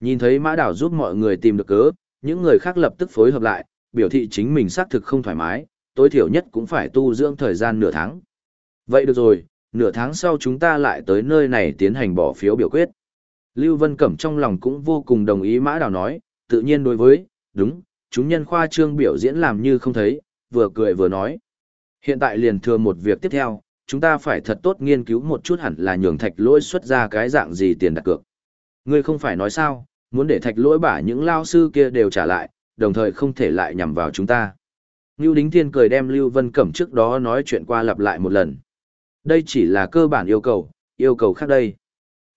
Nhìn thấy mã đảo giúp mọi người tìm được cớ, những người khác lập tức phối hợp lại, biểu thị chính mình xác thực không thoải mái, tối thiểu nhất cũng phải tu dưỡng thời gian nửa tháng. Vậy được rồi, nửa tháng sau chúng ta lại tới nơi này tiến hành bỏ phiếu biểu quyết. Lưu Vân Cẩm trong lòng cũng vô cùng đồng ý Mã Đào nói, tự nhiên đối với, đúng, chúng nhân khoa trương biểu diễn làm như không thấy, vừa cười vừa nói. Hiện tại liền thừa một việc tiếp theo, chúng ta phải thật tốt nghiên cứu một chút hẳn là nhường thạch lỗi xuất ra cái dạng gì tiền đặt cược. Ngươi không phải nói sao, muốn để thạch lỗi bả những lao sư kia đều trả lại, đồng thời không thể lại nhằm vào chúng ta. Ngưu Đính Thiên cười đem Lưu Vân Cẩm trước đó nói chuyện qua lặp lại một lần. Đây chỉ là cơ bản yêu cầu, yêu cầu khác đây.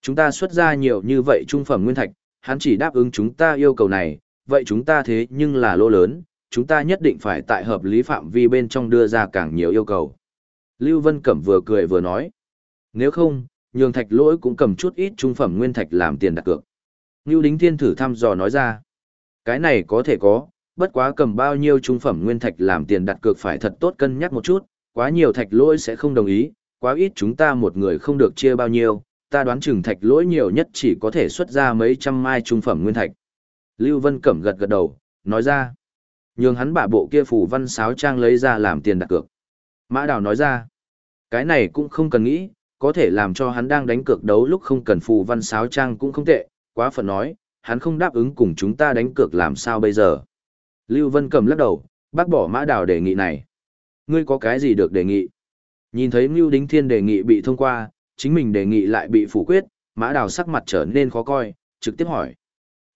Chúng ta xuất ra nhiều như vậy trung phẩm nguyên thạch, hắn chỉ đáp ứng chúng ta yêu cầu này, vậy chúng ta thế nhưng là lỗ lớn, chúng ta nhất định phải tại hợp lý phạm vi bên trong đưa ra càng nhiều yêu cầu. Lưu Vân Cẩm vừa cười vừa nói. Nếu không, nhường thạch lỗi cũng cầm chút ít trung phẩm nguyên thạch làm tiền đặt cược. Ngưu Đính Thiên thử thăm dò nói ra. Cái này có thể có, bất quá cầm bao nhiêu trung phẩm nguyên thạch làm tiền đặt cược phải thật tốt cân nhắc một chút, quá nhiều thạch lỗi sẽ không đồng ý, quá ít chúng ta một người không được chia bao nhiêu, ta đoán chừng thạch lỗi nhiều nhất chỉ có thể xuất ra mấy trăm mai trung phẩm nguyên thạch. Lưu Vân Cẩm gật gật đầu, nói ra. Nhường hắn bả bộ kia phủ văn sáo trang lấy ra làm tiền đặt cược. Mã Đào nói ra. Cái này cũng không cần nghĩ, có thể làm cho hắn đang đánh cược đấu lúc không cần phù văn sáo trang cũng không tệ, quá phận nói, hắn không đáp ứng cùng chúng ta đánh cược làm sao bây giờ. Lưu Vân cầm lắc đầu, bác bỏ Mã Đào đề nghị này. Ngươi có cái gì được đề nghị? Nhìn thấy Ngưu Đính Thiên đề nghị bị thông qua, chính mình đề nghị lại bị phủ quyết, Mã Đào sắc mặt trở nên khó coi, trực tiếp hỏi.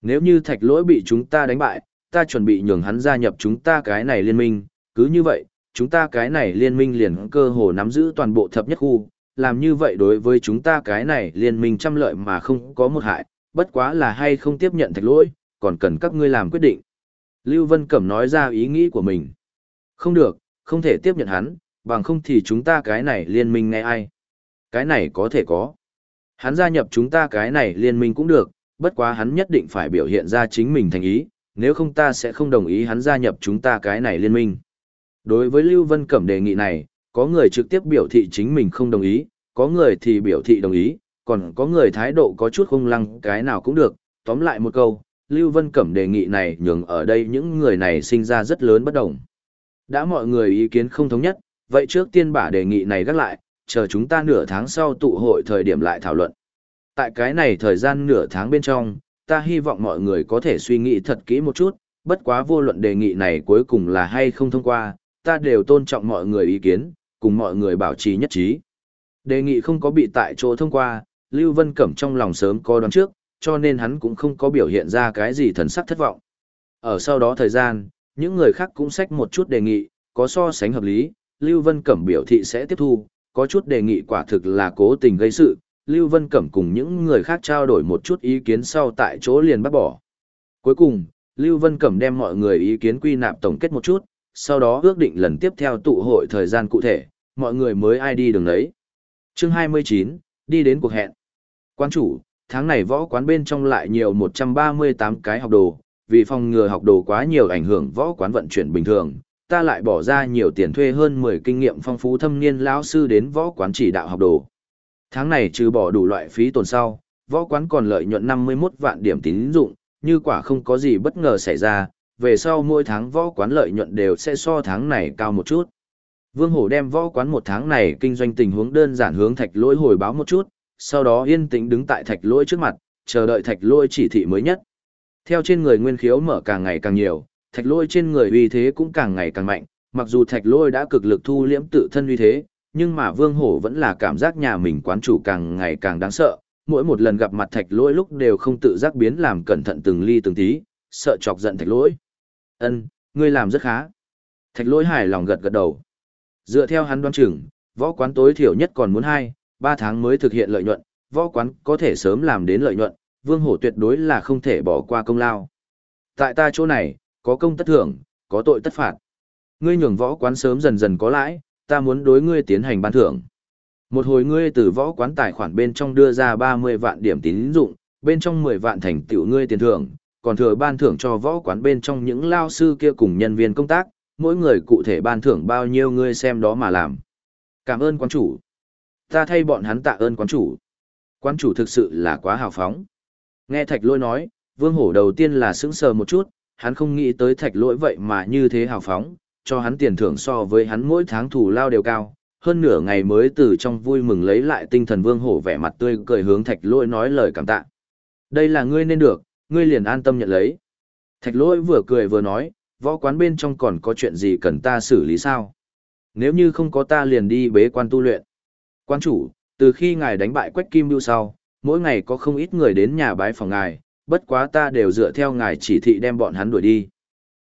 Nếu như thạch lỗi bị chúng ta đánh bại, ta chuẩn bị nhường hắn gia nhập chúng ta cái này liên minh, cứ như vậy, chúng ta cái này liên minh liền cơ hồ nắm giữ toàn bộ thập nhất khu, làm như vậy đối với chúng ta cái này liên minh trăm lợi mà không có một hại, bất quá là hay không tiếp nhận thạch lỗi, còn cần các ngươi làm quyết định. Lưu Vân Cẩm nói ra ý nghĩ của mình. Không được, không thể tiếp nhận hắn, bằng không thì chúng ta cái này liên minh nghe ai. Cái này có thể có. Hắn gia nhập chúng ta cái này liên minh cũng được, bất quá hắn nhất định phải biểu hiện ra chính mình thành ý, nếu không ta sẽ không đồng ý hắn gia nhập chúng ta cái này liên minh. Đối với Lưu Vân Cẩm đề nghị này, có người trực tiếp biểu thị chính mình không đồng ý, có người thì biểu thị đồng ý, còn có người thái độ có chút không lăng cái nào cũng được. Tóm lại một câu, Lưu Vân Cẩm đề nghị này nhường ở đây những người này sinh ra rất lớn bất đồng. Đã mọi người ý kiến không thống nhất, vậy trước tiên bả đề nghị này gác lại, chờ chúng ta nửa tháng sau tụ hội thời điểm lại thảo luận. Tại cái này thời gian nửa tháng bên trong, ta hy vọng mọi người có thể suy nghĩ thật kỹ một chút, bất quá vô luận đề nghị này cuối cùng là hay không thông qua, ta đều tôn trọng mọi người ý kiến, cùng mọi người bảo trì nhất trí. Đề nghị không có bị tại chỗ thông qua, Lưu Vân Cẩm trong lòng sớm có đoán trước, cho nên hắn cũng không có biểu hiện ra cái gì thần sắc thất vọng. Ở sau đó thời gian, những người khác cũng xách một chút đề nghị, có so sánh hợp lý, Lưu Vân Cẩm biểu thị sẽ tiếp thu, có chút đề nghị quả thực là cố tình gây sự, Lưu Vân Cẩm cùng những người khác trao đổi một chút ý kiến sau tại chỗ liền bắt bỏ. Cuối cùng, Lưu Vân Cẩm đem mọi người ý kiến quy nạp tổng kết một chút, sau đó ước định lần tiếp theo tụ hội thời gian cụ thể, mọi người mới ai đi đường đấy. Chương 29, đi đến cuộc hẹn. Quan chủ, tháng này võ quán bên trong lại nhiều 138 cái học đồ, vì phòng ngừa học đồ quá nhiều ảnh hưởng võ quán vận chuyển bình thường, ta lại bỏ ra nhiều tiền thuê hơn 10 kinh nghiệm phong phú thâm niên lão sư đến võ quán chỉ đạo học đồ. Tháng này trừ bỏ đủ loại phí tồn sau, võ quán còn lợi nhuận 51 vạn điểm tín dụng, như quả không có gì bất ngờ xảy ra, về sau mỗi tháng võ quán lợi nhuận đều sẽ so tháng này cao một chút. Vương Hổ đem võ quán một tháng này kinh doanh tình huống đơn giản hướng thạch lỗi hồi báo một chút, sau đó yên tĩnh đứng tại thạch lỗi trước mặt, chờ đợi thạch lỗi chỉ thị mới nhất. Theo trên người nguyên khiếu mở càng ngày càng nhiều, thạch lỗi trên người uy thế cũng càng ngày càng mạnh, mặc dù thạch lỗi đã cực lực thu liễm tự thân uy thế, nhưng mà vương hổ vẫn là cảm giác nhà mình quán chủ càng ngày càng đáng sợ, mỗi một lần gặp mặt thạch lỗi lúc đều không tự giác biến làm cẩn thận từng ly từng tí, sợ chọc giận thạch lỗi. Ân, ngươi làm rất khá. Thạch lỗi hài lòng gật gật đầu. Dựa theo hắn đoán chừng, võ quán tối thiểu nhất còn muốn hai, ba tháng mới thực hiện lợi nhuận, võ quán có thể sớm làm đến lợi nhuận, vương hổ tuyệt đối là không thể bỏ qua công lao. Tại ta chỗ này, có công tất thưởng, có tội tất phạt. Ngươi nhường võ quán sớm dần dần có lãi, ta muốn đối ngươi tiến hành ban thưởng. Một hồi ngươi từ võ quán tài khoản bên trong đưa ra 30 vạn điểm tín dụng, bên trong 10 vạn thành tựu ngươi tiền thưởng, còn thừa ban thưởng cho võ quán bên trong những lao sư kia cùng nhân viên công tác, mỗi người cụ thể ban thưởng bao nhiêu ngươi xem đó mà làm. Cảm ơn quán chủ. Ta thay bọn hắn tạ ơn quán chủ. Quán chủ thực sự là quá hào phóng. Nghe thạch lôi nói, vương hổ đầu tiên là sững sờ một chút, hắn không nghĩ tới thạch lỗi vậy mà như thế hào phóng, cho hắn tiền thưởng so với hắn mỗi tháng thủ lao đều cao. Hơn nửa ngày mới từ trong vui mừng lấy lại tinh thần vương hổ vẻ mặt tươi cười hướng thạch lỗi nói lời cảm tạ. Đây là ngươi nên được, ngươi liền an tâm nhận lấy. Thạch lỗi vừa cười vừa nói, võ quán bên trong còn có chuyện gì cần ta xử lý sao? Nếu như không có ta liền đi bế quan tu luyện. Quan chủ, từ khi ngài đánh bại Quách Kim Bưu sau, mỗi ngày có không ít người đến nhà bái phòng ngài, bất quá ta đều dựa theo ngài chỉ thị đem bọn hắn đuổi đi.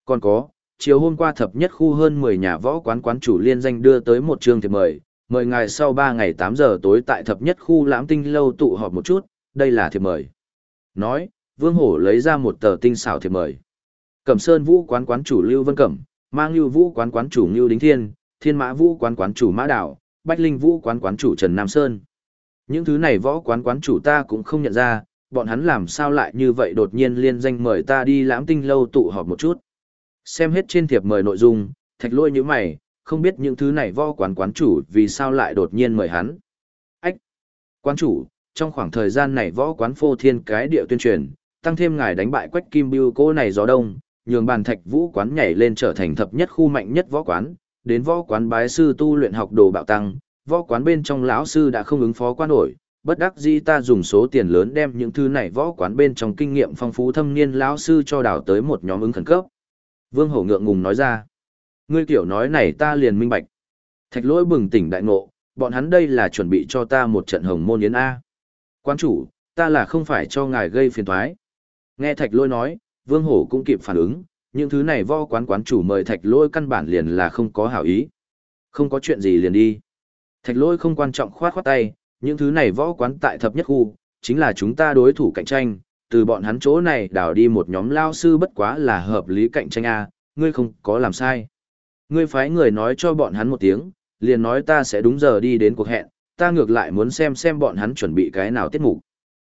Còn có, chiều hôm qua thập nhất khu hơn 10 nhà võ quán quán chủ liên danh đưa tới một trường thiệp mời, mời ngài sau 3 ngày 8 giờ tối tại thập nhất khu lãm tinh lâu tụ họp một chút, đây là thiệp mời. Nói, Vương Hổ lấy ra một tờ tinh xảo thiệp mời. Cẩm Sơn Vũ quán quán chủ Lưu Vân Cẩm, Mang Lưu Vũ quán quán chủ Lưu Đính Thiên, Thiên Mã Vũ quán quán chủ Mã Đảo, Bách Linh Vũ quán quán chủ Trần Nam Sơn. Những thứ này võ quán quán chủ ta cũng không nhận ra, bọn hắn làm sao lại như vậy đột nhiên liên danh mời ta đi lãm tinh lâu tụ họp một chút. Xem hết trên thiệp mời nội dung, thạch lôi như mày, không biết những thứ này võ quán quán chủ vì sao lại đột nhiên mời hắn. Ách! Quán chủ, trong khoảng thời gian này võ quán phô thiên cái địa tuyên truyền, tăng thêm ngài đánh bại quách kim bưu cô này gió đông, nhường bàn thạch vũ quán nhảy lên trở thành thập nhất khu mạnh nhất võ quán, đến võ quán bái sư tu luyện học đồ bạo tăng, võ quán bên trong lão sư đã không ứng phó qua nổi, bất đắc dĩ ta dùng số tiền lớn đem những thứ này võ quán bên trong kinh nghiệm phong phú thâm niên lão sư cho đào tới một nhóm ứng khẩn cấp. Vương Hổ ngượng ngùng nói ra, ngươi kiểu nói này ta liền minh bạch. Thạch lỗi bừng tỉnh đại ngộ, bọn hắn đây là chuẩn bị cho ta một trận hồng môn yến A. Quán chủ, ta là không phải cho ngài gây phiền toái Nghe thạch lỗi nói, Vương Hổ cũng kịp phản ứng, những thứ này võ quán quán chủ mời thạch lôi căn bản liền là không có hảo ý. Không có chuyện gì liền đi. Thạch lôi không quan trọng khoát khoát tay, những thứ này võ quán tại thập nhất khu, chính là chúng ta đối thủ cạnh tranh, từ bọn hắn chỗ này đào đi một nhóm lao sư bất quá là hợp lý cạnh tranh A, ngươi không có làm sai. Ngươi phái người nói cho bọn hắn một tiếng, liền nói ta sẽ đúng giờ đi đến cuộc hẹn, ta ngược lại muốn xem xem bọn hắn chuẩn bị cái nào tiết mục.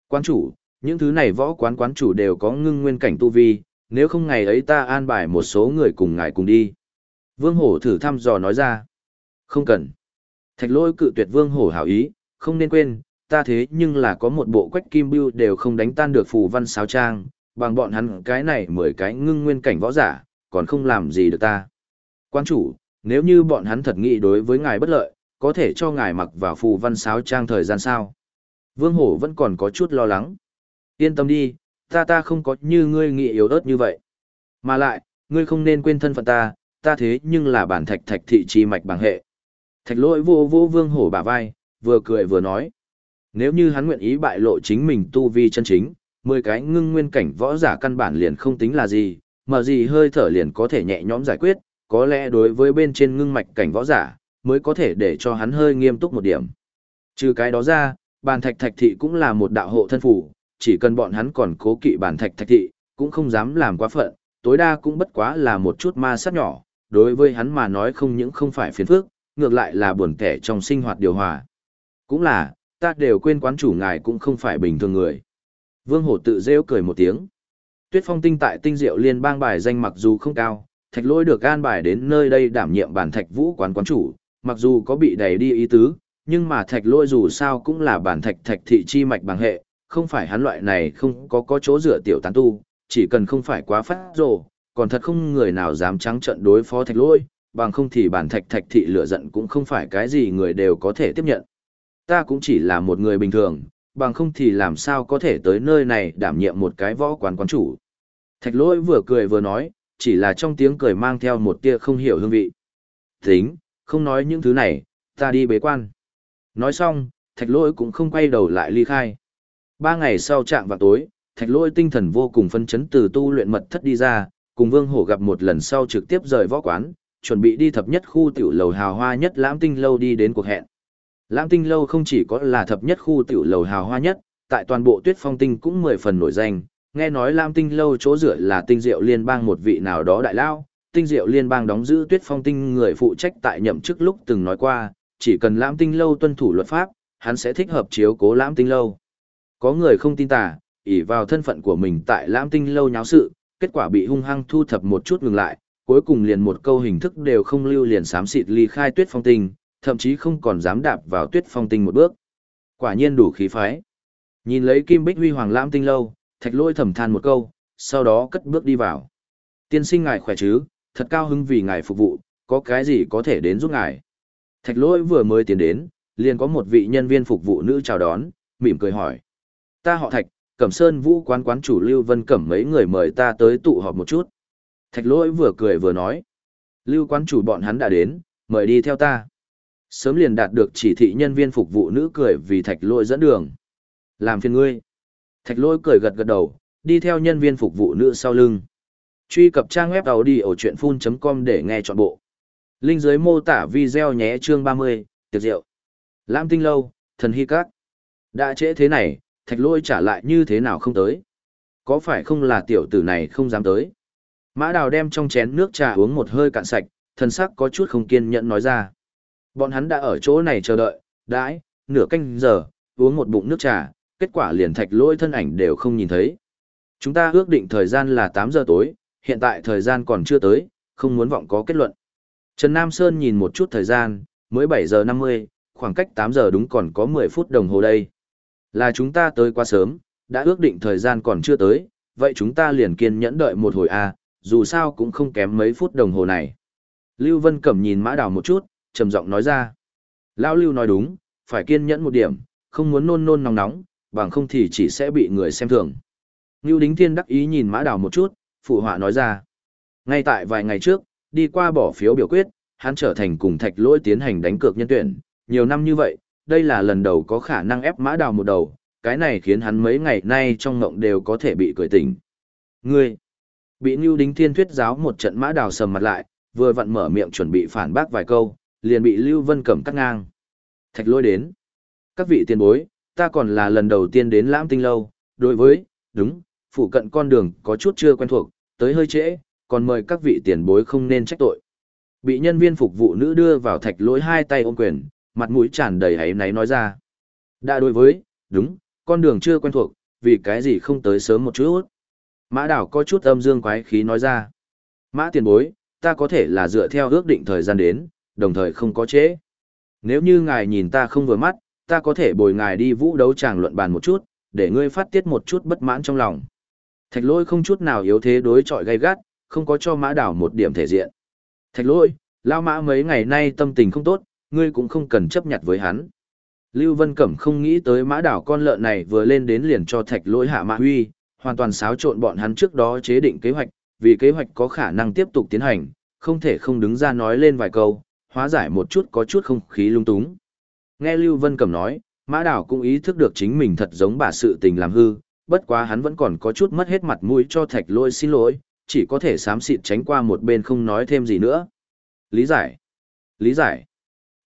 Quán chủ, những thứ này võ quán quán chủ đều có ngưng nguyên cảnh tu vi, nếu không ngày ấy ta an bài một số người cùng ngài cùng đi. Vương Hổ thử thăm dò nói ra. Không cần. Thạch lôi cự tuyệt Vương Hổ hảo ý, không nên quên, ta thế nhưng là có một bộ quách kim bưu đều không đánh tan được phù văn sáo trang, bằng bọn hắn cái này mười cái ngưng nguyên cảnh võ giả, còn không làm gì được ta. Quan chủ, nếu như bọn hắn thật nghĩ đối với ngài bất lợi, có thể cho ngài mặc vào phù văn sáo trang thời gian sao? Vương Hổ vẫn còn có chút lo lắng. Yên tâm đi, ta ta không có như ngươi nghĩ yếu ớt như vậy. Mà lại, ngươi không nên quên thân phận ta, ta thế nhưng là bản thạch thạch thị chi mạch bằng hệ. Thạch lỗi vô vô vương hổ bả vai, vừa cười vừa nói. Nếu như hắn nguyện ý bại lộ chính mình tu vi chân chính, mười cái ngưng nguyên cảnh võ giả căn bản liền không tính là gì, mà gì hơi thở liền có thể nhẹ nhõm giải quyết, có lẽ đối với bên trên ngưng mạch cảnh võ giả, mới có thể để cho hắn hơi nghiêm túc một điểm. Trừ cái đó ra, bàn thạch thạch thị cũng là một đạo hộ thân phủ, chỉ cần bọn hắn còn cố kỵ bản thạch thạch thị, cũng không dám làm quá phận, tối đa cũng bất quá là một chút ma sát nhỏ, đối với hắn mà nói không những không phải phiền phức, ngược lại là buồn tẻ trong sinh hoạt điều hòa. Cũng là, ta đều quên quán chủ ngài cũng không phải bình thường người. Vương Hổ tự rêu cười một tiếng. Tuyết Phong Tinh tại Tinh Diệu Liên bang bài danh mặc dù không cao, Thạch Lỗi được an bài đến nơi đây đảm nhiệm bản Thạch Vũ quán quán chủ, mặc dù có bị đẩy đi ý tứ, nhưng mà Thạch Lỗi dù sao cũng là bản Thạch Thạch thị chi mạch bằng hệ, không phải hắn loại này không có có chỗ dựa tiểu tán tu, chỉ cần không phải quá phát rồ, còn thật không người nào dám trắng trận đối phó Thạch lôi bằng không thì bản Thạch Thạch thị lửa giận cũng không phải cái gì người đều có thể tiếp nhận. Ta cũng chỉ là một người bình thường, bằng không thì làm sao có thể tới nơi này đảm nhiệm một cái võ quán quán chủ. Thạch lôi vừa cười vừa nói, chỉ là trong tiếng cười mang theo một tia không hiểu hương vị. Tính, không nói những thứ này, ta đi bế quan. Nói xong, thạch lôi cũng không quay đầu lại ly khai. Ba ngày sau trạng vào tối, thạch lỗi tinh thần vô cùng phân chấn từ tu luyện mật thất đi ra, cùng vương hổ gặp một lần sau trực tiếp rời võ quán, chuẩn bị đi thập nhất khu tiểu lầu hào hoa nhất lãm tinh lâu đi đến cuộc hẹn. Lãm tinh lâu không chỉ có là thập nhất khu tiểu lầu hào hoa nhất, tại toàn bộ tuyết phong tinh cũng mười phần nổi danh. Nghe nói Lam tinh lâu chỗ dựa là tinh diệu liên bang một vị nào đó đại lao, tinh diệu liên bang đóng giữ tuyết phong tinh người phụ trách tại nhậm chức lúc từng nói qua, chỉ cần Lam tinh lâu tuân thủ luật pháp, hắn sẽ thích hợp chiếu cố Lam tinh lâu. Có người không tin tà, ỷ vào thân phận của mình tại lãm tinh lâu nháo sự, kết quả bị hung hăng thu thập một chút ngừng lại, cuối cùng liền một câu hình thức đều không lưu liền xám xịt ly khai tuyết phong tinh, thậm chí không còn dám đạp vào tuyết phong tinh một bước. Quả nhiên đủ khí phái. Nhìn lấy kim bích huy hoàng lãm tinh lâu, Thạch lôi thầm than một câu, sau đó cất bước đi vào. Tiên sinh ngài khỏe chứ, thật cao hứng vì ngài phục vụ, có cái gì có thể đến giúp ngài. Thạch lôi vừa mới tiến đến, liền có một vị nhân viên phục vụ nữ chào đón, mỉm cười hỏi. Ta họ Thạch, Cẩm Sơn Vũ quán quán chủ Lưu Vân Cẩm mấy người mời ta tới tụ họp một chút. Thạch lỗi vừa cười vừa nói. Lưu quán chủ bọn hắn đã đến, mời đi theo ta. Sớm liền đạt được chỉ thị nhân viên phục vụ nữ cười vì thạch lỗi dẫn đường. Làm phiền ngươi. Thạch lỗi cười gật gật đầu, đi theo nhân viên phục vụ nữ sau lưng. Truy cập trang web đầu đi ở chuyện full.com để nghe trọn bộ. Linh dưới mô tả video nhé chương 30, tiệc rượu. Lam tinh lâu, thần hy các. Đã trễ thế này, thạch lôi trả lại như thế nào không tới. Có phải không là tiểu tử này không dám tới? Mã đào đem trong chén nước trà uống một hơi cạn sạch, thần sắc có chút không kiên nhẫn nói ra. Bọn hắn đã ở chỗ này chờ đợi, đãi, nửa canh giờ, uống một bụng nước trà, kết quả liền thạch lôi thân ảnh đều không nhìn thấy. Chúng ta ước định thời gian là 8 giờ tối, hiện tại thời gian còn chưa tới, không muốn vọng có kết luận. Trần Nam Sơn nhìn một chút thời gian, mới 7 giờ 50, khoảng cách 8 giờ đúng còn có 10 phút đồng hồ đây. Là chúng ta tới quá sớm, đã ước định thời gian còn chưa tới, vậy chúng ta liền kiên nhẫn đợi một hồi a, à, dù sao cũng không kém mấy phút đồng hồ này. Lưu Vân Cẩm nhìn Mã Đào một chút, trầm giọng nói ra. Lão Lưu nói đúng, phải kiên nhẫn một điểm, không muốn nôn nôn nóng nóng, bằng không thì chỉ sẽ bị người xem thường. Ngưu Đính Thiên đắc ý nhìn Mã Đào một chút, phụ họa nói ra. Ngay tại vài ngày trước, đi qua bỏ phiếu biểu quyết, hắn trở thành cùng thạch lỗi tiến hành đánh cược nhân tuyển, nhiều năm như vậy, đây là lần đầu có khả năng ép Mã Đào một đầu, cái này khiến hắn mấy ngày nay trong ngộng đều có thể bị cười tỉnh. Ngươi, bị Nưu Đính Thiên thuyết giáo một trận Mã Đào sầm mặt lại, vừa vặn mở miệng chuẩn bị phản bác vài câu, liền bị Lưu Vân Cẩm cắt ngang. Thạch lôi đến. Các vị tiền bối, ta còn là lần đầu tiên đến lãm tinh lâu, đối với, đúng, phụ cận con đường có chút chưa quen thuộc, tới hơi trễ, còn mời các vị tiền bối không nên trách tội. Bị nhân viên phục vụ nữ đưa vào thạch lỗi hai tay ôm quyền, mặt mũi tràn đầy hãy náy nói ra. Đã đối với, đúng, con đường chưa quen thuộc, vì cái gì không tới sớm một chút. Mã đảo có chút âm dương quái khí nói ra. Mã tiền bối, ta có thể là dựa theo ước định thời gian đến, đồng thời không có chế. Nếu như ngài nhìn ta không vừa mắt, ta có thể bồi ngài đi vũ đấu tràng luận bàn một chút, để ngươi phát tiết một chút bất mãn trong lòng. Thạch lôi không chút nào yếu thế đối chọi gay gắt, không có cho mã đảo một điểm thể diện. Thạch lôi, lao mã mấy ngày nay tâm tình không tốt, ngươi cũng không cần chấp nhận với hắn. Lưu Vân Cẩm không nghĩ tới mã đảo con lợn này vừa lên đến liền cho thạch lôi hạ mạ huy, hoàn toàn xáo trộn bọn hắn trước đó chế định kế hoạch, vì kế hoạch có khả năng tiếp tục tiến hành, không thể không đứng ra nói lên vài câu, hóa giải một chút có chút không khí lung túng. Nghe Lưu Vân Cẩm nói, Mã Đảo cũng ý thức được chính mình thật giống bà sự tình làm hư, bất quá hắn vẫn còn có chút mất hết mặt mũi cho thạch lôi xin lỗi, chỉ có thể sám xịt tránh qua một bên không nói thêm gì nữa. Lý giải. Lý giải.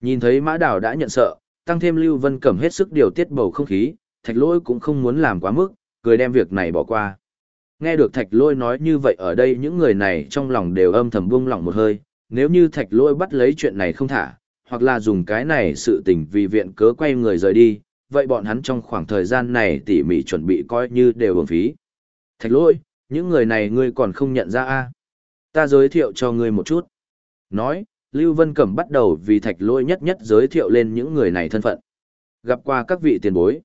Nhìn thấy Mã Đảo đã nhận sợ, tăng thêm Lưu Vân Cẩm hết sức điều tiết bầu không khí, thạch lôi cũng không muốn làm quá mức, cười đem việc này bỏ qua. Nghe được thạch lôi nói như vậy ở đây những người này trong lòng đều âm thầm buông lỏng một hơi, nếu như thạch lôi bắt lấy chuyện này không thả, hoặc là dùng cái này sự tình vì viện cớ quay người rời đi, vậy bọn hắn trong khoảng thời gian này tỉ mỉ chuẩn bị coi như đều uổng phí. Thạch lôi, những người này ngươi còn không nhận ra a Ta giới thiệu cho ngươi một chút. Nói, Lưu Vân Cẩm bắt đầu vì thạch lôi nhất nhất giới thiệu lên những người này thân phận. Gặp qua các vị tiền bối.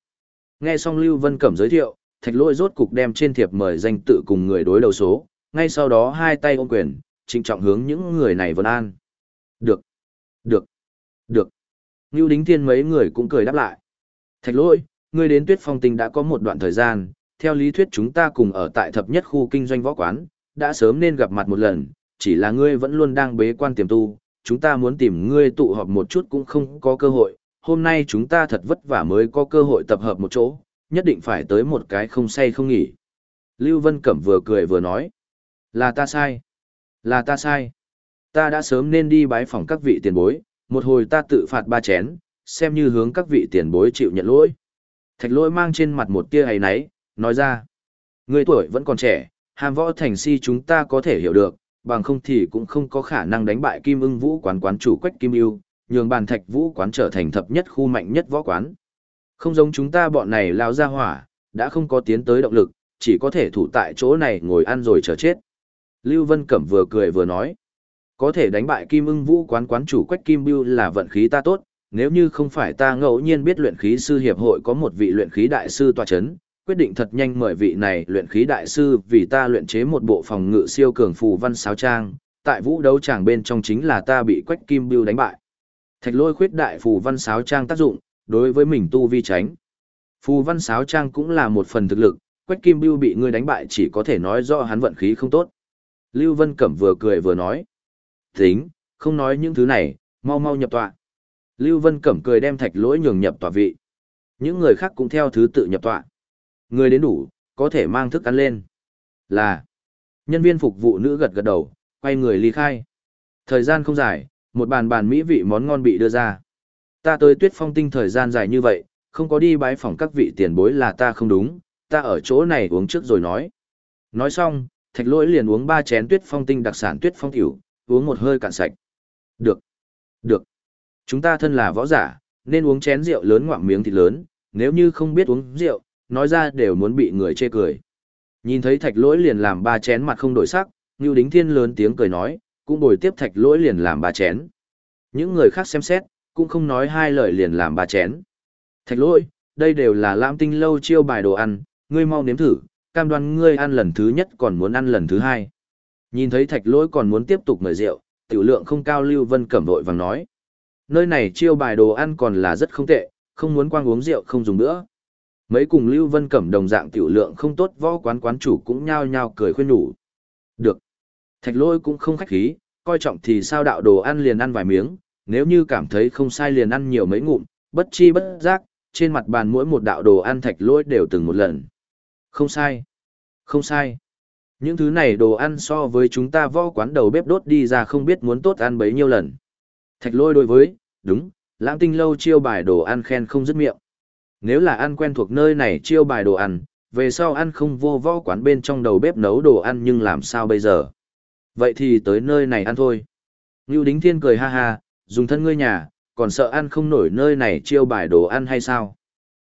Nghe xong Lưu Vân Cẩm giới thiệu, thạch lôi rốt cục đem trên thiệp mời danh tự cùng người đối đầu số, ngay sau đó hai tay ôm quyền, trịnh trọng hướng những người này vân an. Được, được, được. Ngưu Đính Thiên mấy người cũng cười đáp lại. Thạch lôi, ngươi đến tuyết phong tinh đã có một đoạn thời gian, theo lý thuyết chúng ta cùng ở tại thập nhất khu kinh doanh võ quán, đã sớm nên gặp mặt một lần, chỉ là ngươi vẫn luôn đang bế quan tiềm tu, chúng ta muốn tìm ngươi tụ họp một chút cũng không có cơ hội, hôm nay chúng ta thật vất vả mới có cơ hội tập hợp một chỗ, nhất định phải tới một cái không say không nghỉ. Lưu Vân Cẩm vừa cười vừa nói, là ta sai, là ta sai, ta đã sớm nên đi bái phòng các vị tiền bối, một hồi ta tự phạt ba chén, xem như hướng các vị tiền bối chịu nhận lỗi. Thạch lỗi mang trên mặt một tia hay náy, nói ra, người tuổi vẫn còn trẻ, hàm võ thành si chúng ta có thể hiểu được, bằng không thì cũng không có khả năng đánh bại Kim ưng vũ quán quán chủ Quách Kim Ưu, nhường bàn thạch vũ quán trở thành thập nhất khu mạnh nhất võ quán. Không giống chúng ta bọn này lao ra hỏa, đã không có tiến tới động lực, chỉ có thể thủ tại chỗ này ngồi ăn rồi chờ chết. Lưu Vân Cẩm vừa cười vừa nói, có thể đánh bại Kim ưng vũ quán quán chủ Quách Kim Ưu là vận khí ta tốt, nếu như không phải ta ngẫu nhiên biết luyện khí sư hiệp hội có một vị luyện khí đại sư tọa chấn, quyết định thật nhanh mời vị này luyện khí đại sư vì ta luyện chế một bộ phòng ngự siêu cường phù văn sáo trang, tại vũ đấu tràng bên trong chính là ta bị Quách Kim Bưu đánh bại. Thạch lôi khuyết đại phù văn sáo trang tác dụng, đối với mình tu vi tránh. Phù văn sáo trang cũng là một phần thực lực, Quách Kim Bưu bị ngươi đánh bại chỉ có thể nói do hắn vận khí không tốt. Lưu Vân Cẩm vừa cười vừa nói. Tính, không nói những thứ này, mau mau nhập tọa. Lưu Vân Cẩm cười đem thạch lỗi nhường nhập tọa vị. Những người khác cũng theo thứ tự nhập tọa. Người đến đủ, có thể mang thức ăn lên. Là, nhân viên phục vụ nữ gật gật đầu, quay người ly khai. Thời gian không dài, một bàn bàn mỹ vị món ngon bị đưa ra. Ta tới tuyết phong tinh thời gian dài như vậy, không có đi bái phỏng các vị tiền bối là ta không đúng, ta ở chỗ này uống trước rồi nói. Nói xong, thạch lỗi liền uống ba chén tuyết phong tinh đặc sản tuyết phong tiểu, uống một hơi cạn sạch. Được, được. Chúng ta thân là võ giả, nên uống chén rượu lớn ngoạm miếng thịt lớn, nếu như không biết uống rượu, nói ra đều muốn bị người chê cười. Nhìn thấy thạch lỗi liền làm ba chén mặt không đổi sắc, Ngưu Đính Thiên lớn tiếng cười nói, cũng bồi tiếp thạch lỗi liền làm ba chén. Những người khác xem xét, cũng không nói hai lời liền làm ba chén. Thạch lỗi, đây đều là lãm tinh lâu chiêu bài đồ ăn, ngươi mau nếm thử, cam đoan ngươi ăn lần thứ nhất còn muốn ăn lần thứ hai. Nhìn thấy thạch lỗi còn muốn tiếp tục mời rượu, tiểu lượng không cao Lưu Vân Cẩm vội vàng nói. Nơi này chiêu bài đồ ăn còn là rất không tệ, không muốn quang uống rượu không dùng nữa. Mấy cùng Lưu Vân Cẩm đồng dạng tiểu lượng không tốt võ quán quán chủ cũng nhao nhao cười khuyên nhủ. Được. Thạch lôi cũng không khách khí, coi trọng thì sao đạo đồ ăn liền ăn vài miếng, nếu như cảm thấy không sai liền ăn nhiều mấy ngụm, bất chi bất giác, trên mặt bàn mỗi một đạo đồ ăn thạch lôi đều từng một lần. Không sai. Không sai. Những thứ này đồ ăn so với chúng ta võ quán đầu bếp đốt đi ra không biết muốn tốt ăn bấy nhiêu lần. Thạch lôi đối với, đúng, lãng tinh lâu chiêu bài đồ ăn khen không dứt miệng. Nếu là ăn quen thuộc nơi này chiêu bài đồ ăn, về sau ăn không vô võ quán bên trong đầu bếp nấu đồ ăn nhưng làm sao bây giờ? Vậy thì tới nơi này ăn thôi. Ngưu Đính Thiên cười ha ha, dùng thân ngươi nhà, còn sợ ăn không nổi nơi này chiêu bài đồ ăn hay sao?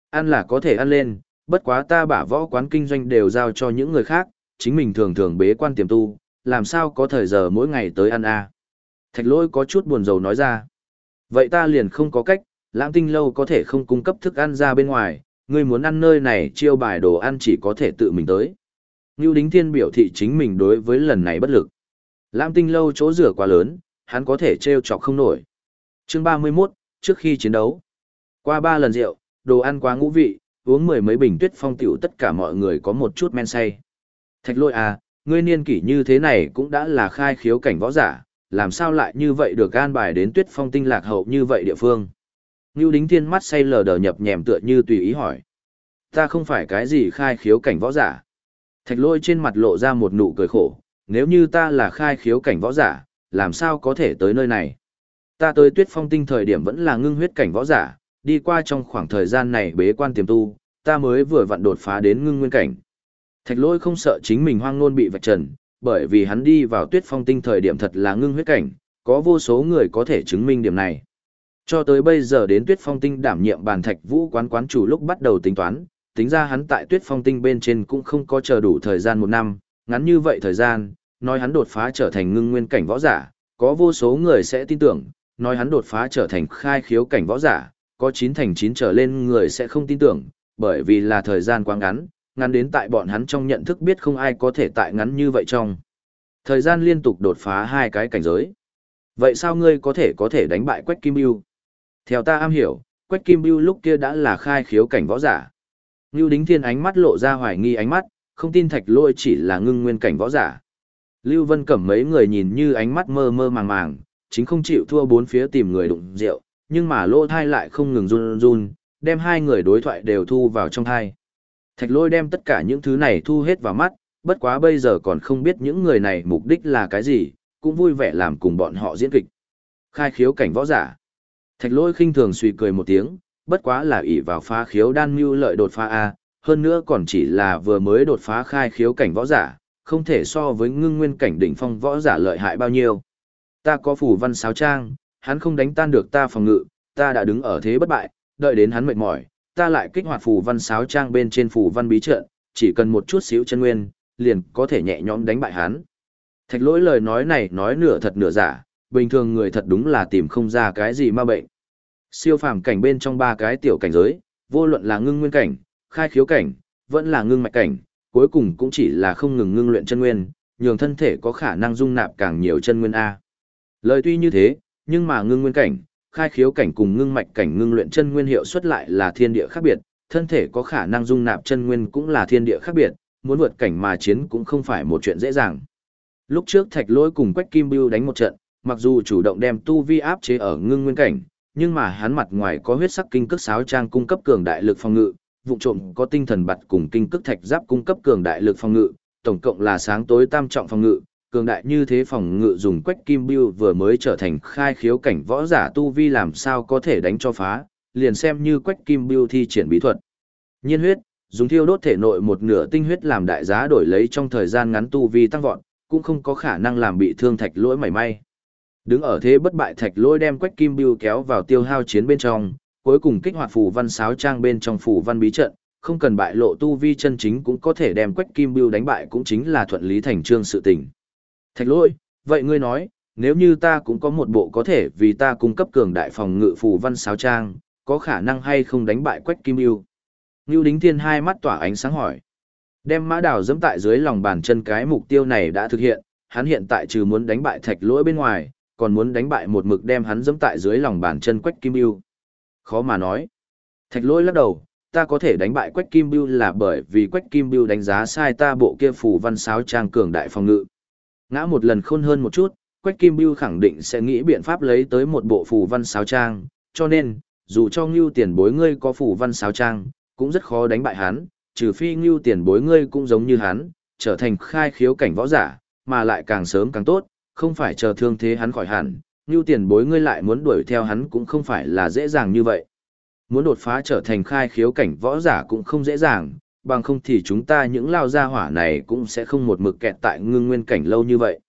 Ăn là có thể ăn lên, bất quá ta bả võ quán kinh doanh đều giao cho những người khác, chính mình thường thường bế quan tiềm tu, làm sao có thời giờ mỗi ngày tới ăn à? Thạch lôi có chút buồn rầu nói ra. Vậy ta liền không có cách, lãng tinh lâu có thể không cung cấp thức ăn ra bên ngoài, ngươi muốn ăn nơi này chiêu bài đồ ăn chỉ có thể tự mình tới. Ngưu Đính Thiên biểu thị chính mình đối với lần này bất lực. Lãng tinh lâu chỗ rửa quá lớn, hắn có thể treo chọc không nổi. Chương 31, trước khi chiến đấu. Qua ba lần rượu, đồ ăn quá ngũ vị, uống mười mấy bình tuyết phong tiểu tất cả mọi người có một chút men say. Thạch lôi à, ngươi niên kỷ như thế này cũng đã là khai khiếu cảnh võ giả, làm sao lại như vậy được gan bài đến tuyết phong tinh lạc hậu như vậy địa phương. Ngưu đính thiên mắt say lờ đờ nhập nhèm tựa như tùy ý hỏi. Ta không phải cái gì khai khiếu cảnh võ giả. Thạch lôi trên mặt lộ ra một nụ cười khổ, nếu như ta là khai khiếu cảnh võ giả, làm sao có thể tới nơi này. Ta tới tuyết phong tinh thời điểm vẫn là ngưng huyết cảnh võ giả, đi qua trong khoảng thời gian này bế quan tiềm tu, ta mới vừa vặn đột phá đến ngưng nguyên cảnh. Thạch lôi không sợ chính mình hoang nôn bị vạch trần, bởi vì hắn đi vào tuyết phong tinh thời điểm thật là ngưng huyết cảnh, có vô số người có thể chứng minh điểm này. Cho tới bây giờ đến tuyết phong tinh đảm nhiệm bàn thạch vũ quán quán chủ lúc bắt đầu tính toán, tính ra hắn tại tuyết phong tinh bên trên cũng không có chờ đủ thời gian một năm, ngắn như vậy thời gian, nói hắn đột phá trở thành ngưng nguyên cảnh võ giả, có vô số người sẽ tin tưởng, nói hắn đột phá trở thành khai khiếu cảnh võ giả, có chín thành chín trở lên người sẽ không tin tưởng, bởi vì là thời gian quá ngắn, ngắn đến tại bọn hắn trong nhận thức biết không ai có thể tại ngắn như vậy trong. Thời gian liên tục đột phá hai cái cảnh giới. Vậy sao ngươi có thể có thể đánh bại Quách Kim Yêu? Theo ta am hiểu, Quách Kim Bưu lúc kia đã là khai khiếu cảnh võ giả. lưu Đính Thiên ánh mắt lộ ra hoài nghi ánh mắt, không tin Thạch Lôi chỉ là ngưng nguyên cảnh võ giả. Lưu Vân Cẩm mấy người nhìn như ánh mắt mơ mơ màng màng, chính không chịu thua bốn phía tìm người đụng rượu, nhưng mà lỗ thai lại không ngừng run run, đem hai người đối thoại đều thu vào trong thai. Thạch lôi đem tất cả những thứ này thu hết vào mắt, bất quá bây giờ còn không biết những người này mục đích là cái gì, cũng vui vẻ làm cùng bọn họ diễn kịch. Khai khiếu cảnh võ giả. Thạch lôi khinh thường suy cười một tiếng, bất quá là ỷ vào phá khiếu đan mưu lợi đột phá A, hơn nữa còn chỉ là vừa mới đột phá khai khiếu cảnh võ giả, không thể so với ngưng nguyên cảnh đỉnh phong võ giả lợi hại bao nhiêu. Ta có phủ văn sáo trang, hắn không đánh tan được ta phòng ngự, ta đã đứng ở thế bất bại, đợi đến hắn mệt mỏi, ta lại kích hoạt phủ văn sáo trang bên trên phủ văn bí trận, chỉ cần một chút xíu chân nguyên, liền có thể nhẹ nhõm đánh bại hắn. Thạch lỗi lời nói này nói nửa thật nửa giả, bình thường người thật đúng là tìm không ra cái gì ma bệnh. Siêu phàm cảnh bên trong ba cái tiểu cảnh giới, vô luận là ngưng nguyên cảnh, khai khiếu cảnh, vẫn là ngưng mạch cảnh, cuối cùng cũng chỉ là không ngừng ngưng luyện chân nguyên, nhường thân thể có khả năng dung nạp càng nhiều chân nguyên A. Lời tuy như thế, nhưng mà ngưng nguyên cảnh, khai khiếu cảnh cùng ngưng mạch cảnh ngưng luyện chân nguyên hiệu suất lại là thiên địa khác biệt, thân thể có khả năng dung nạp chân nguyên cũng là thiên địa khác biệt, muốn vượt cảnh mà chiến cũng không phải một chuyện dễ dàng. Lúc trước Thạch Lỗi cùng Quách Kim Bưu đánh một trận, mặc dù chủ động đem tu vi áp chế ở ngưng nguyên cảnh, nhưng mà hắn mặt ngoài có huyết sắc kinh cước sáo trang cung cấp cường đại lực phòng ngự, vụ trộm có tinh thần bật cùng kinh cước thạch giáp cung cấp cường đại lực phòng ngự, tổng cộng là sáng tối tam trọng phòng ngự, cường đại như thế phòng ngự dùng Quách Kim Bưu vừa mới trở thành khai khiếu cảnh võ giả tu vi làm sao có thể đánh cho phá, liền xem như Quách Kim Bưu thi triển bí thuật. Nhiên huyết, dùng thiêu đốt thể nội một nửa tinh huyết làm đại giá đổi lấy trong thời gian ngắn tu vi tăng vọt, cũng không có khả năng làm bị thương thạch lỗi mảy may. Đứng ở thế bất bại thạch lôi đem quách kim bưu kéo vào tiêu hao chiến bên trong, cuối cùng kích hoạt phù văn sáo trang bên trong phù văn bí trận, không cần bại lộ tu vi chân chính cũng có thể đem quách kim bưu đánh bại cũng chính là thuận lý thành trương sự tình. Thạch lôi vậy ngươi nói, nếu như ta cũng có một bộ có thể vì ta cung cấp cường đại phòng ngự phù văn sáo trang, có khả năng hay không đánh bại quách kim bưu? Ngưu Đính Thiên hai mắt tỏa ánh sáng hỏi. Đem mã đào dẫm tại dưới lòng bàn chân cái mục tiêu này đã thực hiện, hắn hiện tại trừ muốn đánh bại thạch lỗi bên ngoài, còn muốn đánh bại một mực đem hắn dẫm tại dưới lòng bàn chân Quách Kim Bưu. Khó mà nói. Thạch lỗi lắc đầu, ta có thể đánh bại Quách Kim Bưu là bởi vì Quách Kim Bưu đánh giá sai ta bộ kia phủ văn sáo trang cường đại phòng ngự. Ngã một lần khôn hơn một chút, Quách Kim Bưu khẳng định sẽ nghĩ biện pháp lấy tới một bộ phủ văn sáo trang, cho nên, dù cho ngưu tiền bối ngươi có phủ văn sáo trang, cũng rất khó đánh bại hắn, trừ phi ngưu tiền bối ngươi cũng giống như hắn, trở thành khai khiếu cảnh võ giả, mà lại càng sớm càng tốt, không phải chờ thương thế hắn khỏi hẳn, như tiền bối ngươi lại muốn đuổi theo hắn cũng không phải là dễ dàng như vậy. Muốn đột phá trở thành khai khiếu cảnh võ giả cũng không dễ dàng, bằng không thì chúng ta những lao gia hỏa này cũng sẽ không một mực kẹt tại ngưng nguyên cảnh lâu như vậy.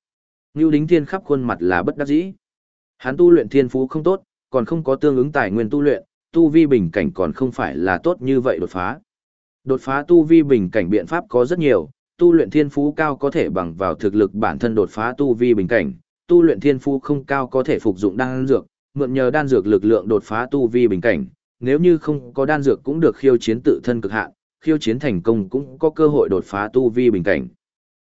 Ngưu Đính Thiên khắp khuôn mặt là bất đắc dĩ. Hắn tu luyện thiên phú không tốt, còn không có tương ứng tài nguyên tu luyện, tu vi bình cảnh còn không phải là tốt như vậy đột phá. Đột phá tu vi bình cảnh biện pháp có rất nhiều, tu luyện thiên phú cao có thể bằng vào thực lực bản thân đột phá tu vi bình cảnh, tu luyện thiên phú không cao có thể phục dụng đan dược, mượn nhờ đan dược lực lượng đột phá tu vi bình cảnh, nếu như không có đan dược cũng được khiêu chiến tự thân cực hạn, khiêu chiến thành công cũng có cơ hội đột phá tu vi bình cảnh.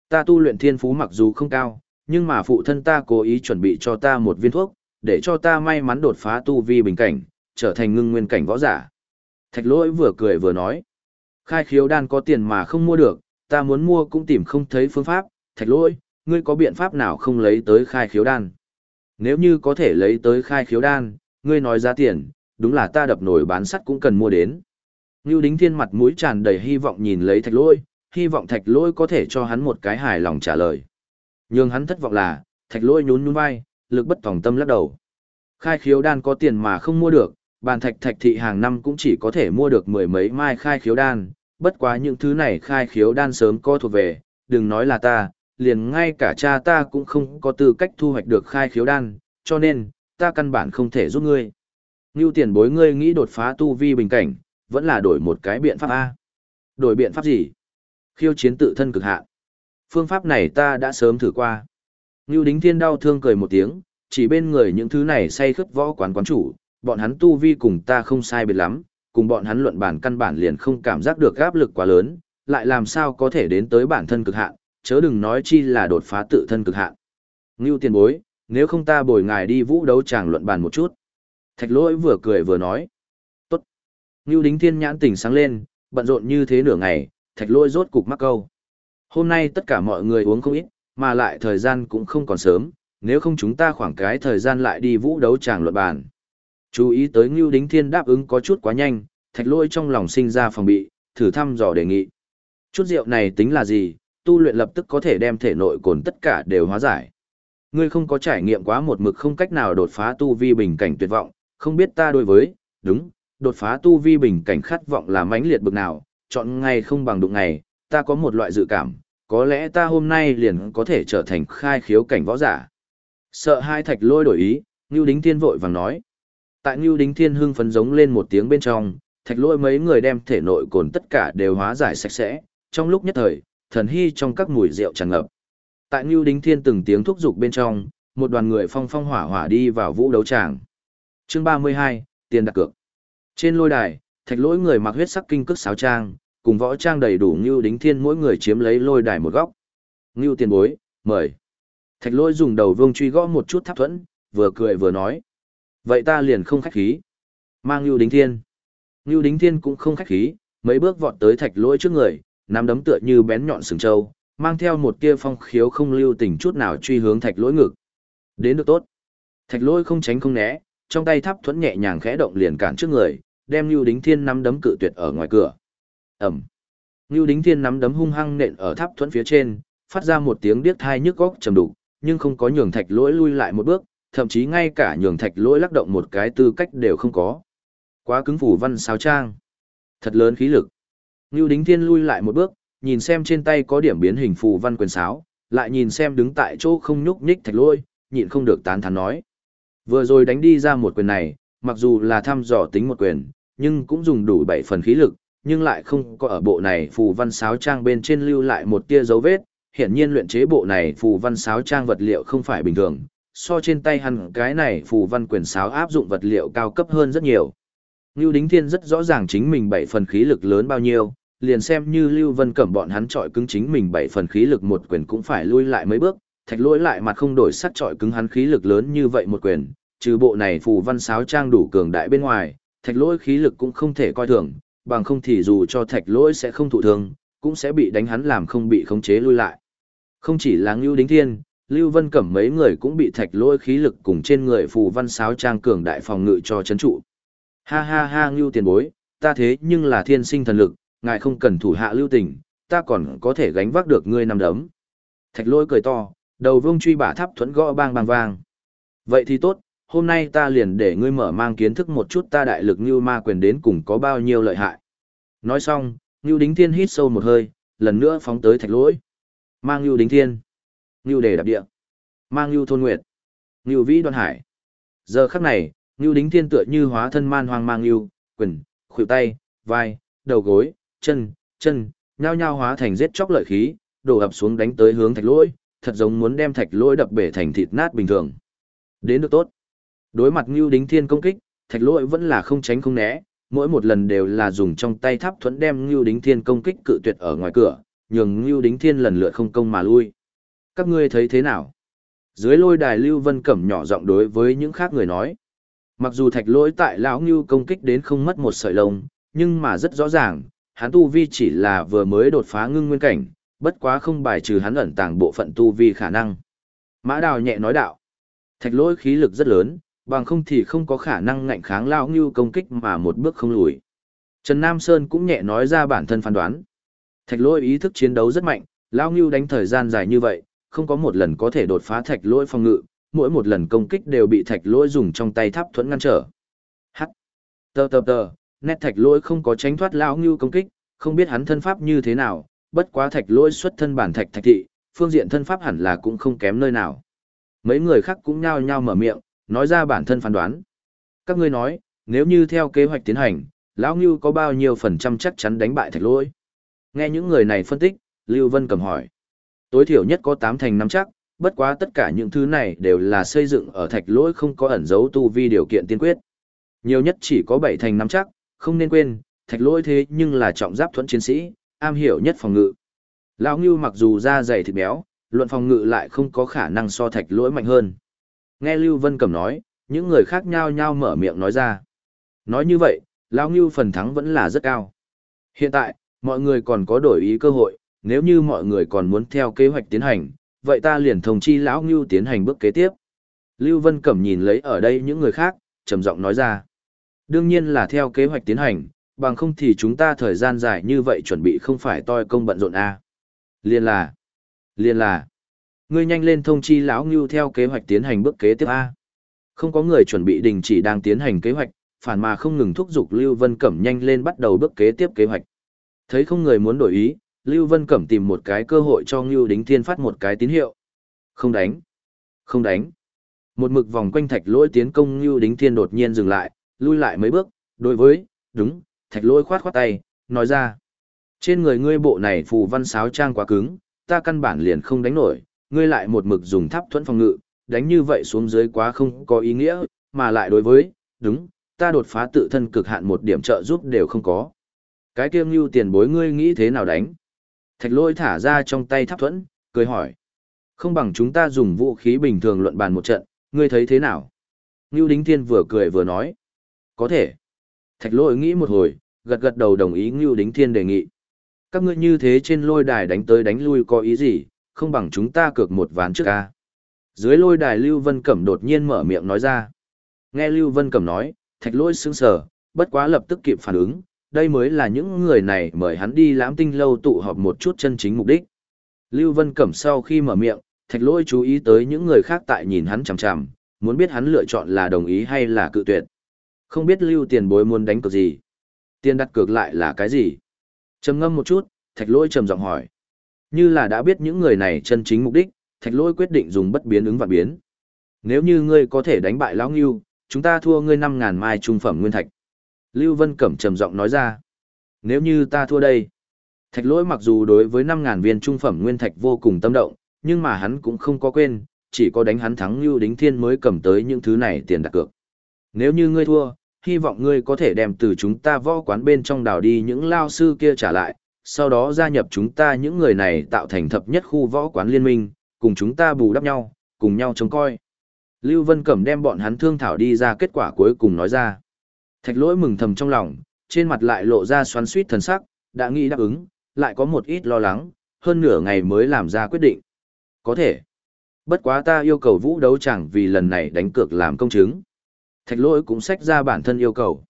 Ta tu luyện thiên phú mặc dù không cao, nhưng mà phụ thân ta cố ý chuẩn bị cho ta một viên thuốc, để cho ta may mắn đột phá tu vi bình cảnh, trở thành ngưng nguyên cảnh võ giả. Thạch lỗi vừa cười vừa nói. Khai khiếu đan có tiền mà không mua được, ta muốn mua cũng tìm không thấy phương pháp. Thạch lỗi, ngươi có biện pháp nào không lấy tới khai khiếu đan? Nếu như có thể lấy tới khai khiếu đan, ngươi nói giá tiền, đúng là ta đập nổi bán sắt cũng cần mua đến. Ngưu đính thiên mặt mũi tràn đầy hy vọng nhìn lấy thạch lỗi, hy vọng thạch lỗi có thể cho hắn một cái hài lòng trả lời. Nhưng hắn thất vọng là, thạch lỗi nhún nhún vai, lực bất tòng tâm lắc đầu. Khai khiếu đan có tiền mà không mua được, bàn thạch thạch thị hàng năm cũng chỉ có thể mua được mười mấy mai khai khiếu đan, bất quá những thứ này khai khiếu đan sớm có thuộc về, đừng nói là ta, liền ngay cả cha ta cũng không có tư cách thu hoạch được khai khiếu đan, cho nên, ta căn bản không thể giúp ngươi. Ngưu tiền bối ngươi nghĩ đột phá tu vi bình cảnh, vẫn là đổi một cái biện pháp A. Đổi biện pháp gì? Khiêu chiến tự thân cực hạn. Phương pháp này ta đã sớm thử qua. Ngưu đính thiên đau thương cười một tiếng, chỉ bên người những thứ này say khướt võ quán quán chủ, bọn hắn tu vi cùng ta không sai biệt lắm, cùng bọn hắn luận bản căn bản liền không cảm giác được áp lực quá lớn, lại làm sao có thể đến tới bản thân cực hạn, chớ đừng nói chi là đột phá tự thân cực hạn. Ngưu tiền bối, nếu không ta bồi ngài đi vũ đấu tràng luận bàn một chút. Thạch lỗi vừa cười vừa nói. Tốt. Ngưu đính thiên nhãn tỉnh sáng lên, bận rộn như thế nửa ngày, thạch lỗi rốt cục mắc câu. Hôm nay tất cả mọi người uống không ít, mà lại thời gian cũng không còn sớm, nếu không chúng ta khoảng cái thời gian lại đi vũ đấu tràng luận bàn. Chú ý tới Ngưu Đính Thiên đáp ứng có chút quá nhanh, thạch lôi trong lòng sinh ra phòng bị, thử thăm dò đề nghị. Chút rượu này tính là gì, tu luyện lập tức có thể đem thể nội cồn tất cả đều hóa giải. Ngươi không có trải nghiệm quá một mực không cách nào đột phá tu vi bình cảnh tuyệt vọng, không biết ta đối với, đúng, đột phá tu vi bình cảnh khát vọng là mãnh liệt bực nào, chọn ngày không bằng đụng ngày, ta có một loại dự cảm, có lẽ ta hôm nay liền có thể trở thành khai khiếu cảnh võ giả. Sợ hai thạch lôi đổi ý, Ngưu Đính Thiên vội vàng nói. Tại Ngưu Đính Thiên hưng phấn giống lên một tiếng bên trong, thạch Lỗi mấy người đem thể nội cồn tất cả đều hóa giải sạch sẽ, trong lúc nhất thời, thần hy trong các mùi rượu tràn ngập. Tại Ngưu Đính Thiên từng tiếng thúc giục bên trong, một đoàn người phong phong hỏa hỏa đi vào vũ đấu tràng. Chương 32, tiền đặt cược. Trên lôi đài, thạch lỗi người mặc huyết sắc kinh cước sáo trang, cùng võ trang đầy đủ Ngưu Đính Thiên mỗi người chiếm lấy lôi đài một góc. Ngưu tiền bối, mời. Thạch Lỗi dùng đầu vương truy gõ một chút tháp thuẫn, vừa cười vừa nói. Vậy ta liền không khách khí. Mang Ngưu Đính Thiên. Ngưu Đính Thiên cũng không khách khí, mấy bước vọt tới thạch lỗi trước người, nắm đấm tựa như bén nhọn sừng trâu, mang theo một tia phong khiếu không lưu tình chút nào truy hướng thạch lỗi ngực. Đến được tốt. Thạch lỗi không tránh không né, trong tay tháp thuẫn nhẹ nhàng khẽ động liền cản trước người, đem Nưu Đính Thiên nắm đấm cự tuyệt ở ngoài cửa. Ẩm. Nưu Đính Thiên nắm đấm hung hăng nện ở tháp thuẫn phía trên, phát ra một tiếng điếc thai nhức óc trầm đục, nhưng không có nhường thạch lỗi lui lại một bước, thậm chí ngay cả nhường thạch lỗi lắc động một cái tư cách đều không có. Quá cứng phủ văn sáo trang. Thật lớn khí lực. Ngưu Đính Thiên lui lại một bước, nhìn xem trên tay có điểm biến hình phù văn quyền sáo, lại nhìn xem đứng tại chỗ không nhúc nhích thạch lôi, nhịn không được tán thán nói. Vừa rồi đánh đi ra một quyền này, mặc dù là thăm dò tính một quyền, nhưng cũng dùng đủ bảy phần khí lực, nhưng lại không có ở bộ này phù văn sáo trang bên trên lưu lại một tia dấu vết, hiển nhiên luyện chế bộ này phù văn sáo trang vật liệu không phải bình thường, so trên tay hắn cái này phù văn quyền sáo áp dụng vật liệu cao cấp hơn rất nhiều. Ngưu Đính Thiên rất rõ ràng chính mình bảy phần khí lực lớn bao nhiêu, liền xem như Lưu Vân Cẩm bọn hắn trọi cứng chính mình bảy phần khí lực một quyền cũng phải lui lại mấy bước, thạch lỗi lại mặt không đổi sắc trọi cứng hắn khí lực lớn như vậy một quyền, trừ bộ này phù văn sáo trang đủ cường đại bên ngoài, thạch lỗi khí lực cũng không thể coi thường, bằng không thì dù cho thạch lỗi sẽ không thụ thương, cũng sẽ bị đánh hắn làm không bị khống chế lui lại. Không chỉ là Ngưu Đính Thiên, Lưu Vân Cẩm mấy người cũng bị thạch lỗi khí lực cùng trên người phù văn sáo trang cường đại phòng ngự cho chấn trụ. Ha ha ha Ngưu tiền bối, ta thế nhưng là thiên sinh thần lực, ngài không cần thủ hạ lưu tình, ta còn có thể gánh vác được ngươi nằm đấm. Thạch lỗi cười to, đầu vương truy bả tháp thuẫn gõ bang bang vang. Vậy thì tốt, hôm nay ta liền để ngươi mở mang kiến thức một chút ta đại lực Ngưu ma quyền đến cùng có bao nhiêu lợi hại. Nói xong, Ngưu Đính Thiên hít sâu một hơi, lần nữa phóng tới thạch lỗi. Mang Ngưu Đính Thiên. Ngưu đề đạp địa. Mang Ngưu Thôn Nguyệt. Ngưu Vĩ Đoan Hải. Giờ khắc này, Ngưu Đính Thiên tựa như hóa thân man hoang mang Ngưu, quyền, khuỷu tay, vai, đầu gối, chân, chân, nhao nhao hóa thành giết chóc lợi khí, đổ ập xuống đánh tới hướng thạch lỗi, thật giống muốn đem thạch lỗi đập bể thành thịt nát bình thường. Đến được tốt. Đối mặt Ngưu Đính Thiên công kích, thạch lỗi vẫn là không tránh không né, mỗi một lần đều là dùng trong tay tháp thuẫn đem Ngưu Đính Thiên công kích cự tuyệt ở ngoài cửa, nhường Ngưu Đính Thiên lần lượt không công mà lui. Các ngươi thấy thế nào? Dưới lôi đài Lưu Vân Cẩm nhỏ giọng đối với những khác người nói. Mặc dù thạch lỗi tại lão Ngưu công kích đến không mất một sợi lông, nhưng mà rất rõ ràng, hắn tu vi chỉ là vừa mới đột phá ngưng nguyên cảnh, bất quá không bài trừ hắn ẩn tàng bộ phận tu vi khả năng. Mã Đào nhẹ nói đạo, thạch lỗi khí lực rất lớn, bằng không thì không có khả năng ngạnh kháng lão ngưu công kích mà một bước không lùi. Trần Nam Sơn cũng nhẹ nói ra bản thân phán đoán. Thạch lỗi ý thức chiến đấu rất mạnh, lão ngưu đánh thời gian dài như vậy, không có một lần có thể đột phá thạch lỗi phòng ngự, mỗi một lần công kích đều bị thạch lỗi dùng trong tay tháp thuẫn ngăn trở. Hắc. Tờ tờ tờ, nét thạch lỗi không có tránh thoát lão ngưu công kích, không biết hắn thân pháp như thế nào, bất quá thạch lỗi xuất thân bản thạch thạch thị, phương diện thân pháp hẳn là cũng không kém nơi nào. Mấy người khác cũng nhao nhao mở miệng, nói ra bản thân phán đoán. Các ngươi nói, nếu như theo kế hoạch tiến hành, lão ngưu có bao nhiêu phần trăm chắc chắn đánh bại thạch lỗi? Nghe những người này phân tích, Lưu Vân cầm hỏi. Tối thiểu nhất có 8 thành năm chắc, bất quá tất cả những thứ này đều là xây dựng ở thạch lỗi không có ẩn dấu tu vi điều kiện tiên quyết. Nhiều nhất chỉ có 7 thành năm chắc, không nên quên, thạch lỗi thế nhưng là trọng giáp thuẫn chiến sĩ, am hiểu nhất phòng ngự. Lão Ngưu mặc dù da dày thịt béo, luận phòng ngự lại không có khả năng so thạch lỗi mạnh hơn. Nghe Lưu Vân Cẩm nói, những người khác nhao nhao mở miệng nói ra. Nói như vậy, Lão Ngưu phần thắng vẫn là rất cao. Hiện tại, mọi người còn có đổi ý cơ hội, nếu như mọi người còn muốn theo kế hoạch tiến hành, vậy ta liền thông chi Lão Ngưu tiến hành bước kế tiếp. Lưu Vân Cẩm nhìn lấy ở đây những người khác, trầm giọng nói ra. Đương nhiên là theo kế hoạch tiến hành, bằng không thì chúng ta thời gian dài như vậy chuẩn bị không phải toi công bận rộn a. À. Liên là, liên là, ngươi nhanh lên thông chi lão Ngưu theo kế hoạch tiến hành bước kế tiếp a. Không có người chuẩn bị đình chỉ đang tiến hành kế hoạch, phản mà không ngừng thúc giục Lưu Vân Cẩm nhanh lên bắt đầu bước kế tiếp kế hoạch. Thấy không người muốn đổi ý, Lưu Vân Cẩm tìm một cái cơ hội cho Ngưu Đính Thiên phát một cái tín hiệu. Không đánh, không đánh. Một mực vòng quanh thạch lỗi tiến công Ngưu Đính Thiên đột nhiên dừng lại, lui lại mấy bước, đối với, đúng, thạch lôi khoát khoát tay, nói ra. Trên người ngươi bộ này phù văn sáo trang quá cứng, ta căn bản liền không đánh nổi, ngươi lại một mực dùng tháp thuẫn phòng ngự, đánh như vậy xuống dưới quá không có ý nghĩa, mà lại đối với, đúng, ta đột phá tự thân cực hạn một điểm trợ giúp đều không có. Cái kiêng lưu tiền bối ngươi nghĩ thế nào đánh? Thạch lôi thả ra trong tay tháp thuẫn, cười hỏi. Không bằng chúng ta dùng vũ khí bình thường luận bàn một trận, ngươi thấy thế nào? Ngưu Đính Thiên vừa cười vừa nói. Có thể. Thạch lôi nghĩ một hồi, gật gật đầu đồng ý Ngưu Đính Thiên đề nghị. Các ngươi như thế trên lôi đài đánh tới đánh lui có ý gì, không bằng chúng ta cược một ván trước ca. Dưới lôi đài Lưu Vân Cẩm đột nhiên mở miệng nói ra. Nghe Lưu Vân Cẩm nói, thạch lôi sững sờ, bất quá lập tức kịp phản ứng, đây mới là những người này mời hắn đi lãm tinh lâu tụ họp một chút chân chính mục đích. Lưu Vân Cẩm sau khi mở miệng, thạch lôi chú ý tới những người khác tại nhìn hắn chằm chằm, muốn biết hắn lựa chọn là đồng ý hay là cự tuyệt. Không biết lưu tiền bối muốn đánh cược gì. Tiền đặt cược lại là cái gì? Trầm ngâm một chút, thạch lôi trầm giọng hỏi. Như là đã biết những người này chân chính mục đích, thạch lôi quyết định dùng bất biến ứng và biến. Nếu như ngươi có thể đánh bại lão ngưu, chúng ta thua ngươi năm ngàn mai trung phẩm nguyên thạch. Lưu Vân Cẩm trầm giọng nói ra. Nếu như ta thua đây. Thạch lỗi mặc dù đối với năm ngàn viên trung phẩm nguyên thạch vô cùng tâm động, nhưng mà hắn cũng không có quên, chỉ có đánh hắn thắng Lưu Đính Thiên mới cầm tới những thứ này tiền đặt cược. Nếu như ngươi thua, hy vọng ngươi có thể đem từ chúng ta võ quán bên trong đảo đi những lao sư kia trả lại, sau đó gia nhập chúng ta những người này tạo thành thập nhất khu võ quán liên minh, cùng chúng ta bù đắp nhau, cùng nhau chống coi. Lưu Vân Cẩm đem bọn hắn thương thảo đi ra kết quả cuối cùng nói ra. Thạch lỗi mừng thầm trong lòng, trên mặt lại lộ ra xoắn suýt thần sắc, đã nghĩ đáp ứng, lại có một ít lo lắng, hơn nửa ngày mới làm ra quyết định. Có thể. Bất quá ta yêu cầu vũ đấu chẳng vì lần này đánh cược làm công chứng. Thạch lỗi cũng xách ra bản thân yêu cầu.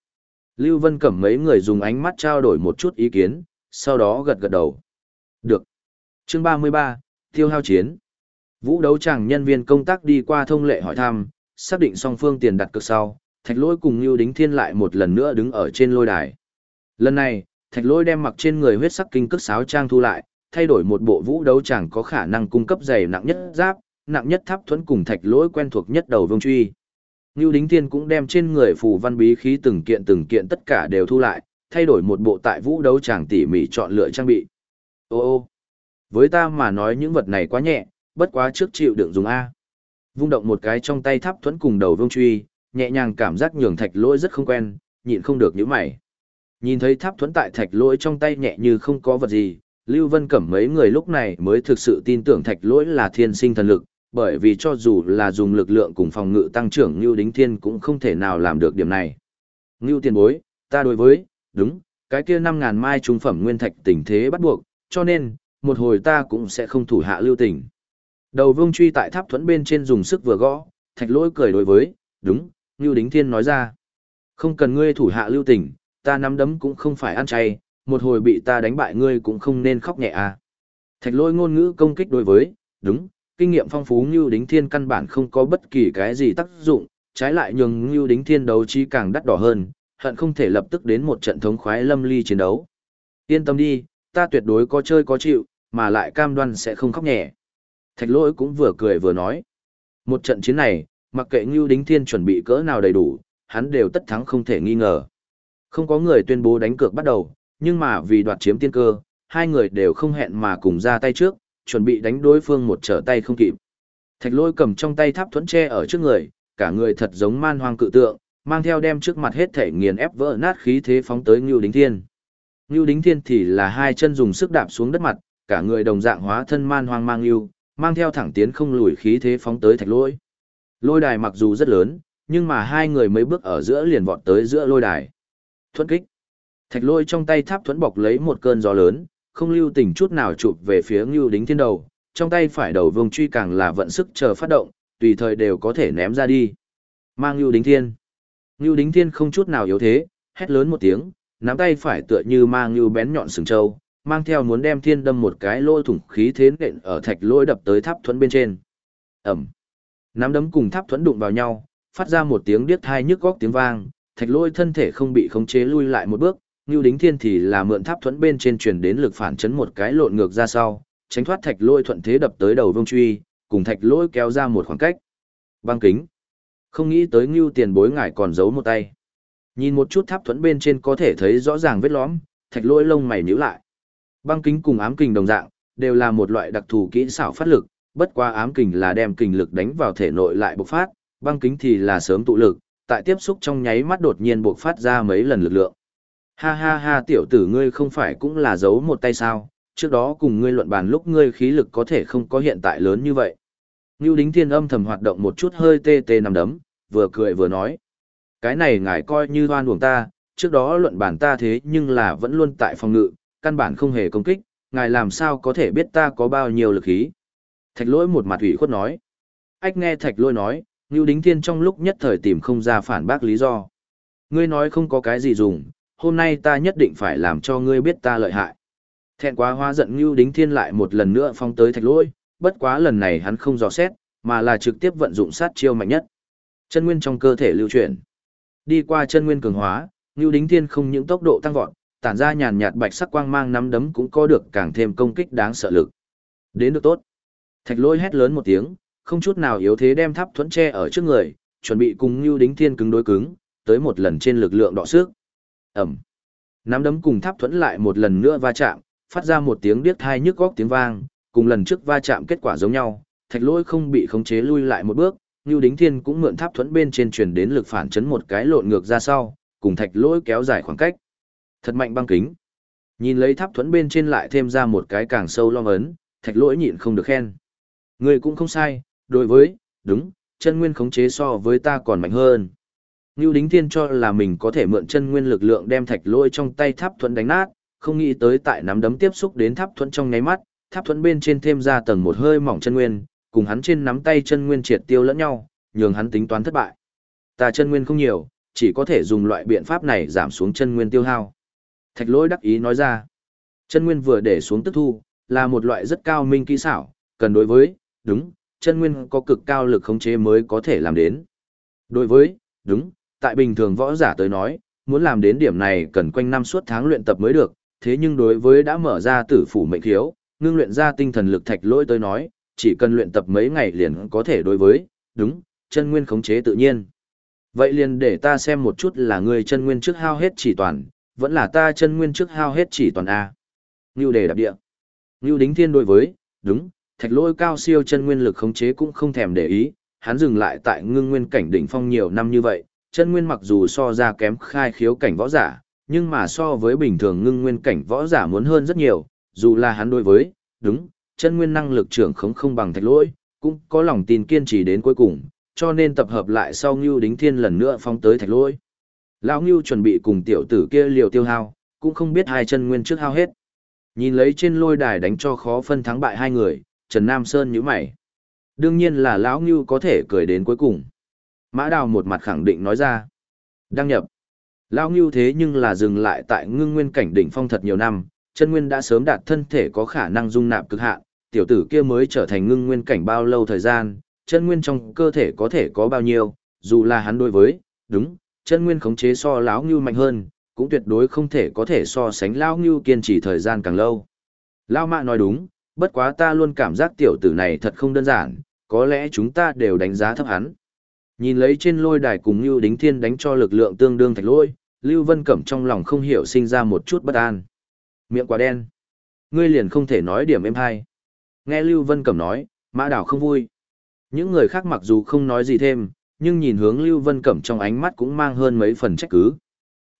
Lưu Vân Cẩm mấy người dùng ánh mắt trao đổi một chút ý kiến, sau đó gật gật đầu. Được. Chương 33, Tiêu hao chiến. Vũ đấu chẳng nhân viên công tác đi qua thông lệ hỏi thăm, xác định song phương tiền đặt cược sau, thạch lỗi cùng Ngưu Đính Thiên lại một lần nữa đứng ở trên lôi đài. Lần này, thạch lỗi đem mặc trên người huyết sắc kinh cước sáo trang thu lại, thay đổi một bộ vũ đấu chẳng có khả năng cung cấp giày nặng nhất giáp, nặng nhất tháp thuẫn cùng thạch lỗi quen thuộc nhất đầu vương truy. Ngưu Đính Thiên cũng đem trên người phù văn bí khí từng kiện từng kiện tất cả đều thu lại, thay đổi một bộ tại vũ đấu chẳng tỉ mỉ chọn lựa trang bị. Ô ô, với ta mà nói những vật này quá nhẹ, bất quá trước chịu đựng dùng A. Vung động một cái trong tay tháp thuẫn cùng đầu vương truy, nhẹ nhàng cảm giác nhường thạch lỗi rất không quen, nhịn không được những mày. Nhìn thấy tháp thuẫn tại thạch lỗi trong tay nhẹ như không có vật gì, Lưu Vân Cẩm mấy người lúc này mới thực sự tin tưởng thạch lỗi là thiên sinh thần lực, bởi vì cho dù là dùng lực lượng cùng phòng ngự tăng trưởng Ngưu Đính Thiên cũng không thể nào làm được điểm này. Ngưu tiền bối, ta đối với, đúng, cái kia năm ngàn mai trung phẩm nguyên thạch tình thế bắt buộc, cho nên, một hồi ta cũng sẽ không thủ hạ lưu tình. Đầu vương truy tại tháp thuẫn bên trên dùng sức vừa gõ, thạch lỗi cười đối với, đúng, Ngưu Đính Thiên nói ra. Không cần ngươi thủ hạ lưu tình, ta nắm đấm cũng không phải ăn chay, một hồi bị ta đánh bại ngươi cũng không nên khóc nhẹ à. Thạch lỗi ngôn ngữ công kích đối với, đúng, kinh nghiệm phong phú Ngưu Đính Thiên căn bản không có bất kỳ cái gì tác dụng, trái lại nhường Ngưu Đính Thiên đấu trí càng đắt đỏ hơn, hận không thể lập tức đến một trận thống khoái lâm ly chiến đấu. Yên tâm đi, ta tuyệt đối có chơi có chịu, mà lại cam đoan sẽ không khóc nhẹ. Thạch lỗi cũng vừa cười vừa nói. Một trận chiến này, mặc kệ Ngưu Đính Thiên chuẩn bị cỡ nào đầy đủ, hắn đều tất thắng không thể nghi ngờ. Không có người tuyên bố đánh cược bắt đầu, nhưng mà vì đoạt chiếm tiên cơ, hai người đều không hẹn mà cùng ra tay trước, chuẩn bị đánh đối phương một trở tay không kịp. Thạch lôi cầm trong tay tháp thuẫn tre ở trước người, cả người thật giống man hoang cự tượng, mang theo đem trước mặt hết thể nghiền ép vỡ nát khí thế phóng tới Ngưu Đính Thiên. Ngưu Đính Thiên thì là hai chân dùng sức đạp xuống đất mặt, cả người đồng dạng hóa thân man hoang mang yêu, mang theo thẳng tiến không lùi khí thế phóng tới thạch lôi. Lôi đài mặc dù rất lớn, nhưng mà hai người mấy bước ở giữa liền vọt tới giữa lôi đài. Thuẫn kích. Thạch lôi trong tay tháp thuẫn bọc lấy một cơn gió lớn, không lưu tình chút nào chụp về phía Ngưu Đính Thiên đầu, trong tay phải đầu vương truy càng là vận sức chờ phát động, tùy thời đều có thể ném ra đi. Mang Ngưu Đính Thiên. Ngưu Đính Thiên không chút nào yếu thế, hét lớn một tiếng, nắm tay phải tựa như mang Ngưu bén nhọn sừng trâu, mang theo muốn đem thiên đâm một cái lôi thủng khí thế nện ở thạch lôi đập tới tháp thuẫn bên trên. Ẩm. Nắm đấm cùng tháp thuẫn đụng vào nhau, phát ra một tiếng điếc thai nhức góc tiếng vang, thạch lôi thân thể không bị khống chế lui lại một bước, Ngưu Đính Thiên thì là mượn tháp thuẫn bên trên truyền đến lực phản chấn một cái lộn ngược ra sau, tránh thoát thạch lôi thuận thế đập tới đầu vương truy, cùng thạch lôi kéo ra một khoảng cách. Băng kính. Không nghĩ tới Ngưu tiền bối ngải còn giấu một tay. Nhìn một chút tháp thuẫn bên trên có thể thấy rõ ràng vết lõm, thạch lôi lông mày nhíu lại. Băng kính cùng ám kình đồng dạng, đều là một loại đặc thù kỹ xảo phát lực, bất qua ám kình là đem kình lực đánh vào thể nội lại bộc phát, băng kính thì là sớm tụ lực, tại tiếp xúc trong nháy mắt đột nhiên bộc phát ra mấy lần lực lượng. Ha ha ha tiểu tử ngươi không phải cũng là giấu một tay sao, trước đó cùng ngươi luận bàn lúc ngươi khí lực có thể không có hiện tại lớn như vậy. Ngưu Đính Thiên âm thầm hoạt động một chút hơi tê tê nằm đấm, vừa cười vừa nói. Cái này ngài coi như hoan uổng ta, trước đó luận bàn ta thế nhưng là vẫn luôn tại phòng ngự, căn bản không hề công kích, ngài làm sao có thể biết ta có bao nhiêu lực khí. Thạch lỗi một mặt ủy khuất nói. Ách nghe thạch lỗi nói, Ngưu Đính Thiên trong lúc nhất thời tìm không ra phản bác lý do. Ngươi nói không có cái gì dùng, hôm nay ta nhất định phải làm cho ngươi biết ta lợi hại. Thẹn quá hóa giận Ngưu Đính Thiên lại một lần nữa phong tới thạch lỗi, bất quá lần này hắn không dò xét, mà là trực tiếp vận dụng sát chiêu mạnh nhất. Chân nguyên trong cơ thể lưu chuyển. Đi qua chân nguyên cường hóa, Ngưu Đính Thiên không những tốc độ tăng vọt, tản ra nhàn nhạt bạch sắc quang mang nắm đấm cũng có được càng thêm công kích đáng sợ lực. Đến được tốt. Thạch lôi hét lớn một tiếng, không chút nào yếu thế đem tháp thuẫn tre ở trước người, chuẩn bị cùng Ngưu Đính Thiên cứng đối cứng, tới một lần trên lực lượng đọ sức. Ẩm. Nắm đấm cùng tháp thuẫn lại một lần nữa va chạm, phát ra một tiếng điếc thai nhức góc tiếng vang, cùng lần trước va chạm kết quả giống nhau, thạch lôi không bị khống chế lui lại một bước, Ngưu Đính Thiên cũng mượn tháp thuẫn bên trên truyền đến lực phản chấn một cái lộn ngược ra sau, cùng thạch lôi kéo dài khoảng cách. Thật mạnh băng kính. Nhìn lấy tháp thuẫn bên trên lại thêm ra một cái càng sâu long ấn, thạch lỗi nhịn không được khen. Người cũng không sai, đối với, đúng, chân nguyên khống chế so với ta còn mạnh hơn. Ngưu Đính Thiên cho là mình có thể mượn chân nguyên lực lượng đem thạch lôi trong tay tháp thuẫn đánh nát, không nghĩ tới tại nắm đấm tiếp xúc đến tháp thuẫn trong nháy mắt, tháp thuẫn bên trên thêm ra tầng một hơi mỏng chân nguyên, cùng hắn trên nắm tay chân nguyên triệt tiêu lẫn nhau, nhường hắn tính toán thất bại. Ta chân nguyên không nhiều, chỉ có thể dùng loại biện pháp này giảm xuống chân nguyên tiêu hao. Thạch Lôi đắc ý nói ra, chân nguyên vừa để xuống tức thu, là một loại rất cao minh kỹ xảo, cần đối với, đúng, chân nguyên có cực cao lực khống chế mới có thể làm đến. Đối với, đúng, tại bình thường võ giả tới nói, muốn làm đến điểm này cần quanh năm suốt tháng luyện tập mới được, thế nhưng đối với đã mở ra tử phủ mệnh thiếu, ngưng luyện ra tinh thần lực thạch lỗi tới nói, chỉ cần luyện tập mấy ngày liền có thể đối với, đúng, chân nguyên khống chế tự nhiên. Vậy liền để ta xem một chút là người chân nguyên trước hao hết chỉ toàn, vẫn là ta chân nguyên trước hao hết chỉ toàn A. Ngưu đề đạp địa. Ngưu đính thiên đối với, đúng, thạch lỗi cao siêu chân nguyên lực khống chế cũng không thèm để ý, hắn dừng lại tại ngưng nguyên cảnh đỉnh phong nhiều năm như vậy, chân nguyên mặc dù so ra kém khai khiếu cảnh võ giả, nhưng mà so với bình thường ngưng nguyên cảnh võ giả muốn hơn rất nhiều, dù là hắn đối với, đúng, chân nguyên năng lực trưởng khống không bằng thạch lỗi, cũng có lòng tin kiên trì đến cuối cùng, cho nên tập hợp lại sau Ngưu Đính Thiên lần nữa phong tới thạch lỗi. Lão Ngưu chuẩn bị cùng tiểu tử kia liều tiêu hao, cũng không biết hai chân nguyên trước hao hết. Nhìn lấy trên lôi đài đánh cho khó phân thắng bại hai người, Trần Nam Sơn nhíu mày. Đương nhiên là lão Ngưu có thể cười đến cuối cùng. Mã Đào một mặt khẳng định nói ra. Đăng nhập. Lão Ngưu thế nhưng là dừng lại tại ngưng nguyên cảnh đỉnh phong thật nhiều năm, chân nguyên đã sớm đạt thân thể có khả năng dung nạp cực hạn, tiểu tử kia mới trở thành ngưng nguyên cảnh bao lâu thời gian, chân nguyên trong cơ thể có thể có bao nhiêu, dù là hắn đối với, đúng, chân nguyên khống chế so lão ngưu mạnh hơn, cũng tuyệt đối không thể có thể so sánh lão ngưu kiên trì thời gian càng lâu. Lão mạ nói đúng, bất quá ta luôn cảm giác tiểu tử này thật không đơn giản, có lẽ chúng ta đều đánh giá thấp hắn. Nhìn lấy trên lôi đài cùng Lưu Đính Thiên đánh cho lực lượng tương đương thạch lôi, Lưu Vân Cẩm trong lòng không hiểu sinh ra một chút bất an. Miệng quá đen. Ngươi liền không thể nói điểm em hay. Nghe Lưu Vân Cẩm nói, Mã Đảo không vui. Những người khác mặc dù không nói gì thêm, nhưng nhìn hướng Lưu Vân Cẩm trong ánh mắt cũng mang hơn mấy phần trách cứ.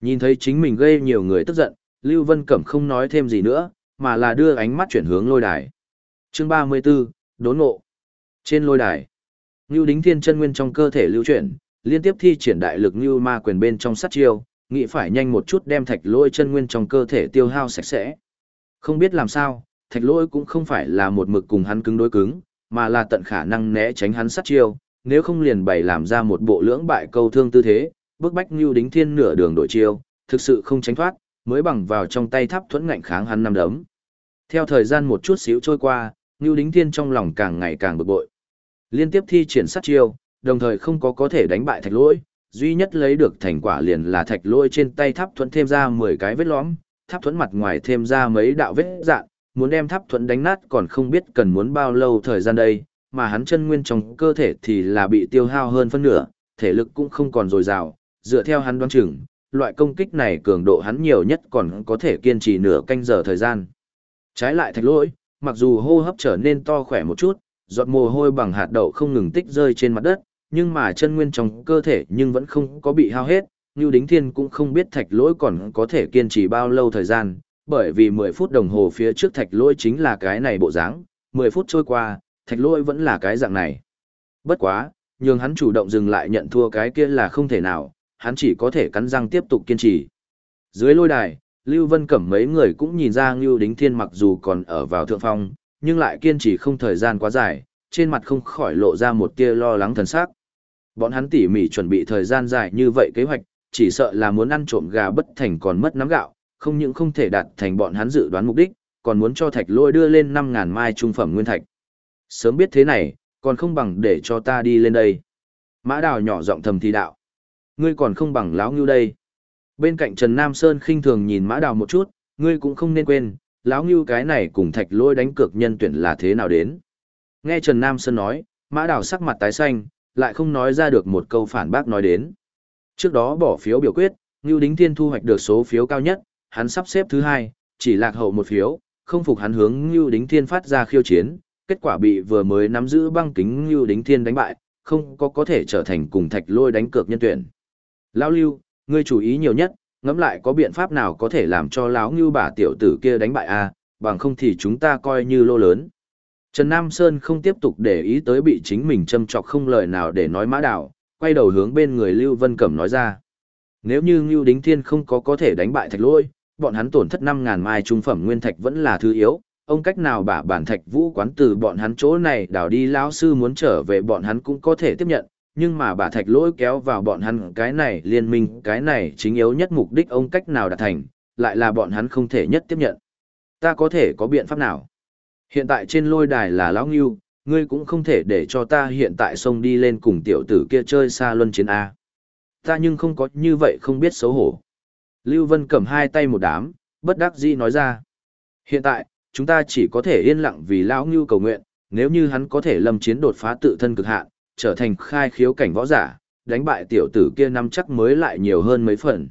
Nhìn thấy chính mình gây nhiều người tức giận, Lưu Vân Cẩm không nói thêm gì nữa, mà là đưa ánh mắt chuyển hướng lôi đài. Chương 34, Đốn Ngộ Trên lôi đài, Nưu Đính Thiên chân nguyên trong cơ thể lưu chuyển, liên tiếp thi triển đại lực như Ma quyền bên trong sát chiêu, nghĩ phải nhanh một chút đem thạch lôi chân nguyên trong cơ thể tiêu hao sạch sẽ. Không biết làm sao, thạch lôi cũng không phải là một mực cùng hắn cứng đối cứng, mà là tận khả năng né tránh hắn sát chiêu, nếu không liền bày làm ra một bộ lưỡng bại câu thương tư thế, bước bách Nưu Đính Thiên nửa đường đổi chiêu, thực sự không tránh thoát, mới bằng vào trong tay tháp thuẫn ngạnh kháng hắn năm đấm. Theo thời gian một chút xíu trôi qua, Ngưu Đính Thiên trong lòng càng ngày càng bực bội. Liên tiếp thi triển sát chiêu, đồng thời không có có thể đánh bại thạch lỗi, duy nhất lấy được thành quả liền là thạch lỗi trên tay tháp thuẫn thêm ra 10 cái vết lõm, tháp thuẫn mặt ngoài thêm ra mấy đạo vết dạn, muốn đem tháp thuẫn đánh nát còn không biết cần muốn bao lâu thời gian đây, mà hắn chân nguyên trong cơ thể thì là bị tiêu hao hơn phân nửa, thể lực cũng không còn dồi dào, dựa theo hắn đoán chừng, loại công kích này cường độ hắn nhiều nhất còn có thể kiên trì nửa canh giờ thời gian. Trái lại thạch lỗi, mặc dù hô hấp trở nên to khỏe một chút, giọt mồ hôi bằng hạt đậu không ngừng tích rơi trên mặt đất, nhưng mà chân nguyên trong cơ thể nhưng vẫn không có bị hao hết, Ngưu Đính Thiên cũng không biết thạch lỗi còn có thể kiên trì bao lâu thời gian, bởi vì 10 phút đồng hồ phía trước thạch lỗi chính là cái này bộ dáng, 10 phút trôi qua, thạch lỗi vẫn là cái dạng này. Bất quá, nhưng hắn chủ động dừng lại nhận thua cái kia là không thể nào, hắn chỉ có thể cắn răng tiếp tục kiên trì. Dưới lôi đài, Lưu Vân Cẩm mấy người cũng nhìn ra Ngưu Đính Thiên mặc dù còn ở vào thượng phong, nhưng lại kiên trì không thời gian quá dài, trên mặt không khỏi lộ ra một tia lo lắng thần sắc. Bọn hắn tỉ mỉ chuẩn bị thời gian dài như vậy kế hoạch, chỉ sợ là muốn ăn trộm gà bất thành còn mất nắm gạo, không những không thể đạt thành bọn hắn dự đoán mục đích, còn muốn cho thạch lôi đưa lên 5.000 mai trung phẩm nguyên thạch. Sớm biết thế này, còn không bằng để cho ta đi lên đây. Mã đào nhỏ giọng thầm thì đạo. Ngươi còn không bằng Lão ngưu đây. Bên cạnh Trần Nam Sơn khinh thường nhìn mã đào một chút, ngươi cũng không nên quên, Lão ngưu cái này cùng thạch lôi đánh cược nhân tuyển là thế nào đến. Nghe Trần Nam Sơn nói, mã đào sắc mặt tái xanh, lại không nói ra được một câu phản bác nói đến. Trước đó bỏ phiếu biểu quyết, Ngưu Đính Thiên thu hoạch được số phiếu cao nhất, hắn sắp xếp thứ hai, chỉ lạc hậu một phiếu, không phục hắn hướng Ngưu Đính Thiên phát ra khiêu chiến, kết quả bị vừa mới nắm giữ băng kính Ngưu Đính Thiên đánh bại, không có có thể trở thành cùng thạch lôi đánh cược nhân tuyển. Lão Lưu, ngươi chủ ý nhiều nhất, ngẫm lại có biện pháp nào có thể làm cho lão Ngưu bà tiểu tử kia đánh bại a, bằng không thì chúng ta coi như lô lớn. Trần Nam Sơn không tiếp tục để ý tới bị chính mình châm chọc không lời nào để nói mã đảo, quay đầu hướng bên người Lưu Vân Cẩm nói ra. Nếu như Ngưu Đính Thiên không có có thể đánh bại thạch lôi, bọn hắn tổn thất 5.000 mai trung phẩm nguyên thạch vẫn là thứ yếu, ông cách nào bả bản thạch vũ quán từ bọn hắn chỗ này đảo đi lão sư muốn trở về bọn hắn cũng có thể tiếp nhận, nhưng mà bà thạch lỗi kéo vào bọn hắn cái này liên minh cái này chính yếu nhất mục đích ông cách nào đạt thành, lại là bọn hắn không thể nhất tiếp nhận. Ta có thể có biện pháp nào? Hiện tại trên lôi đài là lão ngưu, ngươi cũng không thể để cho ta hiện tại xông đi lên cùng tiểu tử kia chơi xa luân chiến A. Ta nhưng không có như vậy không biết xấu hổ. Lưu Vân cầm hai tay một đám, bất đắc dĩ nói ra. Hiện tại, chúng ta chỉ có thể yên lặng vì lão ngưu cầu nguyện, nếu như hắn có thể lâm chiến đột phá tự thân cực hạn, trở thành khai khiếu cảnh võ giả, đánh bại tiểu tử kia năm chắc mới lại nhiều hơn mấy phần.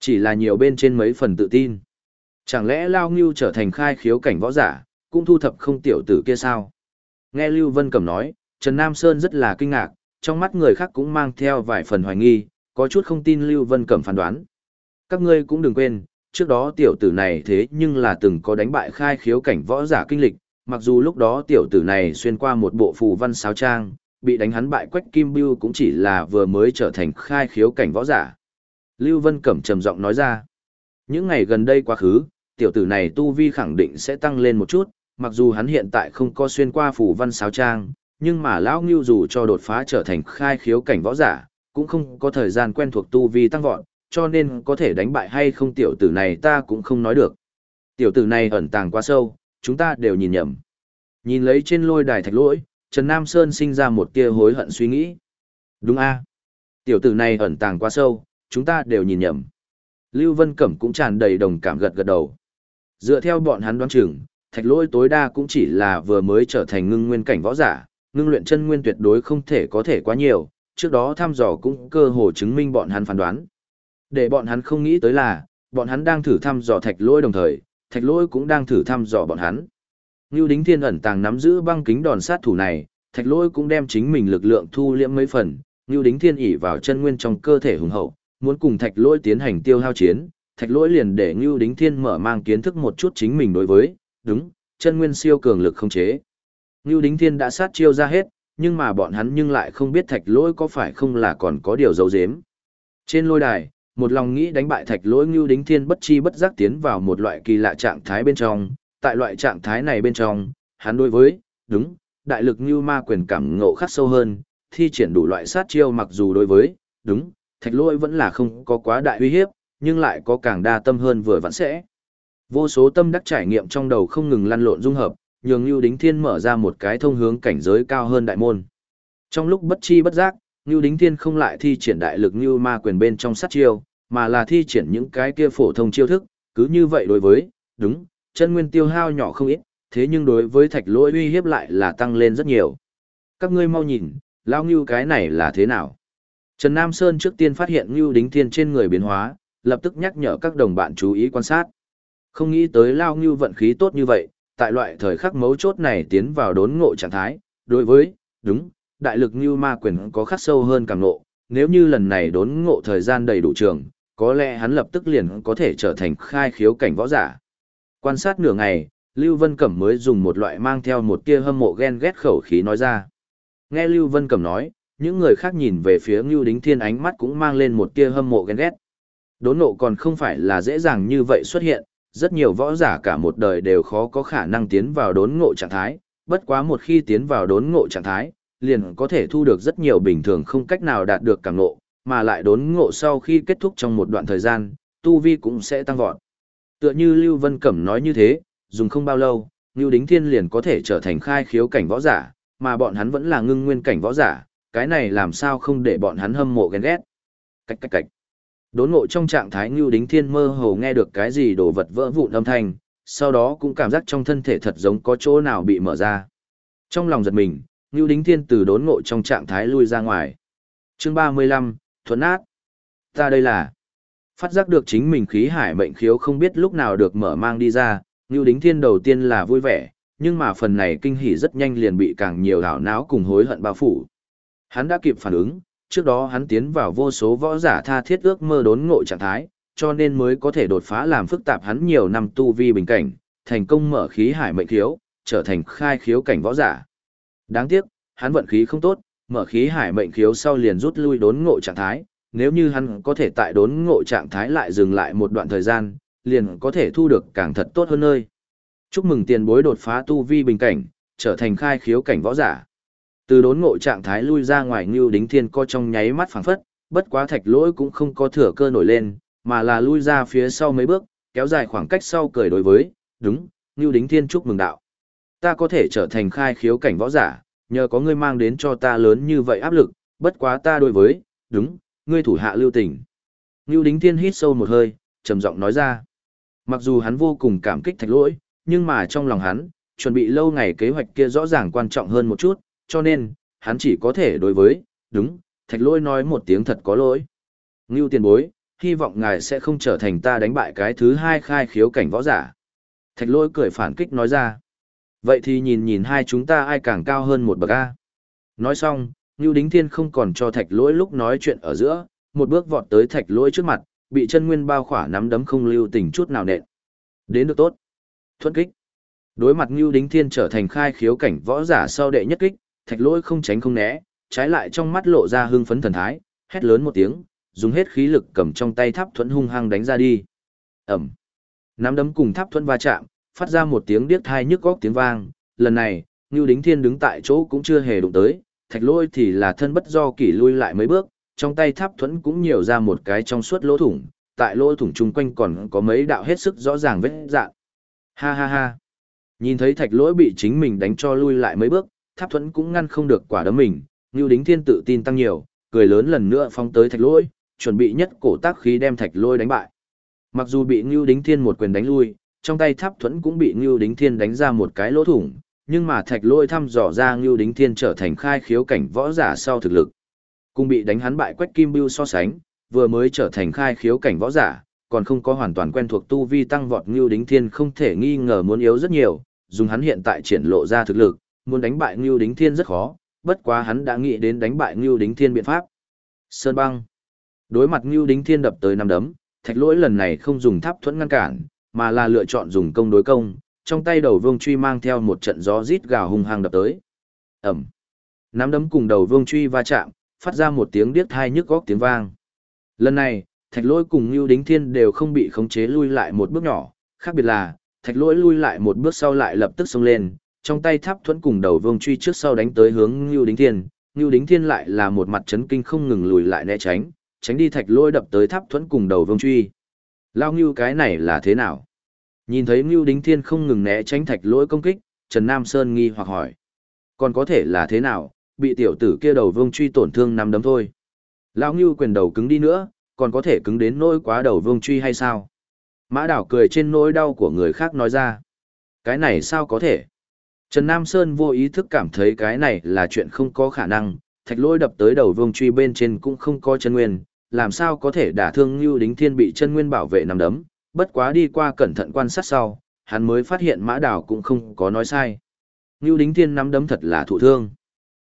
Chỉ là nhiều bên trên mấy phần tự tin. Chẳng lẽ Lao Ngưu trở thành khai khiếu cảnh võ giả, cũng thu thập không tiểu tử kia sao? Nghe Lưu Vân Cẩm nói, Trần Nam Sơn rất là kinh ngạc, trong mắt người khác cũng mang theo vài phần hoài nghi, có chút không tin Lưu Vân Cẩm phán đoán. Các ngươi cũng đừng quên, trước đó tiểu tử này thế nhưng là từng có đánh bại khai khiếu cảnh võ giả kinh lịch, mặc dù lúc đó tiểu tử này xuyên qua một bộ phù văn sáo trang, bị đánh hắn bại Quách Kim Bưu cũng chỉ là vừa mới trở thành khai khiếu cảnh võ giả. Lưu Vân Cẩm trầm giọng nói ra, những ngày gần đây quá khứ, tiểu tử này tu vi khẳng định sẽ tăng lên một chút, mặc dù hắn hiện tại không có xuyên qua phù văn sáo trang, nhưng mà lão Ngưu dù cho đột phá trở thành khai khiếu cảnh võ giả, cũng không có thời gian quen thuộc tu vi tăng vọt, cho nên có thể đánh bại hay không tiểu tử này ta cũng không nói được. Tiểu tử này ẩn tàng quá sâu, chúng ta đều nhìn nhầm. Nhìn lấy trên lôi đài thạch lỗi, Trần Nam Sơn sinh ra một tia hối hận suy nghĩ. Đúng a Tiểu tử này ẩn tàng quá sâu, chúng ta đều nhìn nhầm. Lưu Vân Cẩm cũng tràn đầy đồng cảm gật gật đầu. Dựa theo bọn hắn đoán chừng, thạch lỗi tối đa cũng chỉ là vừa mới trở thành ngưng nguyên cảnh võ giả, ngưng luyện chân nguyên tuyệt đối không thể có thể quá nhiều, trước đó thăm dò cũng cơ hồ chứng minh bọn hắn phán đoán. Để bọn hắn không nghĩ tới là, bọn hắn đang thử thăm dò thạch lỗi đồng thời, thạch lỗi cũng đang thử thăm dò bọn hắn. Ngưu Đính Thiên ẩn tàng nắm giữ băng kính đòn sát thủ này, thạch lỗi cũng đem chính mình lực lượng thu liễm mấy phần. Ngưu Đính Thiên ỉ vào chân nguyên trong cơ thể hùng hậu, muốn cùng thạch lỗi tiến hành tiêu hao chiến. Thạch lỗi liền để Ngưu Đính Thiên mở mang kiến thức một chút chính mình đối với, đúng, chân nguyên siêu cường lực không chế. Ngưu Đính Thiên đã sát chiêu ra hết, nhưng mà bọn hắn nhưng lại không biết thạch lỗi có phải không là còn có điều giấu giếm. Trên lôi đài, một lòng nghĩ đánh bại thạch lỗi ngưu đính thiên bất chi bất giác tiến vào một loại kỳ lạ trạng thái bên trong tại loại trạng thái này bên trong hắn đối với đúng đại lực như ma quyền cảm ngộ khắc sâu hơn thi triển đủ loại sát chiêu mặc dù đối với đúng thạch lôi vẫn là không có quá đại uy hiếp nhưng lại có càng đa tâm hơn vừa vặn sẽ. Vô số tâm đắc trải nghiệm trong đầu không ngừng lăn lộn dung hợp nhường ngưu đính thiên mở ra một cái thông hướng cảnh giới cao hơn đại môn. Trong lúc bất chi bất giác Ngưu Đính Thiên không lại thi triển đại lực như Ma quyền bên trong sát chiêu, mà là thi triển những cái kia phổ thông chiêu thức, cứ như vậy đối với, đúng, chân nguyên tiêu hao nhỏ không ít, thế nhưng đối với thạch lỗi uy hiếp lại là tăng lên rất nhiều. Các ngươi mau nhìn, lao Ngưu cái này là thế nào? Trần Nam Sơn trước tiên phát hiện Ngưu Đính Thiên trên người biến hóa, lập tức nhắc nhở các đồng bạn chú ý quan sát. Không nghĩ tới lao Ngưu vận khí tốt như vậy, tại loại thời khắc mấu chốt này tiến vào đốn ngộ trạng thái, đối với, đúng, đại lực ngưu ma quyền có khắc sâu hơn càng ngộ. nếu như lần này đốn ngộ thời gian đầy đủ trường, có lẽ hắn lập tức liền có thể trở thành khai khiếu cảnh võ giả. Quan sát nửa ngày, Lưu Vân Cẩm mới dùng một loại mang theo một tia hâm mộ ghen ghét khẩu khí nói ra. Nghe Lưu Vân Cẩm nói, những người khác nhìn về phía Ngưu Đính Thiên ánh mắt cũng mang lên một tia hâm mộ ghen ghét. Đốn nộ còn không phải là dễ dàng như vậy xuất hiện, rất nhiều võ giả cả một đời đều khó có khả năng tiến vào đốn ngộ trạng thái, bất quá một khi tiến vào đốn ngộ trạng thái, liền có thể thu được rất nhiều bình thường không cách nào đạt được cảm ngộ, mà lại đốn ngộ sau khi kết thúc trong một đoạn thời gian, tu vi cũng sẽ tăng vọt. Tựa như Lưu Vân Cẩm nói như thế, dùng không bao lâu, Ngưu Đính Thiên liền có thể trở thành khai khiếu cảnh võ giả, mà bọn hắn vẫn là ngưng nguyên cảnh võ giả, cái này làm sao không để bọn hắn hâm mộ ghen ghét. Cách cách cách. Đốn ngộ trong trạng thái Ngưu Đính Thiên mơ hồ nghe được cái gì đồ vật vỡ vụn âm thanh, sau đó cũng cảm giác trong thân thể thật giống có chỗ nào bị mở ra. Trong lòng giật mình, Ngưu Đính Thiên từ đốn ngộ trong trạng thái lui ra ngoài. Chương 35, Thuấn át. Ta đây là... Phát giác được chính mình khí hải mệnh khiếu không biết lúc nào được mở mang đi ra, Ngưu Đính Thiên đầu tiên là vui vẻ, nhưng mà phần này kinh hỉ rất nhanh liền bị càng nhiều đảo não cùng hối hận bao phủ. Hắn đã kịp phản ứng, trước đó hắn tiến vào vô số võ giả tha thiết ước mơ đốn ngộ trạng thái, cho nên mới có thể đột phá làm phức tạp hắn nhiều năm tu vi bình cảnh, thành công mở khí hải mệnh khiếu, trở thành khai khiếu cảnh võ giả. Đáng tiếc, hắn vận khí không tốt, mở khí hải mệnh khiếu sau liền rút lui đốn ngộ trạng thái, nếu như hắn có thể tại đốn ngộ trạng thái lại dừng lại một đoạn thời gian, liền có thể thu được càng thật tốt hơn nơi. Chúc mừng tiền bối đột phá tu vi bình cảnh, trở thành khai khiếu cảnh võ giả. Từ đốn ngộ trạng thái lui ra ngoài như Đính Thiên co trong nháy mắt phảng phất, bất quá thạch lỗi cũng không có thừa cơ nổi lên, mà là lui ra phía sau mấy bước, kéo dài khoảng cách sau cười đối với, đúng, như Đính Thiên chúc mừng đạo. Ta có thể trở thành khai khiếu cảnh võ giả, nhờ có ngươi mang đến cho ta lớn như vậy áp lực, bất quá ta đối với, đúng, ngươi thủ hạ lưu tình. Ngưu Đính Thiên hít sâu một hơi, trầm giọng nói ra. Mặc dù hắn vô cùng cảm kích thạch lỗi, nhưng mà trong lòng hắn, chuẩn bị lâu ngày kế hoạch kia rõ ràng quan trọng hơn một chút, cho nên, hắn chỉ có thể đối với, đúng, thạch lỗi nói một tiếng thật có lỗi. Ngưu tiền bối, hy vọng ngài sẽ không trở thành ta đánh bại cái thứ hai khai khiếu cảnh võ giả. Thạch lỗi cười phản kích nói ra. Vậy thì nhìn nhìn hai chúng ta ai càng cao hơn một bậc A. Nói xong, Ngưu Đính Thiên không còn cho thạch lỗi lúc nói chuyện ở giữa, một bước vọt tới thạch lỗi trước mặt, bị chân nguyên bao khỏa nắm đấm không lưu tình chút nào nện. Đến được tốt. Thuận kích. Đối mặt Ngưu Đính Thiên trở thành khai khiếu cảnh võ giả sau đệ nhất kích, thạch lỗi không tránh không né, trái lại trong mắt lộ ra hưng phấn thần thái, hét lớn một tiếng, dùng hết khí lực cầm trong tay tháp thuẫn hung hăng đánh ra đi. Ẩm. Nắm đấm cùng tháp thuẫn va chạm, phát ra một tiếng điếc thai nhức góc tiếng vang, lần này, Ngưu Đính Thiên đứng tại chỗ cũng chưa hề đụng tới, thạch lôi thì là thân bất do kỷ lui lại mấy bước, trong tay tháp thuẫn cũng nhiều ra một cái trong suốt lỗ thủng, tại lỗ thủng chung quanh còn có mấy đạo hết sức rõ ràng vết dạn. Ha ha ha. Nhìn thấy thạch lỗi bị chính mình đánh cho lui lại mấy bước, tháp thuẫn cũng ngăn không được quả đấm mình, Ngưu Đính Thiên tự tin tăng nhiều, cười lớn lần nữa phóng tới thạch lỗi, chuẩn bị nhất cổ tác khí đem thạch lỗi đánh bại. Mặc dù bị Ngưu Đính Thiên một quyền đánh lui, trong tay tháp thuẫn cũng bị Ngưu Đính Thiên đánh ra một cái lỗ thủng, nhưng mà thạch lôi thăm dò ra Ngưu Đính Thiên trở thành khai khiếu cảnh võ giả sau thực lực. Cùng bị đánh hắn bại Quách Kim Bưu so sánh, vừa mới trở thành khai khiếu cảnh võ giả, còn không có hoàn toàn quen thuộc tu vi tăng vọt Ngưu Đính Thiên không thể nghi ngờ muốn yếu rất nhiều, dùng hắn hiện tại triển lộ ra thực lực, muốn đánh bại Ngưu Đính Thiên rất khó, bất quá hắn đã nghĩ đến đánh bại Ngưu Đính Thiên biện pháp. Sơn băng. Đối mặt Ngưu Đính Thiên đập tới năm đấm, thạch lỗi lần này không dùng tháp thuẫn ngăn cản, mà là lựa chọn dùng công đối công, trong tay đầu vương truy mang theo một trận gió rít gào hung hăng đập tới. Ẩm. Nắm đấm cùng đầu vương truy va chạm, phát ra một tiếng điếc thai nhức góc tiếng vang. Lần này, thạch lỗi cùng Ngưu Đính Thiên đều không bị khống chế lui lại một bước nhỏ, khác biệt là, thạch lỗi lui lại một bước sau lại lập tức xông lên, trong tay tháp thuẫn cùng đầu vương truy trước sau đánh tới hướng Ngưu Đính Thiên, Ngưu Đính Thiên lại là một mặt chấn kinh không ngừng lùi lại né tránh, tránh đi thạch lỗi đập tới tháp thuẫn cùng đầu vương truy. Lao Ngưu cái này là thế nào? Nhìn thấy Ngưu Đính Thiên không ngừng né tránh thạch lỗi công kích, Trần Nam Sơn nghi hoặc hỏi. Còn có thể là thế nào, bị tiểu tử kia đầu vương truy tổn thương nằm đấm thôi. Lão Ngưu quyền đầu cứng đi nữa, còn có thể cứng đến nỗi quá đầu vương truy hay sao? Mã đảo cười trên nỗi đau của người khác nói ra. Cái này sao có thể? Trần Nam Sơn vô ý thức cảm thấy cái này là chuyện không có khả năng, thạch lôi đập tới đầu vương truy bên trên cũng không có chân nguyên, làm sao có thể đả thương Ngưu Đính Thiên bị chân nguyên bảo vệ nằm đấm, bất quá đi qua cẩn thận quan sát sau, hắn mới phát hiện mã đảo cũng không có nói sai. Ngưu Đính Thiên nắm đấm thật là thụ thương.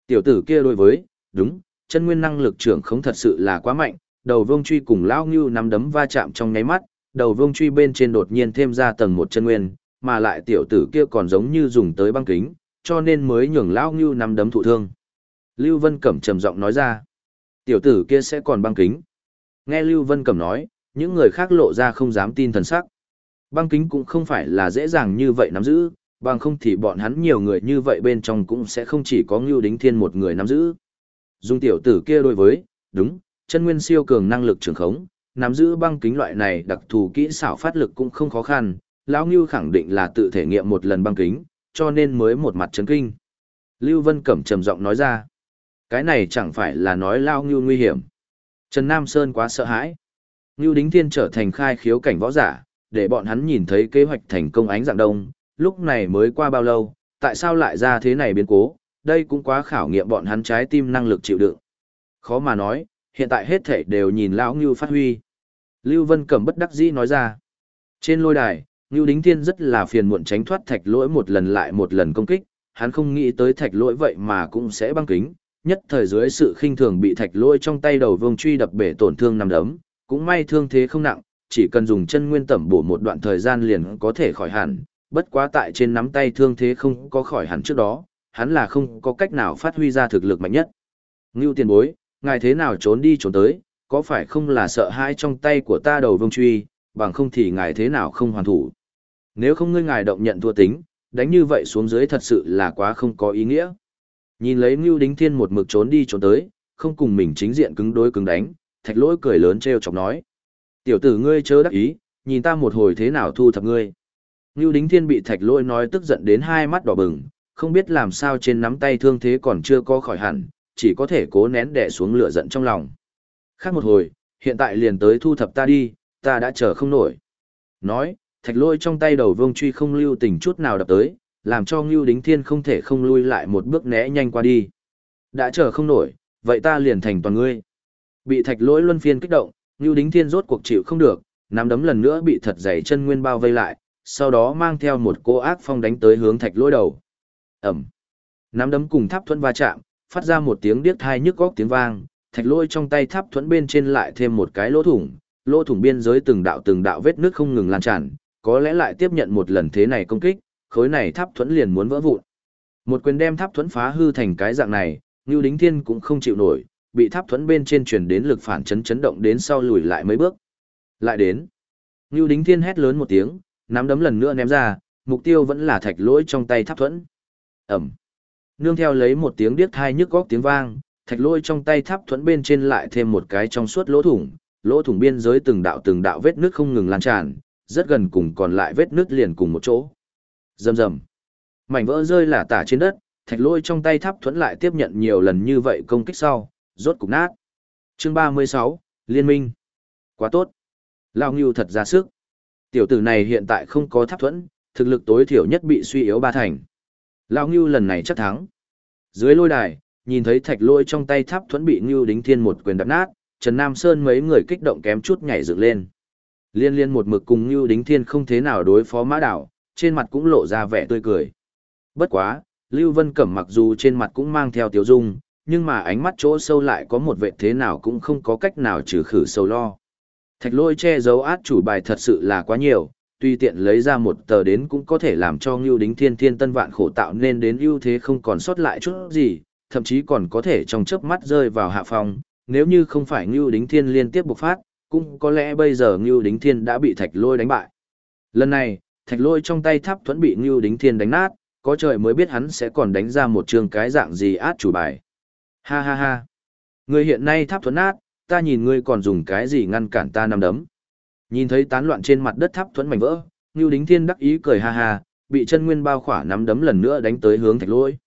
Tiểu tử kia đối với, đúng, chân nguyên năng lực trưởng không thật sự là quá mạnh, đầu vương truy cùng lão ngưu nắm đấm va chạm trong nháy mắt, đầu vương truy bên trên đột nhiên thêm ra tầng một chân nguyên, mà lại tiểu tử kia còn giống như dùng tới băng kính, cho nên mới nhường lão ngưu nắm đấm thụ thương. Lưu Vân Cẩm trầm giọng nói ra, tiểu tử kia sẽ còn băng kính. Nghe Lưu Vân Cẩm nói, những người khác lộ ra không dám tin thần sắc. Băng kính cũng không phải là dễ dàng như vậy nắm giữ, bằng không thì bọn hắn nhiều người như vậy bên trong cũng sẽ không chỉ có Ngưu Đính Thiên một người nắm giữ. Dung tiểu tử kia đối với, đúng, chân nguyên siêu cường năng lực trường khống, nắm giữ băng kính loại này đặc thù kỹ xảo phát lực cũng không khó khăn, lão Ngưu khẳng định là tự thể nghiệm một lần băng kính, cho nên mới một mặt chấn kinh. Lưu Vân Cẩm trầm giọng nói ra, cái này chẳng phải là nói lão Ngưu nguy hiểm. Trần Nam Sơn quá sợ hãi. Ngưu Đính Thiên trở thành khai khiếu cảnh võ giả, để bọn hắn nhìn thấy kế hoạch thành công ánh dạng đông, lúc này mới qua bao lâu, tại sao lại ra thế này biến cố, đây cũng quá khảo nghiệm bọn hắn trái tim năng lực chịu đựng. Khó mà nói, hiện tại hết thể đều nhìn lão Ngưu phát huy. Lưu Vân Cẩm bất đắc dĩ nói ra. Trên lôi đài, Ngưu Đính Thiên rất là phiền muộn tránh thoát thạch lỗi một lần lại một lần công kích, hắn không nghĩ tới thạch lỗi vậy mà cũng sẽ băng kính, nhất thời dưới sự khinh thường bị thạch lỗi trong tay đầu vương truy đập bể tổn thương nằm đấm, cũng may thương thế không nặng, chỉ cần dùng chân nguyên tẩm bổ một đoạn thời gian liền có thể khỏi hẳn, bất quá tại trên nắm tay thương thế không có khỏi hẳn trước đó, hắn là không có cách nào phát huy ra thực lực mạnh nhất. Ngưu tiền bối, ngài thế nào trốn đi trốn tới, có phải không là sợ hãi trong tay của ta đầu vương truy, bằng không thì ngài thế nào không hoàn thủ. Nếu không ngươi ngài động nhận thua tính, đánh như vậy xuống dưới thật sự là quá không có ý nghĩa. Nhìn lấy Ngưu Đính Thiên một mực trốn đi trốn tới, không cùng mình chính diện cứng đối cứng đánh, thạch lỗi cười lớn trêu chọc nói. Tiểu tử ngươi chớ đắc ý, nhìn ta một hồi thế nào thu thập ngươi. Ngưu Đính Thiên bị thạch lỗi nói tức giận đến hai mắt đỏ bừng, không biết làm sao trên nắm tay thương thế còn chưa có khỏi hẳn, chỉ có thể cố nén đẻ xuống lửa giận trong lòng. Khác một hồi, hiện tại liền tới thu thập ta đi, ta đã chờ không nổi. Nói, thạch lôi trong tay đầu vương truy không lưu tình chút nào đập tới, làm cho Ngưu Đính Thiên không thể không lui lại một bước né nhanh qua đi. Đã chờ không nổi, vậy ta liền thành toàn ngươi. Bị thạch lỗi luân phiên kích động, Ngưu Đính Thiên rốt cuộc chịu không được, nắm đấm lần nữa bị thật dày chân nguyên bao vây lại, sau đó mang theo một cô ác phong đánh tới hướng thạch lỗi đầu. Ẩm. Nắm đấm cùng tháp thuẫn va chạm, phát ra một tiếng điếc thai nhức góc tiếng vang, thạch lỗi trong tay tháp thuẫn bên trên lại thêm một cái lỗ thủng, lỗ thủng biên giới từng đạo từng đạo vết nước không ngừng lan tràn, có lẽ lại tiếp nhận một lần thế này công kích, khối này tháp thuẫn liền muốn vỡ vụn. Một quyền đem tháp thuẫn phá hư thành cái dạng này, Ngưu Đính Thiên cũng không chịu nổi, bị tháp thuẫn bên trên truyền đến lực phản chấn chấn động đến sau lùi lại mấy bước. Lại đến. Ngưu Đính Thiên hét lớn một tiếng, nắm đấm lần nữa ném ra, mục tiêu vẫn là thạch lỗi trong tay tháp thuẫn. Ẩm. Nương theo lấy một tiếng điếc thai nhức góc tiếng vang, thạch lôi trong tay tháp thuẫn bên trên lại thêm một cái trong suốt lỗ thủng, lỗ thủng biên giới từng đạo từng đạo vết nước không ngừng lan tràn, rất gần cùng còn lại vết nước liền cùng một chỗ. Rầm rầm. Mảnh vỡ rơi lả tả trên đất, thạch lôi trong tay tháp thuẫn lại tiếp nhận nhiều lần như vậy công kích sau, rốt cục nát. Chương 36, Liên minh. Quá tốt. Lao Ngưu thật ra sức. Tiểu tử này hiện tại không có tháp thuẫn, thực lực tối thiểu nhất bị suy yếu ba thành. Lão Ngưu lần này chắc thắng. Dưới lôi đài, nhìn thấy thạch lôi trong tay tháp thuẫn bị Ngưu đính thiên một quyền đập nát, Trần Nam Sơn mấy người kích động kém chút nhảy dựng lên. Liên liên một mực cùng Ngưu đính thiên không thế nào đối phó mã đảo, trên mặt cũng lộ ra vẻ tươi cười. Bất quá, Lưu Vân Cẩm mặc dù trên mặt cũng mang theo tiểu dung, nhưng mà ánh mắt chỗ sâu lại có một vệ thế nào cũng không có cách nào trừ khử sâu lo. Thạch lôi che giấu át chủ bài thật sự là quá nhiều, tuy tiện lấy ra một tờ đến cũng có thể làm cho Ngưu Đính Thiên Thiên Tân Vạn khổ tạo nên đến ưu thế không còn sót lại chút gì, thậm chí còn có thể trong chớp mắt rơi vào hạ phòng, nếu như không phải Ngưu Đính Thiên liên tiếp bộc phát, cũng có lẽ bây giờ Ngưu Đính Thiên đã bị Thạch Lôi đánh bại. Lần này, Thạch Lôi trong tay tháp thuẫn bị Ngưu Đính Thiên đánh nát, có trời mới biết hắn sẽ còn đánh ra một trường cái dạng gì át chủ bài. Ha ha ha. Người hiện nay tháp thuẫn nát, ta nhìn ngươi còn dùng cái gì ngăn cản ta nằm đấm. Nhìn thấy tán loạn trên mặt đất tháp thuẫn mảnh vỡ, Ngưu Đính Thiên đắc ý cười ha ha, bị chân nguyên bao khỏa nắm đấm lần nữa đánh tới hướng Thạch Lỗi.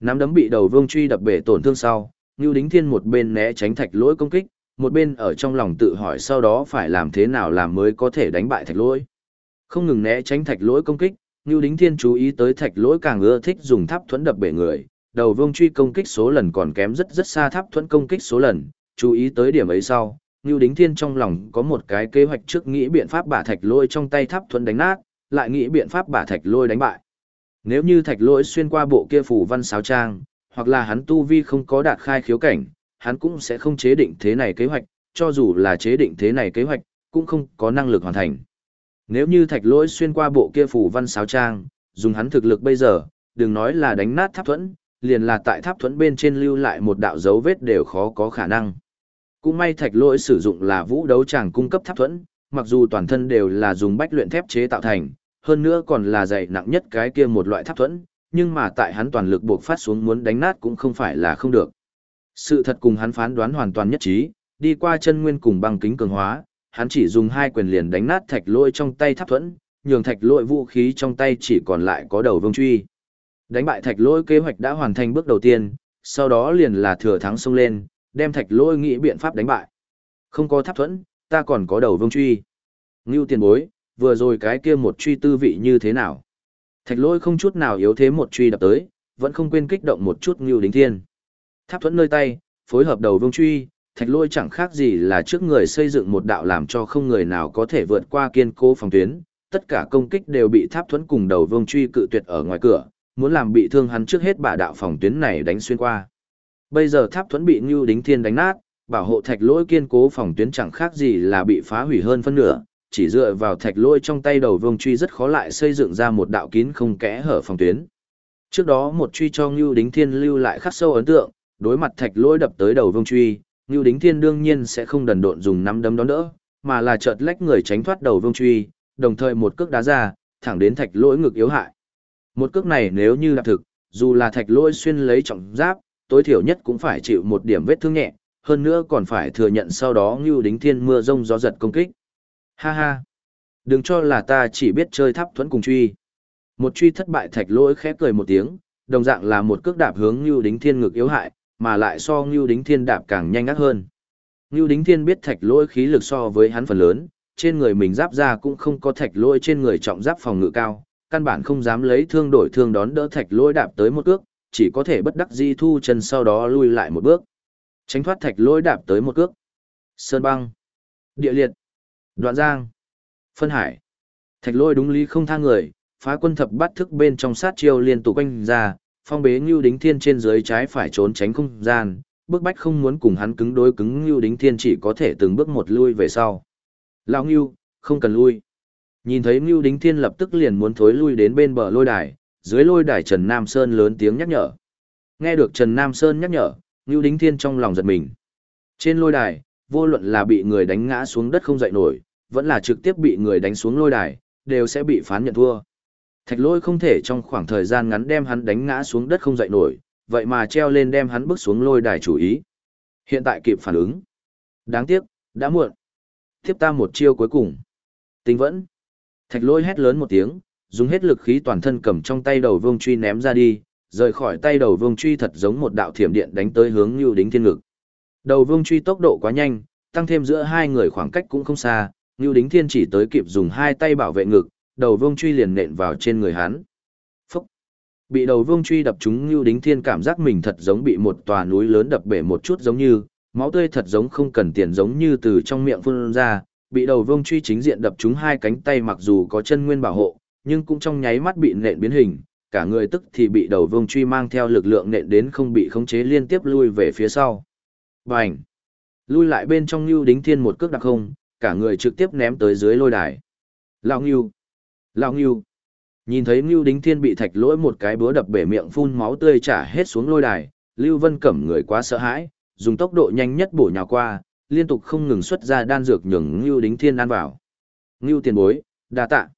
Nắm đấm bị đầu vương truy đập bể tổn thương sau, Ngưu Đính Thiên một bên né tránh Thạch Lỗi công kích, một bên ở trong lòng tự hỏi sau đó phải làm thế nào làm mới có thể đánh bại Thạch Lỗi. Không ngừng né tránh Thạch Lỗi công kích, Ngưu Đính Thiên chú ý tới Thạch Lỗi càng ưa thích dùng tháp thuẫn đập bể người, đầu vương truy công kích số lần còn kém rất rất xa tháp thuẫn công kích số lần, chú ý tới điểm ấy sau, Ngưu Đính Thiên trong lòng có một cái kế hoạch trước nghĩ biện pháp bả thạch lôi trong tay tháp thuẫn đánh nát, lại nghĩ biện pháp bả thạch lôi đánh bại. Nếu như thạch lôi xuyên qua bộ kia phủ văn sáo trang, hoặc là hắn tu vi không có đạt khai khiếu cảnh, hắn cũng sẽ không chế định thế này kế hoạch, cho dù là chế định thế này kế hoạch, cũng không có năng lực hoàn thành. Nếu như thạch lỗi xuyên qua bộ kia phủ văn sáo trang, dùng hắn thực lực bây giờ, đừng nói là đánh nát tháp thuẫn, liền là tại tháp thuẫn bên trên lưu lại một đạo dấu vết đều khó có khả năng. Cũng may thạch lỗi sử dụng là vũ đấu tràng cung cấp tháp thuẫn, mặc dù toàn thân đều là dùng bách luyện thép chế tạo thành, hơn nữa còn là dày nặng nhất cái kia một loại tháp thuẫn, nhưng mà tại hắn toàn lực buộc phát xuống muốn đánh nát cũng không phải là không được. Sự thật cùng hắn phán đoán hoàn toàn nhất trí, đi qua chân nguyên cùng băng kính cường hóa, hắn chỉ dùng hai quyền liền đánh nát thạch lôi trong tay tháp thuẫn, nhường thạch lôi vũ khí trong tay chỉ còn lại có đầu vương truy. Đánh bại thạch lôi kế hoạch đã hoàn thành bước đầu tiên, sau đó liền là thừa thắng xông lên, đem thạch lôi nghĩ biện pháp đánh bại. Không có tháp thuẫn, ta còn có đầu vương truy. Ngưu tiền bối, vừa rồi cái kia một truy tư vị như thế nào? Thạch lôi không chút nào yếu thế một truy đập tới, vẫn không quên kích động một chút Ngưu đính thiên. Tháp thuẫn nơi tay, phối hợp đầu vương truy, thạch lôi chẳng khác gì là trước người xây dựng một đạo làm cho không người nào có thể vượt qua kiên cố phòng tuyến, tất cả công kích đều bị tháp thuẫn cùng đầu vương truy cự tuyệt ở ngoài cửa, muốn làm bị thương hắn trước hết bả đạo phòng tuyến này đánh xuyên qua. Bây giờ tháp thuẫn bị Ngưu Đính Thiên đánh nát, bảo hộ thạch lôi kiên cố phòng tuyến chẳng khác gì là bị phá hủy hơn phân nửa, chỉ dựa vào thạch lôi trong tay đầu vương truy rất khó lại xây dựng ra một đạo kín không kẽ hở phòng tuyến. Trước đó một truy cho Ngưu Đính Thiên lưu lại khắc sâu ấn tượng, đối mặt thạch lôi đập tới đầu vương truy, Ngưu Đính Thiên đương nhiên sẽ không đần độn dùng năm đấm đón đỡ, mà là chợt lách người tránh thoát đầu vương truy, đồng thời một cước đá ra, thẳng đến thạch lỗi ngực yếu hại. Một cước này nếu như là thực, dù là thạch lôi xuyên lấy trọng giáp, tối thiểu nhất cũng phải chịu một điểm vết thương nhẹ, hơn nữa còn phải thừa nhận sau đó như Đính Thiên mưa rông gió giật công kích. Ha ha! Đừng cho là ta chỉ biết chơi tháp thuẫn cùng truy. Một truy thất bại thạch lôi khẽ cười một tiếng, đồng dạng là một cước đạp hướng như Đính Thiên ngực yếu hại, mà lại so như Đính Thiên đạp càng nhanh ác hơn. Như Đính Thiên biết thạch lôi khí lực so với hắn phần lớn, trên người mình giáp ra cũng không có thạch lôi trên người trọng giáp phòng ngự cao, căn bản không dám lấy thương đổi thương đón đỡ thạch lỗi đạp tới một cước, chỉ có thể bất đắc dĩ thu chân sau đó lui lại một bước. Tránh thoát thạch lỗi đạp tới một cước. Sơn băng, địa liệt, đoạn giang, phân hải. Thạch lỗi đúng lý không tha người, phá quân thập bắt thức bên trong sát chiêu liên tục quanh ra, phong bế Ngưu Đính Thiên trên dưới trái phải trốn tránh không gian, bước bách không muốn cùng hắn cứng đối cứng Ngưu Đính Thiên chỉ có thể từng bước một lui về sau. Lão Ngưu, không cần lui. Nhìn thấy Ngưu Đính Thiên lập tức liền muốn thối lui đến bên bờ lôi đài, dưới lôi đài Trần Nam Sơn lớn tiếng nhắc nhở. Nghe được Trần Nam Sơn nhắc nhở, Ngưu Đính Thiên trong lòng giật mình. Trên lôi đài, vô luận là bị người đánh ngã xuống đất không dậy nổi, vẫn là trực tiếp bị người đánh xuống lôi đài, đều sẽ bị phán nhận thua. Thạch lôi không thể trong khoảng thời gian ngắn đem hắn đánh ngã xuống đất không dậy nổi, vậy mà treo lên đem hắn bước xuống lôi đài chủ ý. Hiện tại kịp phản ứng. Đáng tiếc, đã muộn. Tiếp ta một chiêu cuối cùng. Tính vẫn. Thạch lôi hét lớn một tiếng, dùng hết lực khí toàn thân cầm trong tay đầu vương truy ném ra đi, rời khỏi tay đầu vương truy thật giống một đạo thiểm điện đánh tới hướng Ngưu Đính Thiên ngực. Đầu vương truy tốc độ quá nhanh, tăng thêm giữa hai người khoảng cách cũng không xa, Ngưu Đính Thiên chỉ tới kịp dùng hai tay bảo vệ ngực, đầu vương truy liền nện vào trên người hắn. Phúc! Bị đầu vương truy đập trúng Ngưu Đính Thiên cảm giác mình thật giống bị một tòa núi lớn đập bể một chút giống như, máu tươi thật giống không cần tiền giống như từ trong miệng phun ra, bị đầu vương truy chính diện đập trúng hai cánh tay mặc dù có chân nguyên bảo hộ, nhưng cũng trong nháy mắt bị nện biến hình, cả người tức thì bị đầu vương truy mang theo lực lượng nện đến không bị khống chế liên tiếp lui về phía sau. Bành! Lui lại bên trong Nưu Đính Thiên một cước đặc không, cả người trực tiếp ném tới dưới lôi đài. Lão Ngưu! Lão Ngưu! Nhìn thấy Ngưu Đính Thiên bị thạch lỗi một cái búa đập bể miệng phun máu tươi trả hết xuống lôi đài, Lưu Vân Cẩm người quá sợ hãi, dùng tốc độ nhanh nhất bổ nhào qua, liên tục không ngừng xuất ra đan dược nhường Ngưu Đính Thiên ăn vào. Ngưu tiền bối, đa tạ.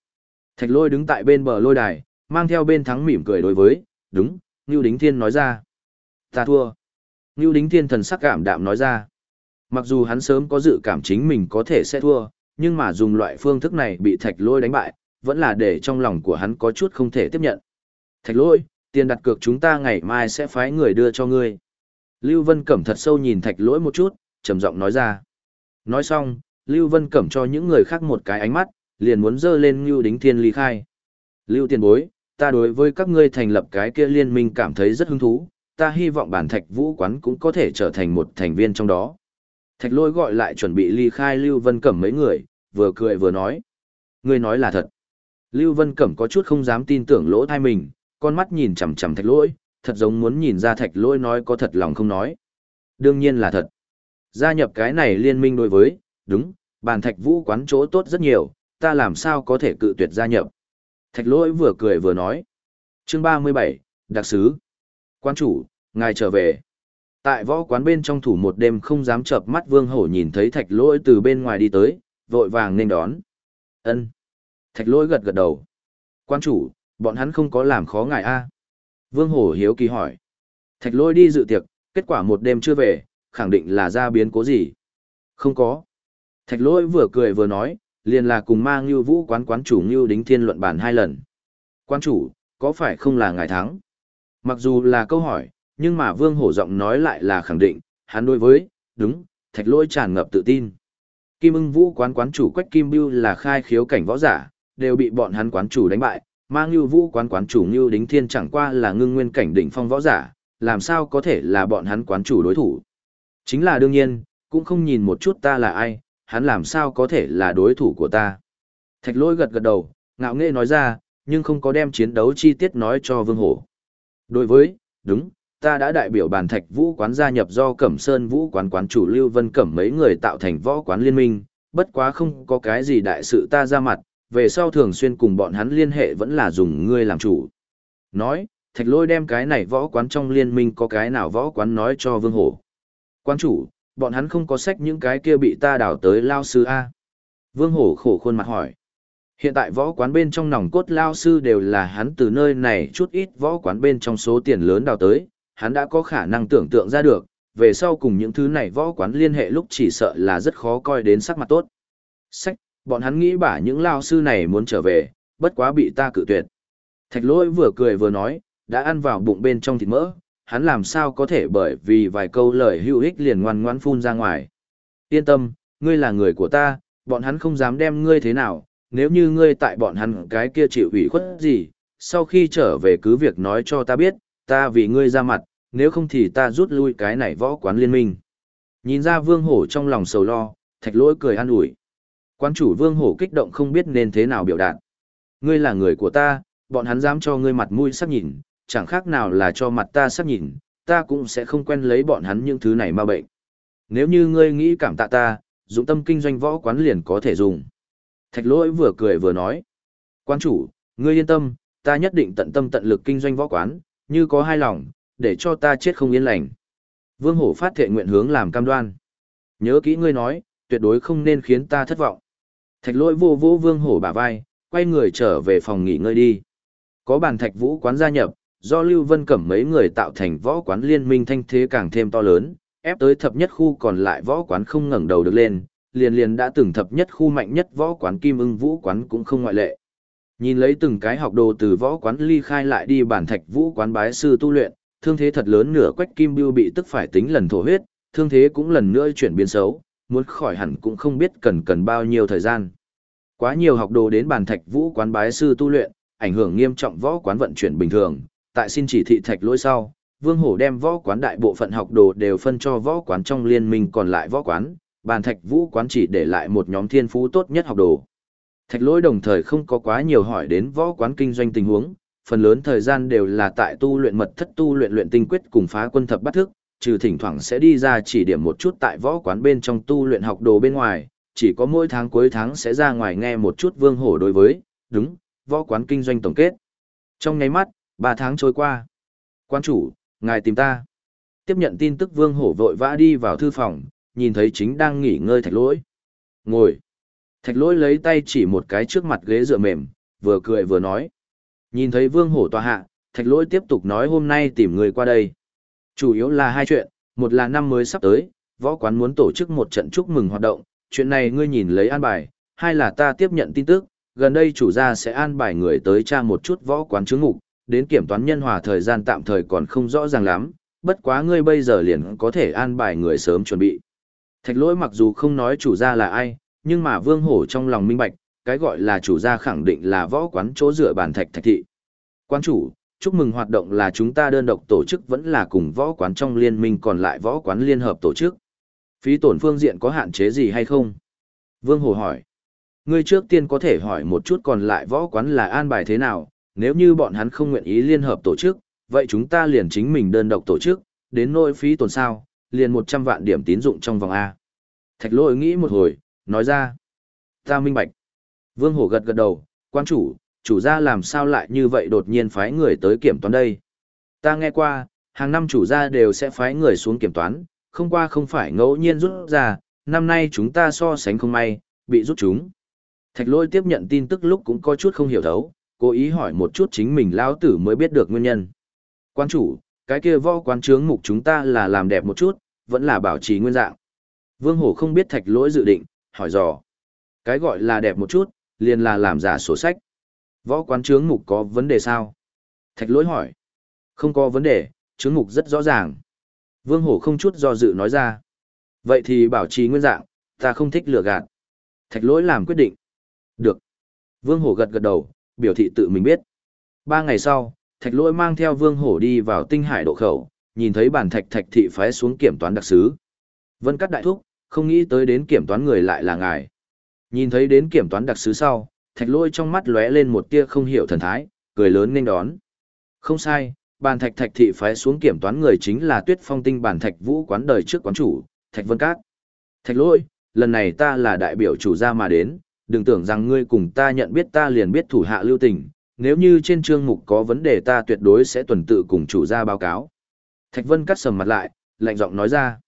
Thạch lôi đứng tại bên bờ lôi đài, mang theo bên thắng mỉm cười đối với, đúng, Ngưu Đính Thiên nói ra. Ta thua. Ngưu Đính Thiên thần sắc cảm đạm nói ra. Mặc dù hắn sớm có dự cảm chính mình có thể sẽ thua, nhưng mà dùng loại phương thức này bị thạch lôi đánh bại, vẫn là để trong lòng của hắn có chút không thể tiếp nhận. Thạch lôi, tiền đặt cược chúng ta ngày mai sẽ phái người đưa cho ngươi. Lưu Vân Cẩm thật sâu nhìn thạch lỗi một chút, trầm giọng nói ra. Nói xong, Lưu Vân Cẩm cho những người khác một cái ánh mắt, liền muốn dơ lên Ngưu Đính Thiên ly khai. Lưu tiền bối, ta đối với các ngươi thành lập cái kia liên minh cảm thấy rất hứng thú, ta hy vọng bản thạch vũ quán cũng có thể trở thành một thành viên trong đó. Thạch lôi gọi lại chuẩn bị ly khai Lưu Vân Cẩm mấy người, vừa cười vừa nói. Ngươi nói là thật. Lưu Vân Cẩm có chút không dám tin tưởng lỗ thai mình, con mắt nhìn chằm chằm thạch lôi, thật giống muốn nhìn ra thạch lôi nói có thật lòng không nói. Đương nhiên là thật. Gia nhập cái này liên minh đối với, đúng, bàn thạch vũ quán chỗ tốt rất nhiều, ta làm sao có thể cự tuyệt gia nhập. Thạch lỗi vừa cười vừa nói. Chương 37, Đặc sứ. Quan chủ, ngài trở về. Tại võ quán bên trong thủ một đêm không dám chợp mắt vương hổ nhìn thấy thạch lỗi từ bên ngoài đi tới, vội vàng nên đón. ân Thạch lỗi gật gật đầu. Quan chủ, bọn hắn không có làm khó ngài a Vương hổ hiếu kỳ hỏi. Thạch lỗi đi dự tiệc, kết quả một đêm chưa về, khẳng định là ra biến cố gì. Không có. Thạch lỗi vừa cười vừa nói, liền là cùng mang như vũ quán quán chủ như đính thiên luận bản hai lần. Quán chủ, có phải không là ngài thắng? Mặc dù là câu hỏi, nhưng mà vương hổ giọng nói lại là khẳng định, hắn đối với, đúng, thạch lỗi tràn ngập tự tin. Kim ưng vũ quán quán chủ Quách Kim Bưu là khai khiếu cảnh võ giả, đều bị bọn hắn quán chủ đánh bại, mang như vũ quán quán chủ như đính thiên chẳng qua là ngưng nguyên cảnh đỉnh phong võ giả, làm sao có thể là bọn hắn quán chủ đối thủ. Chính là đương nhiên, cũng không nhìn một chút ta là ai, hắn làm sao có thể là đối thủ của ta. Thạch lỗi gật gật đầu, ngạo nghễ nói ra, nhưng không có đem chiến đấu chi tiết nói cho Vương Hổ. Đối với, đúng, ta đã đại biểu bàn thạch vũ quán gia nhập do Cẩm Sơn vũ quán quán chủ Lưu Vân Cẩm mấy người tạo thành võ quán liên minh, bất quá không có cái gì đại sự ta ra mặt, về sau thường xuyên cùng bọn hắn liên hệ vẫn là dùng ngươi làm chủ. Nói, thạch lôi đem cái này võ quán trong liên minh có cái nào võ quán nói cho Vương Hổ. Quán chủ, bọn hắn không có sách những cái kia bị ta đào tới lao sư A. Vương Hổ khổ khuôn mặt hỏi. Hiện tại võ quán bên trong nòng cốt lao sư đều là hắn từ nơi này chút ít võ quán bên trong số tiền lớn đào tới, hắn đã có khả năng tưởng tượng ra được, về sau cùng những thứ này võ quán liên hệ lúc chỉ sợ là rất khó coi đến sắc mặt tốt. Sách, bọn hắn nghĩ bả những lao sư này muốn trở về, bất quá bị ta cự tuyệt. Thạch lỗi vừa cười vừa nói, đã ăn vào bụng bên trong thịt mỡ, hắn làm sao có thể bởi vì vài câu lời hữu ích liền ngoan ngoãn phun ra ngoài. Yên tâm, ngươi là người của ta, bọn hắn không dám đem ngươi thế nào, nếu như ngươi tại bọn hắn cái kia chịu ủy khuất gì, sau khi trở về cứ việc nói cho ta biết, ta vì ngươi ra mặt, nếu không thì ta rút lui cái này võ quán liên minh. Nhìn ra vương hổ trong lòng sầu lo, thạch lỗi cười an ủi. Quán chủ vương hổ kích động không biết nên thế nào biểu đạt. Ngươi là người của ta, bọn hắn dám cho ngươi mặt mũi sắc nhìn, chẳng khác nào là cho mặt ta sắc nhìn, ta cũng sẽ không quen lấy bọn hắn những thứ này ma bệnh. Nếu như ngươi nghĩ cảm tạ ta, dụng tâm kinh doanh võ quán liền có thể dùng. Thạch lỗi vừa cười vừa nói. Quán chủ, ngươi yên tâm, ta nhất định tận tâm tận lực kinh doanh võ quán, như có hai lòng, để cho ta chết không yên lành. Vương hổ phát thệ nguyện hướng làm cam đoan. Nhớ kỹ ngươi nói, tuyệt đối không nên khiến ta thất vọng. Thạch lỗi vô vô vương hổ bả vai, quay người trở về phòng nghỉ ngơi đi. Có bàn thạch vũ quán gia nhập, do Lưu Vân Cẩm mấy người tạo thành võ quán liên minh thanh thế càng thêm to lớn, ép tới thập nhất khu còn lại võ quán không ngẩng đầu được lên, liền liền đã từng thập nhất khu mạnh nhất võ quán Kim Ưng Vũ quán cũng không ngoại lệ. Nhìn lấy từng cái học đồ từ võ quán ly khai lại đi bản thạch vũ quán bái sư tu luyện, thương thế thật lớn nửa quách kim bưu bị tức phải tính lần thổ huyết, thương thế cũng lần nữa chuyển biến xấu, muốn khỏi hẳn cũng không biết cần cần bao nhiêu thời gian. Quá nhiều học đồ đến bản thạch vũ quán bái sư tu luyện, ảnh hưởng nghiêm trọng võ quán vận chuyển bình thường, tại xin chỉ thị thạch lỗi sau, Vương Hổ đem võ quán đại bộ phận học đồ đều phân cho võ quán trong liên minh còn lại võ quán, bàn thạch vũ quán chỉ để lại một nhóm thiên phú tốt nhất học đồ. Thạch lỗi đồng thời không có quá nhiều hỏi đến võ quán kinh doanh tình huống, phần lớn thời gian đều là tại tu luyện mật thất tu luyện luyện tinh quyết cùng phá quân thập bắt thức, trừ thỉnh thoảng sẽ đi ra chỉ điểm một chút tại võ quán bên trong tu luyện học đồ bên ngoài, chỉ có mỗi tháng cuối tháng sẽ ra ngoài nghe một chút vương hổ đối với, đúng, võ quán kinh doanh tổng kết. Trong nháy mắt, ba tháng trôi qua. Quan chủ, ngài tìm ta. Tiếp nhận tin tức vương hổ vội vã đi vào thư phòng, nhìn thấy chính đang nghỉ ngơi thạch lỗi. Ngồi. Thạch lỗi lấy tay chỉ một cái trước mặt ghế dựa mềm, vừa cười vừa nói. Nhìn thấy vương hổ tòa hạ, thạch lỗi tiếp tục nói hôm nay tìm người qua đây. Chủ yếu là hai chuyện, một là năm mới sắp tới, võ quán muốn tổ chức một trận chúc mừng hoạt động, chuyện này ngươi nhìn lấy an bài, hai là ta tiếp nhận tin tức, gần đây chủ gia sẽ an bài người tới tra một chút võ quán chứng ngục, đến kiểm toán nhân hòa thời gian tạm thời còn không rõ ràng lắm, bất quá ngươi bây giờ liền có thể an bài người sớm chuẩn bị. Thạch lỗi mặc dù không nói chủ gia là ai, nhưng mà vương hổ trong lòng minh bạch, cái gọi là chủ gia khẳng định là võ quán chỗ dựa bàn thạch thạch thị. Quán chủ, chúc mừng hoạt động là chúng ta đơn độc tổ chức vẫn là cùng võ quán trong liên minh còn lại võ quán liên hợp tổ chức. Phí tổn phương diện có hạn chế gì hay không? Vương Hồ hỏi. Ngươi trước tiên có thể hỏi một chút còn lại võ quán là an bài thế nào, nếu như bọn hắn không nguyện ý liên hợp tổ chức, vậy chúng ta liền chính mình đơn độc tổ chức, đến nỗi phí tổn sao, liền 100 vạn điểm tín dụng trong vòng A. Thạch lôi nghĩ một hồi, nói ra. Ta minh bạch. Vương Hổ gật gật đầu, quan chủ, chủ gia làm sao lại như vậy đột nhiên phái người tới kiểm toán đây. Ta nghe qua, hàng năm chủ gia đều sẽ phái người xuống kiểm toán, không qua không phải ngẫu nhiên rút ra, năm nay chúng ta so sánh không may, bị rút chúng. Thạch lôi tiếp nhận tin tức lúc cũng có chút không hiểu thấu, cố ý hỏi một chút chính mình lão tử mới biết được nguyên nhân. Quan chủ, cái kia võ quán trướng mục chúng ta là làm đẹp một chút, vẫn là bảo trì nguyên dạng. Vương Hổ không biết thạch lỗi dự định, hỏi dò. Cái gọi là đẹp một chút, liền là làm giả sổ sách. Võ quán trướng mục có vấn đề sao? Thạch lỗi hỏi. Không có vấn đề, trướng mục rất rõ ràng. Vương Hổ không chút do dự nói ra. Vậy thì bảo trì nguyên dạng, ta không thích lừa gạt. Thạch lỗi làm quyết định. Được. Vương Hổ gật gật đầu, biểu thị tự mình biết. Ba ngày sau, thạch lỗi mang theo vương hổ đi vào tinh hải độ khẩu, nhìn thấy bản thạch thạch thị phái xuống kiểm toán đặc sứ. Vân cắt đại thúc, không nghĩ tới đến kiểm toán người lại là ngài. Nhìn thấy đến kiểm toán đặc sứ sau, thạch lỗi trong mắt lóe lên một tia không hiểu thần thái, cười lớn nên đón. Không sai, bản thạch thạch thị phái xuống kiểm toán người chính là tuyết phong tinh bản thạch vũ quán đời trước quán chủ, thạch vân cát. Thạch lỗi, lần này ta là đại biểu chủ gia mà đến, đừng tưởng rằng ngươi cùng ta nhận biết ta liền biết thủ hạ lưu tình, nếu như trên chương mục có vấn đề ta tuyệt đối sẽ tuần tự cùng chủ gia báo cáo. Thạch Vân cắt sầm mặt lại, lạnh giọng nói ra.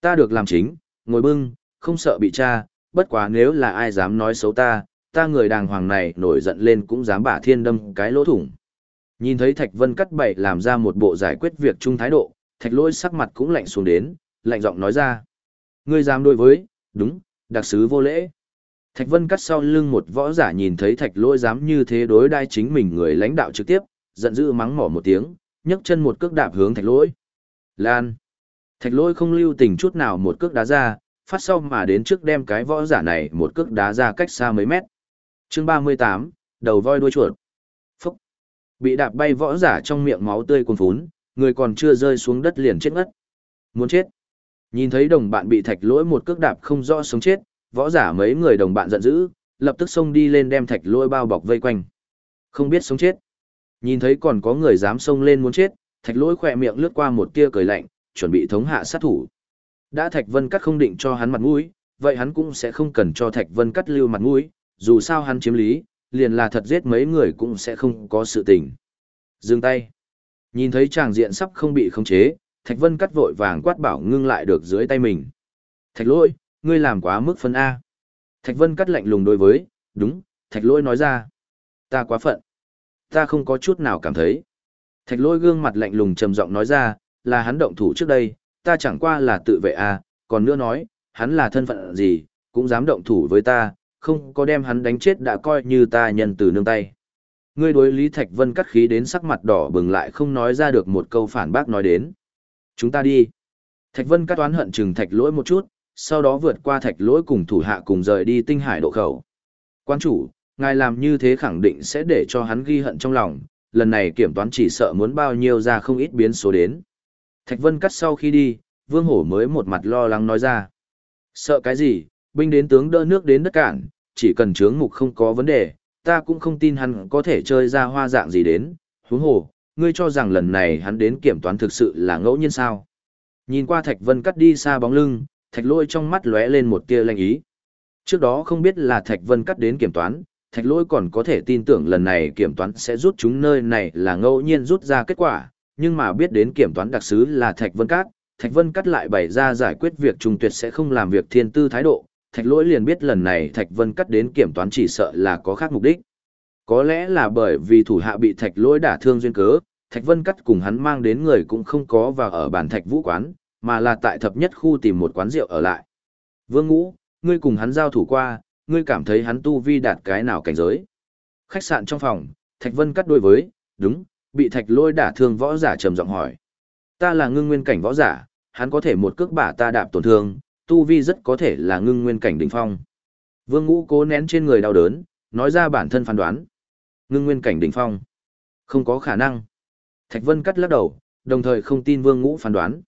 Ta được làm chính, ngồi bưng, không sợ bị tra, bất quá nếu là ai dám nói xấu ta, ta người đàng hoàng này nổi giận lên cũng dám bả thiên đâm cái lỗ thủng. Nhìn thấy Thạch Vân cắt bậy làm ra một bộ giải quyết việc chung thái độ, Thạch lôi sắc mặt cũng lạnh xuống đến, lạnh giọng nói ra. Ngươi dám đối với, đúng, đặc sứ vô lễ. Thạch Vân cắt sau lưng một võ giả nhìn thấy Thạch Lỗi dám như thế đối đai chính mình người lãnh đạo trực tiếp, giận dữ mắng mỏ một tiếng, nhấc chân một cước đạp hướng Thạch Lỗi. Lan. Thạch Lỗi không lưu tình chút nào một cước đá ra, phát sau mà đến trước đem cái võ giả này một cước đá ra cách xa mấy mét. Chương 38, đầu voi đuôi chuột. Phúc. Bị đạp bay võ giả trong miệng máu tươi cuồn phún, người còn chưa rơi xuống đất liền chết ngất. Muốn chết. Nhìn thấy đồng bạn bị Thạch Lỗi một cước đạp không rõ sống chết, võ giả mấy người đồng bạn giận dữ, lập tức xông đi lên đem thạch lôi bao bọc vây quanh. Không biết sống chết. Nhìn thấy còn có người dám xông lên muốn chết, thạch lôi khỏe miệng lướt qua một tia cười lạnh, chuẩn bị thống hạ sát thủ. Đã thạch vân cắt không định cho hắn mặt mũi, vậy hắn cũng sẽ không cần cho thạch vân cắt lưu mặt mũi, dù sao hắn chiếm lý, liền là thật giết mấy người cũng sẽ không có sự tình. Dừng tay. Nhìn thấy tràng diện sắp không bị khống chế, Thạch Vân cắt vội vàng quát bảo ngưng lại được dưới tay mình. Thạch lôi, ngươi làm quá mức phân A. Thạch Vân cắt lạnh lùng đối với, đúng, Thạch Lỗi nói ra. Ta quá phận. Ta không có chút nào cảm thấy. Thạch Lỗi gương mặt lạnh lùng trầm giọng nói ra, là hắn động thủ trước đây, ta chẳng qua là tự vệ A, còn nữa nói, hắn là thân phận gì, cũng dám động thủ với ta, không có đem hắn đánh chết đã coi như ta nhân từ nương tay. Ngươi đối Lý Thạch Vân cắt khí đến sắc mặt đỏ bừng lại không nói ra được một câu phản bác nói đến. Chúng ta đi. Thạch Vân cắt toán hận chừng Thạch lỗi một chút, sau đó vượt qua thạch lỗi cùng thủ hạ cùng rời đi tinh hải độ khẩu. Quan chủ, ngài làm như thế khẳng định sẽ để cho hắn ghi hận trong lòng, lần này kiểm toán chỉ sợ muốn bao nhiêu ra không ít biến số đến. Thạch Vân cắt sau khi đi, Vương Hổ mới một mặt lo lắng nói ra. Sợ cái gì, binh đến tướng đỡ nước đến đất cản, chỉ cần chướng mục không có vấn đề, ta cũng không tin hắn có thể chơi ra hoa dạng gì đến. Huống hồ, ngươi cho rằng lần này hắn đến kiểm toán thực sự là ngẫu nhiên sao. Nhìn qua Thạch Vân cắt đi xa bóng lưng, thạch lôi trong mắt lóe lên một tia lanh ý. Trước đó không biết là thạch vân cắt đến kiểm toán, thạch lôi còn có thể tin tưởng lần này kiểm toán sẽ rút chúng nơi này là ngẫu nhiên rút ra kết quả, nhưng mà biết đến kiểm toán đặc sứ là thạch vân cắt, thạch vân cắt lại bày ra giải quyết việc trùng tuyệt sẽ không làm việc thiên tư thái độ, thạch lỗi liền biết lần này thạch vân cắt đến kiểm toán chỉ sợ là có khác mục đích. Có lẽ là bởi vì thủ hạ bị thạch lỗi đả thương duyên cớ, thạch vân cắt cùng hắn mang đến người cũng không có và ở bản thạch vũ quán, mà là tại thập nhất khu tìm một quán rượu ở lại. Vương Ngũ, ngươi cùng hắn giao thủ qua, ngươi cảm thấy hắn tu vi đạt cái nào cảnh giới. Khách sạn trong phòng, Thạch Vân cắt đôi với, đúng, bị Thạch lôi đả thương võ giả trầm giọng hỏi. Ta là ngưng nguyên cảnh võ giả, hắn có thể một cước bả ta đạp tổn thương, tu vi rất có thể là ngưng nguyên cảnh đỉnh phong. Vương Ngũ cố nén trên người đau đớn, nói ra bản thân phán đoán. Ngưng nguyên cảnh đỉnh phong. Không có khả năng. Thạch Vân cắt lắc đầu, đồng thời không tin Vương Ngũ phán đoán.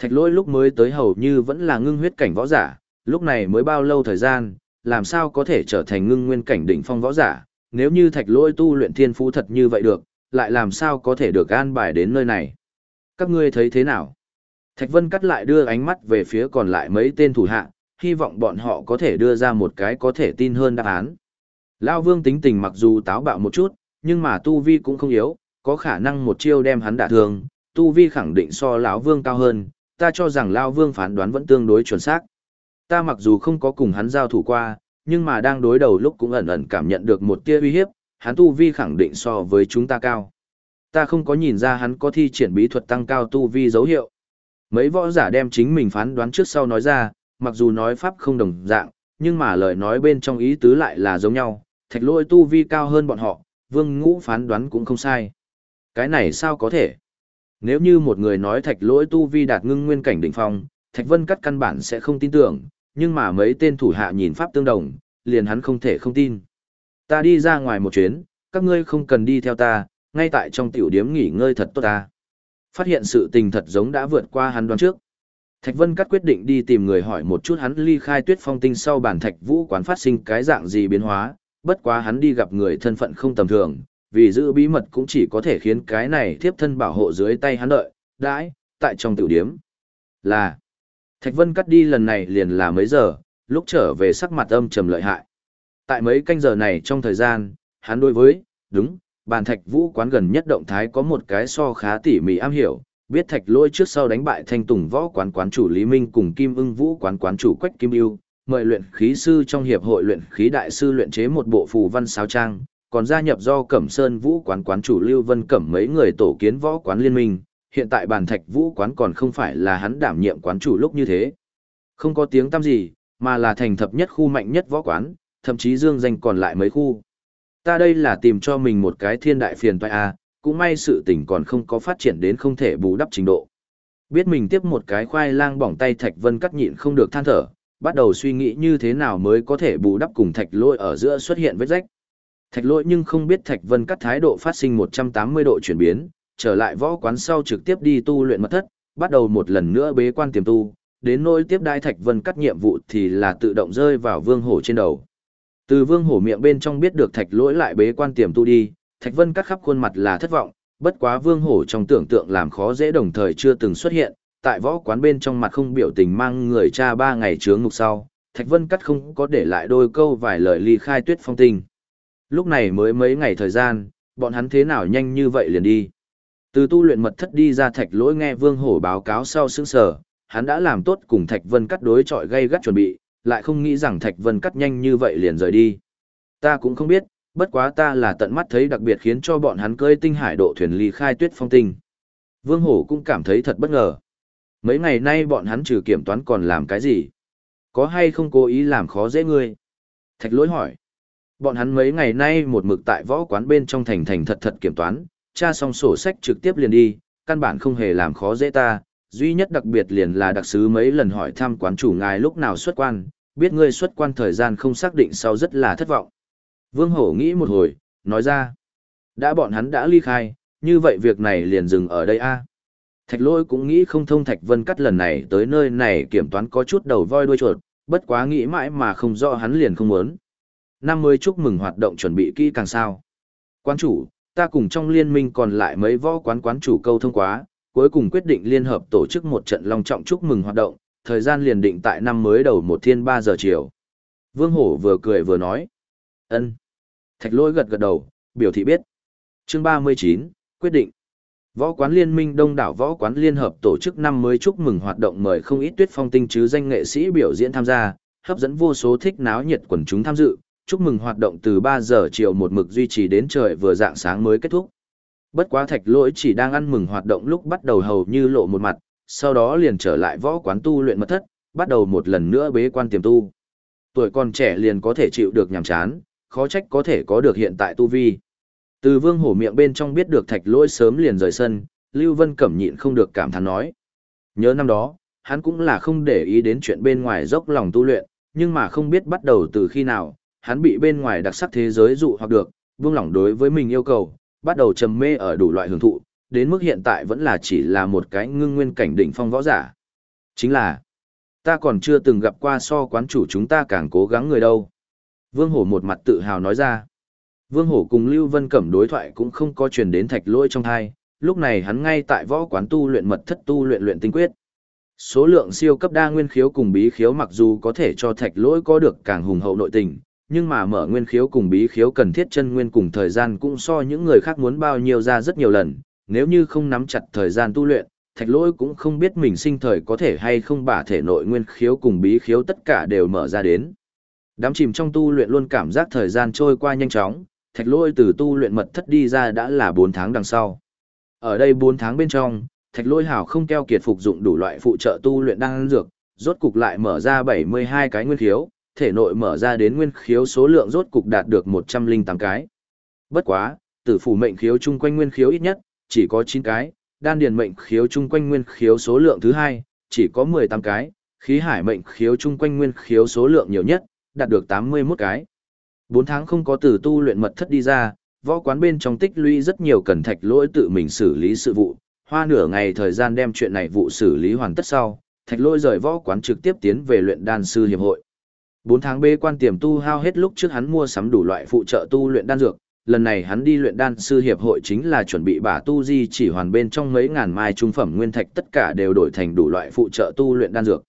Thạch lỗi lúc mới tới hầu như vẫn là ngưng huyết cảnh võ giả, lúc này mới bao lâu thời gian, làm sao có thể trở thành ngưng nguyên cảnh đỉnh phong võ giả, nếu như thạch lỗi tu luyện thiên phú thật như vậy được, lại làm sao có thể được an bài đến nơi này. Các ngươi thấy thế nào? Thạch Vân cắt lại đưa ánh mắt về phía còn lại mấy tên thủ hạ, hy vọng bọn họ có thể đưa ra một cái có thể tin hơn đáp án. Lao Vương tính tình mặc dù táo bạo một chút, nhưng mà Tu Vi cũng không yếu, có khả năng một chiêu đem hắn đả thương, Tu Vi khẳng định so lão Vương cao hơn, ta cho rằng Lao Vương phán đoán vẫn tương đối chuẩn xác. Ta mặc dù không có cùng hắn giao thủ qua, nhưng mà đang đối đầu lúc cũng ẩn ẩn cảm nhận được một tia uy hiếp, hắn Tu Vi khẳng định so với chúng ta cao. Ta không có nhìn ra hắn có thi triển bí thuật tăng cao Tu Vi dấu hiệu. Mấy võ giả đem chính mình phán đoán trước sau nói ra, mặc dù nói pháp không đồng dạng, nhưng mà lời nói bên trong ý tứ lại là giống nhau, thạch lôi tu vi cao hơn bọn họ, vương ngũ phán đoán cũng không sai. Cái này sao có thể? Nếu như một người nói thạch lỗi tu vi đạt ngưng nguyên cảnh đỉnh phong, thạch vân cắt căn bản sẽ không tin tưởng, nhưng mà mấy tên thủ hạ nhìn pháp tương đồng, liền hắn không thể không tin. Ta đi ra ngoài một chuyến, các ngươi không cần đi theo ta, ngay tại trong tiểu điếm nghỉ ngơi thật tốt ta. Phát hiện sự tình thật giống đã vượt qua hắn đoán trước. Thạch Vân Cắt quyết định đi tìm người hỏi một chút hắn ly khai tuyết phong tinh sau bản thạch vũ quán phát sinh cái dạng gì biến hóa, bất quá hắn đi gặp người thân phận không tầm thường, vì giữ bí mật cũng chỉ có thể khiến cái này thiếp thân bảo hộ dưới tay hắn đợi, đãi, tại trong tiểu điếm. Là, Thạch Vân Cắt đi lần này liền là mấy giờ, lúc trở về sắc mặt âm trầm lợi hại. Tại mấy canh giờ này trong thời gian, hắn đối với, đúng, bàn thạch vũ quán gần nhất động thái có một cái so khá tỉ mỉ am hiểu, biết thạch lôi trước sau đánh bại thanh tùng võ quán quán chủ Lý Minh cùng Kim ưng vũ quán quán chủ Quách Kim Yêu, mời luyện khí sư trong hiệp hội luyện khí đại sư luyện chế một bộ phù văn sáo trang, còn gia nhập do Cẩm Sơn vũ quán quán chủ Lưu Vân Cẩm mấy người tổ kiến võ quán liên minh, hiện tại bàn thạch vũ quán còn không phải là hắn đảm nhiệm quán chủ lúc như thế. Không có tiếng tăm gì, mà là thành thập nhất khu mạnh nhất võ quán, thậm chí dương danh còn lại mấy khu. Ta đây là tìm cho mình một cái thiên đại phiền toại a, à, cũng may sự tình còn không có phát triển đến không thể bù đắp trình độ. Biết mình tiếp một cái khoai lang bỏng tay Thạch Vân cắt nhịn không được than thở, bắt đầu suy nghĩ như thế nào mới có thể bù đắp cùng Thạch Lôi ở giữa xuất hiện vết rách. Thạch Lỗi nhưng không biết Thạch Vân cắt thái độ phát sinh 180 độ chuyển biến, trở lại võ quán sau trực tiếp đi tu luyện mật thất, bắt đầu một lần nữa bế quan tiềm tu, đến nỗi tiếp đai Thạch Vân cắt nhiệm vụ thì là tự động rơi vào vương hổ trên đầu. Từ vương hổ miệng bên trong biết được thạch lỗi lại bế quan tiềm tu đi, thạch vân cắt khắp khuôn mặt là thất vọng, bất quá vương hổ trong tưởng tượng làm khó dễ đồng thời chưa từng xuất hiện, tại võ quán bên trong mặt không biểu tình mang người cha ba ngày chướng ngục sau, thạch vân cắt không có để lại đôi câu vài lời ly khai tuyết phong tinh. Lúc này mới mấy ngày thời gian, bọn hắn thế nào nhanh như vậy liền đi. Từ tu luyện mật thất đi ra thạch lỗi nghe vương hổ báo cáo sau sững sờ, hắn đã làm tốt cùng thạch vân cắt đối chọi gây gắt chuẩn bị, lại không nghĩ rằng Thạch Vân cắt nhanh như vậy liền rời đi. Ta cũng không biết, bất quá ta là tận mắt thấy đặc biệt khiến cho bọn hắn cơi tinh hải độ thuyền ly khai tuyết phong tinh. Vương Hổ cũng cảm thấy thật bất ngờ. Mấy ngày nay bọn hắn trừ kiểm toán còn làm cái gì? Có hay không cố ý làm khó dễ ngươi? Thạch lỗi hỏi. Bọn hắn mấy ngày nay một mực tại võ quán bên trong thành thành thật thật kiểm toán, tra xong sổ sách trực tiếp liền đi, căn bản không hề làm khó dễ ta, duy nhất đặc biệt liền là đặc sứ mấy lần hỏi thăm quán chủ ngài lúc nào xuất quan, biết ngươi xuất quan thời gian không xác định sau rất là thất vọng. Vương Hổ nghĩ một hồi, nói ra, đã bọn hắn đã ly khai, như vậy việc này liền dừng ở đây a. Thạch lôi cũng nghĩ không thông Thạch Vân Cắt lần này tới nơi này kiểm toán có chút đầu voi đuôi chuột, bất quá nghĩ mãi mà không rõ hắn liền không muốn. Năm mới chúc mừng hoạt động chuẩn bị kỹ càng sao. Quán chủ, ta cùng trong liên minh còn lại mấy võ quán quán chủ câu thông quá, cuối cùng quyết định liên hợp tổ chức một trận long trọng chúc mừng hoạt động, thời gian liền định tại năm mới đầu một thiên 3 giờ chiều. Vương Hổ vừa cười vừa nói. ân Thạch lôi gật gật đầu, biểu thị biết. chương 39, quyết định. Võ quán liên minh đông đảo võ quán liên hợp tổ chức năm mới chúc mừng hoạt động mời không ít tuyết phong tinh chứ danh nghệ sĩ biểu diễn tham gia, hấp dẫn vô số thích náo nhiệt quần chúng tham dự. Chúc mừng hoạt động từ 3 giờ chiều một mực duy trì đến trời vừa dạng sáng mới kết thúc. Bất quá thạch lỗi chỉ đang ăn mừng hoạt động lúc bắt đầu hầu như lộ một mặt, sau đó liền trở lại võ quán tu luyện mật thất, bắt đầu một lần nữa bế quan tiềm tu. Tuổi còn trẻ liền có thể chịu được nhàm chán, khó trách có thể có được hiện tại tu vi. Từ vương hổ miệng bên trong biết được thạch lỗi sớm liền rời sân, Lưu Vân Cẩm nhịn không được cảm thán nói. Nhớ năm đó, hắn cũng là không để ý đến chuyện bên ngoài dốc lòng tu luyện, nhưng mà không biết bắt đầu từ khi nào, hắn bị bên ngoài đặc sắc thế giới dụ hoặc được, vương lòng đối với mình yêu cầu, bắt đầu trầm mê ở đủ loại hưởng thụ, đến mức hiện tại vẫn là chỉ là một cái ngưng nguyên cảnh đỉnh phong võ giả. Chính là, ta còn chưa từng gặp qua so quán chủ chúng ta càng cố gắng người đâu. Vương Hổ một mặt tự hào nói ra. Vương Hổ cùng Lưu Vân Cẩm đối thoại cũng không có truyền đến thạch lỗi trong thai, lúc này hắn ngay tại võ quán tu luyện mật thất tu luyện luyện tinh quyết. Số lượng siêu cấp đa nguyên khiếu cùng bí khiếu mặc dù có thể cho thạch lỗi có được càng hùng hậu nội tình, nhưng mà mở nguyên khiếu cùng bí khiếu cần thiết chân nguyên cùng thời gian cũng so những người khác muốn bao nhiêu ra rất nhiều lần, nếu như không nắm chặt thời gian tu luyện, thạch lỗi cũng không biết mình sinh thời có thể hay không bả thể nội nguyên khiếu cùng bí khiếu tất cả đều mở ra đến. Đám chìm trong tu luyện luôn cảm giác thời gian trôi qua nhanh chóng, thạch lỗi từ tu luyện mật thất đi ra đã là 4 tháng đằng sau. Ở đây 4 tháng bên trong, thạch lỗi hảo không keo kiệt phục dụng đủ loại phụ trợ tu luyện đang dược, rốt cục lại mở ra 72 cái nguyên khiếu, thể nội mở ra đến nguyên khiếu số lượng rốt cục đạt được 108 cái. Bất quá, tử phủ mệnh khiếu chung quanh nguyên khiếu ít nhất, chỉ có 9 cái, đan điền mệnh khiếu chung quanh nguyên khiếu số lượng thứ hai, chỉ có 18 cái, khí hải mệnh khiếu chung quanh nguyên khiếu số lượng nhiều nhất, đạt được 81 cái. 4 tháng không có từ tu luyện mật thất đi ra, võ quán bên trong tích lũy rất nhiều cẩn thạch lỗi tự mình xử lý sự vụ, hoa nửa ngày thời gian đem chuyện này vụ xử lý hoàn tất sau, thạch lỗi rời võ quán trực tiếp tiến về luyện đan sư hiệp hội. 4 tháng bê quan tiềm tu hao hết lúc trước hắn mua sắm đủ loại phụ trợ tu luyện đan dược, lần này hắn đi luyện đan sư hiệp hội chính là chuẩn bị bả tu di chỉ hoàn bên trong mấy ngàn mai trung phẩm nguyên thạch tất cả đều đổi thành đủ loại phụ trợ tu luyện đan dược.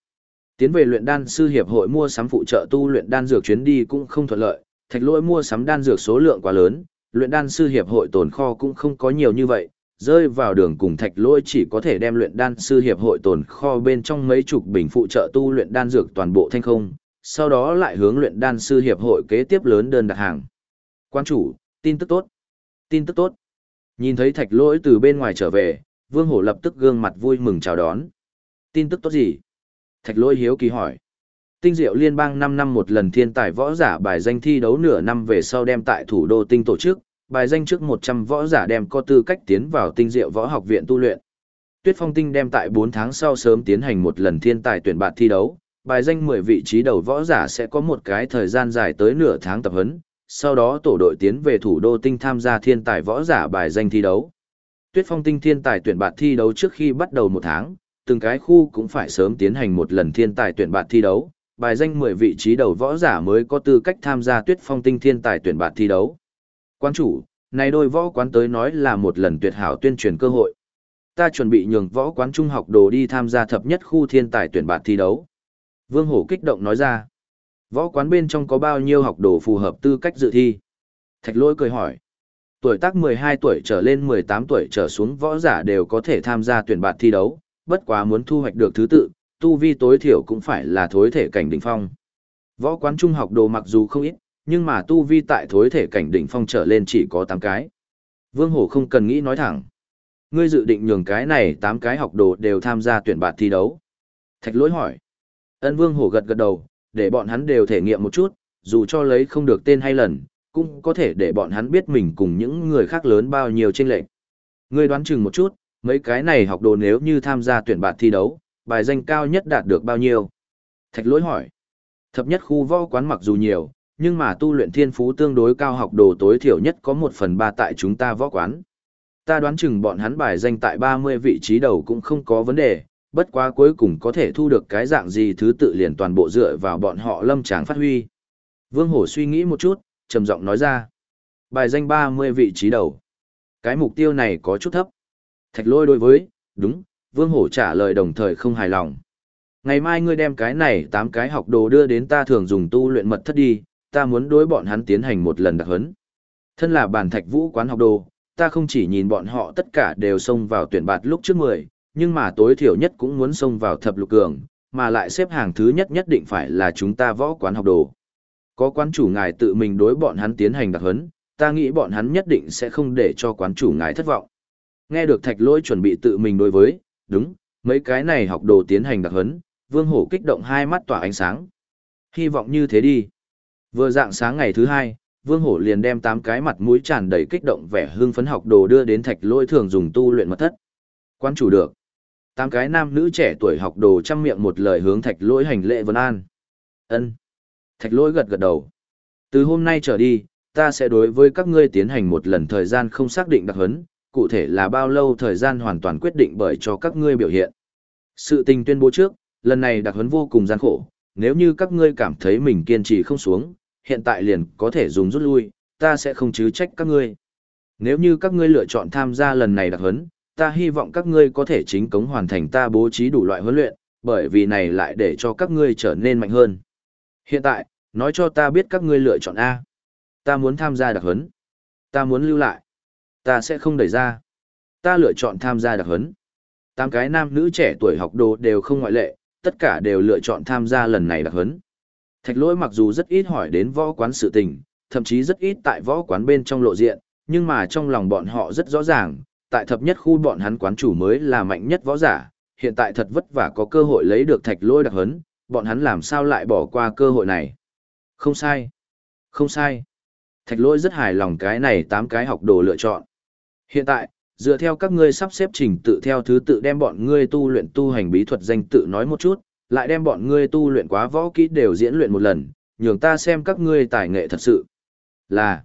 Tiến về luyện đan sư hiệp hội mua sắm phụ trợ tu luyện đan dược chuyến đi cũng không thuận lợi, thạch lỗi mua sắm đan dược số lượng quá lớn, luyện đan sư hiệp hội tồn kho cũng không có nhiều như vậy, rơi vào đường cùng thạch lỗi chỉ có thể đem luyện đan sư hiệp hội tồn kho bên trong mấy chục bình phụ trợ tu luyện đan dược toàn bộ thanh không, sau đó lại hướng luyện đan sư hiệp hội kế tiếp lớn đơn đặt hàng. Quan chủ, tin tức tốt. Tin tức tốt. Nhìn thấy thạch lỗi từ bên ngoài trở về, vương hổ lập tức gương mặt vui mừng chào đón. Tin tức tốt gì? Thạch lỗi hiếu kỳ hỏi. Tinh diệu liên bang 5 năm một lần thiên tài võ giả bài danh thi đấu nửa năm về sau đem tại thủ đô tinh tổ chức, bài danh trước 100 võ giả đem có tư cách tiến vào tinh diệu võ học viện tu luyện. Tuyết Phong Tinh đem tại 4 tháng sau sớm tiến hành một lần thiên tài tuyển bạt thi đấu, bài danh 10 vị trí đầu võ giả sẽ có một cái thời gian dài tới nửa tháng tập huấn, sau đó tổ đội tiến về thủ đô tinh tham gia thiên tài võ giả bài danh thi đấu. Tuyết Phong Tinh thiên tài tuyển bạt thi đấu trước khi bắt đầu một tháng, từng cái khu cũng phải sớm tiến hành một lần thiên tài tuyển bạt thi đấu, bài danh 10 vị trí đầu võ giả mới có tư cách tham gia Tuyết Phong Tinh thiên tài tuyển bạt thi đấu. Quán chủ, này đôi võ quán tới nói là một lần tuyệt hảo tuyên truyền cơ hội. Ta chuẩn bị nhường võ quán trung học đồ đi tham gia thập nhất khu thiên tài tuyển bạt thi đấu. Vương Hổ kích động nói ra. Võ quán bên trong có bao nhiêu học đồ phù hợp tư cách dự thi? Thạch lỗi cười hỏi. Tuổi tác 12 tuổi trở lên 18 tuổi trở xuống võ giả đều có thể tham gia tuyển bạt thi đấu, bất quá muốn thu hoạch được thứ tự, tu vi tối thiểu cũng phải là thối thể cảnh đỉnh phong. Võ quán trung học đồ mặc dù không ít, nhưng mà tu vi tại thối thể cảnh đỉnh phong trở lên chỉ có 8 cái. Vương Hổ không cần nghĩ nói thẳng. Ngươi dự định nhường cái này 8 cái học đồ đều tham gia tuyển bạt thi đấu. Thạch lỗi hỏi. Ân Vương Hổ gật gật đầu, để bọn hắn đều thể nghiệm một chút, dù cho lấy không được tên hay lần, cũng có thể để bọn hắn biết mình cùng những người khác lớn bao nhiêu chênh lệch. Ngươi đoán chừng một chút, mấy cái này học đồ nếu như tham gia tuyển bạt thi đấu, bài danh cao nhất đạt được bao nhiêu? Thạch lỗi hỏi. Thập nhất khu võ quán mặc dù nhiều, nhưng mà tu luyện thiên phú tương đối cao học đồ tối thiểu nhất có một phần ba tại chúng ta võ quán. Ta đoán chừng bọn hắn bài danh tại 30 vị trí đầu cũng không có vấn đề, bất quá cuối cùng có thể thu được cái dạng gì thứ tự liền toàn bộ dựa vào bọn họ lâm tráng phát huy. Vương Hổ suy nghĩ một chút, trầm giọng nói ra. Bài danh 30 vị trí đầu. Cái mục tiêu này có chút thấp. Thạch lôi đối với, đúng, Vương Hổ trả lời đồng thời không hài lòng. Ngày mai ngươi đem cái này 8 cái học đồ đưa đến ta thường dùng tu luyện mật thất đi, ta muốn đối bọn hắn tiến hành một lần đặc hấn. Thân là bản thạch vũ quán học đồ, ta không chỉ nhìn bọn họ tất cả đều xông vào tuyển bạt lúc trước 10, nhưng mà tối thiểu nhất cũng muốn xông vào thập lục cường, mà lại xếp hàng thứ nhất nhất định phải là chúng ta võ quán học đồ. Có quán chủ ngài tự mình đối bọn hắn tiến hành đặc huấn, ta nghĩ bọn hắn nhất định sẽ không để cho quán chủ ngài thất vọng. Nghe được thạch lỗi chuẩn bị tự mình đối với, đúng, mấy cái này học đồ tiến hành đặc huấn, vương hổ kích động hai mắt tỏa ánh sáng. Hy vọng như thế đi. Vừa dạng sáng ngày thứ hai, vương hổ liền đem tám cái mặt mũi tràn đầy kích động vẻ hưng phấn học đồ đưa đến thạch lỗi thường dùng tu luyện mật thất. Quán chủ được. Tám cái nam nữ trẻ tuổi học đồ chăm miệng một lời hướng thạch lỗi hành lễ vân an. ân Thạch lỗi gật gật đầu. Từ hôm nay trở đi, ta sẽ đối với các ngươi tiến hành một lần thời gian không xác định đặc hấn, cụ thể là bao lâu thời gian hoàn toàn quyết định bởi cho các ngươi biểu hiện. Sự tình tuyên bố trước, lần này đặc hấn vô cùng gian khổ, nếu như các ngươi cảm thấy mình kiên trì không xuống, hiện tại liền có thể dùng rút lui, ta sẽ không chứ trách các ngươi. Nếu như các ngươi lựa chọn tham gia lần này đặc hấn, ta hy vọng các ngươi có thể chính cống hoàn thành ta bố trí đủ loại huấn luyện, bởi vì này lại để cho các ngươi trở nên mạnh hơn. Hiện tại, nói cho ta biết các ngươi lựa chọn A. Ta muốn tham gia đặc huấn. Ta muốn lưu lại. Ta sẽ không đẩy ra. Ta lựa chọn tham gia đặc huấn. Tám cái nam nữ trẻ tuổi học đồ đều không ngoại lệ, tất cả đều lựa chọn tham gia lần này đặc huấn. Thạch lỗi mặc dù rất ít hỏi đến võ quán sự tình, thậm chí rất ít tại võ quán bên trong lộ diện, nhưng mà trong lòng bọn họ rất rõ ràng, tại thập nhất khu bọn hắn quán chủ mới là mạnh nhất võ giả, hiện tại thật vất vả có cơ hội lấy được thạch lôi đặc huấn, bọn hắn làm sao lại bỏ qua cơ hội này. Không sai. Không sai. Thạch lôi rất hài lòng cái này tám cái học đồ lựa chọn. Hiện tại, dựa theo các ngươi sắp xếp trình tự theo thứ tự đem bọn ngươi tu luyện tu hành bí thuật danh tự nói một chút, lại đem bọn ngươi tu luyện quá võ kỹ đều diễn luyện một lần, nhường ta xem các ngươi tài nghệ thật sự. Là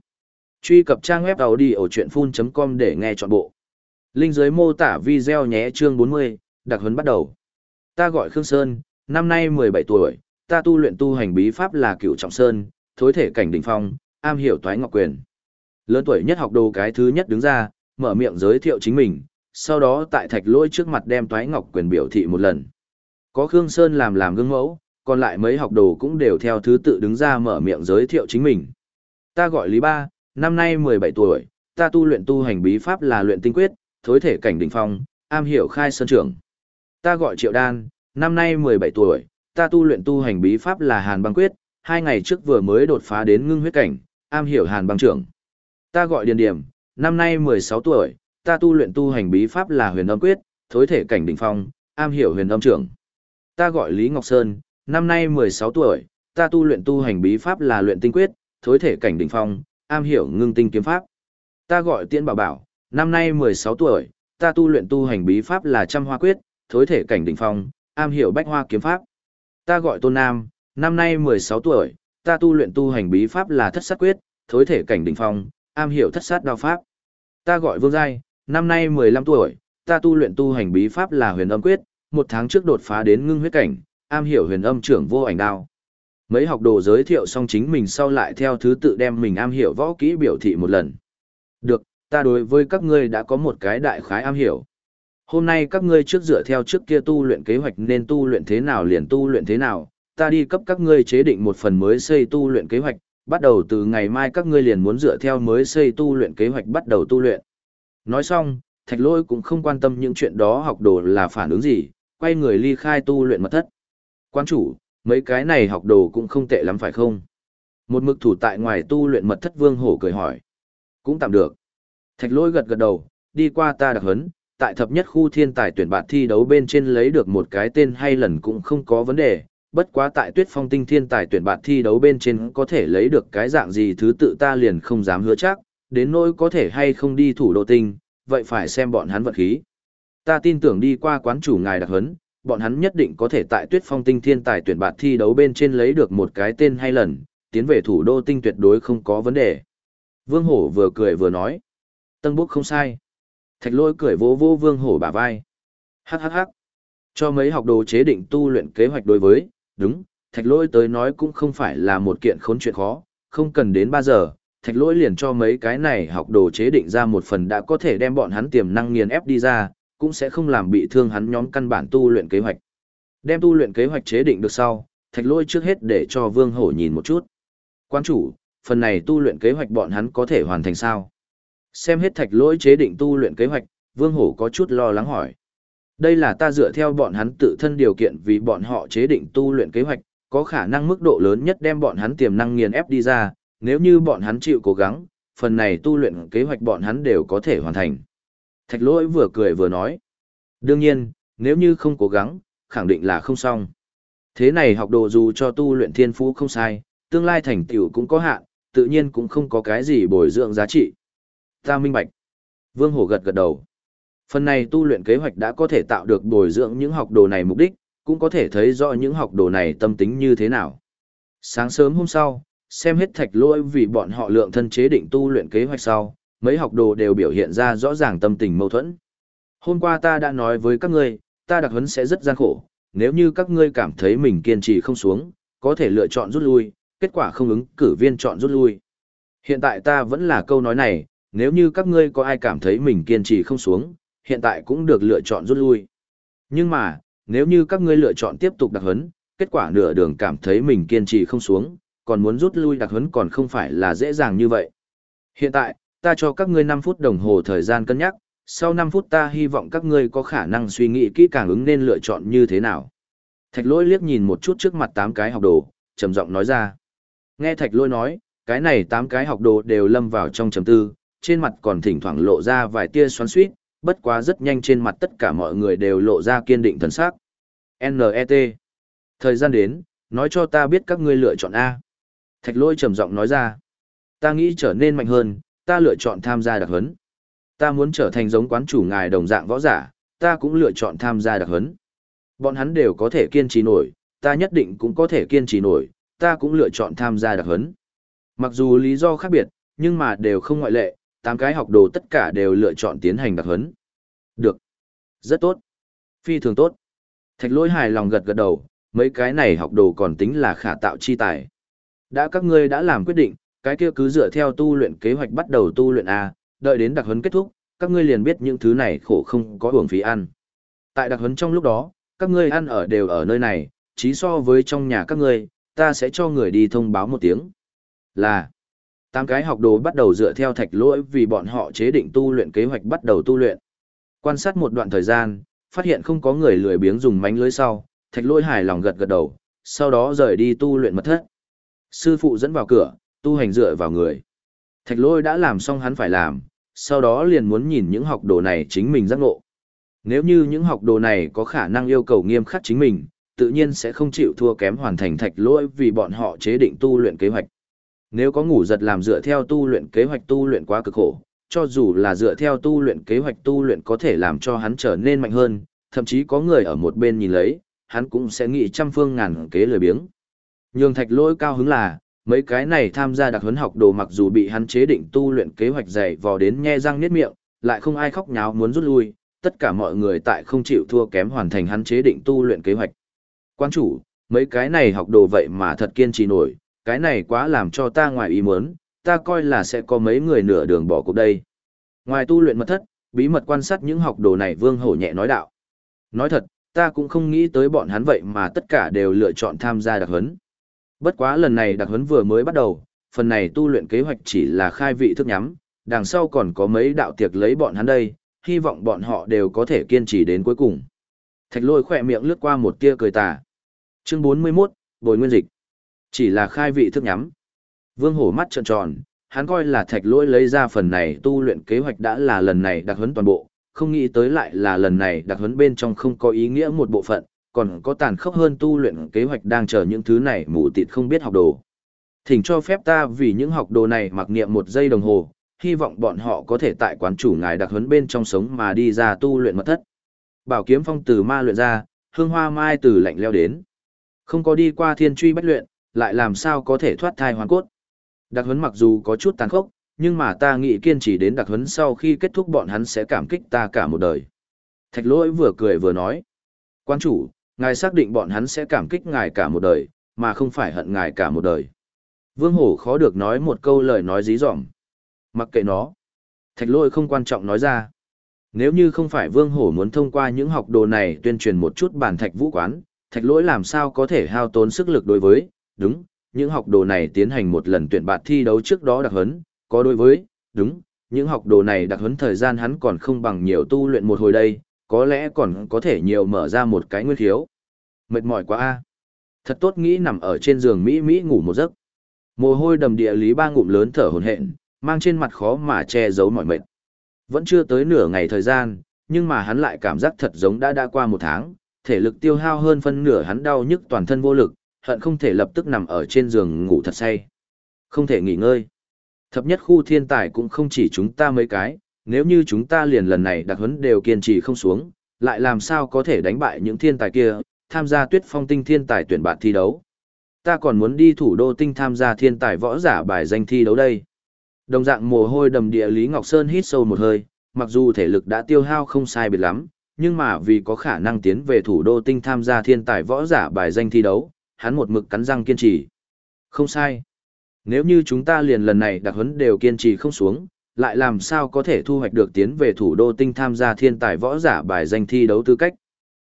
truy cập trang web đầu đi ở chuyện phun.com để nghe trọn bộ. Linh dưới mô tả video nhé chương 40, đặc huấn bắt đầu. Ta gọi Khương Sơn, năm nay 17 tuổi, ta tu luyện tu hành bí pháp là cửu trọng sơn, thối thể cảnh đỉnh phong, am hiểu toái ngọc quyền. Lớn tuổi nhất học đồ cái thứ nhất đứng ra, mở miệng giới thiệu chính mình, sau đó tại thạch lôi trước mặt đem toái ngọc quyền biểu thị một lần. Có Khương Sơn làm làm gương mẫu, còn lại mấy học đồ cũng đều theo thứ tự đứng ra mở miệng giới thiệu chính mình. Ta gọi Lý Ba, năm nay 17 tuổi, ta tu luyện tu hành bí pháp là luyện tinh quyết, thối thể cảnh đỉnh phong, am hiểu khai sơn trưởng. Ta gọi Triệu Đan, năm nay 17 tuổi, ta tu luyện tu hành bí pháp là Hàn băng quyết, hai ngày trước vừa mới đột phá đến ngưng huyết cảnh, am hiểu Hàn băng trưởng. Ta gọi Điền Điểm, năm nay 16 tuổi, ta tu luyện tu hành bí pháp là huyền âm quyết, thối thể cảnh đỉnh phong, am hiểu huyền âm trưởng. Ta gọi Lý Ngọc Sơn, năm nay 16 tuổi, ta tu luyện tu hành bí pháp là luyện tinh quyết, thối thể cảnh đỉnh phong, am hiểu ngưng tinh kiếm pháp. Ta gọi Tiễn Bảo Bảo, năm nay 16 tuổi, ta tu luyện tu hành bí pháp là trăm hoa quyết, thối thể cảnh đỉnh phong, am hiểu bách hoa kiếm pháp. Ta gọi Tôn Nam, năm nay 16 tuổi, ta tu luyện tu hành bí pháp là thất sát quyết, thối thể cảnh đỉnh phong, am hiểu thất sát đao pháp. Ta gọi Vương Giai, năm nay 15 tuổi, ta tu luyện tu hành bí pháp là huyền âm quyết, một tháng trước đột phá đến ngưng huyết cảnh, am hiểu huyền âm trưởng vô ảnh đao. Mấy học đồ giới thiệu xong chính mình sau lại theo thứ tự đem mình am hiểu võ kỹ biểu thị một lần. Được, ta đối với các ngươi đã có một cái đại khái am hiểu. Hôm nay các ngươi trước dựa theo trước kia tu luyện kế hoạch nên tu luyện thế nào liền tu luyện thế nào, ta đi cấp các ngươi chế định một phần mới xây tu luyện kế hoạch, bắt đầu từ ngày mai các ngươi liền muốn dựa theo mới xây tu luyện kế hoạch bắt đầu tu luyện. Nói xong, thạch lôi cũng không quan tâm những chuyện đó học đồ là phản ứng gì, quay người ly khai tu luyện mật thất. Quan chủ, mấy cái này học đồ cũng không tệ lắm phải không? Một mực thủ tại ngoài tu luyện mật thất vương hổ cười hỏi. Cũng tạm được. Thạch lôi gật gật đầu, đi qua ta đặc hấn, tại thập nhất khu thiên tài tuyển bạt thi đấu bên trên lấy được một cái tên hay lần cũng không có vấn đề, bất quá tại tuyết phong tinh thiên tài tuyển bạt thi đấu bên trên có thể lấy được cái dạng gì thứ tự ta liền không dám hứa chắc, đến nỗi có thể hay không đi thủ đô tinh, vậy phải xem bọn hắn vật khí. Ta tin tưởng đi qua quán chủ ngài đặc hấn, bọn hắn nhất định có thể tại tuyết phong tinh thiên tài tuyển bạt thi đấu bên trên lấy được một cái tên hay lần, tiến về thủ đô tinh tuyệt đối không có vấn đề. Vương Hổ vừa cười vừa nói. Tân bốc không sai. Thạch lôi cười vỗ vỗ Vương Hổ bả vai. Hắc hắc hắc. Cho mấy học đồ chế định tu luyện kế hoạch đối với, đúng, thạch lôi tới nói cũng không phải là một kiện khốn chuyện khó, không cần đến ba giờ, thạch lỗi liền cho mấy cái này học đồ chế định ra một phần đã có thể đem bọn hắn tiềm năng nghiền ép đi ra, cũng sẽ không làm bị thương hắn nhóm căn bản tu luyện kế hoạch. Đem tu luyện kế hoạch chế định được sau, thạch lỗi trước hết để cho vương hổ nhìn một chút. Quan chủ, phần này tu luyện kế hoạch bọn hắn có thể hoàn thành sao? Xem hết thạch lỗi chế định tu luyện kế hoạch, vương hổ có chút lo lắng hỏi. Đây là ta dựa theo bọn hắn tự thân điều kiện vì bọn họ chế định tu luyện kế hoạch, có khả năng mức độ lớn nhất đem bọn hắn tiềm năng nghiền ép đi ra, nếu như bọn hắn chịu cố gắng, phần này tu luyện kế hoạch bọn hắn đều có thể hoàn thành. Thạch lỗi vừa cười vừa nói. Đương nhiên, nếu như không cố gắng, khẳng định là không xong. Thế này học đồ dù cho tu luyện thiên phú không sai, tương lai thành tựu cũng có hạn, tự nhiên cũng không có cái gì bồi dưỡng giá trị. Ta minh bạch. Vương Hổ gật gật đầu. Phần này tu luyện kế hoạch đã có thể tạo được bồi dưỡng những học đồ này mục đích, cũng có thể thấy rõ những học đồ này tâm tính như thế nào. Sáng sớm hôm sau, xem hết thạch lỗi vì bọn họ lượng thân chế định tu luyện kế hoạch sau, mấy học đồ đều biểu hiện ra rõ ràng tâm tình mâu thuẫn. Hôm qua ta đã nói với các ngươi, ta đặc huấn sẽ rất gian khổ, nếu như các ngươi cảm thấy mình kiên trì không xuống, có thể lựa chọn rút lui, kết quả không ứng, cử viên chọn rút lui. Hiện tại ta vẫn là câu nói này, nếu như các ngươi có ai cảm thấy mình kiên trì không xuống, hiện tại cũng được lựa chọn rút lui. Nhưng mà, Nếu như các ngươi lựa chọn tiếp tục đặc huấn, kết quả nửa đường cảm thấy mình kiên trì không xuống, còn muốn rút lui đặc huấn còn không phải là dễ dàng như vậy. Hiện tại, ta cho các ngươi 5 phút đồng hồ thời gian cân nhắc, sau 5 phút ta hy vọng các ngươi có khả năng suy nghĩ kỹ càng ứng nên lựa chọn như thế nào. Thạch lỗi liếc nhìn một chút trước mặt 8 cái học đồ, trầm giọng nói ra. Nghe thạch lỗi nói, cái này 8 cái học đồ đều lâm vào trong trầm tư, trên mặt còn thỉnh thoảng lộ ra vài tia xoắn suýt, bất quá rất nhanh trên mặt tất cả mọi người đều lộ ra kiên định thần sắc. NET. Thời gian đến, nói cho ta biết các ngươi lựa chọn A. Thạch lôi trầm giọng nói ra. Ta nghĩ trở nên mạnh hơn, ta lựa chọn tham gia đặc huấn. Ta muốn trở thành giống quán chủ ngài đồng dạng võ giả, ta cũng lựa chọn tham gia đặc huấn. Bọn hắn đều có thể kiên trì nổi, ta nhất định cũng có thể kiên trì nổi, ta cũng lựa chọn tham gia đặc huấn. Mặc dù lý do khác biệt, nhưng mà đều không ngoại lệ, tám cái học đồ tất cả đều lựa chọn tiến hành đặc huấn. Được. Rất tốt. Phi thường tốt. Thạch lỗi hài lòng gật gật đầu, mấy cái này học đồ còn tính là khả tạo chi tài. Đã các ngươi đã làm quyết định, cái kia cứ dựa theo tu luyện kế hoạch bắt đầu tu luyện A, đợi đến đặc huấn kết thúc, các ngươi liền biết những thứ này khổ không có hưởng phí ăn. Tại đặc huấn trong lúc đó, các ngươi ăn ở đều ở nơi này, chí so với trong nhà các ngươi, ta sẽ cho người đi thông báo một tiếng. Là, tám cái học đồ bắt đầu dựa theo thạch lỗi vì bọn họ chế định tu luyện kế hoạch bắt đầu tu luyện. Quan sát một đoạn thời gian, phát hiện không có người lười biếng dùng mánh lưới sau, thạch lỗi hài lòng gật gật đầu, sau đó rời đi tu luyện mật thất. Sư phụ dẫn vào cửa, tu hành dựa vào người. Thạch lỗi đã làm xong hắn phải làm, sau đó liền muốn nhìn những học đồ này chính mình giác ngộ. Nếu như những học đồ này có khả năng yêu cầu nghiêm khắc chính mình, tự nhiên sẽ không chịu thua kém hoàn thành thạch lỗi vì bọn họ chế định tu luyện kế hoạch. Nếu có ngủ giật làm dựa theo tu luyện kế hoạch tu luyện quá cực khổ, cho dù là dựa theo tu luyện kế hoạch tu luyện có thể làm cho hắn trở nên mạnh hơn, thậm chí có người ở một bên nhìn lấy, hắn cũng sẽ nghĩ trăm phương ngàn kế lười biếng. Nhường thạch lỗi cao hứng là, mấy cái này tham gia đặc huấn học đồ mặc dù bị hắn chế định tu luyện kế hoạch dày vò đến nhe răng niết miệng, lại không ai khóc nháo muốn rút lui, tất cả mọi người tại không chịu thua kém hoàn thành hắn chế định tu luyện kế hoạch. Quan chủ, mấy cái này học đồ vậy mà thật kiên trì nổi, cái này quá làm cho ta ngoài ý muốn, ta coi là sẽ có mấy người nửa đường bỏ cuộc đây. Ngoài tu luyện mật thất, bí mật quan sát những học đồ này Vương Hổ nhẹ nói đạo. Nói thật, ta cũng không nghĩ tới bọn hắn vậy mà tất cả đều lựa chọn tham gia đặc huấn. Bất quá lần này đặc huấn vừa mới bắt đầu, phần này tu luyện kế hoạch chỉ là khai vị thức nhắm, đằng sau còn có mấy đạo tiệc lấy bọn hắn đây, hy vọng bọn họ đều có thể kiên trì đến cuối cùng. Thạch lôi khỏe miệng lướt qua một tia cười tà. Chương 41, Bồi Nguyên Dịch. Chỉ là khai vị thức nhắm. Vương hổ mắt trợn tròn, hắn coi là thạch lỗi lấy ra phần này tu luyện kế hoạch đã là lần này đặc huấn toàn bộ, không nghĩ tới lại là lần này đặc huấn bên trong không có ý nghĩa một bộ phận, còn có tàn khốc hơn tu luyện kế hoạch đang chờ những thứ này mù tịt không biết học đồ. Thỉnh cho phép ta vì những học đồ này mặc niệm một giây đồng hồ, hy vọng bọn họ có thể tại quán chủ ngài đặc huấn bên trong sống mà đi ra tu luyện mật thất. Bảo kiếm phong từ ma luyện ra, hương hoa mai từ lạnh leo đến. Không có đi qua thiên truy bách luyện, lại làm sao có thể thoát thai hoàn cốt. Đặc huấn mặc dù có chút tàn khốc, nhưng mà ta nghĩ kiên trì đến đặc huấn sau khi kết thúc bọn hắn sẽ cảm kích ta cả một đời. Thạch lỗi vừa cười vừa nói. Quan chủ, ngài xác định bọn hắn sẽ cảm kích ngài cả một đời, mà không phải hận ngài cả một đời. Vương Hổ khó được nói một câu lời nói dí dỏm. Mặc kệ nó. Thạch lỗi không quan trọng nói ra. Nếu như không phải Vương Hổ muốn thông qua những học đồ này tuyên truyền một chút bản thạch vũ quán, thạch lỗi làm sao có thể hao tốn sức lực đối với, đúng, những học đồ này tiến hành một lần tuyển bạt thi đấu trước đó đặc huấn, có đối với, đúng, những học đồ này đặc huấn thời gian hắn còn không bằng nhiều tu luyện một hồi đây, có lẽ còn có thể nhiều mở ra một cái nguyên khiếu. Mệt mỏi quá a. Thật tốt nghĩ nằm ở trên giường Mỹ Mỹ ngủ một giấc. Mồ hôi đầm địa lý ba ngụm lớn thở hổn hển, mang trên mặt khó mà che giấu mọi mệt. Vẫn chưa tới nửa ngày thời gian, nhưng mà hắn lại cảm giác thật giống đã đã qua một tháng, thể lực tiêu hao hơn phân nửa hắn đau nhức toàn thân vô lực, hận không thể lập tức nằm ở trên giường ngủ thật say. Không thể nghỉ ngơi. Thập nhất khu thiên tài cũng không chỉ chúng ta mấy cái, nếu như chúng ta liền lần này đặc huấn đều kiên trì không xuống, lại làm sao có thể đánh bại những thiên tài kia, tham gia tuyết phong tinh thiên tài tuyển bạn thi đấu. Ta còn muốn đi thủ đô tinh tham gia thiên tài võ giả bài danh thi đấu đây. Đồng dạng mồ hôi đầm địa Lý Ngọc Sơn hít sâu một hơi, mặc dù thể lực đã tiêu hao không sai biệt lắm, nhưng mà vì có khả năng tiến về thủ đô tinh tham gia thiên tài võ giả bài danh thi đấu, hắn một mực cắn răng kiên trì. Không sai. Nếu như chúng ta liền lần này đặc huấn đều kiên trì không xuống, lại làm sao có thể thu hoạch được tiến về thủ đô tinh tham gia thiên tài võ giả bài danh thi đấu tư cách.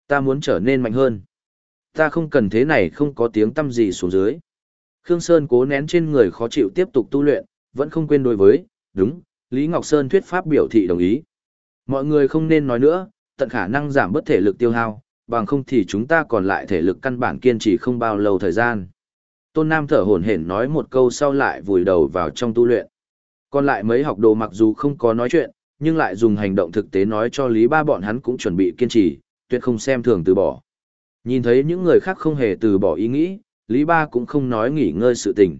Ta muốn trở nên mạnh hơn. Ta không cần thế này không có tiếng tâm gì xuống dưới. Khương Sơn cố nén trên người khó chịu tiếp tục tu luyện, vẫn không quên đối với, đúng, Lý Ngọc Sơn thuyết pháp biểu thị đồng ý. Mọi người không nên nói nữa, tận khả năng giảm bớt thể lực tiêu hao, bằng không thì chúng ta còn lại thể lực căn bản kiên trì không bao lâu thời gian. Tôn Nam thở hổn hển nói một câu sau lại vùi đầu vào trong tu luyện. Còn lại mấy học đồ mặc dù không có nói chuyện, nhưng lại dùng hành động thực tế nói cho Lý Ba bọn hắn cũng chuẩn bị kiên trì, tuyệt không xem thường từ bỏ. Nhìn thấy những người khác không hề từ bỏ ý nghĩ, Lý Ba cũng không nói nghỉ ngơi sự tình.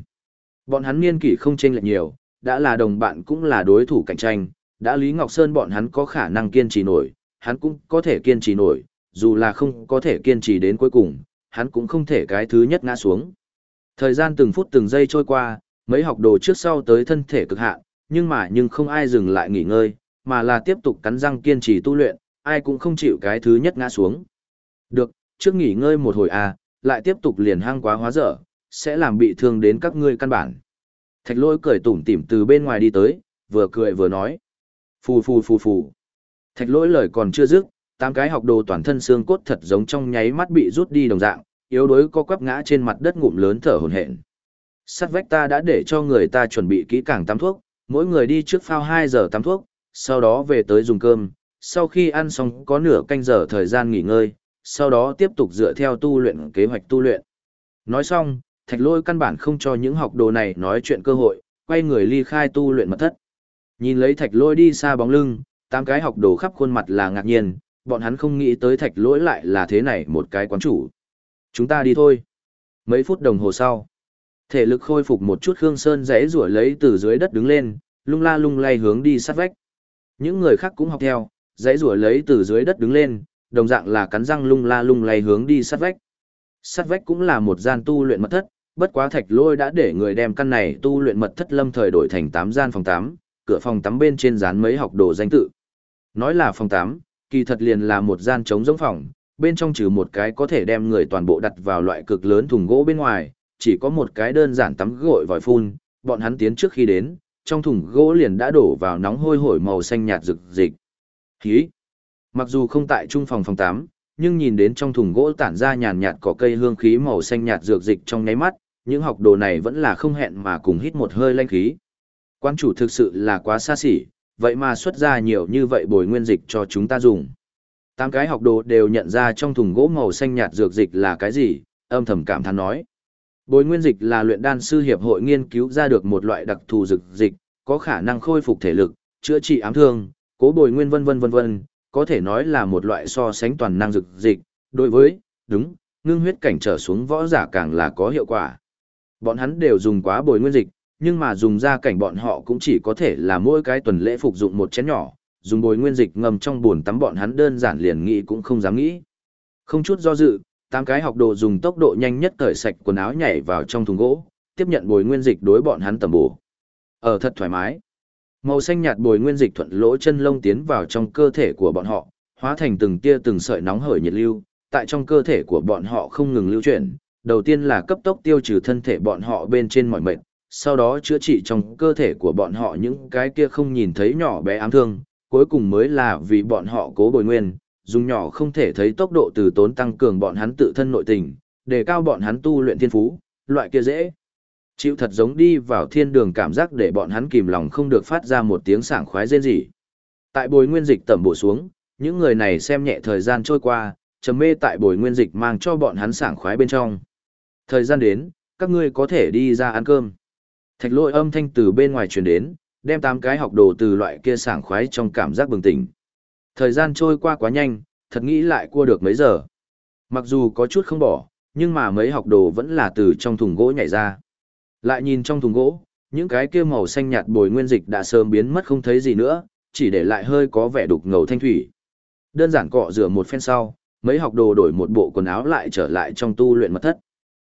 Bọn hắn niên kỷ không chênh lệch nhiều, đã là đồng bạn cũng là đối thủ cạnh tranh, đã Lý Ngọc Sơn bọn hắn có khả năng kiên trì nổi, hắn cũng có thể kiên trì nổi, dù là không có thể kiên trì đến cuối cùng, hắn cũng không thể cái thứ nhất ngã xuống. Thời gian từng phút từng giây trôi qua, mấy học đồ trước sau tới thân thể cực hạn, nhưng mà nhưng không ai dừng lại nghỉ ngơi, mà là tiếp tục cắn răng kiên trì tu luyện, ai cũng không chịu cái thứ nhất ngã xuống. Được, trước nghỉ ngơi một hồi à, lại tiếp tục liền hang quá hóa dở, sẽ làm bị thương đến các ngươi căn bản. Thạch lôi cười tủm tỉm từ bên ngoài đi tới, vừa cười vừa nói. Phù phù phù phù. Thạch lỗi lời còn chưa dứt, tám cái học đồ toàn thân xương cốt thật giống trong nháy mắt bị rút đi đồng dạng, yếu đuối co quắp ngã trên mặt đất ngụm lớn thở hổn hển. Sắt vách ta đã để cho người ta chuẩn bị kỹ càng tắm thuốc, mỗi người đi trước phao 2 giờ tắm thuốc, sau đó về tới dùng cơm, sau khi ăn xong có nửa canh giờ thời gian nghỉ ngơi, sau đó tiếp tục dựa theo tu luyện kế hoạch tu luyện. Nói xong, thạch lôi căn bản không cho những học đồ này nói chuyện cơ hội, quay người ly khai tu luyện mật thất. Nhìn lấy thạch lôi đi xa bóng lưng, tám cái học đồ khắp khuôn mặt là ngạc nhiên, bọn hắn không nghĩ tới thạch lỗi lại là thế này một cái quán chủ. Chúng ta đi thôi. Mấy phút đồng hồ sau, thể lực khôi phục một chút Khương Sơn rẽ rủa lấy từ dưới đất đứng lên, lung la lung lay hướng đi sát vách. Những người khác cũng học theo, rẽ rủa lấy từ dưới đất đứng lên, đồng dạng là cắn răng lung la lung lay hướng đi sát vách. Sát vách cũng là một gian tu luyện mật thất, bất quá thạch lôi đã để người đem căn này tu luyện mật thất lâm thời đổi thành 8 gian phòng 8, cửa phòng tắm bên trên dán mấy học đồ danh tự. Nói là phòng 8, kỳ thật liền là một gian trống giống phòng, bên trong trừ một cái có thể đem người toàn bộ đặt vào loại cực lớn thùng gỗ bên ngoài, chỉ có một cái đơn giản tắm gội vòi phun, bọn hắn tiến trước khi đến, trong thùng gỗ liền đã đổ vào nóng hôi hổi màu xanh nhạt rực dịch. Hí! Mặc dù không tại trung phòng phòng 8, nhưng nhìn đến trong thùng gỗ tản ra nhàn nhạt có cây hương khí màu xanh nhạt dược dịch trong nháy mắt, những học đồ này vẫn là không hẹn mà cùng hít một hơi lanh khí. Quan chủ thực sự là quá xa xỉ, vậy mà xuất ra nhiều như vậy bồi nguyên dịch cho chúng ta dùng. Tám cái học đồ đều nhận ra trong thùng gỗ màu xanh nhạt dược dịch là cái gì, âm thầm cảm thán nói. Bồi nguyên dịch là luyện đan sư hiệp hội nghiên cứu ra được một loại đặc thù dược dịch, có khả năng khôi phục thể lực, chữa trị ám thương, cố bồi nguyên vân vân vân vân, có thể nói là một loại so sánh toàn năng dược dịch, đối với, đúng, ngưng huyết cảnh trở xuống võ giả càng là có hiệu quả. Bọn hắn đều dùng quá bồi nguyên dịch, nhưng mà dùng ra cảnh bọn họ cũng chỉ có thể là mỗi cái tuần lễ phục dụng một chén nhỏ, dùng bồi nguyên dịch ngầm trong buồn tắm bọn hắn đơn giản liền nghĩ cũng không dám nghĩ. Không chút do dự, tám cái học đồ dùng tốc độ nhanh nhất cởi sạch quần áo nhảy vào trong thùng gỗ, tiếp nhận bồi nguyên dịch đối bọn hắn tầm bổ. Ở thật thoải mái. Màu xanh nhạt bồi nguyên dịch thuận lỗ chân lông tiến vào trong cơ thể của bọn họ, hóa thành từng tia từng sợi nóng hởi nhiệt lưu, tại trong cơ thể của bọn họ không ngừng lưu chuyển. Đầu tiên là cấp tốc tiêu trừ thân thể bọn họ bên trên mọi mệt, sau đó chữa trị trong cơ thể của bọn họ những cái kia không nhìn thấy nhỏ bé ám thương, cuối cùng mới là vì bọn họ cố bồi nguyên, dùng nhỏ không thể thấy tốc độ từ tốn tăng cường bọn hắn tự thân nội tình, để cao bọn hắn tu luyện thiên phú, loại kia dễ. Chịu thật giống đi vào thiên đường cảm giác để bọn hắn kìm lòng không được phát ra một tiếng sảng khoái rên rỉ. Tại bồi nguyên dịch tẩm bổ xuống, những người này xem nhẹ thời gian trôi qua, trầm mê tại bồi nguyên dịch mang cho bọn hắn sảng khoái bên trong. Thời gian đến, các ngươi có thể đi ra ăn cơm. Thạch lôi âm thanh từ bên ngoài truyền đến, đem tám cái học đồ từ loại kia sảng khoái trong cảm giác bừng tỉnh. Thời gian trôi qua quá nhanh, thật nghĩ lại cua được mấy giờ. Mặc dù có chút không bỏ, nhưng mà mấy học đồ vẫn là từ trong thùng gỗ nhảy ra. Lại nhìn trong thùng gỗ, những cái kia màu xanh nhạt bồi nguyên dịch đã sớm biến mất không thấy gì nữa, chỉ để lại hơi có vẻ đục ngầu thanh thủy. Đơn giản cọ rửa một phen sau, mấy học đồ đổi một bộ quần áo lại trở lại trong tu luyện mật thất.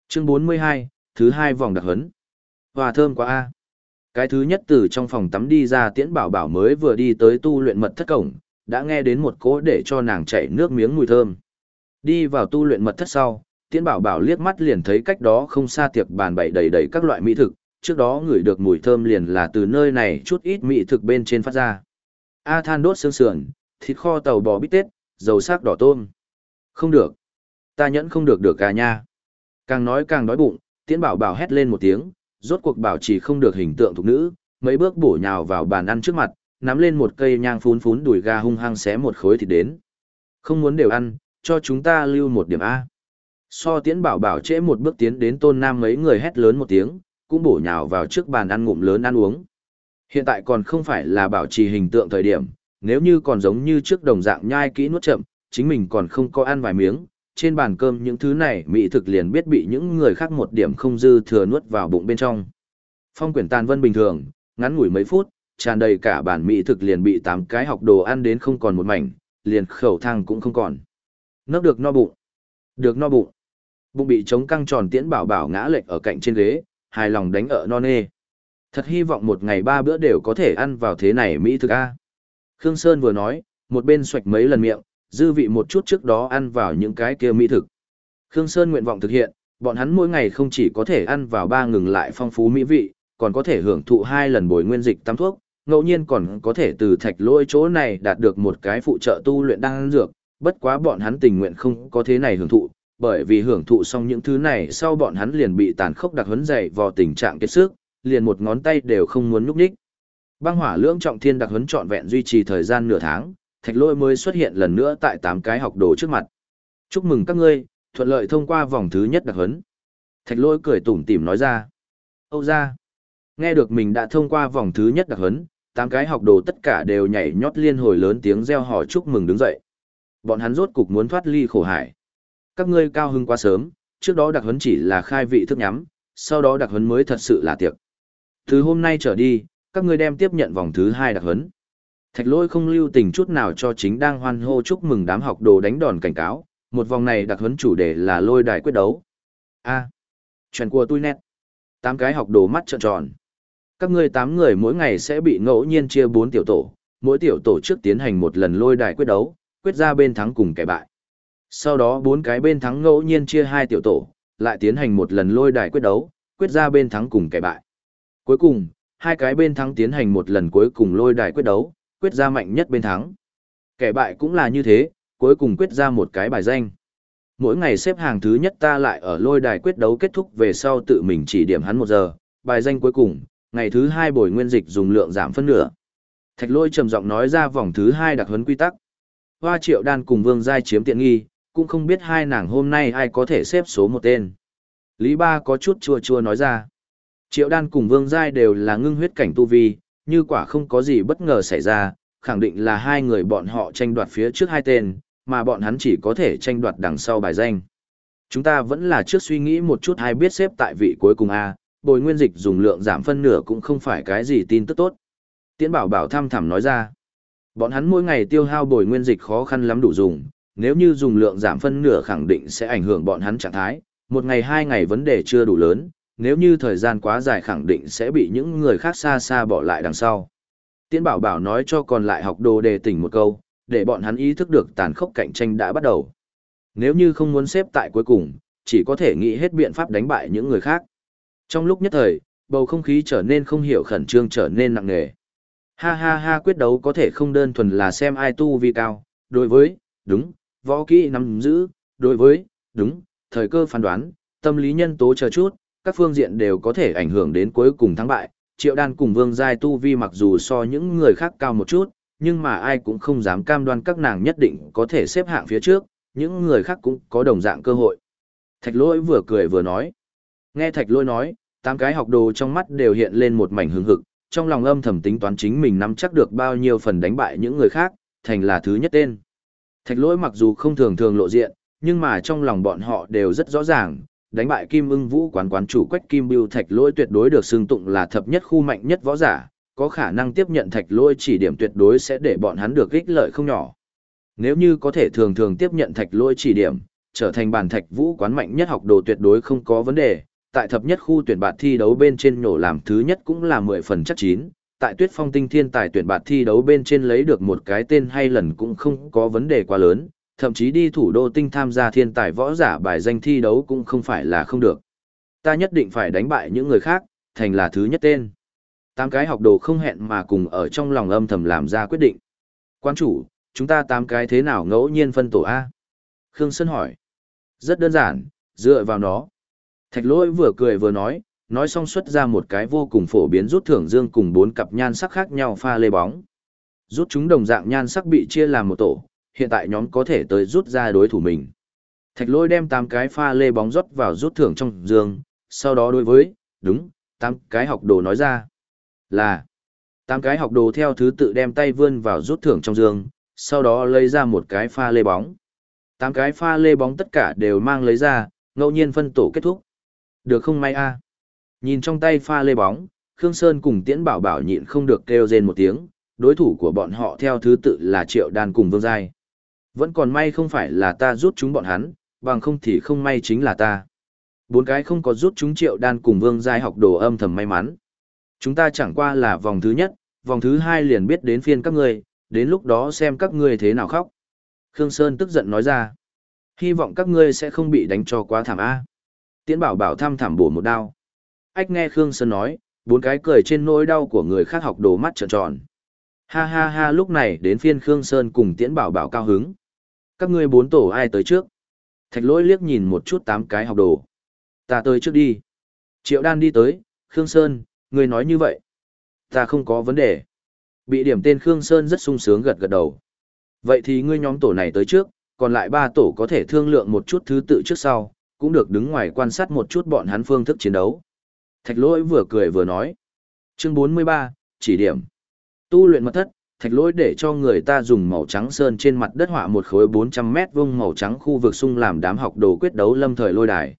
Chương 42, thứ hai vòng đặc hấn. Hòa thơm quá a. Cái thứ nhất từ trong phòng tắm đi ra tiễn bảo bảo mới vừa đi tới tu luyện mật thất cổng, đã nghe đến một cỗ để cho nàng chảy nước miếng mùi thơm. Đi vào tu luyện mật thất sau, tiễn bảo bảo liếc mắt liền thấy cách đó không xa tiệc bàn bày đầy đầy các loại mỹ thực, trước đó ngửi được mùi thơm liền là từ nơi này chút ít mỹ thực bên trên phát ra. A than đốt xương sườn, thịt kho tàu bò bít tết, dầu sắc đỏ tôm. Không được. Ta nhẫn không được được cả nha. Càng nói càng đói bụng, tiễn bảo bảo hét lên một tiếng, rốt cuộc bảo trì không được hình tượng thục nữ, mấy bước bổ nhào vào bàn ăn trước mặt, nắm lên một cây nhang phún phún đùi gà hung hăng xé một khối thịt đến. Không muốn đều ăn, cho chúng ta lưu một điểm A. So tiễn bảo bảo trễ một bước tiến đến tôn nam mấy người hét lớn một tiếng, cũng bổ nhào vào trước bàn ăn ngụm lớn ăn uống. Hiện tại còn không phải là bảo trì hình tượng thời điểm, nếu như còn giống như trước đồng dạng nhai kỹ nuốt chậm, chính mình còn không có ăn vài miếng, trên bàn cơm những thứ này mỹ thực liền biết bị những người khác một điểm không dư thừa nuốt vào bụng bên trong. Phong quyển tàn vân bình thường, ngắn ngủi mấy phút, tràn đầy cả bản mỹ thực liền bị tám cái học đồ ăn đến không còn một mảnh, liền khẩu thang cũng không còn. Nấp được no bụng. Được no bụng. Bụng bị chống căng tròn tiễn bảo bảo ngã lệch ở cạnh trên ghế, hài lòng đánh ở non nê. Thật hy vọng một ngày ba bữa đều có thể ăn vào thế này mỹ thực a. Khương Sơn vừa nói, một bên xoạch mấy lần miệng, dư vị một chút trước đó ăn vào những cái kia mỹ thực. Khương Sơn nguyện vọng thực hiện, bọn hắn mỗi ngày không chỉ có thể ăn vào ba ngừng lại phong phú mỹ vị, còn có thể hưởng thụ hai lần bồi nguyên dịch tắm thuốc, ngẫu nhiên còn có thể từ thạch lôi chỗ này đạt được một cái phụ trợ tu luyện đan dược, bất quá bọn hắn tình nguyện không có thế này hưởng thụ, bởi vì hưởng thụ xong những thứ này sau bọn hắn liền bị tàn khốc đặc huấn dày vào tình trạng kiệt sức, liền một ngón tay đều không muốn nhúc nhích. Băng hỏa lưỡng trọng thiên đặc huấn trọn vẹn duy trì thời gian nửa tháng, thạch lôi mới xuất hiện lần nữa tại tám cái học đồ trước mặt. Chúc mừng các ngươi, thuận lợi thông qua vòng thứ nhất đặc huấn. Thạch lôi cười tủm tỉm nói ra. Âu ra. Nghe được mình đã thông qua vòng thứ nhất đặc huấn, tám cái học đồ tất cả đều nhảy nhót liên hồi lớn tiếng reo hò chúc mừng đứng dậy. Bọn hắn rốt cục muốn thoát ly khổ hải. Các ngươi cao hưng quá sớm, trước đó đặc huấn chỉ là khai vị thức nhắm, sau đó đặc huấn mới thật sự là tiệc. Từ hôm nay trở đi, các ngươi đem tiếp nhận vòng thứ hai đặc huấn. Thạch lôi không lưu tình chút nào cho chính đang hoan hô chúc mừng đám học đồ đánh đòn cảnh cáo, một vòng này đặc huấn chủ đề là lôi đài quyết đấu. A. À, chuyện của tôi nét. Tám cái học đồ mắt trợn tròn. Các ngươi tám người mỗi ngày sẽ bị ngẫu nhiên chia bốn tiểu tổ, mỗi tiểu tổ trước tiến hành một lần lôi đài quyết đấu, quyết ra bên thắng cùng kẻ bại. Sau đó bốn cái bên thắng ngẫu nhiên chia hai tiểu tổ, lại tiến hành một lần lôi đài quyết đấu, quyết ra bên thắng cùng kẻ bại. Cuối cùng, hai cái bên thắng tiến hành một lần cuối cùng lôi đài quyết đấu, quyết ra mạnh nhất bên thắng. Kẻ bại cũng là như thế, cuối cùng quyết ra một cái bài danh. Mỗi ngày xếp hàng thứ nhất ta lại ở lôi đài quyết đấu kết thúc về sau tự mình chỉ điểm hắn một giờ, bài danh cuối cùng, ngày thứ hai bồi nguyên dịch dùng lượng giảm phân nửa. Thạch lôi trầm giọng nói ra vòng thứ hai đặc huấn quy tắc. Hoa triệu đan cùng vương giai chiếm tiện nghi, cũng không biết hai nàng hôm nay ai có thể xếp số một tên. Lý Ba có chút chua chua nói ra. Triệu đan cùng vương giai đều là ngưng huyết cảnh tu vi, như quả không có gì bất ngờ xảy ra, khẳng định là hai người bọn họ tranh đoạt phía trước hai tên, mà bọn hắn chỉ có thể tranh đoạt đằng sau bài danh. Chúng ta vẫn là trước suy nghĩ một chút hay biết xếp tại vị cuối cùng A, bồi nguyên dịch dùng lượng giảm phân nửa cũng không phải cái gì tin tức tốt. Tiễn bảo bảo thăm thẳm nói ra. Bọn hắn mỗi ngày tiêu hao bồi nguyên dịch khó khăn lắm đủ dùng, nếu như dùng lượng giảm phân nửa khẳng định sẽ ảnh hưởng bọn hắn trạng thái, một ngày hai ngày vấn đề chưa đủ lớn, nếu như thời gian quá dài khẳng định sẽ bị những người khác xa xa bỏ lại đằng sau. Tiễn bảo bảo nói cho còn lại học đồ đề tỉnh một câu, để bọn hắn ý thức được tàn khốc cạnh tranh đã bắt đầu. Nếu như không muốn xếp tại cuối cùng, chỉ có thể nghĩ hết biện pháp đánh bại những người khác. Trong lúc nhất thời, bầu không khí trở nên không hiểu khẩn trương trở nên nặng nề. Ha ha ha quyết đấu có thể không đơn thuần là xem ai tu vi cao, đối với, đúng, võ kỹ nắm giữ, đối với, đúng, thời cơ phán đoán, tâm lý nhân tố chờ chút, các phương diện đều có thể ảnh hưởng đến cuối cùng thắng bại. Triệu đan cùng vương giai tu vi mặc dù so những người khác cao một chút, nhưng mà ai cũng không dám cam đoan các nàng nhất định có thể xếp hạng phía trước, những người khác cũng có đồng dạng cơ hội. Thạch lỗi vừa cười vừa nói. Nghe thạch lỗi nói, tám cái học đồ trong mắt đều hiện lên một mảnh hứng hực, trong lòng âm thầm tính toán chính mình nắm chắc được bao nhiêu phần đánh bại những người khác, thành là thứ nhất tên. Thạch lỗi mặc dù không thường thường lộ diện, nhưng mà trong lòng bọn họ đều rất rõ ràng, đánh bại Kim Ưng Vũ quán quán chủ Quách Kim Bưu Thạch Lỗi tuyệt đối được xưng tụng là thập nhất khu mạnh nhất võ giả, có khả năng tiếp nhận Thạch Lỗi chỉ điểm tuyệt đối sẽ để bọn hắn được ích lợi không nhỏ. Nếu như có thể thường thường tiếp nhận Thạch Lỗi chỉ điểm, trở thành bản Thạch Vũ quán mạnh nhất học đồ tuyệt đối không có vấn đề, tại thập nhất khu tuyển bạt thi đấu bên trên nổ làm thứ nhất cũng là mười phần chắc chín, tại Tuyết Phong Tinh Thiên tài tuyển bạt thi đấu bên trên lấy được một cái tên hay lần cũng không có vấn đề quá lớn, thậm chí đi thủ đô tinh tham gia thiên tài võ giả bài danh thi đấu cũng không phải là không được. Ta nhất định phải đánh bại những người khác, thành là thứ nhất tên. Tám cái học đồ không hẹn mà cùng ở trong lòng âm thầm làm ra quyết định. Quan chủ, chúng ta tám cái thế nào ngẫu nhiên phân tổ A? Khương Sơn hỏi. Rất đơn giản, dựa vào nó. Thạch lỗi vừa cười vừa nói, nói xong xuất ra một cái vô cùng phổ biến rút thưởng dương cùng bốn cặp nhan sắc khác nhau pha lê bóng. Rút chúng đồng dạng nhan sắc bị chia làm một tổ, hiện tại nhóm có thể tới rút ra đối thủ mình. Thạch Lôi đem 8 cái pha lê bóng rót vào rút thưởng trong giường. sau đó đối với, đúng, 8 cái học đồ nói ra. Là, 8 cái học đồ theo thứ tự đem tay vươn vào rút thưởng trong giường. sau đó lấy ra một cái pha lê bóng. 8 cái pha lê bóng tất cả đều mang lấy ra, ngẫu nhiên phân tổ kết thúc. Được không may a Nhìn trong tay pha lê bóng, Khương Sơn cùng Tiễn Bảo Bảo nhịn không được kêu rên một tiếng, đối thủ của bọn họ theo thứ tự là Triệu Đan cùng Vương Giai. Vẫn còn may không phải là ta rút chúng bọn hắn, bằng không thì không may chính là ta. Bốn cái không có rút chúng Triệu Đan cùng Vương Giai học đồ âm thầm may mắn. Chúng ta chẳng qua là vòng thứ nhất, vòng thứ hai liền biết đến phiên các ngươi, đến lúc đó xem các ngươi thế nào khóc. Khương Sơn tức giận nói ra. Hy vọng các ngươi sẽ không bị đánh cho quá thảm A. Tiễn bảo bảo thăm thảm bổ một đao. Ách nghe Khương Sơn nói, bốn cái cười trên nỗi đau của người khác học đồ mắt trợn tròn. Ha ha ha lúc này đến phiên Khương Sơn cùng Tiễn bảo bảo cao hứng. Các ngươi bốn tổ ai tới trước? Thạch lỗi liếc nhìn một chút tám cái học đồ. Ta tới trước đi. Triệu đan đi tới, Khương Sơn, ngươi nói như vậy. Ta không có vấn đề. Bị điểm tên Khương Sơn rất sung sướng gật gật đầu. Vậy thì ngươi nhóm tổ này tới trước, còn lại ba tổ có thể thương lượng một chút thứ tự trước sau, cũng được đứng ngoài quan sát một chút bọn hắn phương thức chiến đấu. Thạch lỗi vừa cười vừa nói. Chương 43, chỉ điểm. Tu luyện mật thất, thạch lỗi để cho người ta dùng màu trắng sơn trên mặt đất họa một khối 400 mét vuông màu trắng khu vực sung làm đám học đồ quyết đấu lâm thời lôi đài.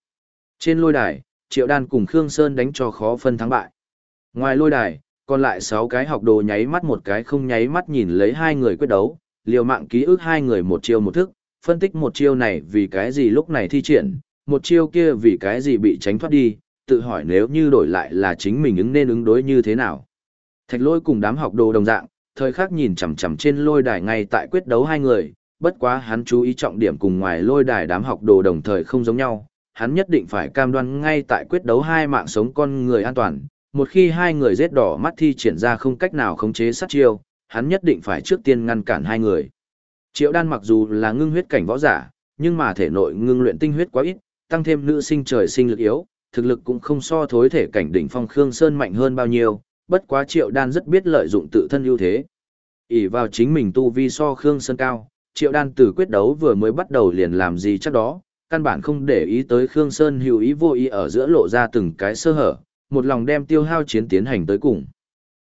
Trên lôi đài, Triệu Đan cùng Khương Sơn đánh cho khó phân thắng bại. Ngoài lôi đài, còn lại 6 cái học đồ nháy mắt một cái không nháy mắt nhìn lấy hai người quyết đấu, liều mạng ký ức hai người một chiêu một thức, phân tích một chiêu này vì cái gì lúc này thi triển, một chiêu kia vì cái gì bị tránh thoát đi, tự hỏi nếu như đổi lại là chính mình ứng nên ứng đối như thế nào. Thạch lôi cùng đám học đồ đồng dạng, thời khắc nhìn chằm chằm trên lôi đài ngay tại quyết đấu hai người, bất quá hắn chú ý trọng điểm cùng ngoài lôi đài đám học đồ đồng thời không giống nhau, hắn nhất định phải cam đoan ngay tại quyết đấu hai mạng sống con người an toàn, một khi hai người giết đỏ mắt thi triển ra không cách nào khống chế sát chiêu, hắn nhất định phải trước tiên ngăn cản hai người. Triệu đan mặc dù là ngưng huyết cảnh võ giả, nhưng mà thể nội ngưng luyện tinh huyết quá ít, tăng thêm nữ sinh trời sinh lực yếu, thực lực cũng không so thối thể cảnh đỉnh phong Khương Sơn mạnh hơn bao nhiêu, bất quá Triệu Đan rất biết lợi dụng tự thân ưu thế. ỉ vào chính mình tu vi so Khương Sơn cao, Triệu Đan từ quyết đấu vừa mới bắt đầu liền làm gì chắc đó, căn bản không để ý tới Khương Sơn hữu ý vô ý ở giữa lộ ra từng cái sơ hở, một lòng đem tiêu hao chiến tiến hành tới cùng.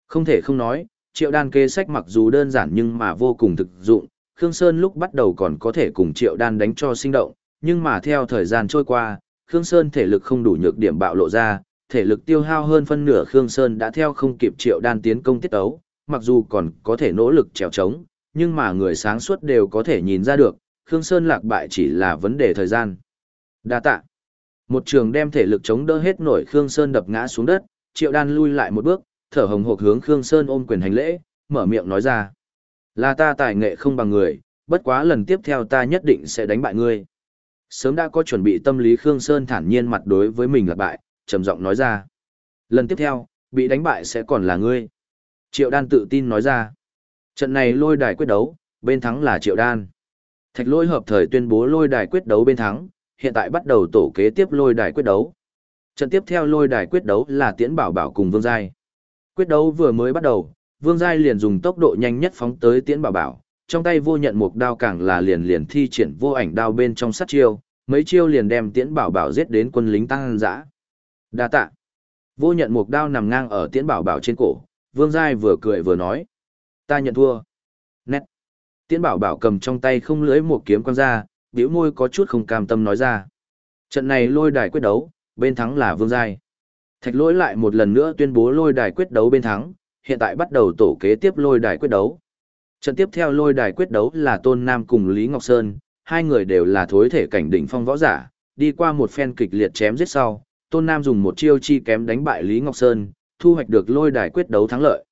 Không thể không nói, Triệu Đan kế sách mặc dù đơn giản nhưng mà vô cùng thực dụng, Khương Sơn lúc bắt đầu còn có thể cùng Triệu Đan đánh cho sinh động, nhưng mà theo thời gian trôi qua, Khương Sơn thể lực không đủ nhược điểm bạo lộ ra, thể lực tiêu hao hơn phân nửa Khương Sơn đã theo không kịp Triệu Đan tiến công tiết ấu, mặc dù còn có thể nỗ lực trèo trống, nhưng mà người sáng suốt đều có thể nhìn ra được, Khương Sơn lạc bại chỉ là vấn đề thời gian. Đa tạ. Một trường đem thể lực chống đỡ hết nổi Khương Sơn đập ngã xuống đất, Triệu Đan lui lại một bước, thở hồng hộc hướng Khương Sơn ôm quyền hành lễ, mở miệng nói ra. Là ta tài nghệ không bằng người, bất quá lần tiếp theo ta nhất định sẽ đánh bại ngươi. Sớm đã có chuẩn bị tâm lý Khương Sơn thản nhiên mặt đối với mình là bại, trầm giọng nói ra. Lần tiếp theo, bị đánh bại sẽ còn là ngươi. Triệu Đan tự tin nói ra. Trận này lôi đài quyết đấu, bên thắng là Triệu Đan. Thạch lôi hợp thời tuyên bố lôi đài quyết đấu bên thắng, hiện tại bắt đầu tổ kế tiếp lôi đài quyết đấu. Trận tiếp theo lôi đài quyết đấu là Tiễn Bảo Bảo cùng Vương Giai. Quyết đấu vừa mới bắt đầu, Vương Giai liền dùng tốc độ nhanh nhất phóng tới Tiễn Bảo Bảo, trong tay vô nhận một đao càng là liền liền thi triển vô ảnh đao bên trong sát chiêu, mấy chiêu liền đem Tiễn Bảo Bảo giết đến quân lính tăng dã. Đa tạ. Vô nhận một đao nằm ngang ở Tiễn Bảo Bảo trên cổ, Vương Giai vừa cười vừa nói, ta nhận thua. Nét. Tiễn Bảo Bảo cầm trong tay không lưỡi một kiếm quăng ra, biểu môi có chút không cam tâm nói ra. Trận này lôi đài quyết đấu, bên thắng là Vương Giai. Thạch lỗi lại một lần nữa tuyên bố lôi đài quyết đấu bên thắng, hiện tại bắt đầu tổ kế tiếp lôi đài quyết đấu. Trận tiếp theo lôi đài quyết đấu là Tôn Nam cùng Lý Ngọc Sơn, hai người đều là thối thể cảnh đỉnh phong võ giả, đi qua một phen kịch liệt chém giết sau, Tôn Nam dùng một chiêu chi kém đánh bại Lý Ngọc Sơn, thu hoạch được lôi đài quyết đấu thắng lợi.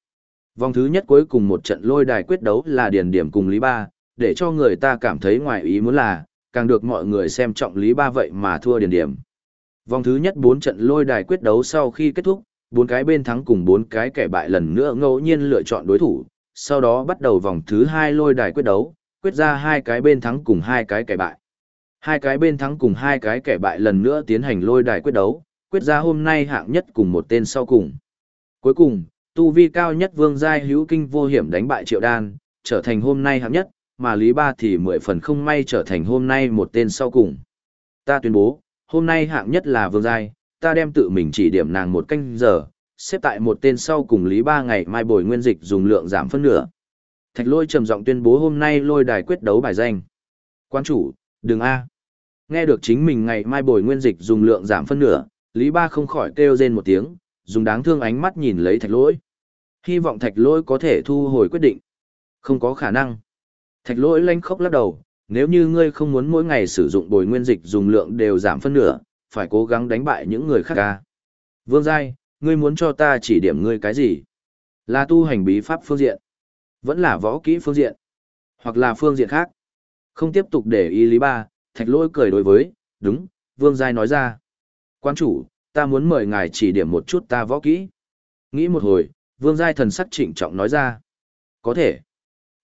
Vòng thứ nhất cuối cùng một trận lôi đài quyết đấu là Điền Điểm cùng Lý Ba, để cho người ta cảm thấy ngoài ý muốn là, càng được mọi người xem trọng Lý Ba vậy mà thua Điền Điểm. Vòng thứ nhất bốn trận lôi đài quyết đấu sau khi kết thúc, bốn cái bên thắng cùng bốn cái kẻ bại lần nữa ngẫu nhiên lựa chọn đối thủ, sau đó bắt đầu vòng thứ hai lôi đài quyết đấu, quyết ra hai cái bên thắng cùng hai cái kẻ bại. Hai cái bên thắng cùng hai cái kẻ bại lần nữa tiến hành lôi đài quyết đấu, quyết ra hôm nay hạng nhất cùng một tên sau cùng. Cuối cùng, tu vi cao nhất vương giai hữu kinh vô hiểm đánh bại triệu đan, trở thành hôm nay hạng nhất, mà Lý Ba thì mười phần không may trở thành hôm nay một tên sau cùng. Ta tuyên bố, hôm nay hạng nhất là vương giai, ta đem tự mình chỉ điểm nàng một canh giờ, xếp tại một tên sau cùng Lý Ba ngày mai bồi nguyên dịch dùng lượng giảm phân nửa. Thạch lôi trầm giọng tuyên bố hôm nay lôi đài quyết đấu bài danh. Quan chủ, đừng A. Nghe được chính mình ngày mai bồi nguyên dịch dùng lượng giảm phân nửa, Lý Ba không khỏi kêu rên một tiếng, dùng đáng thương ánh mắt nhìn lấy thạch lỗi. Hy vọng thạch lỗi có thể thu hồi quyết định. Không có khả năng. Thạch lỗi lanh khóc lắc đầu, nếu như ngươi không muốn mỗi ngày sử dụng bồi nguyên dịch dùng lượng đều giảm phân nửa, phải cố gắng đánh bại những người khác ca. Vương Giai, ngươi muốn cho ta chỉ điểm ngươi cái gì? Là tu hành bí pháp phương diện, vẫn là võ kỹ phương diện, hoặc là phương diện khác. Không tiếp tục để ý lý ba, thạch lỗi cười đối với, đúng, Vương Giai nói ra. Quan chủ, ta muốn mời ngài chỉ điểm một chút ta võ kỹ. Nghĩ một hồi, Vương Giai thần sắc trịnh trọng nói ra. Có thể.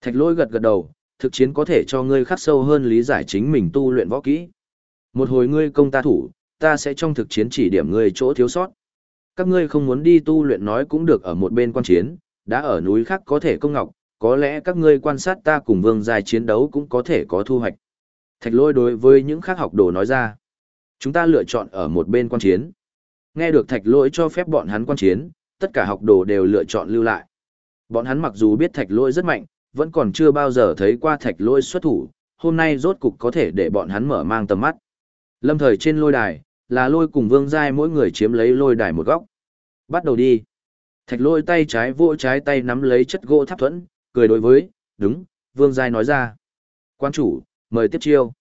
Thạch lỗi gật gật đầu, thực chiến có thể cho ngươi khắc sâu hơn lý giải chính mình tu luyện võ kỹ. Một hồi ngươi công ta thủ, ta sẽ trong thực chiến chỉ điểm ngươi chỗ thiếu sót. Các ngươi không muốn đi tu luyện nói cũng được ở một bên quan chiến, đã ở núi khác có thể công ngọc, có lẽ các ngươi quan sát ta cùng vương giai chiến đấu cũng có thể có thu hoạch. Thạch lôi đối với những khác học đồ nói ra. Chúng ta lựa chọn ở một bên quan chiến. Nghe được thạch lôi cho phép bọn hắn quan chiến, tất cả học đồ đều lựa chọn lưu lại. Bọn hắn mặc dù biết thạch lôi rất mạnh, vẫn còn chưa bao giờ thấy qua thạch lôi xuất thủ, hôm nay rốt cục có thể để bọn hắn mở mang tầm mắt. Lâm thời trên lôi đài, là lôi cùng vương giai mỗi người chiếm lấy lôi đài một góc. Bắt đầu đi. Thạch lôi tay trái vỗ trái tay nắm lấy chất gỗ tháp thuẫn, cười đối với, đúng, vương giai nói ra. Quan chủ, mời tiếp chiêu.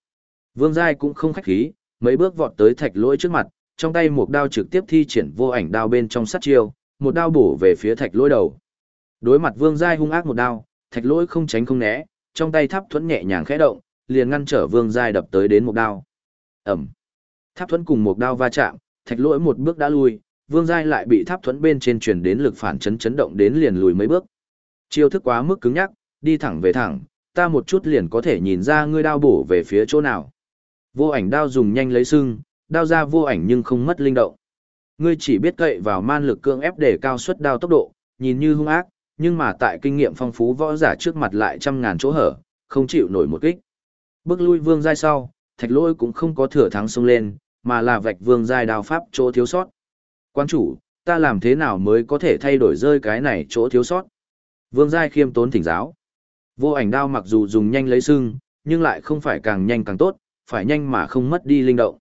Vương giai cũng không khách khí, mấy bước vọt tới thạch lỗi trước mặt, trong tay một đao trực tiếp thi triển vô ảnh đao bên trong sát chiêu, một đao bổ về phía thạch lỗi đầu. Đối mặt vương giai hung ác một đao, thạch lỗi không tránh không né, trong tay tháp thuẫn nhẹ nhàng khẽ động, liền ngăn trở vương giai đập tới đến một đao. Ẩm. Tháp thuẫn cùng một đao va chạm, thạch lỗi một bước đã lui, vương giai lại bị tháp thuẫn bên trên truyền đến lực phản chấn chấn động đến liền lùi mấy bước. Chiêu thức quá mức cứng nhắc, đi thẳng về thẳng, ta một chút liền có thể nhìn ra ngươi đao bổ về phía chỗ nào. Vô ảnh đao dùng nhanh lấy sưng, đao ra vô ảnh nhưng không mất linh động. Ngươi chỉ biết cậy vào man lực cương ép để cao suất đao tốc độ, nhìn như hung ác, nhưng mà tại kinh nghiệm phong phú võ giả trước mặt lại trăm ngàn chỗ hở, không chịu nổi một kích. Bước lui vương giai sau, thạch lôi cũng không có thừa thắng xông lên, mà là vạch vương giai đao pháp chỗ thiếu sót. Quan chủ, ta làm thế nào mới có thể thay đổi rơi cái này chỗ thiếu sót? Vương giai khiêm tốn thỉnh giáo. Vô ảnh đao mặc dù dùng nhanh lấy sưng, nhưng lại không phải càng nhanh càng tốt, phải nhanh mà không mất đi linh động.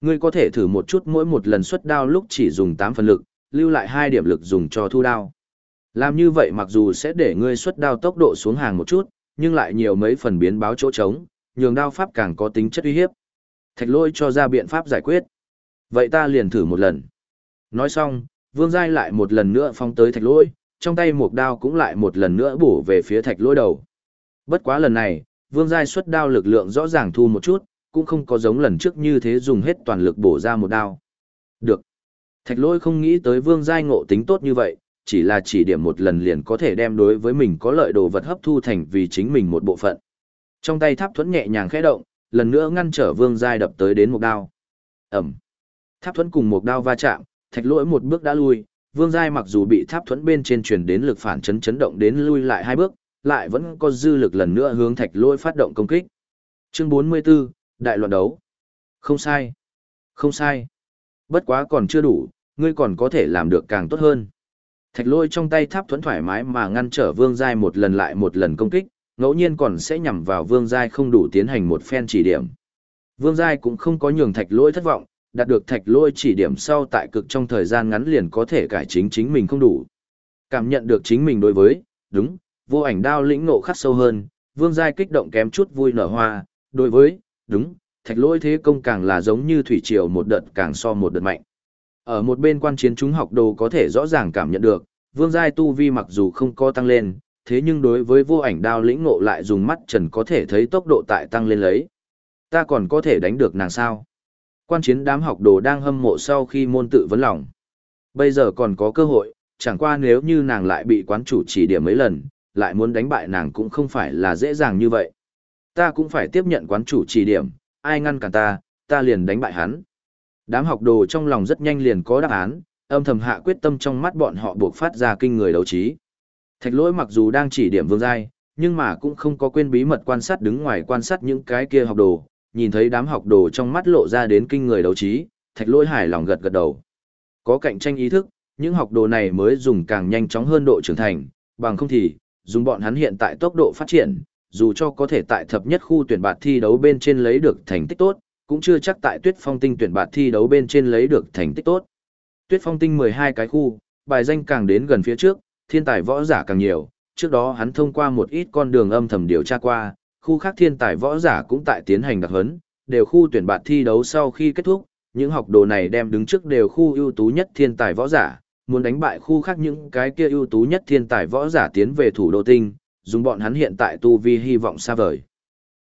Ngươi có thể thử một chút mỗi một lần xuất đao lúc chỉ dùng 8 phần lực, lưu lại 2 điểm lực dùng cho thu đao. Làm như vậy mặc dù sẽ để ngươi xuất đao tốc độ xuống hàng một chút, nhưng lại nhiều mấy phần biến báo chỗ trống, nhường đao pháp càng có tính chất uy hiếp. Thạch lôi cho ra biện pháp giải quyết. Vậy ta liền thử một lần. Nói xong, vương giai lại một lần nữa phong tới thạch lôi, trong tay một đao cũng lại một lần nữa bổ về phía thạch lôi đầu. Bất quá lần này, vương giai xuất đao lực lượng rõ ràng thu một chút, cũng không có giống lần trước như thế dùng hết toàn lực bổ ra một đao. Được. Thạch lôi không nghĩ tới vương giai ngộ tính tốt như vậy, chỉ là chỉ điểm một lần liền có thể đem đối với mình có lợi đồ vật hấp thu thành vì chính mình một bộ phận. Trong tay tháp thuẫn nhẹ nhàng khẽ động, lần nữa ngăn trở vương giai đập tới đến một đao. Ẩm. Tháp thuẫn cùng một đao va chạm, thạch lỗi một bước đã lui, vương giai mặc dù bị tháp thuẫn bên trên truyền đến lực phản chấn chấn động đến lui lại hai bước, lại vẫn có dư lực lần nữa hướng thạch lỗi phát động công kích. Chương 44, Đại loạn đấu. Không sai. Không sai. Bất quá còn chưa đủ, ngươi còn có thể làm được càng tốt hơn. Thạch lôi trong tay tháp thuẫn thoải mái mà ngăn trở vương giai một lần lại một lần công kích, ngẫu nhiên còn sẽ nhằm vào vương giai không đủ tiến hành một phen chỉ điểm. Vương giai cũng không có nhường thạch lôi thất vọng, đạt được thạch lôi chỉ điểm sau tại cực trong thời gian ngắn liền có thể cải chính chính mình không đủ. Cảm nhận được chính mình đối với, đúng, vô ảnh đao lĩnh nộ khắc sâu hơn, vương giai kích động kém chút vui nở hoa, đối với, đúng, thạch lỗi thế công càng là giống như thủy triều một đợt càng so một đợt mạnh. Ở một bên quan chiến chúng học đồ có thể rõ ràng cảm nhận được, vương giai tu vi mặc dù không có tăng lên, thế nhưng đối với vô ảnh đao lĩnh ngộ lại dùng mắt trần có thể thấy tốc độ tại tăng lên lấy. Ta còn có thể đánh được nàng sao? Quan chiến đám học đồ đang hâm mộ sau khi môn tự vấn lòng. Bây giờ còn có cơ hội, chẳng qua nếu như nàng lại bị quán chủ chỉ điểm mấy lần, lại muốn đánh bại nàng cũng không phải là dễ dàng như vậy. Ta cũng phải tiếp nhận quán chủ chỉ điểm, ai ngăn cản ta, ta liền đánh bại hắn. Đám học đồ trong lòng rất nhanh liền có đáp án, âm thầm hạ quyết tâm trong mắt bọn họ buộc phát ra kinh người đấu trí. Thạch lỗi mặc dù đang chỉ điểm vương giai, nhưng mà cũng không có quên bí mật quan sát đứng ngoài quan sát những cái kia học đồ, nhìn thấy đám học đồ trong mắt lộ ra đến kinh người đấu trí, thạch lỗi hài lòng gật gật đầu. Có cạnh tranh ý thức, những học đồ này mới dùng càng nhanh chóng hơn độ trưởng thành, bằng không thì, dùng bọn hắn hiện tại tốc độ phát triển, dù cho có thể tại thập nhất khu tuyển bạt thi đấu bên trên lấy được thành tích tốt, cũng chưa chắc tại tuyết phong tinh tuyển bạt thi đấu bên trên lấy được thành tích tốt. Tuyết phong tinh 12 cái khu, bài danh càng đến gần phía trước, thiên tài võ giả càng nhiều, trước đó hắn thông qua một ít con đường âm thầm điều tra qua, khu khác thiên tài võ giả cũng tại tiến hành đặc huấn, đều khu tuyển bạt thi đấu sau khi kết thúc, những học đồ này đem đứng trước đều khu ưu tú nhất thiên tài võ giả, muốn đánh bại khu khác những cái kia ưu tú nhất thiên tài võ giả tiến về thủ đô tinh, dùng bọn hắn hiện tại tu vi hy vọng xa vời.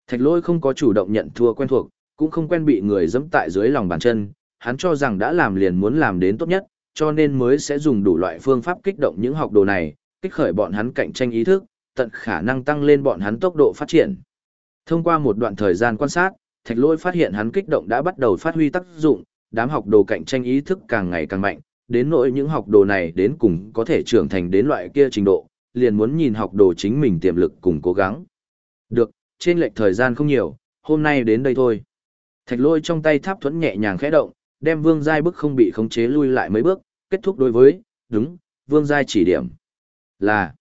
Thạch lôi không có chủ động nhận thua quen thuộc, cũng không quen bị người dẫm tại dưới lòng bàn chân, hắn cho rằng đã làm liền muốn làm đến tốt nhất, cho nên mới sẽ dùng đủ loại phương pháp kích động những học đồ này, kích khởi bọn hắn cạnh tranh ý thức, tận khả năng tăng lên bọn hắn tốc độ phát triển. Thông qua một đoạn thời gian quan sát, Thạch Lỗi phát hiện hắn kích động đã bắt đầu phát huy tác dụng, đám học đồ cạnh tranh ý thức càng ngày càng mạnh, đến nỗi những học đồ này đến cùng có thể trưởng thành đến loại kia trình độ, liền muốn nhìn học đồ chính mình tiềm lực cùng cố gắng. Được, trên lệch thời gian không nhiều, hôm nay đến đây thôi. Thạch lôi trong tay tháp thuẫn nhẹ nhàng khẽ động, đem vương giai bức không bị khống chế lui lại mấy bước, kết thúc đối với, đúng, vương giai chỉ điểm. Là,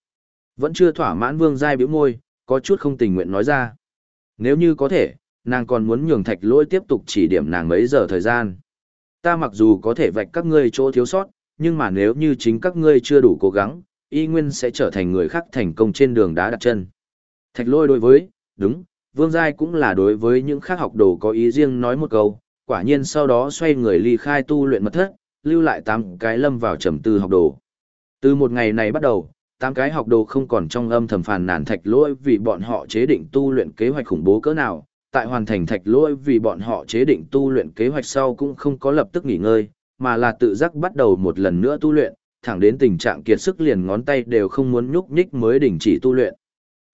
vẫn chưa thỏa mãn vương giai biểu môi, có chút không tình nguyện nói ra. Nếu như có thể, nàng còn muốn nhường thạch lôi tiếp tục chỉ điểm nàng mấy giờ thời gian. Ta mặc dù có thể vạch các ngươi chỗ thiếu sót, nhưng mà nếu như chính các ngươi chưa đủ cố gắng, y nguyên sẽ trở thành người khác thành công trên đường đá đặt chân. Thạch lôi đối với, đúng, Vương Giai cũng là đối với những khác học đồ có ý riêng nói một câu, quả nhiên sau đó xoay người ly khai tu luyện mật thất, lưu lại tám cái lâm vào trầm tư học đồ. Từ một ngày này bắt đầu, tám cái học đồ không còn trong âm thầm phàn nàn thạch lỗi vì bọn họ chế định tu luyện kế hoạch khủng bố cỡ nào, tại hoàn thành thạch lỗi vì bọn họ chế định tu luyện kế hoạch sau cũng không có lập tức nghỉ ngơi, mà là tự giác bắt đầu một lần nữa tu luyện, thẳng đến tình trạng kiệt sức liền ngón tay đều không muốn nhúc nhích mới đình chỉ tu luyện.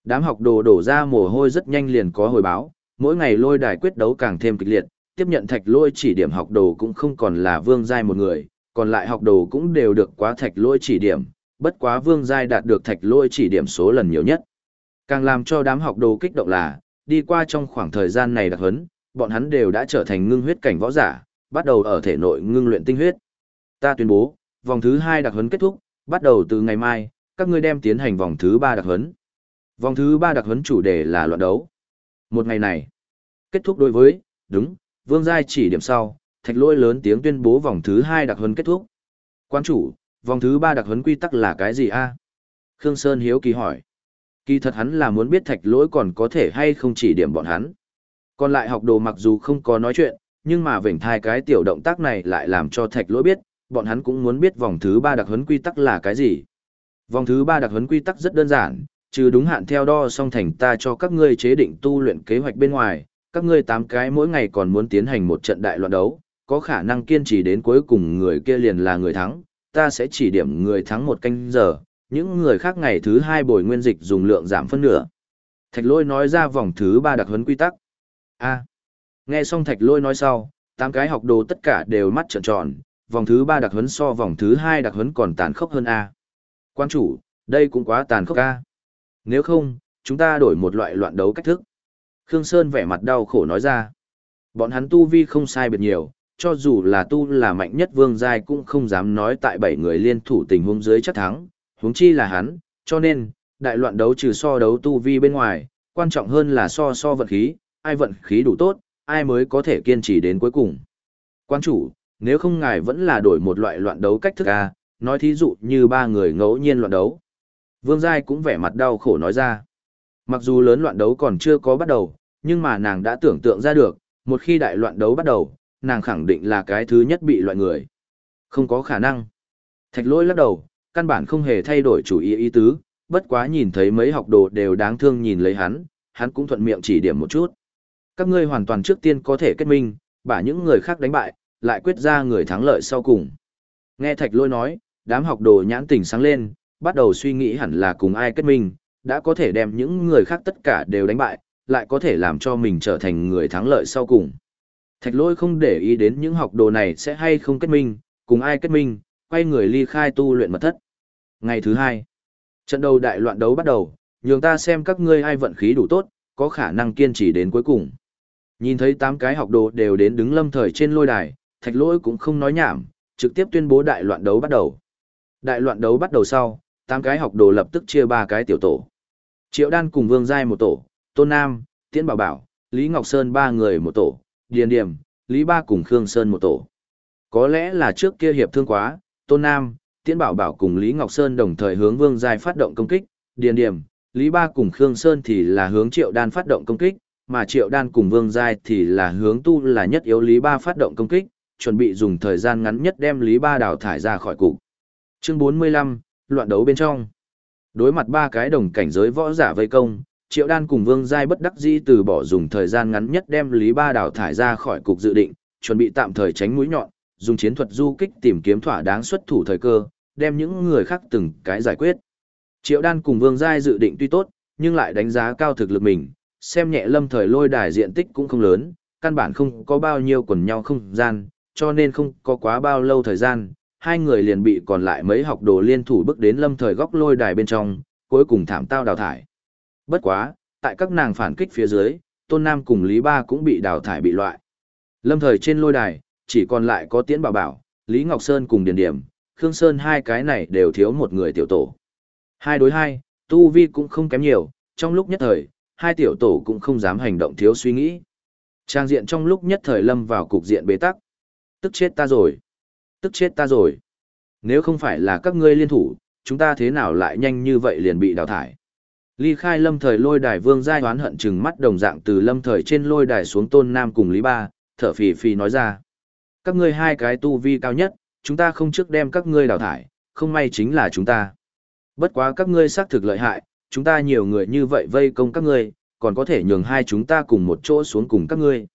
Đám học đồ đổ ra mồ hôi rất nhanh liền có hồi báo, mỗi ngày lôi đài quyết đấu càng thêm kịch liệt, tiếp nhận thạch lôi chỉ điểm học đồ cũng không còn là vương giai một người, còn lại học đồ cũng đều được quá thạch lôi chỉ điểm, bất quá vương giai đạt được thạch lôi chỉ điểm số lần nhiều nhất. Càng làm cho đám học đồ kích động là, đi qua trong khoảng thời gian này đặc huấn, bọn hắn đều đã trở thành ngưng huyết cảnh võ giả, bắt đầu ở thể nội ngưng luyện tinh huyết. Ta tuyên bố, vòng thứ hai đặc huấn kết thúc, bắt đầu từ ngày mai, các ngươi đem tiến hành vòng thứ ba đặc huấn. Vòng thứ ba đặc huấn chủ đề là loạn đấu. Một ngày này, kết thúc đối với, đúng, vương giai chỉ điểm sau, thạch Lỗi lớn tiếng tuyên bố vòng thứ hai đặc huấn kết thúc. Quan chủ, vòng thứ ba đặc huấn quy tắc là cái gì a? Khương Sơn hiếu kỳ hỏi. Kỳ thật hắn là muốn biết thạch lỗi còn có thể hay không chỉ điểm bọn hắn. Còn lại học đồ mặc dù không có nói chuyện, nhưng mà vểnh thai cái tiểu động tác này lại làm cho thạch lỗi biết, bọn hắn cũng muốn biết vòng thứ ba đặc huấn quy tắc là cái gì. Vòng thứ ba đặc huấn quy tắc rất đơn giản, trừ đúng hạn theo đo song thành ta cho các ngươi chế định tu luyện kế hoạch bên ngoài, các ngươi tám cái mỗi ngày còn muốn tiến hành một trận đại loạn đấu, có khả năng kiên trì đến cuối cùng người kia liền là người thắng, ta sẽ chỉ điểm người thắng một canh giờ, những người khác ngày thứ hai bồi nguyên dịch dùng lượng giảm phân nửa. Thạch lôi nói ra vòng thứ ba đặc huấn quy tắc. A. Nghe xong thạch lôi nói sau, tám cái học đồ tất cả đều mắt trợn tròn, vòng thứ ba đặc huấn so vòng thứ hai đặc huấn còn tàn khốc hơn A. Quan chủ, đây cũng quá tàn khốc A. Nếu không, chúng ta đổi một loại loạn đấu cách thức. Khương Sơn vẻ mặt đau khổ nói ra. Bọn hắn tu vi không sai biệt nhiều, cho dù là tu là mạnh nhất vương giai cũng không dám nói tại bảy người liên thủ tình huống dưới chắc thắng, huống chi là hắn, cho nên, đại loạn đấu trừ so đấu tu vi bên ngoài, quan trọng hơn là so so vận khí, ai vận khí đủ tốt, ai mới có thể kiên trì đến cuối cùng. Quan chủ, nếu không ngài vẫn là đổi một loại loạn đấu cách thức A, nói thí dụ như ba người ngẫu nhiên loạn đấu. Vương Giai cũng vẻ mặt đau khổ nói ra. Mặc dù lớn loạn đấu còn chưa có bắt đầu, nhưng mà nàng đã tưởng tượng ra được, một khi đại loạn đấu bắt đầu, nàng khẳng định là cái thứ nhất bị loại người. Không có khả năng. Thạch lỗi lắc đầu, căn bản không hề thay đổi chủ ý ý tứ, bất quá nhìn thấy mấy học đồ đều đáng thương nhìn lấy hắn, hắn cũng thuận miệng chỉ điểm một chút. Các ngươi hoàn toàn trước tiên có thể kết minh, bả những người khác đánh bại, lại quyết ra người thắng lợi sau cùng. Nghe thạch lôi nói, đám học đồ nhãn tình sáng lên, bắt đầu suy nghĩ hẳn là cùng ai kết minh, đã có thể đem những người khác tất cả đều đánh bại, lại có thể làm cho mình trở thành người thắng lợi sau cùng. Thạch lôi không để ý đến những học đồ này sẽ hay không kết minh, cùng ai kết minh, quay người ly khai tu luyện mật thất. Ngày thứ hai, trận đầu đại loạn đấu bắt đầu, nhường ta xem các ngươi ai vận khí đủ tốt, có khả năng kiên trì đến cuối cùng. Nhìn thấy tám cái học đồ đều đến đứng lâm thời trên lôi đài, thạch lỗi cũng không nói nhảm, trực tiếp tuyên bố đại loạn đấu bắt đầu. Đại loạn đấu bắt đầu sau, tám cái học đồ lập tức chia ba cái tiểu tổ. Triệu Đan cùng Vương Giai một tổ, Tôn Nam, Tiễn Bảo Bảo, Lý Ngọc Sơn ba người một tổ, Điền Điểm, Lý Ba cùng Khương Sơn một tổ. Có lẽ là trước kia hiệp thương quá, Tôn Nam, Tiễn Bảo Bảo cùng Lý Ngọc Sơn đồng thời hướng Vương Giai phát động công kích, Điền Điểm, Lý Ba cùng Khương Sơn thì là hướng Triệu Đan phát động công kích, mà Triệu Đan cùng Vương Giai thì là hướng tu là nhất yếu Lý Ba phát động công kích, chuẩn bị dùng thời gian ngắn nhất đem Lý Ba đào thải ra khỏi cục. Chương 45, loạn đấu bên trong. Đối mặt ba cái đồng cảnh giới võ giả vây công, Triệu Đan cùng Vương Giai bất đắc dĩ từ bỏ dùng thời gian ngắn nhất đem Lý Ba đào thải ra khỏi cục dự định, chuẩn bị tạm thời tránh mũi nhọn, dùng chiến thuật du kích tìm kiếm thỏa đáng xuất thủ thời cơ, đem những người khác từng cái giải quyết. Triệu Đan cùng Vương Giai dự định tuy tốt, nhưng lại đánh giá cao thực lực mình, xem nhẹ lâm thời lôi đài diện tích cũng không lớn, căn bản không có bao nhiêu quần nhau không gian, cho nên không có quá bao lâu thời gian, hai người liền bị còn lại mấy học đồ liên thủ bước đến lâm thời góc lôi đài bên trong, cuối cùng thảm tao đào thải. Bất quá, tại các nàng phản kích phía dưới, Tôn Nam cùng Lý Ba cũng bị đào thải bị loại. Lâm thời trên lôi đài, chỉ còn lại có Tiễn Bảo Bảo, Lý Ngọc Sơn cùng Điền Điểm, Khương Sơn hai cái này đều thiếu một người tiểu tổ. Hai đối hai, Tu Vi cũng không kém nhiều, trong lúc nhất thời, hai tiểu tổ cũng không dám hành động thiếu suy nghĩ. Trang diện trong lúc nhất thời lâm vào cục diện bế tắc. Tức chết ta rồi. Tức chết ta rồi. Nếu không phải là các ngươi liên thủ, chúng ta thế nào lại nhanh như vậy liền bị đào thải. Ly khai lâm thời lôi đài vương giai đoán hận chừng mắt đồng dạng từ lâm thời trên lôi đài xuống tôn nam cùng Lý Ba, thở phì phì nói ra. Các ngươi hai cái tu vi cao nhất, chúng ta không trước đem các ngươi đào thải, không may chính là chúng ta. Bất quá các ngươi xác thực lợi hại, chúng ta nhiều người như vậy vây công các ngươi, còn có thể nhường hai chúng ta cùng một chỗ xuống cùng các ngươi.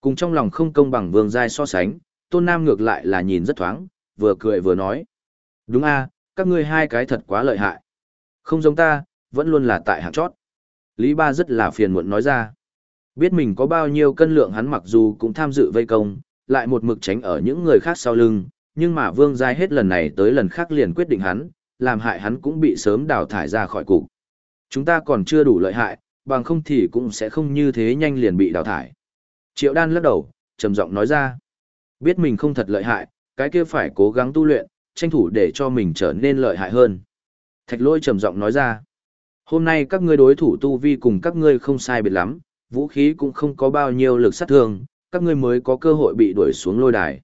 Cùng trong lòng không công bằng vương giai so sánh, tôn nam ngược lại là nhìn rất thoáng, vừa cười vừa nói. Đúng a, các ngươi hai cái thật quá lợi hại. Không giống ta, vẫn luôn là tại hạng chót. Lý Ba rất là phiền muộn nói ra. Biết mình có bao nhiêu cân lượng hắn mặc dù cũng tham dự vây công, lại một mực tránh ở những người khác sau lưng, nhưng mà Vương Giai hết lần này tới lần khác liền quyết định hắn, làm hại hắn cũng bị sớm đào thải ra khỏi cục. Chúng ta còn chưa đủ lợi hại, bằng không thì cũng sẽ không như thế nhanh liền bị đào thải. Triệu Đan lắc đầu, trầm giọng nói ra. Biết mình không thật lợi hại, cái kia phải cố gắng tu luyện, tranh thủ để cho mình trở nên lợi hại hơn. Thạch lôi trầm giọng nói ra. Hôm nay các ngươi đối thủ tu vi cùng các ngươi không sai biệt lắm, vũ khí cũng không có bao nhiêu lực sát thương, các ngươi mới có cơ hội bị đuổi xuống lôi đài.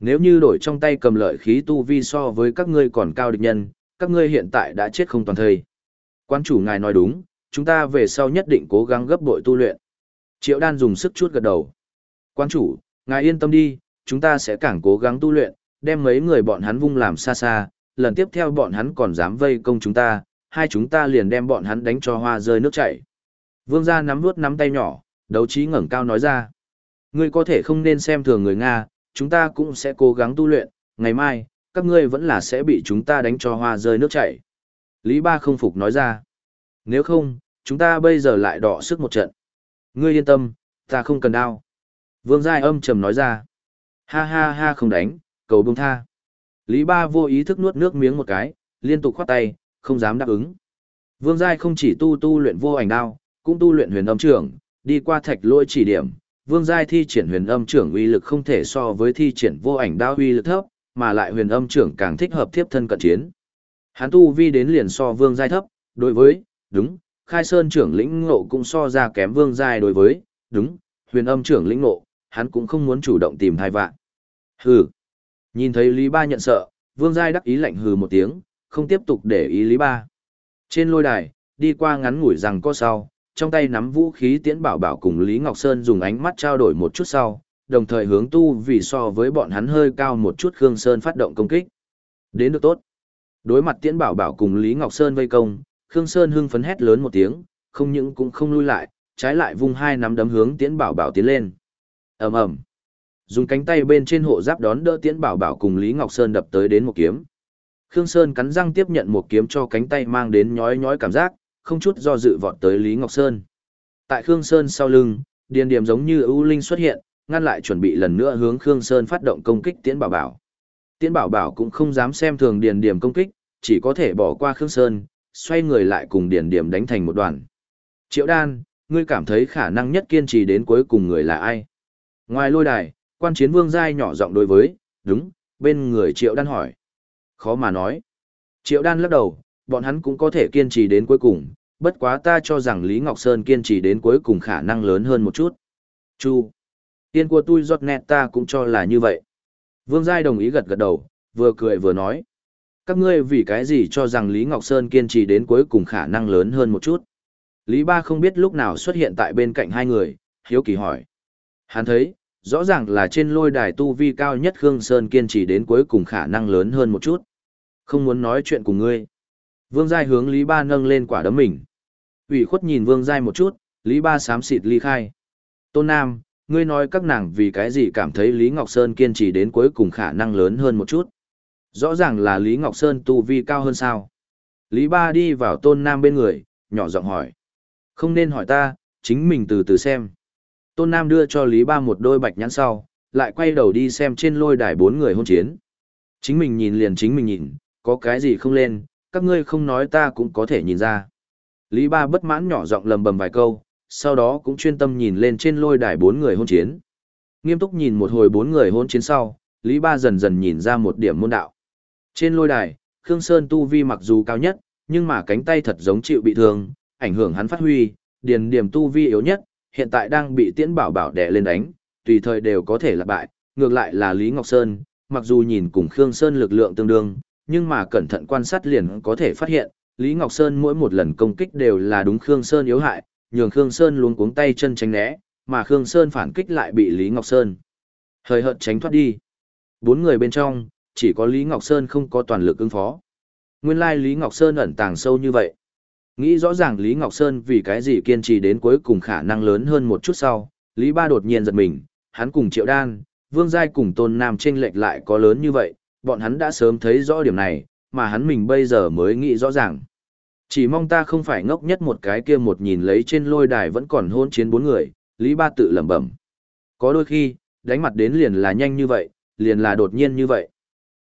Nếu như đổi trong tay cầm lợi khí tu vi so với các ngươi còn cao địch nhân, các ngươi hiện tại đã chết không toàn thời. Quan chủ ngài nói đúng, chúng ta về sau nhất định cố gắng gấp bội tu luyện. Triệu đan dùng sức chút gật đầu. Quan chủ, ngài yên tâm đi, chúng ta sẽ càng cố gắng tu luyện, đem mấy người bọn hắn vung làm xa xa, lần tiếp theo bọn hắn còn dám vây công chúng ta, hai chúng ta liền đem bọn hắn đánh cho hoa rơi nước chảy. Vương gia nắm vuốt nắm tay nhỏ, đấu trí ngẩng cao nói ra. Ngươi có thể không nên xem thường người Nga, chúng ta cũng sẽ cố gắng tu luyện, ngày mai, các ngươi vẫn là sẽ bị chúng ta đánh cho hoa rơi nước chảy. Lý Ba không phục nói ra. Nếu không, chúng ta bây giờ lại đọ sức một trận. Ngươi yên tâm, ta không cần đao. Vương Giai âm trầm nói ra. Ha ha ha không đánh, cầu bông tha. Lý Ba vô ý thức nuốt nước miếng một cái, liên tục khoát tay, không dám đáp ứng. Vương Giai không chỉ tu tu luyện vô ảnh đao, cũng tu luyện huyền âm trưởng, đi qua thạch lôi chỉ điểm. Vương Giai thi triển huyền âm trưởng uy lực không thể so với thi triển vô ảnh đao uy lực thấp, mà lại huyền âm trưởng càng thích hợp tiếp thân cận chiến. Hắn tu vi đến liền so Vương Giai thấp, đối với, đúng, khai sơn trưởng lĩnh ngộ cũng so ra kém Vương Giai đối với, đúng, huyền âm trưởng lĩnh ngộ, hắn cũng không muốn chủ động tìm thai vạn. Hừ. Nhìn thấy Lý Ba nhận sợ, Vương Giai đắc ý lạnh hừ một tiếng, không tiếp tục để ý Lý Ba. Trên lôi đài, đi qua ngắn ngủi rằng có sau, trong tay nắm vũ khí tiễn bảo bảo cùng Lý Ngọc Sơn dùng ánh mắt trao đổi một chút sau, đồng thời hướng tu vì so với bọn hắn hơi cao một chút Khương Sơn phát động công kích. Đến được tốt. Đối mặt tiễn bảo bảo cùng Lý Ngọc Sơn vây công, Khương Sơn hưng phấn hét lớn một tiếng, không những cũng không lui lại, trái lại vung hai nắm đấm hướng tiễn bảo bảo tiến lên. ầm ầm dùng cánh tay bên trên hộ giáp đón đỡ tiễn bảo bảo cùng Lý Ngọc Sơn đập tới đến một kiếm. Khương Sơn cắn răng tiếp nhận một kiếm cho cánh tay mang đến nhói nhói cảm giác, không chút do dự vọt tới Lý Ngọc Sơn. Tại Khương Sơn sau lưng, điền điểm giống như ưu linh xuất hiện, ngăn lại chuẩn bị lần nữa hướng Khương Sơn phát động công kích Tiễn Bảo Bảo. Tiễn Bảo Bảo cũng không dám xem thường điền điểm công kích, chỉ có thể bỏ qua Khương Sơn, xoay người lại cùng điền điểm đánh thành một đoàn. Triệu Đan, ngươi cảm thấy khả năng nhất kiên trì đến cuối cùng người là ai? Ngoài lôi đài, quan chiến vương giai nhỏ giọng đối với, đúng, bên người Triệu Đan hỏi. Khó mà nói. Triệu Đan lắc đầu, bọn hắn cũng có thể kiên trì đến cuối cùng, bất quá ta cho rằng Lý Ngọc Sơn kiên trì đến cuối cùng khả năng lớn hơn một chút. Chu. Tiên của tôi giọt nẹt ta cũng cho là như vậy. Vương Giai đồng ý gật gật đầu, vừa cười vừa nói. Các ngươi vì cái gì cho rằng Lý Ngọc Sơn kiên trì đến cuối cùng khả năng lớn hơn một chút. Lý Ba không biết lúc nào xuất hiện tại bên cạnh hai người, hiếu kỳ hỏi. Hắn thấy, rõ ràng là trên lôi đài tu vi cao nhất Khương Sơn kiên trì đến cuối cùng khả năng lớn hơn một chút. Không muốn nói chuyện cùng ngươi. Vương Giai hướng Lý Ba nâng lên quả đấm mình. ủy khuất nhìn Vương Giai một chút, Lý Ba sám xịt ly khai. Tôn Nam, ngươi nói các nàng vì cái gì cảm thấy Lý Ngọc Sơn kiên trì đến cuối cùng khả năng lớn hơn một chút. Rõ ràng là Lý Ngọc Sơn tu vi cao hơn sao. Lý Ba đi vào Tôn Nam bên người, nhỏ giọng hỏi. Không nên hỏi ta, chính mình từ từ xem. Tôn Nam đưa cho Lý Ba một đôi bạch nhãn sau, lại quay đầu đi xem trên lôi đài bốn người hôn chiến. Chính mình nhìn liền chính mình nhìn, có cái gì không lên, các ngươi không nói ta cũng có thể nhìn ra. Lý Ba bất mãn nhỏ giọng lầm bầm vài câu, sau đó cũng chuyên tâm nhìn lên trên lôi đài bốn người hôn chiến. Nghiêm túc nhìn một hồi bốn người hôn chiến sau, Lý Ba dần dần nhìn ra một điểm môn đạo. Trên lôi đài, Khương Sơn tu vi mặc dù cao nhất, nhưng mà cánh tay thật giống chịu bị thương, ảnh hưởng hắn phát huy, điền điểm tu vi yếu nhất, hiện tại đang bị tiễn bảo bảo đè lên đánh, tùy thời đều có thể là bại, ngược lại là Lý Ngọc Sơn, mặc dù nhìn cùng Khương Sơn lực lượng tương đương, nhưng mà cẩn thận quan sát liền có thể phát hiện, Lý Ngọc Sơn mỗi một lần công kích đều là đúng Khương Sơn yếu hại, nhường Khương Sơn luống cuống tay chân tránh né, mà Khương Sơn phản kích lại bị Lý Ngọc Sơn hơi hợt tránh thoát đi. Bốn người bên trong, chỉ có Lý Ngọc Sơn không có toàn lực ứng phó. Nguyên lai Lý Ngọc Sơn ẩn tàng sâu như vậy. Nghĩ rõ ràng Lý Ngọc Sơn vì cái gì kiên trì đến cuối cùng khả năng lớn hơn một chút sau, Lý Ba đột nhiên giật mình, hắn cùng Triệu Đan, Vương Giai cùng Tôn Nam chênh lệch lại có lớn như vậy, bọn hắn đã sớm thấy rõ điểm này, mà hắn mình bây giờ mới nghĩ rõ ràng. Chỉ mong ta không phải ngốc nhất một cái kia một nhìn lấy trên lôi đài vẫn còn hôn chiến bốn người, Lý Ba tự lẩm bẩm. Có đôi khi, đánh mặt đến liền là nhanh như vậy, liền là đột nhiên như vậy.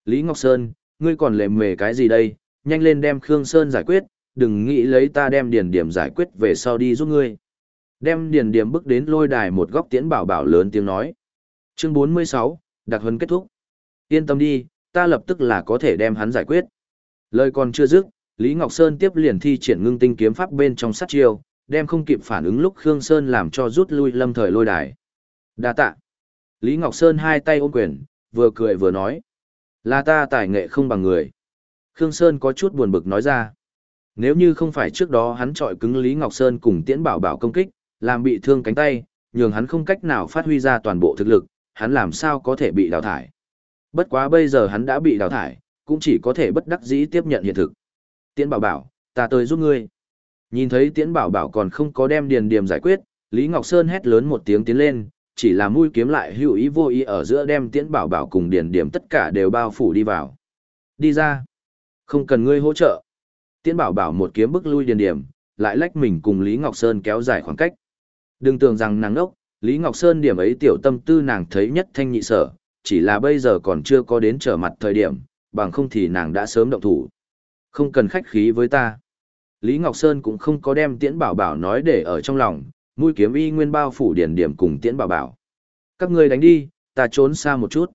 Lý Ngọc Sơn, ngươi còn lệ mề cái gì đây, nhanh lên đem Khương Sơn giải quyết, đừng nghĩ lấy ta đem điền điểm giải quyết về sau đi giúp ngươi. Đem điền điểm bước đến lôi đài một góc tiễn bảo bảo lớn tiếng nói. Chương 46, đặc huấn kết thúc. Yên tâm đi, ta lập tức là có thể đem hắn giải quyết. Lời còn chưa dứt, Lý Ngọc Sơn tiếp liền thi triển ngưng tinh kiếm pháp bên trong sát chiêu, đem không kịp phản ứng lúc Khương Sơn làm cho rút lui lâm thời lôi đài. Đa tạ. Lý Ngọc Sơn hai tay ôm quyền, vừa cười vừa nói. Là ta tài nghệ không bằng người. Khương Sơn có chút buồn bực nói ra. Nếu như không phải trước đó hắn trọi cứng Lý Ngọc Sơn cùng tiễn bảo bảo công kích, làm bị thương cánh tay, nhường hắn không cách nào phát huy ra toàn bộ thực lực, hắn làm sao có thể bị đào thải. Bất quá bây giờ hắn đã bị đào thải, cũng chỉ có thể bất đắc dĩ tiếp nhận hiện thực. Tiễn bảo bảo, ta tới giúp ngươi. Nhìn thấy tiễn bảo bảo còn không có đem điền điểm giải quyết, Lý Ngọc Sơn hét lớn một tiếng tiến lên, chỉ là mũi kiếm lại hữu ý vô ý ở giữa đem tiễn bảo bảo cùng điền điểm tất cả đều bao phủ đi vào. Đi ra. Không cần ngươi hỗ trợ. Tiễn bảo bảo một kiếm bức lui điền điểm, lại lách mình cùng Lý Ngọc Sơn kéo dài khoảng cách. Đừng tưởng rằng nàng ngốc, Lý Ngọc Sơn điểm ấy tiểu tâm tư nàng thấy nhất thanh nhị sở, chỉ là bây giờ còn chưa có đến trở mặt thời điểm, bằng không thì nàng đã sớm động thủ. Không cần khách khí với ta. Lý Ngọc Sơn cũng không có đem tiễn bảo bảo nói để ở trong lòng, mũi kiếm y nguyên bao phủ điển điểm cùng tiễn bảo bảo. Các ngươi đánh đi, ta trốn xa một chút.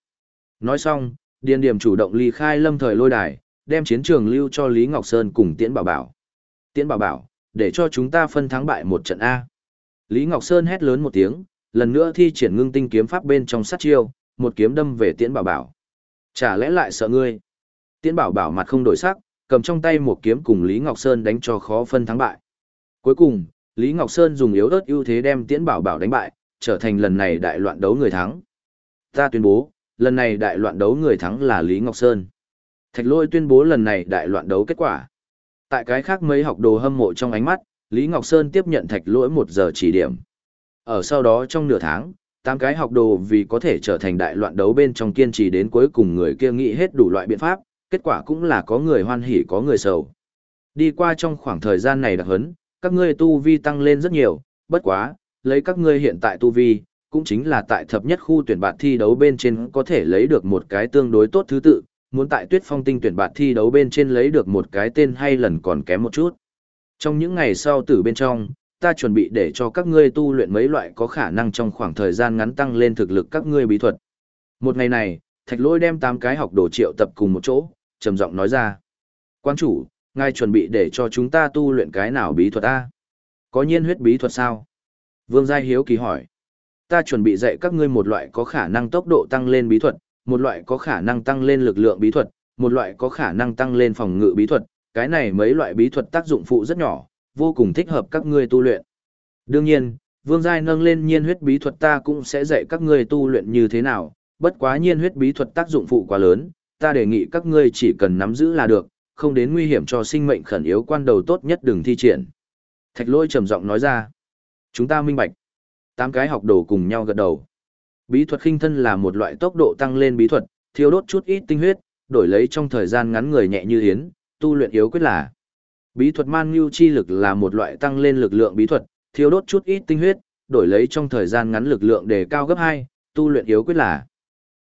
Nói xong, điền điểm chủ động ly khai lâm thời lôi đài, đem chiến trường lưu cho Lý Ngọc Sơn cùng tiễn bảo bảo. Tiễn bảo bảo, để cho chúng ta phân thắng bại một trận A. Lý Ngọc Sơn hét lớn một tiếng, lần nữa thi triển ngưng tinh kiếm pháp bên trong sát chiêu, một kiếm đâm về tiễn bảo bảo. Chả lẽ lại sợ ngươi? Tiễn bảo bảo mặt không đổi sắc, cầm trong tay một kiếm cùng Lý Ngọc Sơn đánh cho khó phân thắng bại. Cuối cùng, Lý Ngọc Sơn dùng yếu ớt ưu thế đem Tiễn Bảo Bảo đánh bại, trở thành lần này đại loạn đấu người thắng. Ta tuyên bố, lần này đại loạn đấu người thắng là Lý Ngọc Sơn. Thạch Lôi tuyên bố lần này đại loạn đấu kết quả. Tại cái khác mấy học đồ hâm mộ trong ánh mắt, Lý Ngọc Sơn tiếp nhận Thạch Lỗi một giờ chỉ điểm. Ở sau đó trong nửa tháng, tám cái học đồ vì có thể trở thành đại loạn đấu bên trong kiên trì đến cuối cùng người kia nghĩ hết đủ loại biện pháp, kết quả cũng là có người hoan hỉ có người sầu. Đi qua trong khoảng thời gian này đặc hấn, các ngươi tu vi tăng lên rất nhiều, bất quá, lấy các ngươi hiện tại tu vi, cũng chính là tại thập nhất khu tuyển bạt thi đấu bên trên có thể lấy được một cái tương đối tốt thứ tự, muốn tại tuyết phong tinh tuyển bạt thi đấu bên trên lấy được một cái tên hay lần còn kém một chút. Trong những ngày sau từ bên trong, ta chuẩn bị để cho các ngươi tu luyện mấy loại có khả năng trong khoảng thời gian ngắn tăng lên thực lực các ngươi bí thuật. Một ngày này, thạch lôi đem 8 cái học đồ triệu tập cùng một chỗ, trầm giọng nói ra. Quan chủ, ngài chuẩn bị để cho chúng ta tu luyện cái nào bí thuật a? Có nhiên huyết bí thuật sao? Vương Giai Hiếu kỳ hỏi. Ta chuẩn bị dạy các ngươi một loại có khả năng tốc độ tăng lên bí thuật, một loại có khả năng tăng lên lực lượng bí thuật, một loại có khả năng tăng lên phòng ngự bí thuật, cái này mấy loại bí thuật tác dụng phụ rất nhỏ, vô cùng thích hợp các ngươi tu luyện. Đương nhiên, Vương Giai nâng lên nhiên huyết bí thuật ta cũng sẽ dạy các ngươi tu luyện như thế nào, bất quá nhiên huyết bí thuật tác dụng phụ quá lớn, ta đề nghị các ngươi chỉ cần nắm giữ là được, không đến nguy hiểm cho sinh mệnh khẩn yếu quan đầu tốt nhất đừng thi triển. Thạch lôi trầm giọng nói ra. Chúng ta minh bạch. Tám cái học đồ cùng nhau gật đầu. Bí thuật khinh thân là một loại tốc độ tăng lên bí thuật, thiếu đốt chút ít tinh huyết, đổi lấy trong thời gian ngắn người nhẹ như yến, tu luyện yếu quyết là. Bí thuật man nhu chi lực là một loại tăng lên lực lượng bí thuật, thiếu đốt chút ít tinh huyết, đổi lấy trong thời gian ngắn lực lượng đề cao gấp 2, tu luyện yếu quyết là.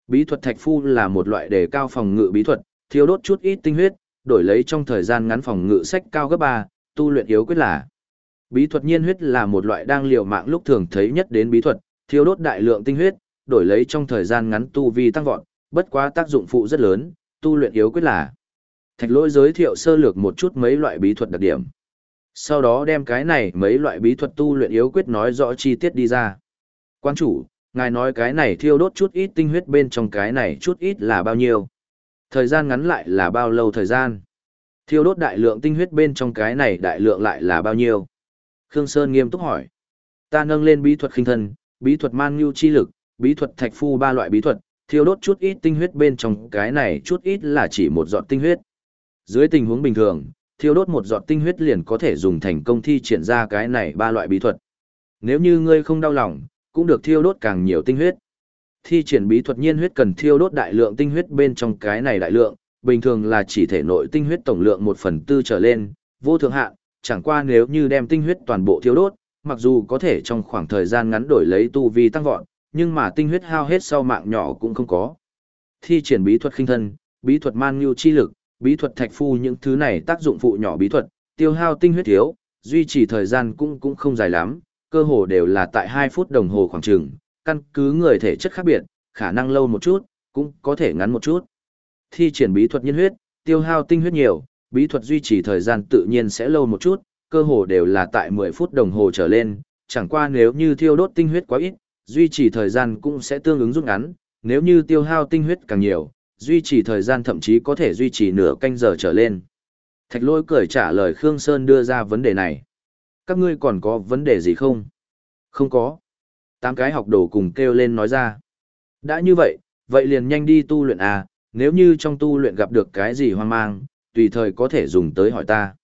Bí thuật thạch phu là một loại đề cao phòng ngự bí thuật, thiếu đốt chút ít tinh huyết, đổi lấy trong thời gian ngắn phòng ngự sách cao gấp 3, tu luyện yếu quyết là. Bí thuật nhiên huyết là một loại đang liều mạng lúc thường thấy nhất đến bí thuật, thiếu đốt đại lượng tinh huyết, đổi lấy trong thời gian ngắn tu vi tăng vọt, bất quá tác dụng phụ rất lớn, tu luyện yếu quyết là. Thạch lỗi giới thiệu sơ lược một chút mấy loại bí thuật đặc điểm. Sau đó đem cái này mấy loại bí thuật tu luyện yếu quyết nói rõ chi tiết đi ra. Quan chủ, ngài nói cái này thiêu đốt chút ít tinh huyết bên trong cái này chút ít là bao nhiêu? Thời gian ngắn lại là bao lâu thời gian? Thiêu đốt đại lượng tinh huyết bên trong cái này đại lượng lại là bao nhiêu? Khương Sơn nghiêm túc hỏi. Ta nâng lên bí thuật khinh thân, bí thuật man nhu chi lực, bí thuật thạch phu ba loại bí thuật, thiêu đốt chút ít tinh huyết bên trong cái này chút ít là chỉ một giọt tinh huyết. Dưới tình huống bình thường, thiêu đốt một giọt tinh huyết liền có thể dùng thành công thi triển ra cái này ba loại bí thuật. Nếu như ngươi không đau lòng, cũng được thiêu đốt càng nhiều tinh huyết. Thi triển bí thuật nhiên huyết cần thiêu đốt đại lượng tinh huyết bên trong cái này đại lượng, bình thường là chỉ thể nội tinh huyết tổng lượng một phần tư trở lên, vô thượng hạn, chẳng qua nếu như đem tinh huyết toàn bộ thiêu đốt, mặc dù có thể trong khoảng thời gian ngắn đổi lấy tu vi tăng vọt, nhưng mà tinh huyết hao hết sau mạng nhỏ cũng không có. Thi triển bí thuật khinh thân, bí thuật man nhu chi lực, bí thuật thạch phu những thứ này tác dụng phụ nhỏ bí thuật, tiêu hao tinh huyết thiếu, duy trì thời gian cũng cũng không dài lắm, cơ hồ đều là tại 2 phút đồng hồ khoảng chừng, căn cứ người thể chất khác biệt, khả năng lâu một chút, cũng có thể ngắn một chút. Thi triển bí thuật nhân huyết, tiêu hao tinh huyết nhiều, bí thuật duy trì thời gian tự nhiên sẽ lâu một chút, cơ hồ đều là tại 10 phút đồng hồ trở lên, chẳng qua nếu như thiêu đốt tinh huyết quá ít, duy trì thời gian cũng sẽ tương ứng rút ngắn, nếu như tiêu hao tinh huyết càng nhiều, duy trì thời gian thậm chí có thể duy trì nửa canh giờ trở lên. Thạch lôi cười trả lời Khương Sơn đưa ra vấn đề này. Các ngươi còn có vấn đề gì không? Không có. Tám cái học đồ cùng kêu lên nói ra. Đã như vậy, vậy liền nhanh đi tu luyện à, nếu như trong tu luyện gặp được cái gì hoang mang, tùy thời có thể dùng tới hỏi ta.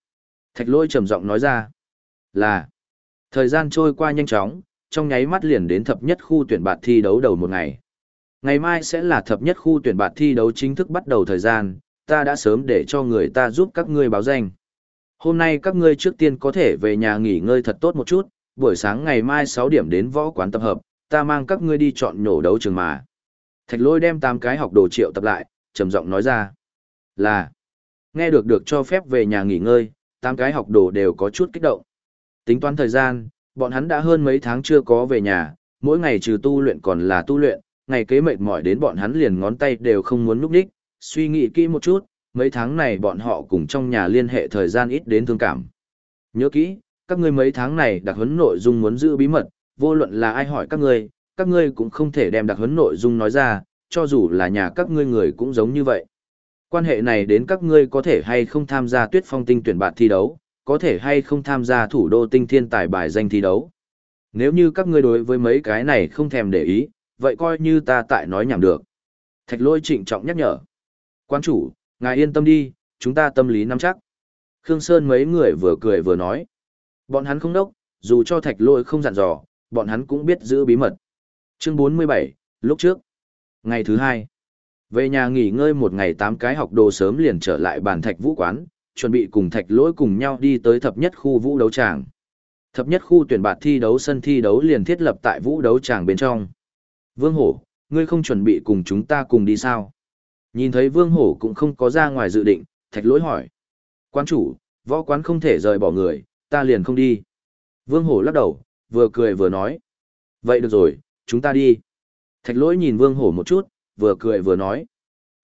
Thạch lôi trầm giọng nói ra. Là. Thời gian trôi qua nhanh chóng, trong nháy mắt liền đến thập nhất khu tuyển bạt thi đấu đầu một ngày. Ngày mai sẽ là thập nhất khu tuyển bạt thi đấu chính thức bắt đầu thời gian, ta đã sớm để cho người ta giúp các ngươi báo danh. Hôm nay các ngươi trước tiên có thể về nhà nghỉ ngơi thật tốt một chút, buổi sáng ngày mai 6 điểm đến võ quán tập hợp, ta mang các ngươi đi chọn nhổ đấu trường mà. Thạch lôi đem 8 cái học đồ triệu tập lại, trầm giọng nói ra. Là, nghe được được cho phép về nhà nghỉ ngơi, 8 cái học đồ đều có chút kích động. Tính toán thời gian, bọn hắn đã hơn mấy tháng chưa có về nhà, mỗi ngày trừ tu luyện còn là tu luyện, ngày kế mệt mỏi đến bọn hắn liền ngón tay đều không muốn núp đích, suy nghĩ kỹ một chút, mấy tháng này bọn họ cùng trong nhà liên hệ thời gian ít đến thương cảm. Nhớ kỹ, các ngươi mấy tháng này đặc huấn nội dung muốn giữ bí mật, vô luận là ai hỏi các ngươi, các ngươi cũng không thể đem đặc huấn nội dung nói ra, cho dù là nhà các ngươi người cũng giống như vậy. Quan hệ này đến các ngươi có thể hay không tham gia tuyết phong tinh tuyển bạt thi đấu, có thể hay không tham gia thủ đô tinh thiên tài bài danh thi đấu. Nếu như các ngươi đối với mấy cái này không thèm để ý, vậy coi như ta tại nói nhảm được. Thạch lôi trịnh trọng nhắc nhở. Quan chủ, ngài yên tâm đi, chúng ta tâm lý nắm chắc. Khương Sơn mấy người vừa cười vừa nói. Bọn hắn không đốc, dù cho thạch lôi không dặn dò, bọn hắn cũng biết giữ bí mật. Chương 47, lúc trước. Ngày thứ hai. Về nhà nghỉ ngơi một ngày tám cái học đồ sớm liền trở lại bàn thạch vũ quán, chuẩn bị cùng thạch lỗi cùng nhau đi tới thập nhất khu vũ đấu tràng. Thập nhất khu tuyển bạt thi đấu sân thi đấu liền thiết lập tại vũ đấu tràng bên trong. Vương Hổ, ngươi không chuẩn bị cùng chúng ta cùng đi sao? Nhìn thấy Vương Hổ cũng không có ra ngoài dự định, thạch lỗi hỏi. Quán chủ, võ quán không thể rời bỏ người, ta liền không đi. Vương Hổ lắc đầu, vừa cười vừa nói. Vậy được rồi, chúng ta đi. Thạch lỗi nhìn Vương Hổ một chút, vừa cười vừa nói.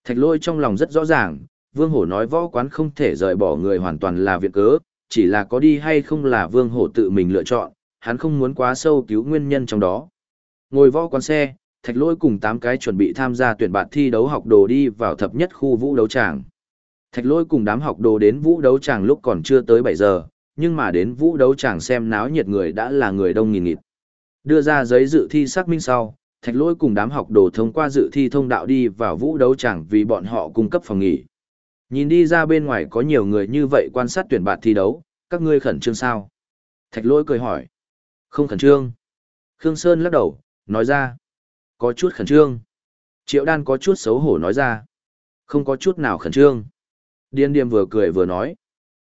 Thạch lỗi trong lòng rất rõ ràng, Vương Hổ nói võ quán không thể rời bỏ người hoàn toàn là việc cớ, chỉ là có đi hay không là Vương Hổ tự mình lựa chọn, hắn không muốn quá sâu cứu nguyên nhân trong đó. Ngồi võ quán xe, Thạch Lỗi cùng tám cái chuẩn bị tham gia tuyển bạn thi đấu học đồ đi vào thập nhất khu vũ đấu tràng. Thạch Lỗi cùng đám học đồ đến vũ đấu tràng lúc còn chưa tới bảy giờ, nhưng mà đến vũ đấu tràng xem náo nhiệt người đã là người đông nghìn nghịt. Đưa ra giấy dự thi xác minh sau, Thạch Lỗi cùng đám học đồ thông qua dự thi thông đạo đi vào vũ đấu tràng vì bọn họ cung cấp phòng nghỉ. Nhìn đi ra bên ngoài có nhiều người như vậy quan sát tuyển bạn thi đấu, các ngươi khẩn trương sao? Thạch lỗi cười hỏi. Không khẩn trương. Khương Sơn lắc đầu, nói ra. Có chút khẩn trương. Triệu đan có chút xấu hổ nói ra. Không có chút nào khẩn trương. Điên điềm vừa cười vừa nói.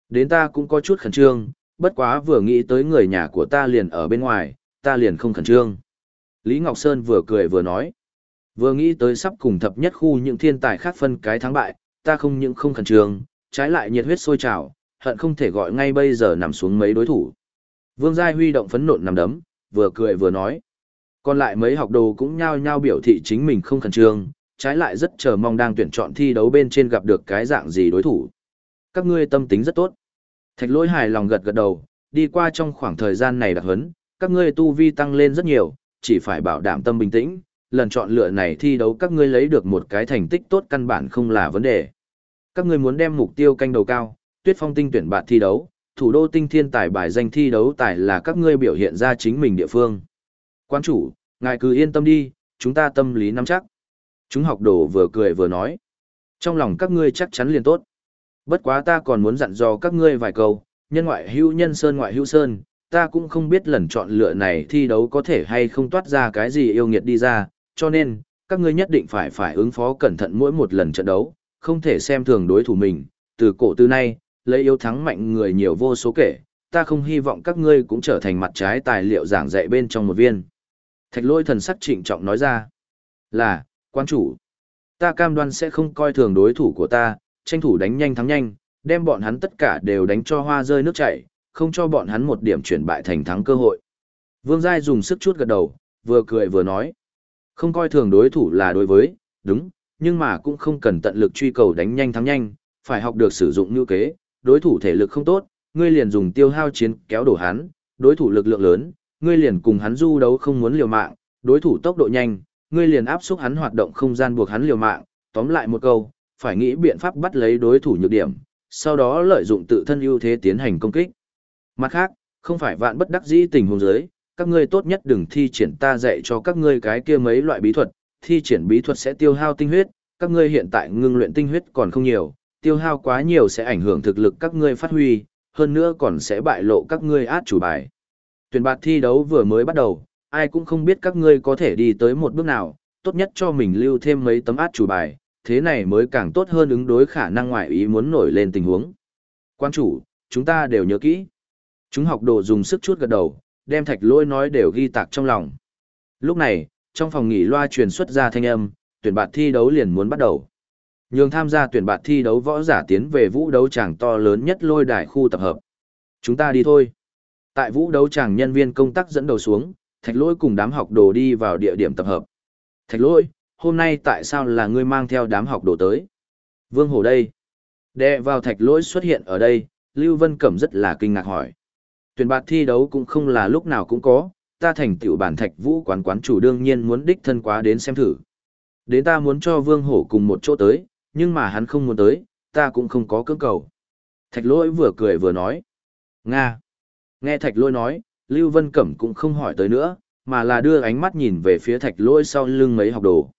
Đến ta cũng có chút khẩn trương, bất quá vừa nghĩ tới người nhà của ta liền ở bên ngoài, ta liền không khẩn trương. Lý Ngọc Sơn vừa cười vừa nói. Vừa nghĩ tới sắp cùng thập nhất khu những thiên tài khác phân cái thắng bại, ta không những không khẩn trương, trái lại nhiệt huyết sôi trào, hận không thể gọi ngay bây giờ nằm xuống mấy đối thủ. Vương Giai huy động phấn nộn nằm đấm, vừa cười vừa nói. Còn lại mấy học đồ cũng nhao nhao biểu thị chính mình không khẩn trương, trái lại rất chờ mong đang tuyển chọn thi đấu bên trên gặp được cái dạng gì đối thủ. Các ngươi tâm tính rất tốt. Thạch lỗi hài lòng gật gật đầu, đi qua trong khoảng thời gian này đặc hấn, các ngươi tu vi tăng lên rất nhiều, chỉ phải bảo đảm tâm bình tĩnh, lần chọn lựa này thi đấu các ngươi lấy được một cái thành tích tốt căn bản không là vấn đề. Các ngươi muốn đem mục tiêu canh đầu cao, tuyết phong tinh tuyển bạn thi đấu, thủ đô tinh thiên tài bài danh thi đấu tài là các ngươi biểu hiện ra chính mình địa phương. Quan chủ, ngài cứ yên tâm đi, chúng ta tâm lý nắm chắc. Chúng học đồ vừa cười vừa nói. Trong lòng các ngươi chắc chắn liền tốt. Bất quá ta còn muốn dặn dò các ngươi vài câu, nhân ngoại hữu nhân sơn ngoại hữu sơn, ta cũng không biết lần chọn lựa này thi đấu có thể hay không toát ra cái gì yêu nghiệt đi ra, cho nên, các ngươi nhất định phải phải ứng phó cẩn thận mỗi một lần trận đấu, không thể xem thường đối thủ mình, từ cổ từ nay, lấy yếu thắng mạnh người nhiều vô số kể, ta không hy vọng các ngươi cũng trở thành mặt trái tài liệu giảng dạy bên trong một viên. Thạch lôi thần sắc trịnh trọng nói ra, là, quan chủ, ta cam đoan sẽ không coi thường đối thủ của ta, tranh thủ đánh nhanh thắng nhanh, đem bọn hắn tất cả đều đánh cho hoa rơi nước chảy, không cho bọn hắn một điểm chuyển bại thành thắng cơ hội. Vương Giai dùng sức chút gật đầu, vừa cười vừa nói, không coi thường đối thủ là đối với, đúng, nhưng mà cũng không cần tận lực truy cầu đánh nhanh thắng nhanh, phải học được sử dụng ngữ kế, đối thủ thể lực không tốt, ngươi liền dùng tiêu hao chiến kéo đổ hắn, đối thủ lực lượng lớn, ngươi liền cùng hắn du đấu không muốn liều mạng, đối thủ tốc độ nhanh, ngươi liền áp xúc hắn hoạt động không gian buộc hắn liều mạng, tóm lại một câu, phải nghĩ biện pháp bắt lấy đối thủ nhược điểm, sau đó lợi dụng tự thân ưu thế tiến hành công kích. Mặt khác, không phải vạn bất đắc dĩ tình huống dưới các ngươi tốt nhất đừng thi triển ta dạy cho các ngươi cái kia mấy loại bí thuật, thi triển bí thuật sẽ tiêu hao tinh huyết, các ngươi hiện tại ngưng luyện tinh huyết còn không nhiều, tiêu hao quá nhiều sẽ ảnh hưởng thực lực các ngươi phát huy, hơn nữa còn sẽ bại lộ các ngươi át chủ bài. Tuyển bạt thi đấu vừa mới bắt đầu, ai cũng không biết các ngươi có thể đi tới một bước nào, tốt nhất cho mình lưu thêm mấy tấm át chủ bài, thế này mới càng tốt hơn ứng đối khả năng ngoại ý muốn nổi lên tình huống. Quan chủ, chúng ta đều nhớ kỹ. Chúng học đồ dùng sức chút gật đầu, đem thạch lôi nói đều ghi tạc trong lòng. Lúc này, trong phòng nghỉ loa truyền xuất ra thanh âm, tuyển bạt thi đấu liền muốn bắt đầu. Nhường tham gia tuyển bạt thi đấu võ giả tiến về vũ đấu tràng to lớn nhất lôi đài khu tập hợp. Chúng ta đi thôi. Tại vũ đấu tràng nhân viên công tác dẫn đầu xuống, thạch lỗi cùng đám học đồ đi vào địa điểm tập hợp. Thạch lỗi, hôm nay tại sao là ngươi mang theo đám học đồ tới? Vương Hồ đây. Đệ vào thạch lỗi xuất hiện ở đây, Lưu Vân Cẩm rất là kinh ngạc hỏi. Tuyển bạt thi đấu cũng không là lúc nào cũng có, ta thành tiểu bản thạch vũ quán quán chủ đương nhiên muốn đích thân quá đến xem thử. Đến ta muốn cho Vương Hổ cùng một chỗ tới, nhưng mà hắn không muốn tới, ta cũng không có cưỡng cầu. Thạch lỗi vừa cười vừa nói. Nga. Nghe thạch lỗi nói, Lưu Vân Cẩm cũng không hỏi tới nữa, mà là đưa ánh mắt nhìn về phía thạch lỗi sau lưng mấy học đồ.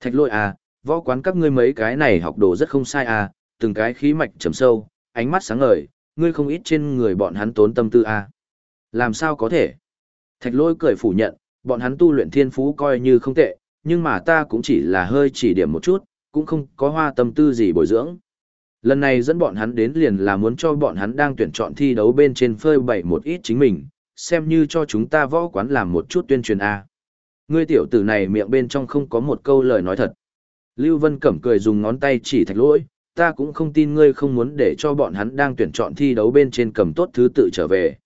Thạch lỗi à, võ quán các ngươi mấy cái này học đồ rất không sai à, từng cái khí mạch trầm sâu, ánh mắt sáng ngời, ngươi không ít trên người bọn hắn tốn tâm tư à. Làm sao có thể? Thạch lỗi cười phủ nhận, bọn hắn tu luyện thiên phú coi như không tệ, nhưng mà ta cũng chỉ là hơi chỉ điểm một chút, cũng không có hoa tâm tư gì bồi dưỡng. Lần này dẫn bọn hắn đến liền là muốn cho bọn hắn đang tuyển chọn thi đấu bên trên phơi bày một ít chính mình, xem như cho chúng ta võ quán làm một chút tuyên truyền A. Ngươi tiểu tử này miệng bên trong không có một câu lời nói thật. Lưu Vân Cẩm cười dùng ngón tay chỉ thạch lỗi, ta cũng không tin ngươi không muốn để cho bọn hắn đang tuyển chọn thi đấu bên trên cầm tốt thứ tự trở về.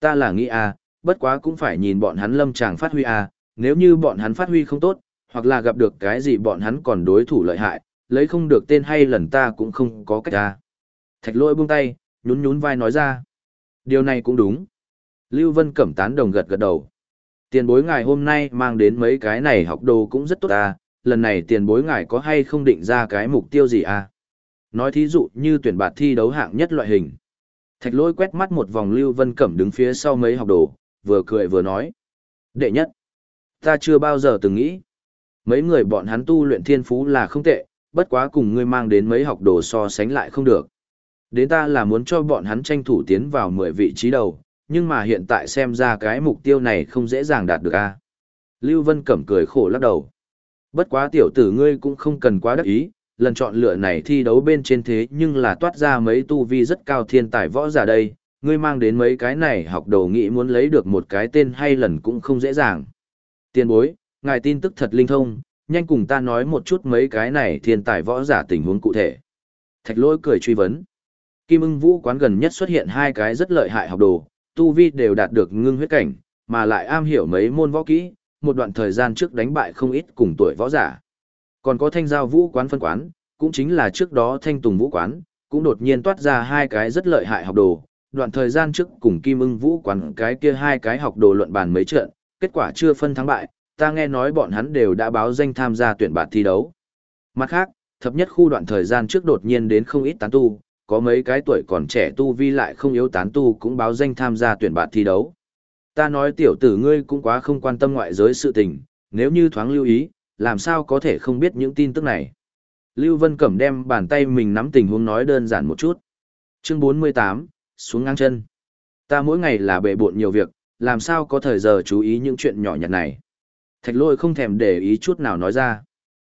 Ta là nghĩ A, bất quá cũng phải nhìn bọn hắn lâm tràng phát huy A, nếu như bọn hắn phát huy không tốt, hoặc là gặp được cái gì bọn hắn còn đối thủ lợi hại, lấy không được tên hay lần ta cũng không có cách A. Thạch lỗi buông tay, nhún nhún vai nói ra. Điều này cũng đúng. Lưu Vân Cẩm tán đồng gật gật đầu. Tiền bối ngài hôm nay mang đến mấy cái này học đồ cũng rất tốt à, lần này tiền bối ngài có hay không định ra cái mục tiêu gì à? Nói thí dụ như tuyển bạt thi đấu hạng nhất loại hình. Thạch lôi quét mắt một vòng Lưu Vân Cẩm đứng phía sau mấy học đồ, vừa cười vừa nói. Đệ nhất, ta chưa bao giờ từng nghĩ. Mấy người bọn hắn tu luyện thiên phú là không tệ, bất quá cùng ngươi mang đến mấy học đồ so sánh lại không được. Đến ta là muốn cho bọn hắn tranh thủ tiến vào 10 vị trí đầu, nhưng mà hiện tại xem ra cái mục tiêu này không dễ dàng đạt được a. Lưu Vân Cẩm cười khổ lắc đầu. Bất quá tiểu tử ngươi cũng không cần quá đắc ý, lần chọn lựa này thi đấu bên trên thế nhưng là toát ra mấy tu vi rất cao thiên tài võ giả đây, ngươi mang đến mấy cái này học đầu nghĩ muốn lấy được một cái tên hay lần cũng không dễ dàng. Tiên bối, ngài tin tức thật linh thông, nhanh cùng ta nói một chút mấy cái này thiên tài võ giả tình huống cụ thể. Thạch lỗi cười truy vấn. Kim ưng vũ quán gần nhất xuất hiện hai cái rất lợi hại học đồ, tu vi đều đạt được ngưng huyết cảnh, mà lại am hiểu mấy môn võ kỹ, một đoạn thời gian trước đánh bại không ít cùng tuổi võ giả. Còn có thanh giao vũ quán phân quán, cũng chính là trước đó thanh tùng vũ quán, cũng đột nhiên toát ra hai cái rất lợi hại học đồ, đoạn thời gian trước cùng kim ưng vũ quán cái kia hai cái học đồ luận bàn mấy trận, kết quả chưa phân thắng bại, ta nghe nói bọn hắn đều đã báo danh tham gia tuyển bạt thi đấu. Mặt khác, thập nhất khu đoạn thời gian trước đột nhiên đến không ít tán tu, có mấy cái tuổi còn trẻ tu vi lại không yếu tán tu cũng báo danh tham gia tuyển bạt thi đấu. Ta nói tiểu tử ngươi cũng quá không quan tâm ngoại giới sự tình, nếu như thoáng lưu ý, làm sao có thể không biết những tin tức này. Lưu Vân Cẩm đem bàn tay mình nắm tình huống nói đơn giản một chút. Chương 48, xuống ngang chân. Ta mỗi ngày là bệ bộn nhiều việc, làm sao có thời giờ chú ý những chuyện nhỏ nhặt này. Thạch lôi không thèm để ý chút nào nói ra.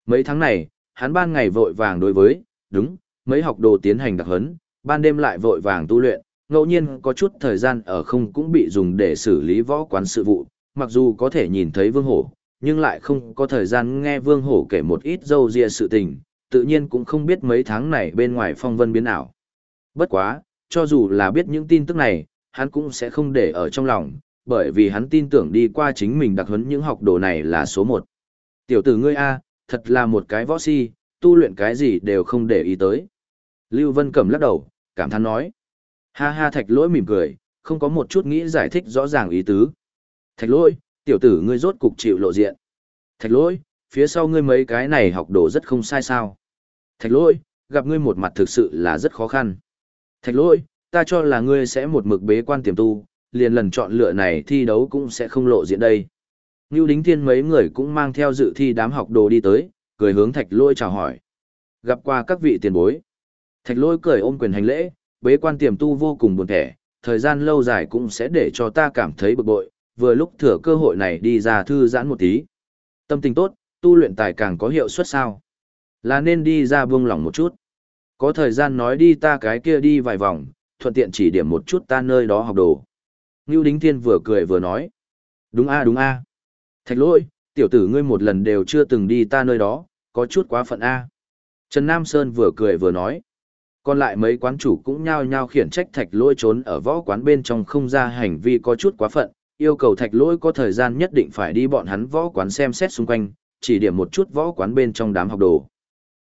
Mấy tháng này, hắn ban ngày vội vàng đối với, đúng, mấy học đồ tiến hành đặc huấn, ban đêm lại vội vàng tu luyện, ngẫu nhiên có chút thời gian ở không cũng bị dùng để xử lý võ quán sự vụ, mặc dù có thể nhìn thấy vương hổ, nhưng lại không có thời gian nghe vương hổ kể một ít dâu ria sự tình, tự nhiên cũng không biết mấy tháng này bên ngoài phong vân biến ảo. Bất quá, cho dù là biết những tin tức này, hắn cũng sẽ không để ở trong lòng, bởi vì hắn tin tưởng đi qua chính mình đặc huấn những học đồ này là số một. Tiểu tử ngươi A, thật là một cái võ si, tu luyện cái gì đều không để ý tới. Lưu Vân Cẩm lắc đầu, cảm thán nói. Ha ha thạch lỗi mỉm cười, không có một chút nghĩ giải thích rõ ràng ý tứ. Thạch lỗi, tiểu tử ngươi rốt cục chịu lộ diện. Thạch lỗi, phía sau ngươi mấy cái này học đồ rất không sai sao. Thạch lỗi, gặp ngươi một mặt thực sự là rất khó khăn. Thạch lỗi, ta cho là ngươi sẽ một mực bế quan tiềm tu, liền lần chọn lựa này thi đấu cũng sẽ không lộ diện đây. Ngưu Đính Thiên mấy người cũng mang theo dự thi đám học đồ đi tới, cười hướng thạch lỗi chào hỏi. Gặp qua các vị tiền bối. Thạch lỗi cười ôm quyền hành lễ, bế quan tiềm tu vô cùng buồn thẻ, thời gian lâu dài cũng sẽ để cho ta cảm thấy bực bội, vừa lúc thừa cơ hội này đi ra thư giãn một tí. Tâm tình tốt, tu luyện tài càng có hiệu suất sao? Là nên đi ra buông lỏng một chút. Có thời gian nói đi ta cái kia đi vài vòng, thuận tiện chỉ điểm một chút ta nơi đó học đồ. Ngưu Đính Thiên vừa cười vừa nói. Đúng a đúng a. Thạch lỗi, tiểu tử ngươi một lần đều chưa từng đi ta nơi đó, có chút quá phận a. Trần Nam Sơn vừa cười vừa nói. Còn lại mấy quán chủ cũng nhao nhao khiển trách thạch lỗi trốn ở võ quán bên trong không ra hành vi có chút quá phận, yêu cầu thạch lỗi có thời gian nhất định phải đi bọn hắn võ quán xem xét xung quanh, chỉ điểm một chút võ quán bên trong đám học đồ.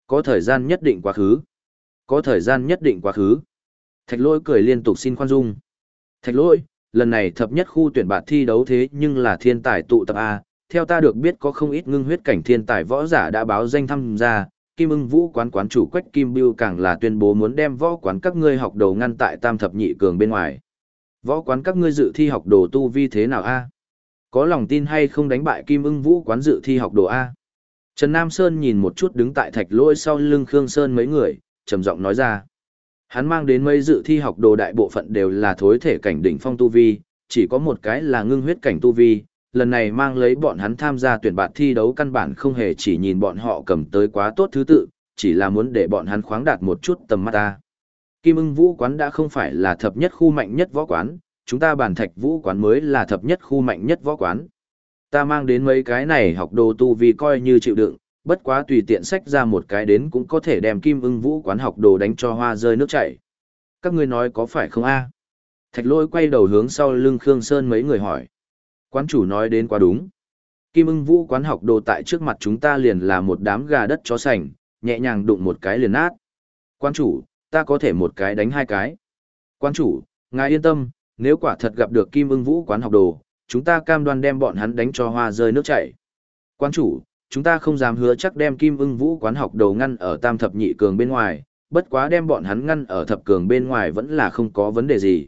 Có thời gian nhất định quá khứ. Có thời gian nhất định quá khứ. Thạch lỗi cười liên tục xin khoan dung. Thạch lỗi, lần này thập nhất khu tuyển bạt thi đấu thế nhưng là thiên tài tụ tập A, theo ta được biết có không ít ngưng huyết cảnh thiên tài võ giả đã báo danh tham gia, Kim ưng vũ quán quán chủ Quách Kim Biêu càng là tuyên bố muốn đem võ quán các ngươi học đồ ngăn tại tam thập nhị cường bên ngoài. Võ quán các ngươi dự thi học đồ tu vi thế nào a? Có lòng tin hay không đánh bại Kim ưng vũ quán dự thi học đồ a? Trần Nam Sơn nhìn một chút đứng tại thạch lôi sau lưng Khương Sơn mấy người, trầm giọng nói ra. Hắn mang đến mấy dự thi học đồ đại bộ phận đều là thối thể cảnh đỉnh phong tu vi, chỉ có một cái là ngưng huyết cảnh tu vi, lần này mang lấy bọn hắn tham gia tuyển bạt thi đấu căn bản không hề chỉ nhìn bọn họ cầm tới quá tốt thứ tự, chỉ là muốn để bọn hắn khoáng đạt một chút tầm mắt ta. Kim ưng vũ quán đã không phải là thập nhất khu mạnh nhất võ quán, chúng ta bản thạch vũ quán mới là thập nhất khu mạnh nhất võ quán. Ta mang đến mấy cái này học đồ tu vì coi như chịu đựng, bất quá tùy tiện sách ra một cái đến cũng có thể đem kim ưng vũ quán học đồ đánh cho hoa rơi nước chảy. Các ngươi nói có phải không a? Thạch lôi quay đầu hướng sau lưng Khương Sơn mấy người hỏi. Quán chủ nói đến quá đúng. Kim ưng vũ quán học đồ tại trước mặt chúng ta liền là một đám gà đất chó sành, nhẹ nhàng đụng một cái liền nát. Quán chủ, ta có thể một cái đánh hai cái. Quán chủ, ngài yên tâm, nếu quả thật gặp được kim ưng vũ quán học đồ, chúng ta cam đoan đem bọn hắn đánh cho hoa rơi nước chảy. Quán chủ, chúng ta không dám hứa chắc đem kim ưng vũ quán học đồ ngăn ở tam thập nhị cường bên ngoài, bất quá đem bọn hắn ngăn ở thập cường bên ngoài vẫn là không có vấn đề gì.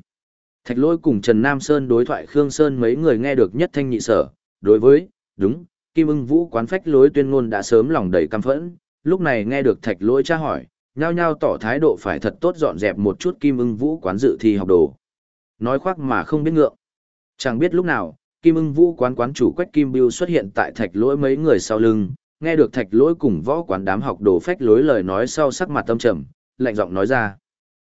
Thạch lỗi cùng Trần Nam Sơn đối thoại Khương Sơn mấy người nghe được nhất thanh nhị sở, đối với, đúng, kim ưng vũ quán phách lối tuyên ngôn đã sớm lòng đầy căm phẫn, lúc này nghe được thạch lỗi tra hỏi, nhao nhao tỏ thái độ phải thật tốt dọn dẹp một chút kim ưng vũ quán dự thi học đồ. Nói khoác mà không biết ngượng. Chẳng biết lúc nào, kim ưng vũ quán quán chủ quách kim biêu xuất hiện tại thạch lỗi mấy người sau lưng, nghe được thạch lỗi cùng võ quán đám học đồ phách lối lời nói sau sắc mặt tâm trầm, lạnh giọng nói ra.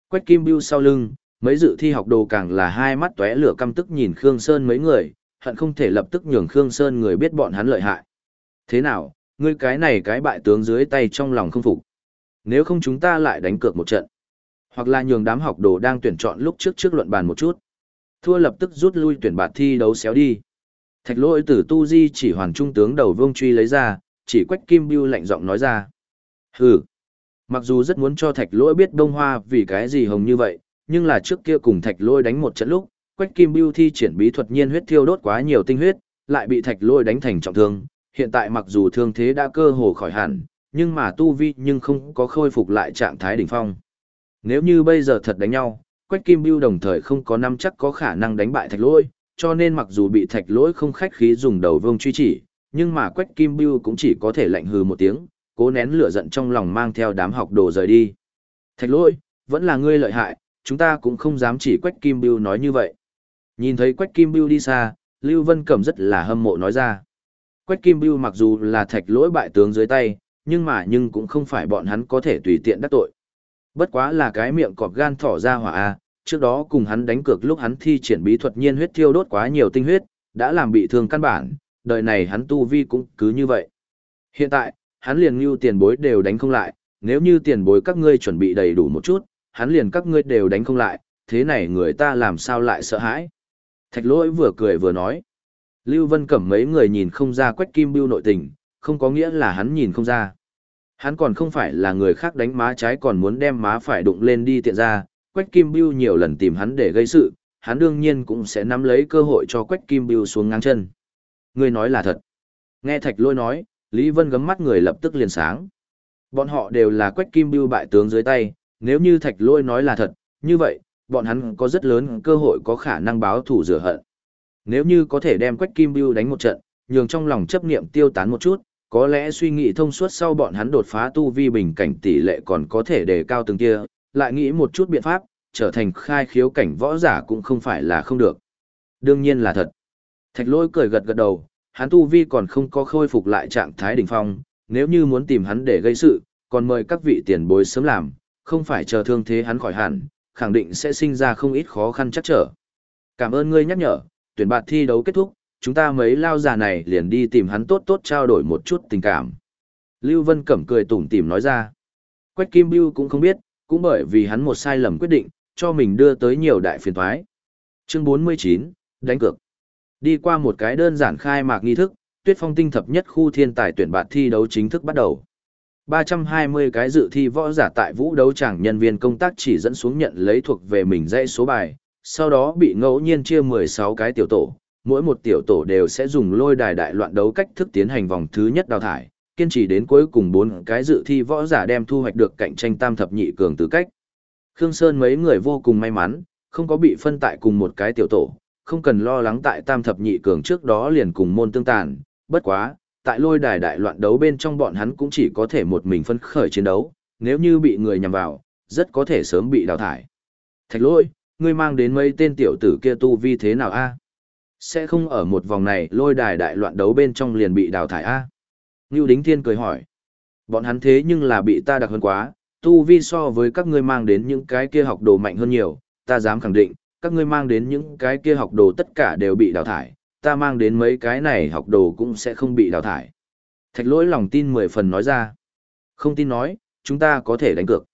Quách kim biêu sau lưng, mấy dự thi học đồ càng là hai mắt tóe lửa căm tức nhìn Khương Sơn mấy người, hận không thể lập tức nhường Khương Sơn người biết bọn hắn lợi hại. Thế nào, ngươi cái này cái bại tướng dưới tay trong lòng không phục. Nếu không chúng ta lại đánh cược một trận. Hoặc là nhường đám học đồ đang tuyển chọn lúc trước trước luận bàn một chút. Thua lập tức rút lui tuyển bạt thi đấu xéo đi. Thạch lỗi tử tu di chỉ hoàn trung tướng đầu vương truy lấy ra, chỉ quách kim bưu lạnh giọng nói ra. Hừ. Mặc dù rất muốn cho thạch lỗi biết đông hoa vì cái gì hồng như vậy, nhưng là trước kia cùng thạch lỗi đánh một trận lúc, quách kim bưu thi triển bí thuật nhiên huyết thiêu đốt quá nhiều tinh huyết, lại bị thạch lỗi đánh thành trọng thương. Hiện tại mặc dù thương thế đã cơ hồ khỏi hẳn, nhưng mà tu vi nhưng không có khôi phục lại trạng thái đỉnh phong. Nếu như bây giờ thật đánh nhau, Quách Kim Bưu đồng thời không có năm chắc có khả năng đánh bại Thạch Lỗi, cho nên mặc dù bị Thạch Lỗi không khách khí dùng đầu vương truy chỉ, nhưng mà Quách Kim Bưu cũng chỉ có thể lạnh hừ một tiếng, cố nén lửa giận trong lòng mang theo đám học đồ rời đi. Thạch Lỗi, vẫn là ngươi lợi hại, chúng ta cũng không dám chỉ Quách Kim Bưu nói như vậy. Nhìn thấy Quách Kim Bưu đi xa, Lưu Vân Cẩm rất là hâm mộ nói ra. Quách Kim Bưu mặc dù là Thạch Lỗi bại tướng dưới tay, nhưng mà nhưng cũng không phải bọn hắn có thể tùy tiện đắc tội. Bất quá là cái miệng cọp gan thỏ ra hỏa a, trước đó cùng hắn đánh cược lúc hắn thi triển bí thuật nhiên huyết thiêu đốt quá nhiều tinh huyết, đã làm bị thương căn bản, đời này hắn tu vi cũng cứ như vậy. Hiện tại, hắn liền như tiền bối đều đánh không lại, nếu như tiền bối các ngươi chuẩn bị đầy đủ một chút, hắn liền các ngươi đều đánh không lại, thế này người ta làm sao lại sợ hãi. Thạch lỗi vừa cười vừa nói. Lưu Vân Cẩm mấy người nhìn không ra quách kim bưu nội tình, không có nghĩa là hắn nhìn không ra. Hắn còn không phải là người khác đánh má trái còn muốn đem má phải đụng lên đi tiện ra, Quách Kim Bưu nhiều lần tìm hắn để gây sự, hắn đương nhiên cũng sẽ nắm lấy cơ hội cho Quách Kim Bưu xuống ngang chân. Người nói là thật. Nghe Thạch Lôi nói, Lý Vân gấm mắt người lập tức liền sáng. Bọn họ đều là Quách Kim Bưu bại tướng dưới tay, nếu như Thạch Lôi nói là thật, như vậy, bọn hắn có rất lớn cơ hội có khả năng báo thủ rửa hận. Nếu như có thể đem Quách Kim Bưu đánh một trận, nhường trong lòng chấp niệm tiêu tán một chút, có lẽ suy nghĩ thông suốt sau bọn hắn đột phá tu vi bình cảnh tỷ lệ còn có thể đề cao từng kia, lại nghĩ một chút biện pháp, trở thành khai khiếu cảnh võ giả cũng không phải là không được. Đương nhiên là thật. Thạch lôi cười gật gật đầu, hắn tu vi còn không có khôi phục lại trạng thái đỉnh phong, nếu như muốn tìm hắn để gây sự, còn mời các vị tiền bối sớm làm, không phải chờ thương thế hắn khỏi hẳn, khẳng định sẽ sinh ra không ít khó khăn chắc trở. Cảm ơn ngươi nhắc nhở, tuyển bạt thi đấu kết thúc, chúng ta mấy lao già này liền đi tìm hắn tốt tốt trao đổi một chút tình cảm. Lưu Vân Cẩm cười tủm tỉm nói ra. Quách Kim Bưu cũng không biết, cũng bởi vì hắn một sai lầm quyết định, cho mình đưa tới nhiều đại phiền toái. Chương 49, đánh cược. Đi qua một cái đơn giản khai mạc nghi thức, Tuyết Phong tinh thập nhất khu thiên tài tuyển bạt thi đấu chính thức bắt đầu. 320 cái dự thi võ giả tại vũ đấu chẳng nhân viên công tác chỉ dẫn xuống nhận lấy thuộc về mình dãy số bài, sau đó bị ngẫu nhiên chia 16 cái tiểu tổ, mỗi một tiểu tổ đều sẽ dùng lôi đài đại loạn đấu cách thức tiến hành vòng thứ nhất đào thải, kiên trì đến cuối cùng bốn cái dự thi võ giả đem thu hoạch được cạnh tranh tam thập nhị cường tư cách. Khương Sơn mấy người vô cùng may mắn, không có bị phân tại cùng một cái tiểu tổ, không cần lo lắng tại tam thập nhị cường trước đó liền cùng môn tương tàn, bất quá, tại lôi đài đại loạn đấu bên trong bọn hắn cũng chỉ có thể một mình phân khởi chiến đấu, nếu như bị người nhằm vào, rất có thể sớm bị đào thải. Thạch lỗi, ngươi mang đến mấy tên tiểu tử kia tu vi thế nào a? Sẽ không ở một vòng này lôi đài đại loạn đấu bên trong liền bị đào thải a? Ngưu Đính Thiên cười hỏi. Bọn hắn thế nhưng là bị ta đặc hơn quá, tu vi so với các ngươi mang đến những cái kia học đồ mạnh hơn nhiều, ta dám khẳng định, các ngươi mang đến những cái kia học đồ tất cả đều bị đào thải, ta mang đến mấy cái này học đồ cũng sẽ không bị đào thải. Thạch lỗi lòng tin mười phần nói ra. Không tin nói, chúng ta có thể đánh cược.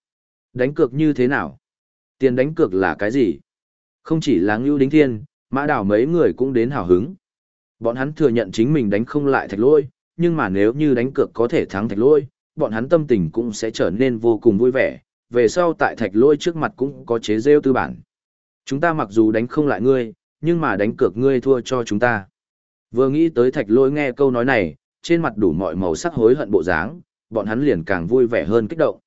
Đánh cược như thế nào? Tiền đánh cược là cái gì? Không chỉ là Ngưu Đính Thiên, mã đảo mấy người cũng đến hào hứng. Bọn hắn thừa nhận chính mình đánh không lại thạch lôi, nhưng mà nếu như đánh cược có thể thắng thạch lôi, bọn hắn tâm tình cũng sẽ trở nên vô cùng vui vẻ. Về sau tại thạch lôi trước mặt cũng có chế rêu tư bản. Chúng ta mặc dù đánh không lại ngươi, nhưng mà đánh cược ngươi thua cho chúng ta. Vừa nghĩ tới thạch lôi nghe câu nói này, trên mặt đủ mọi màu sắc hối hận bộ dáng, bọn hắn liền càng vui vẻ hơn kích động.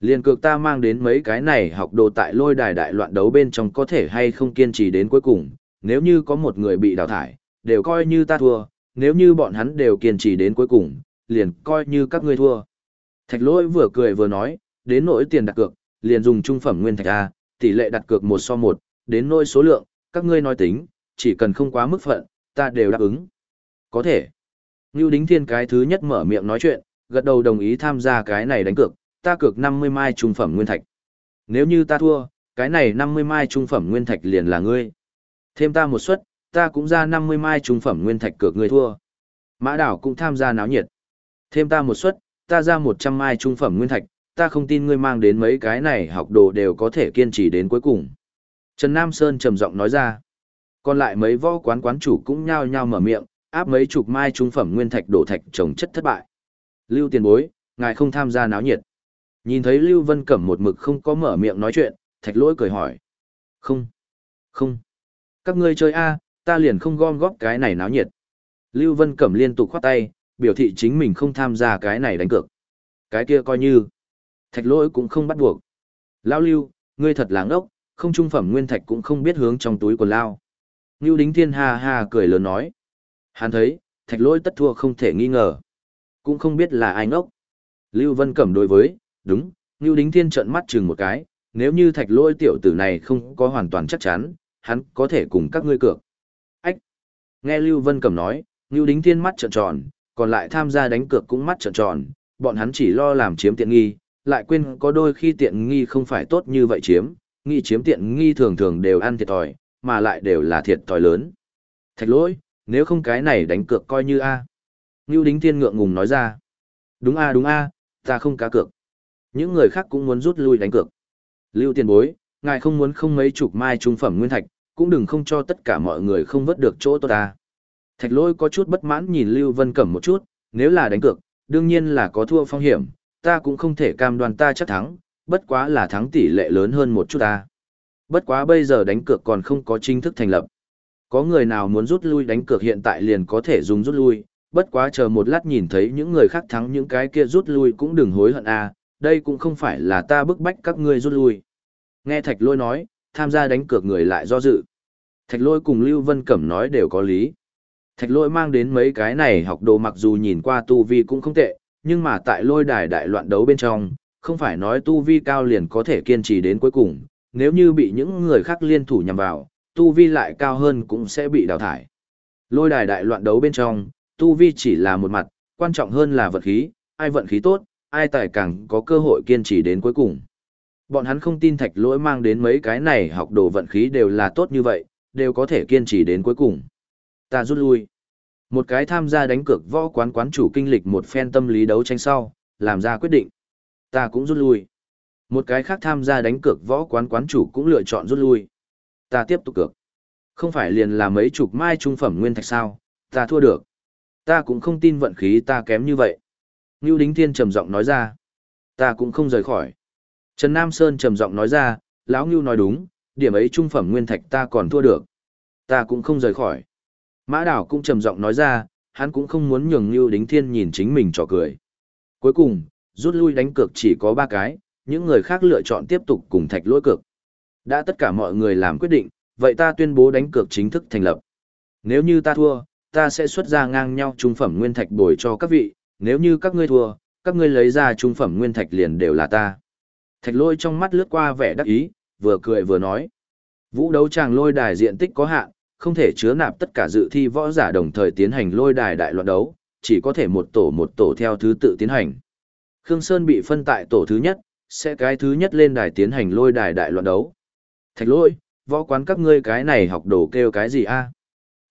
Liền cược ta mang đến mấy cái này học đồ tại lôi đài đại loạn đấu bên trong có thể hay không kiên trì đến cuối cùng, nếu như có một người bị đào thải, đều coi như ta thua, nếu như bọn hắn đều kiên trì đến cuối cùng, liền coi như các ngươi thua. Thạch lỗi vừa cười vừa nói, đến nỗi tiền đặt cược, liền dùng trung phẩm nguyên thạch A, tỷ lệ đặt cược một so một, đến nỗi số lượng, các ngươi nói tính, chỉ cần không quá mức phận, ta đều đáp ứng. Có thể. Ngưu Đính Thiên cái thứ nhất mở miệng nói chuyện, gật đầu đồng ý tham gia cái này đánh cược, ta cược 50 mai trung phẩm nguyên thạch. Nếu như ta thua, cái này 50 mai trung phẩm nguyên thạch liền là ngươi. Thêm ta một suất, ta cũng ra 50 mai trung phẩm nguyên thạch cược ngươi thua. Mã đảo cũng tham gia náo nhiệt. Thêm ta một suất, ta ra 100 mai trung phẩm nguyên thạch, ta không tin ngươi mang đến mấy cái này học đồ đều có thể kiên trì đến cuối cùng. Trần Nam Sơn trầm giọng nói ra. Còn lại mấy võ quán quán chủ cũng nhao nhao mở miệng, áp mấy chục mai trung phẩm nguyên thạch đổ thạch trồng chất thất bại. Lưu tiền bối, ngài không tham gia náo nhiệt. Nhìn thấy Lưu Vân Cẩm một mực không có mở miệng nói chuyện, thạch lỗi cười hỏi. Không, không. Các ngươi chơi A, ta liền không gom góp cái này náo nhiệt. Lưu Vân Cẩm liên tục khoát tay, biểu thị chính mình không tham gia cái này đánh cược. Cái kia coi như. Thạch lỗi cũng không bắt buộc. Lao Lưu, ngươi thật láng ốc, không trung phẩm nguyên thạch cũng không biết hướng trong túi quần lao. Ngưu Đính Thiên ha ha cười lớn nói. Hắn thấy, thạch lỗi tất thua không thể nghi ngờ. Cũng không biết là ai ngốc. Lưu Vân Cẩm đối với, đúng, Ngưu Đính Thiên trợn mắt chừng một cái, nếu như thạch lỗi tiểu tử này không có hoàn toàn chắc chắn, hắn có thể cùng các ngươi cược. Ách! Nghe Lưu Vân Cẩm nói, Ngưu Đính Thiên mắt trợn tròn, còn lại tham gia đánh cược cũng mắt trợn tròn, bọn hắn chỉ lo làm chiếm tiện nghi, lại quên có đôi khi tiện nghi không phải tốt như vậy chiếm, nghi chiếm tiện nghi thường thường đều ăn thiệt thòi, mà lại đều là thiệt thòi lớn. Thạch lỗi, nếu không cái này đánh cược coi như A. Ngưu Đính Thiên ngượng ngùng nói ra. Đúng A đúng A, ta không cá cược. Những người khác cũng muốn rút lui đánh cược. Lưu tiền bối, ngài không muốn không mấy chục mai trung phẩm nguyên thạch, cũng đừng không cho tất cả mọi người không vớt được chỗ tốt ta. Thạch lôi có chút bất mãn nhìn Lưu Vân Cẩm một chút, nếu là đánh cược, đương nhiên là có thua phong hiểm, ta cũng không thể cam đoan ta chắc thắng, bất quá là thắng tỷ lệ lớn hơn một chút ta. Bất quá bây giờ đánh cược còn không có chính thức thành lập. Có người nào muốn rút lui đánh cược hiện tại liền có thể dùng rút lui, bất quá chờ một lát nhìn thấy những người khác thắng những cái kia rút lui cũng đừng hối hận a, đây cũng không phải là ta bức bách các ngươi rút lui. Nghe Thạch Lôi nói, tham gia đánh cược người lại do dự. Thạch Lôi cùng Lưu Vân Cẩm nói đều có lý. Thạch Lôi mang đến mấy cái này học đồ mặc dù nhìn qua tu vi cũng không tệ, nhưng mà tại lôi đài đại loạn đấu bên trong, không phải nói tu vi cao liền có thể kiên trì đến cuối cùng, nếu như bị những người khác liên thủ nhằm vào, tu vi lại cao hơn cũng sẽ bị đào thải. Lôi đài đại loạn đấu bên trong, tu vi chỉ là một mặt, quan trọng hơn là vận khí, ai vận khí tốt, ai tài càng có cơ hội kiên trì đến cuối cùng. Bọn hắn không tin thạch lỗi mang đến mấy cái này học đồ vận khí đều là tốt như vậy, đều có thể kiên trì đến cuối cùng. Ta rút lui. Một cái tham gia đánh cược võ quán quán chủ kinh lịch một phen tâm lý đấu tranh sau, làm ra quyết định. Ta cũng rút lui. Một cái khác tham gia đánh cược võ quán quán chủ cũng lựa chọn rút lui. Ta tiếp tục cược. Không phải liền là mấy chục mai trung phẩm nguyên thạch sao, ta thua được. Ta cũng không tin vận khí ta kém như vậy. Ngưu Đính Thiên trầm giọng nói ra. Ta cũng không rời khỏi. Trần Nam Sơn trầm giọng nói ra, lão Ngưu nói đúng, điểm ấy trung phẩm nguyên thạch ta còn thua được. Ta cũng không rời khỏi. Mã Đảo cũng trầm giọng nói ra, hắn cũng không muốn nhường Ngưu Đính Thiên nhìn chính mình trò cười. Cuối cùng, rút lui đánh cược chỉ có ba cái, những người khác lựa chọn tiếp tục cùng thạch lỗi cược. Đã tất cả mọi người làm quyết định, vậy ta tuyên bố đánh cược chính thức thành lập. Nếu như ta thua, ta sẽ xuất ra ngang nhau trung phẩm nguyên thạch bồi cho các vị, nếu như các ngươi thua, các ngươi lấy ra trung phẩm nguyên thạch liền đều là ta. Thạch lôi trong mắt lướt qua vẻ đắc ý, vừa cười vừa nói. Vũ đấu tràng lôi đài diện tích có hạn, không thể chứa nạp tất cả dự thi võ giả đồng thời tiến hành lôi đài đại loạn đấu, chỉ có thể một tổ một tổ theo thứ tự tiến hành. Khương Sơn bị phân tại tổ thứ nhất, sẽ cái thứ nhất lên đài tiến hành lôi đài đại loạn đấu. Thạch lôi, võ quán các ngươi cái này học đồ kêu cái gì a?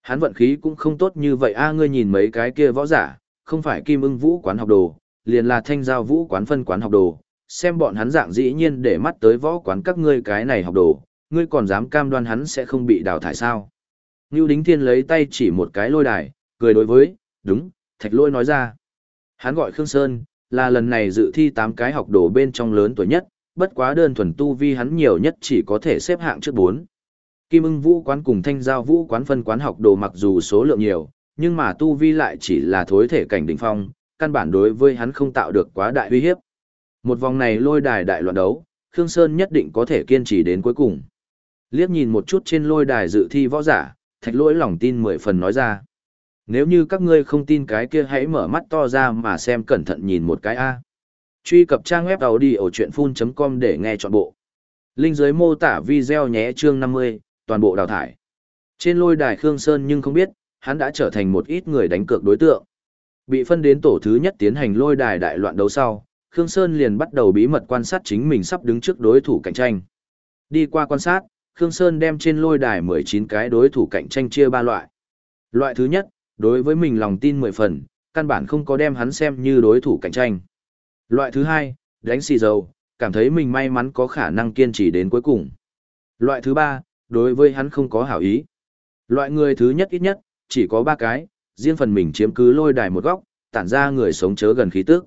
Hắn vận khí cũng không tốt như vậy a ngươi nhìn mấy cái kia võ giả, không phải kim ưng vũ quán học đồ, liền là thanh giao vũ quán phân quán học đồ, xem bọn hắn dạng dĩ nhiên để mắt tới võ quán các ngươi cái này học đồ, ngươi còn dám cam đoan hắn sẽ không bị đào thải sao. Ngưu Đính Thiên lấy tay chỉ một cái lôi đài, cười đối với, đúng, thạch lôi nói ra. Hắn gọi Khương Sơn, là lần này dự thi 8 cái học đồ bên trong lớn tuổi nhất, bất quá đơn thuần tu vi hắn nhiều nhất chỉ có thể xếp hạng trước 4. Kim ưng vũ quán cùng thanh giao vũ quán phân quán học đồ mặc dù số lượng nhiều, nhưng mà tu vi lại chỉ là thối thể cảnh đỉnh phong, căn bản đối với hắn không tạo được quá đại uy hiếp. Một vòng này lôi đài đại loạn đấu, Khương Sơn nhất định có thể kiên trì đến cuối cùng. Liếc nhìn một chút trên lôi đài dự thi võ giả, thạch lỗi lòng tin mười phần nói ra. Nếu như các ngươi không tin cái kia hãy mở mắt to ra mà xem cẩn thận nhìn một cái A. Truy cập trang web đầu đi ở chuyện full.com để nghe trọn bộ. Linh dưới mô tả video nhé chương 50, toàn bộ đào thải. Trên lôi đài Khương Sơn nhưng không biết, hắn đã trở thành một ít người đánh cược đối tượng. Bị phân đến tổ thứ nhất tiến hành lôi đài đại loạn đấu sau, Khương Sơn liền bắt đầu bí mật quan sát chính mình sắp đứng trước đối thủ cạnh tranh. Đi qua quan sát, Khương Sơn đem trên lôi đài 19 cái đối thủ cạnh tranh chia ba loại. Loại thứ nhất, đối với mình lòng tin 10 phần, căn bản không có đem hắn xem như đối thủ cạnh tranh. Loại thứ hai, đánh xì dầu, cảm thấy mình may mắn có khả năng kiên trì đến cuối cùng. Loại thứ ba, đối với hắn không có hảo ý. Loại người thứ nhất ít nhất, chỉ có ba cái, riêng phần mình chiếm cứ lôi đài một góc, tản ra người sống chớ gần khí tức.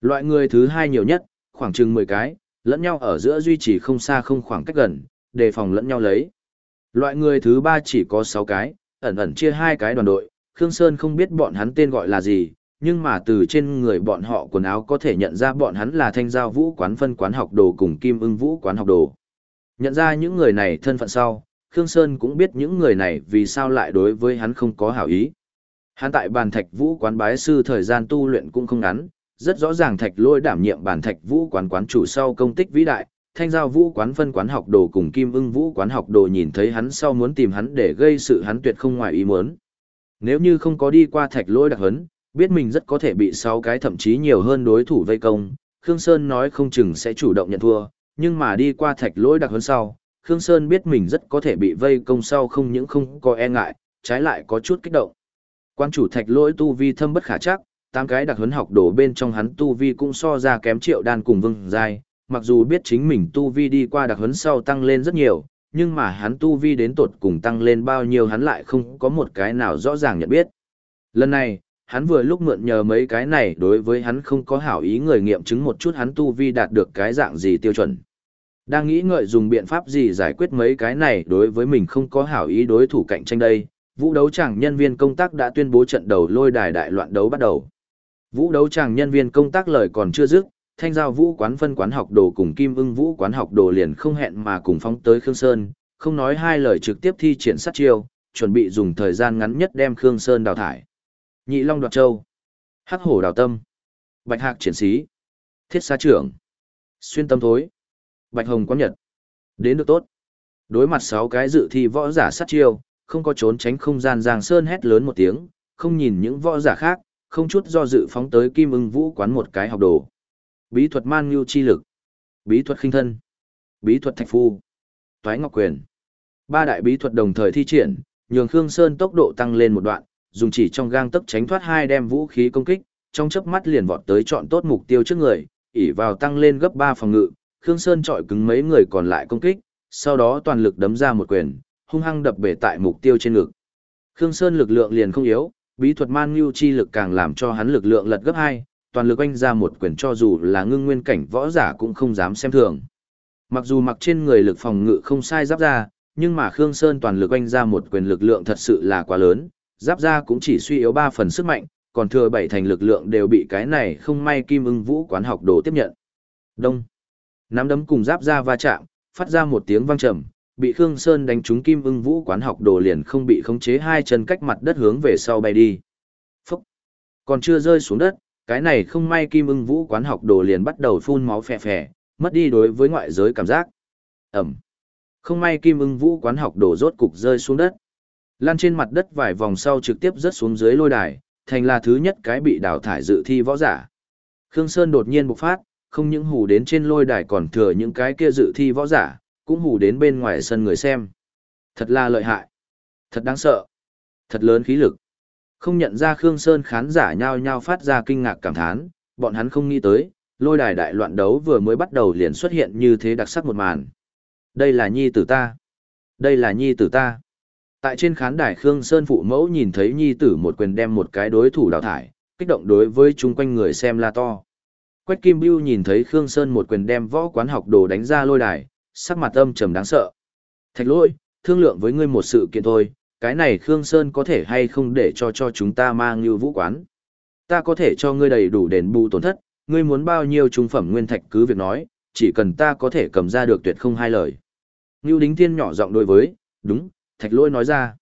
Loại người thứ hai nhiều nhất, khoảng chừng 10 cái, lẫn nhau ở giữa duy trì không xa không khoảng cách gần, đề phòng lẫn nhau lấy. Loại người thứ ba chỉ có 6 cái, ẩn ẩn chia hai cái đoàn đội, Khương Sơn không biết bọn hắn tên gọi là gì, nhưng mà từ trên người bọn họ quần áo có thể nhận ra bọn hắn là thanh giao vũ quán phân quán học đồ cùng kim ưng vũ quán học đồ. Nhận ra những người này thân phận sau, Khương Sơn cũng biết những người này vì sao lại đối với hắn không có hảo ý. Hắn tại bàn thạch vũ quán bái sư thời gian tu luyện cũng không ngắn, rất rõ ràng thạch lôi đảm nhiệm bàn thạch vũ quán quán chủ sau công tích vĩ đại, thanh giao vũ quán phân quán học đồ cùng kim ưng vũ quán học đồ nhìn thấy hắn sau muốn tìm hắn để gây sự hắn tuyệt không ngoài ý muốn. Nếu như không có đi qua thạch lôi đặc hấn, biết mình rất có thể bị sáu cái thậm chí nhiều hơn đối thủ vây công, Khương Sơn nói không chừng sẽ chủ động nhận thua, nhưng mà đi qua thạch lôi đặc hấn sau, Khương Sơn biết mình rất có thể bị vây công sau không những không có e ngại, trái lại có chút kích động. Quan chủ thạch lỗi tu vi thâm bất khả chắc, tám cái đặc huấn học đồ bên trong hắn tu vi cũng so ra kém triệu đan cùng vương giai, mặc dù biết chính mình tu vi đi qua đặc huấn sau tăng lên rất nhiều, nhưng mà hắn tu vi đến tột cùng tăng lên bao nhiêu hắn lại không có một cái nào rõ ràng nhận biết. Lần này, hắn vừa lúc mượn nhờ mấy cái này đối với hắn không có hảo ý người nghiệm chứng một chút hắn tu vi đạt được cái dạng gì tiêu chuẩn. Đang nghĩ ngợi dùng biện pháp gì giải quyết mấy cái này đối với mình không có hảo ý đối thủ cạnh tranh đây, vũ đấu chẳng nhân viên công tác đã tuyên bố trận đầu lôi đài đại loạn đấu bắt đầu. Vũ đấu chàng nhân viên công tác lời còn chưa dứt, thanh giao vũ quán phân quán học đồ cùng kim ưng vũ quán học đồ liền không hẹn mà cùng phóng tới Khương Sơn, không nói hai lời trực tiếp thi triển sát chiêu, chuẩn bị dùng thời gian ngắn nhất đem Khương Sơn đào thải. Nhị Long đoạt châu, Hắc hổ đào tâm, Bạch Hạc triển sĩ, Thiết sa trưởng, Xuyên tâm thối, Bạch hồng quán nhật. Đến được tốt. Đối mặt sáu cái dự thi võ giả sát chiêu, không có trốn tránh không gian Giang Sơn hét lớn một tiếng, không nhìn những võ giả khác, không chút do dự phóng tới Kim Ưng Vũ quán một cái học đồ. Bí thuật man nhu chi lực, bí thuật khinh thân, bí thuật thạch phu, toái ngọc quyền. Ba đại bí thuật đồng thời thi triển, nhường Khương Sơn tốc độ tăng lên một đoạn, dùng chỉ trong gang tấc tránh thoát hai đem vũ khí công kích, trong chớp mắt liền vọt tới chọn tốt mục tiêu trước người, ỉ vào tăng lên gấp 3 phòng ngự, Khương Sơn chọi cứng mấy người còn lại công kích, sau đó toàn lực đấm ra một quyền, hung hăng đập bể tại mục tiêu trên ngực. Khương Sơn lực lượng liền không yếu, bí thuật man nhu chi lực càng làm cho hắn lực lượng lật gấp hai, toàn lực oanh ra một quyền cho dù là ngưng nguyên cảnh võ giả cũng không dám xem thường. Mặc dù mặc trên người lực phòng ngự không sai giáp ra, nhưng mà Khương Sơn toàn lực oanh ra một quyền lực lượng thật sự là quá lớn, giáp ra cũng chỉ suy yếu ba phần sức mạnh, còn thừa bảy thành lực lượng đều bị cái này không may kim ưng vũ quán học đồ tiếp nhận. Đông. Nắm đấm cùng giáp ra va chạm, phát ra một tiếng vang trầm, bị Khương Sơn đánh trúng kim ưng vũ quán học đồ liền không bị khống chế hai chân cách mặt đất hướng về sau bay đi. Phúc! Còn chưa rơi xuống đất, cái này không may kim ưng vũ quán học đồ liền bắt đầu phun máu phè phè, mất đi đối với ngoại giới cảm giác. Ẩm! Không may kim ưng vũ quán học đồ rốt cục rơi xuống đất. Lan trên mặt đất vài vòng sau trực tiếp rớt xuống dưới lôi đài, thành là thứ nhất cái bị đào thải dự thi võ giả. Khương Sơn đột nhiên bộc phát, không những hù đến trên lôi đài còn thừa những cái kia dự thi võ giả, cũng hù đến bên ngoài sân người xem. Thật là lợi hại. Thật đáng sợ. Thật lớn khí lực. Không nhận ra Khương Sơn khán giả nhao nhao phát ra kinh ngạc cảm thán, bọn hắn không nghĩ tới, lôi đài đại loạn đấu vừa mới bắt đầu liền xuất hiện như thế đặc sắc một màn. Đây là nhi tử ta. Đây là nhi tử ta. Tại trên khán đài Khương Sơn phụ mẫu nhìn thấy nhi tử một quyền đem một cái đối thủ đào thải, kích động đối với chung quanh người xem la to. Quách Kim Bưu nhìn thấy Khương Sơn một quyền đem võ quán học đồ đánh ra lôi đài, sắc mặt âm trầm đáng sợ. Thạch Lỗi, thương lượng với ngươi một sự kiện thôi, cái này Khương Sơn có thể hay không để cho cho chúng ta mang như vũ quán. Ta có thể cho ngươi đầy đủ đền bù tổn thất, ngươi muốn bao nhiêu trung phẩm nguyên thạch cứ việc nói, chỉ cần ta có thể cầm ra được tuyệt không hai lời. Ngưu Đính Thiên nhỏ giọng đối với, đúng, thạch Lỗi nói ra.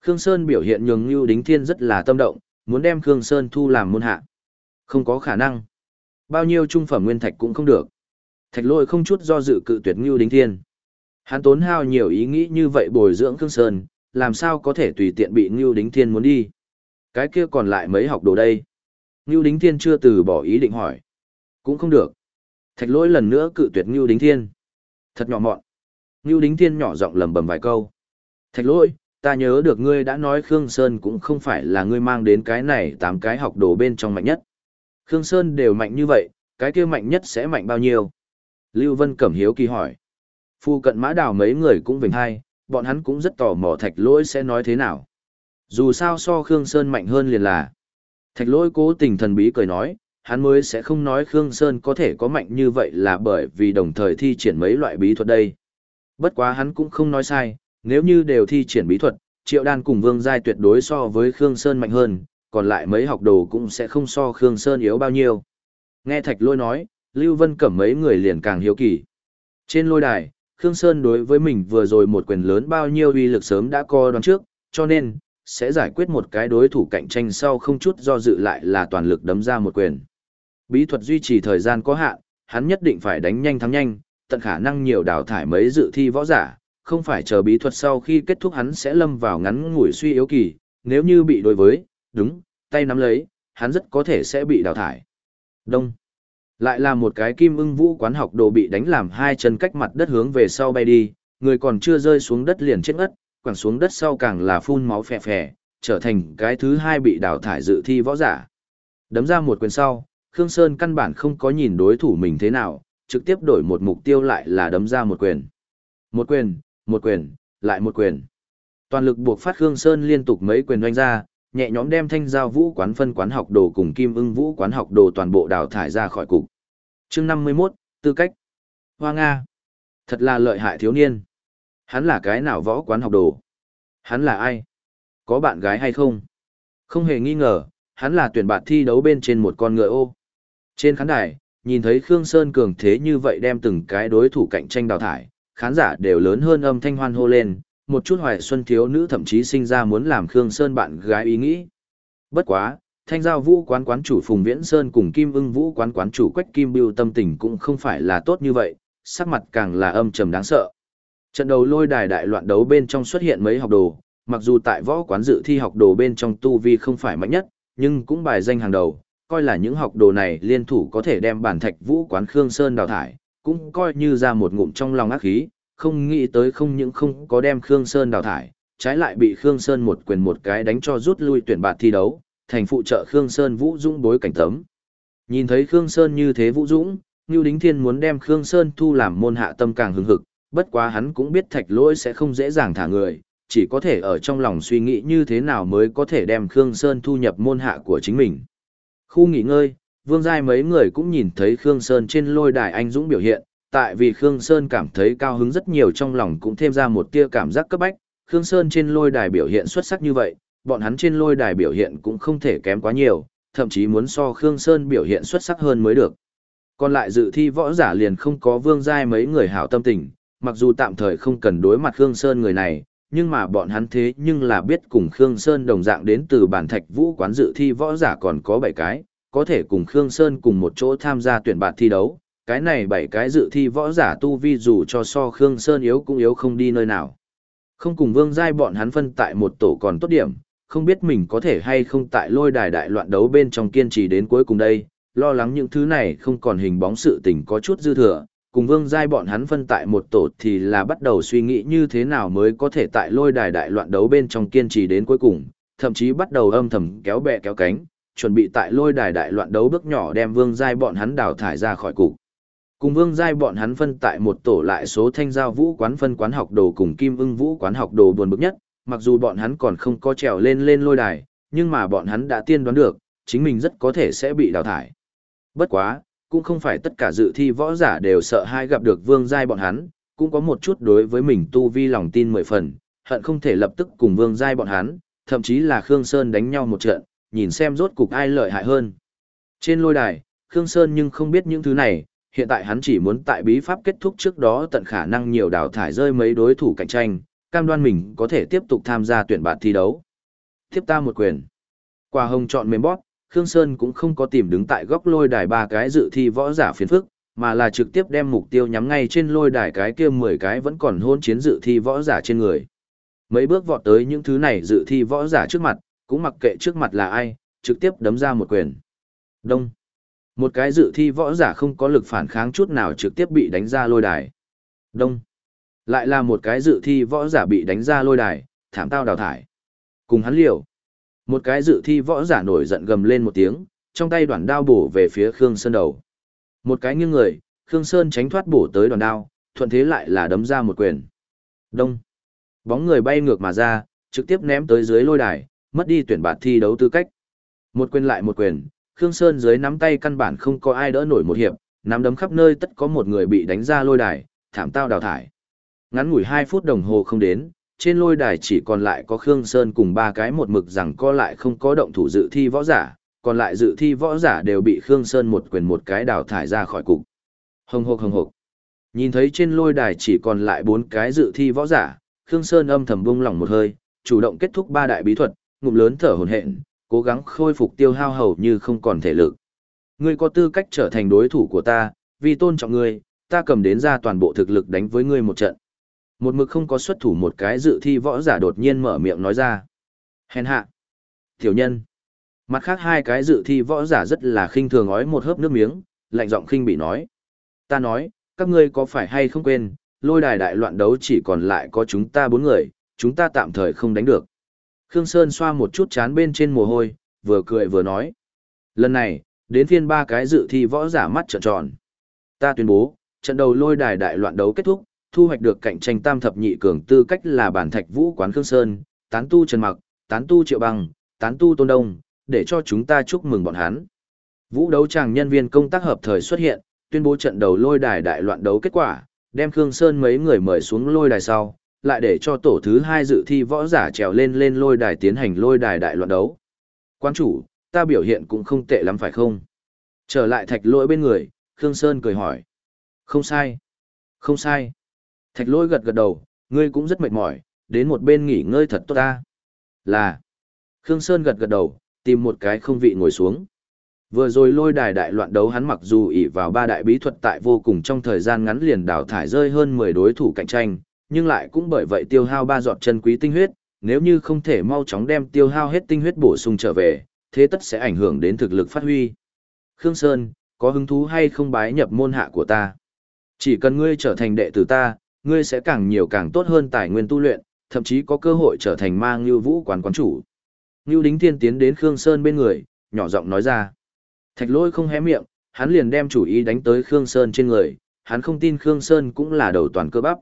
Khương Sơn biểu hiện nhường Ngưu Đính Thiên rất là tâm động, muốn đem Khương Sơn thu làm môn hạ. Không có khả năng. Bao nhiêu trung phẩm nguyên thạch cũng không được. Thạch lôi không chút do dự cự tuyệt Ngưu Đính Thiên. Hắn tốn hao nhiều ý nghĩ như vậy bồi dưỡng Khương Sơn, làm sao có thể tùy tiện bị Ngưu Đính Thiên muốn đi. Cái kia còn lại mấy học đồ đây. Ngưu Đính Thiên chưa từ bỏ ý định hỏi. Cũng không được. Thạch lỗi lần nữa cự tuyệt Ngưu Đính Thiên. Thật nhỏ mọn. Ngưu Đính Thiên nhỏ giọng lầm bầm vài câu. Thạch lỗi, ta nhớ được ngươi đã nói Khương Sơn cũng không phải là ngươi mang đến cái này tám cái học đồ bên trong mạnh nhất. Khương Sơn đều mạnh như vậy, cái kia mạnh nhất sẽ mạnh bao nhiêu? Lưu Vân Cẩm hiếu kỳ hỏi. Phu cận mã đào mấy người cũng vỉnh hai, bọn hắn cũng rất tò mò thạch lỗi sẽ nói thế nào. Dù sao so Khương Sơn mạnh hơn liền là. Thạch lỗi cố tình thần bí cười nói, hắn mới sẽ không nói Khương Sơn có thể có mạnh như vậy là bởi vì đồng thời thi triển mấy loại bí thuật đây. Bất quá hắn cũng không nói sai, nếu như đều thi triển bí thuật, Triệu Đan cùng Vương Giai tuyệt đối so với Khương Sơn mạnh hơn, còn lại mấy học đồ cũng sẽ không so Khương Sơn yếu bao nhiêu. Nghe Thạch Lôi nói, Lưu Vân Cẩm mấy người liền càng hiếu kỳ. Trên lôi đài, Khương Sơn đối với mình vừa rồi một quyền lớn bao nhiêu uy lực sớm đã co đoán trước, cho nên, sẽ giải quyết một cái đối thủ cạnh tranh sau không chút do dự lại là toàn lực đấm ra một quyền. Bí thuật duy trì thời gian có hạn, hắn nhất định phải đánh nhanh thắng nhanh, tận khả năng nhiều đào thải mấy dự thi võ giả, không phải chờ bí thuật sau khi kết thúc hắn sẽ lâm vào ngắn ngủi suy yếu kỳ, nếu như bị đối với, đúng, tay nắm lấy, hắn rất có thể sẽ bị đào thải. Đông. Lại là một cái kim ưng vũ quán học đồ bị đánh làm hai chân cách mặt đất hướng về sau bay đi, người còn chưa rơi xuống đất liền chết ngất, quẳng xuống đất sau càng là phun máu phè phè, trở thành cái thứ hai bị đào thải dự thi võ giả. Đấm ra một quyền sau, Khương Sơn căn bản không có nhìn đối thủ mình thế nào, trực tiếp đổi một mục tiêu lại là đấm ra một quyền. Một quyền, một quyền, lại một quyền. Toàn lực buộc phát Khương Sơn liên tục mấy quyền doanh ra, nhẹ nhõm đem thanh giao vũ quán phân quán học đồ cùng kim ưng vũ quán học đồ toàn bộ đào thải ra khỏi cục. chương 51, tư cách. Hoa Nga. Thật là lợi hại thiếu niên. Hắn là cái nào võ quán học đồ? Hắn là ai? Có bạn gái hay không? Không hề nghi ngờ, hắn là tuyển bạn thi đấu bên trên một con ngựa ô. Trên khán đài, nhìn thấy Khương Sơn cường thế như vậy đem từng cái đối thủ cạnh tranh đào thải, khán giả đều lớn hơn âm thanh hoan hô lên, một chút hoài xuân thiếu nữ thậm chí sinh ra muốn làm Khương Sơn bạn gái ý nghĩ. Bất quá, thanh giao vũ quán quán chủ Phùng Viễn Sơn cùng Kim ưng vũ quán quán chủ Quách Kim Biêu tâm tình cũng không phải là tốt như vậy, sắc mặt càng là âm trầm đáng sợ. Trận đầu lôi đài đại loạn đấu bên trong xuất hiện mấy học đồ, mặc dù tại võ quán dự thi học đồ bên trong tu vi không phải mạnh nhất, nhưng cũng bài danh hàng đầu, coi là những học đồ này liên thủ có thể đem bản thạch vũ quán Khương Sơn đào thải, cũng coi như ra một ngụm trong lòng ác khí, không nghĩ tới không những không có đem Khương Sơn đào thải, trái lại bị Khương Sơn một quyền một cái đánh cho rút lui tuyển bạt thi đấu, thành phụ trợ Khương Sơn Vũ Dũng bối cảnh tấm. Nhìn thấy Khương Sơn như thế Vũ Dũng, Ngưu Đính Thiên muốn đem Khương Sơn thu làm môn hạ tâm càng hứng hực, bất quá hắn cũng biết thạch lỗi sẽ không dễ dàng thả người, chỉ có thể ở trong lòng suy nghĩ như thế nào mới có thể đem Khương Sơn thu nhập môn hạ của chính mình. Khu nghỉ ngơi, Vương Giai mấy người cũng nhìn thấy Khương Sơn trên lôi đài anh Dũng biểu hiện, tại vì Khương Sơn cảm thấy cao hứng rất nhiều trong lòng cũng thêm ra một tia cảm giác cấp bách, Khương Sơn trên lôi đài biểu hiện xuất sắc như vậy, bọn hắn trên lôi đài biểu hiện cũng không thể kém quá nhiều, thậm chí muốn so Khương Sơn biểu hiện xuất sắc hơn mới được. Còn lại dự thi võ giả liền không có Vương Giai mấy người hảo tâm tình, mặc dù tạm thời không cần đối mặt Khương Sơn người này, nhưng mà bọn hắn thế nhưng là biết cùng Khương Sơn đồng dạng đến từ bản thạch vũ quán dự thi võ giả còn có 7 cái, có thể cùng Khương Sơn cùng một chỗ tham gia tuyển bạn thi đấu. Cái này bảy cái dự thi võ giả tu vi dù cho so Khương Sơn yếu cũng yếu không đi nơi nào. Không cùng vương giai bọn hắn phân tại một tổ còn tốt điểm, không biết mình có thể hay không tại lôi đài đại loạn đấu bên trong kiên trì đến cuối cùng đây, lo lắng những thứ này không còn hình bóng sự tình có chút dư thừa, cùng vương giai bọn hắn phân tại một tổ thì là bắt đầu suy nghĩ như thế nào mới có thể tại lôi đài đại loạn đấu bên trong kiên trì đến cuối cùng, thậm chí bắt đầu âm thầm kéo bè kéo cánh, chuẩn bị tại lôi đài đại loạn đấu bước nhỏ đem vương giai bọn hắn đào thải ra khỏi cục. Cùng vương giai bọn hắn phân tại một tổ lại số thanh giao vũ quán phân quán học đồ cùng kim ưng vũ quán học đồ buồn bực nhất, mặc dù bọn hắn còn không có trèo lên lên lôi đài, nhưng mà bọn hắn đã tiên đoán được, chính mình rất có thể sẽ bị đào thải. Bất quá, cũng không phải tất cả dự thi võ giả đều sợ hai gặp được vương giai bọn hắn, cũng có một chút đối với mình tu vi lòng tin mười phần, hận không thể lập tức cùng vương giai bọn hắn, thậm chí là Khương Sơn đánh nhau một trận, nhìn xem rốt cục ai lợi hại hơn. Trên lôi đài, Khương Sơn nhưng không biết những thứ này, hiện tại hắn chỉ muốn tại bí pháp kết thúc trước đó tận khả năng nhiều đào thải rơi mấy đối thủ cạnh tranh, cam đoan mình có thể tiếp tục tham gia tuyển bạn thi đấu. Tiếp ta một quyền. Quả hồng chọn mềm bóp, Khương Sơn cũng không có tìm đứng tại góc lôi đài ba cái dự thi võ giả phiền phức, mà là trực tiếp đem mục tiêu nhắm ngay trên lôi đài cái kia 10 cái vẫn còn hôn chiến dự thi võ giả trên người. Mấy bước vọt tới những thứ này dự thi võ giả trước mặt, cũng mặc kệ trước mặt là ai, trực tiếp đấm ra một quyền. Đông. Một cái dự thi võ giả không có lực phản kháng chút nào trực tiếp bị đánh ra lôi đài. Đông. Lại là một cái dự thi võ giả bị đánh ra lôi đài, thảm tao đào thải. Cùng hắn liều. Một cái dự thi võ giả nổi giận gầm lên một tiếng, trong tay đoạn đao bổ về phía Khương Sơn đầu. Một cái nghiêng người, Khương Sơn tránh thoát bổ tới đoạn đao, thuận thế lại là đấm ra một quyền. Đông. Bóng người bay ngược mà ra, trực tiếp ném tới dưới lôi đài, mất đi tuyển bạt thi đấu tư cách. Một quyền lại một quyền, Khương Sơn dưới nắm tay căn bản không có ai đỡ nổi một hiệp, nắm đấm khắp nơi tất có một người bị đánh ra lôi đài, thảm tao đào thải. Ngắn ngủi 2 phút đồng hồ không đến, trên lôi đài chỉ còn lại có Khương Sơn cùng ba cái một mực rằng co lại không có động thủ dự thi võ giả, còn lại dự thi võ giả đều bị Khương Sơn một quyền một cái đào thải ra khỏi cục. Hồng hộc hồng hộc. Nhìn thấy trên lôi đài chỉ còn lại bốn cái dự thi võ giả, Khương Sơn âm thầm buông lỏng một hơi, chủ động kết thúc ba đại bí thuật, ngụm lớn thở hổn hển, cố gắng khôi phục tiêu hao hầu như không còn thể lực. Ngươi có tư cách trở thành đối thủ của ta, vì tôn trọng ngươi, ta cầm đến ra toàn bộ thực lực đánh với ngươi một trận. Một mực không có xuất thủ một cái dự thi võ giả đột nhiên mở miệng nói ra. Hèn hạ. Tiểu nhân. Mặt khác hai cái dự thi võ giả rất là khinh thường ói một hớp nước miếng, lạnh giọng khinh bị nói. Ta nói, các ngươi có phải hay không quên, lôi đài đại loạn đấu chỉ còn lại có chúng ta bốn người, chúng ta tạm thời không đánh được. Khương Sơn xoa một chút chán bên trên mồ hôi, vừa cười vừa nói. Lần này, đến phiên ba cái dự thi võ giả mắt trợn tròn. Ta tuyên bố, trận đầu lôi đài đại loạn đấu kết thúc, thu hoạch được cạnh tranh tam thập nhị cường tư cách là bản thạch vũ quán Khương Sơn, tán tu Trần Mặc, tán tu Triệu Bằng, tán tu Tôn Đông, để cho chúng ta chúc mừng bọn hắn. Vũ đấu tràng nhân viên công tác hợp thời xuất hiện, tuyên bố trận đầu lôi đài đại loạn đấu kết quả, đem Khương Sơn mấy người mời xuống lôi đài sau, lại để cho tổ thứ hai dự thi võ giả trèo lên lên lôi đài tiến hành lôi đài đại loạn đấu. Quan chủ, ta biểu hiện cũng không tệ lắm phải không? Trở lại thạch lỗi bên người, Khương Sơn cười hỏi. Không sai. Không sai. Thạch lỗi gật gật đầu, ngươi cũng rất mệt mỏi, đến một bên nghỉ ngơi thật tốt ta. Là. Khương Sơn gật gật đầu, tìm một cái không vị ngồi xuống. Vừa rồi lôi đài đại loạn đấu hắn mặc dù ỷ vào ba đại bí thuật tại vô cùng trong thời gian ngắn liền đào thải rơi hơn 10 đối thủ cạnh tranh, nhưng lại cũng bởi vậy tiêu hao ba giọt chân quý tinh huyết, nếu như không thể mau chóng đem tiêu hao hết tinh huyết bổ sung trở về, thế tất sẽ ảnh hưởng đến thực lực phát huy. Khương Sơn, có hứng thú hay không bái nhập môn hạ của ta? Chỉ cần ngươi trở thành đệ tử ta, ngươi sẽ càng nhiều càng tốt hơn tài nguyên tu luyện, thậm chí có cơ hội trở thành mang như vũ quán quán chủ. Ngưu Đính Thiên tiến đến Khương Sơn bên người, nhỏ giọng nói ra. Thạch lôi không hé miệng, hắn liền đem chủ ý đánh tới Khương Sơn trên người, hắn không tin Khương Sơn cũng là đầu toàn cơ bắp.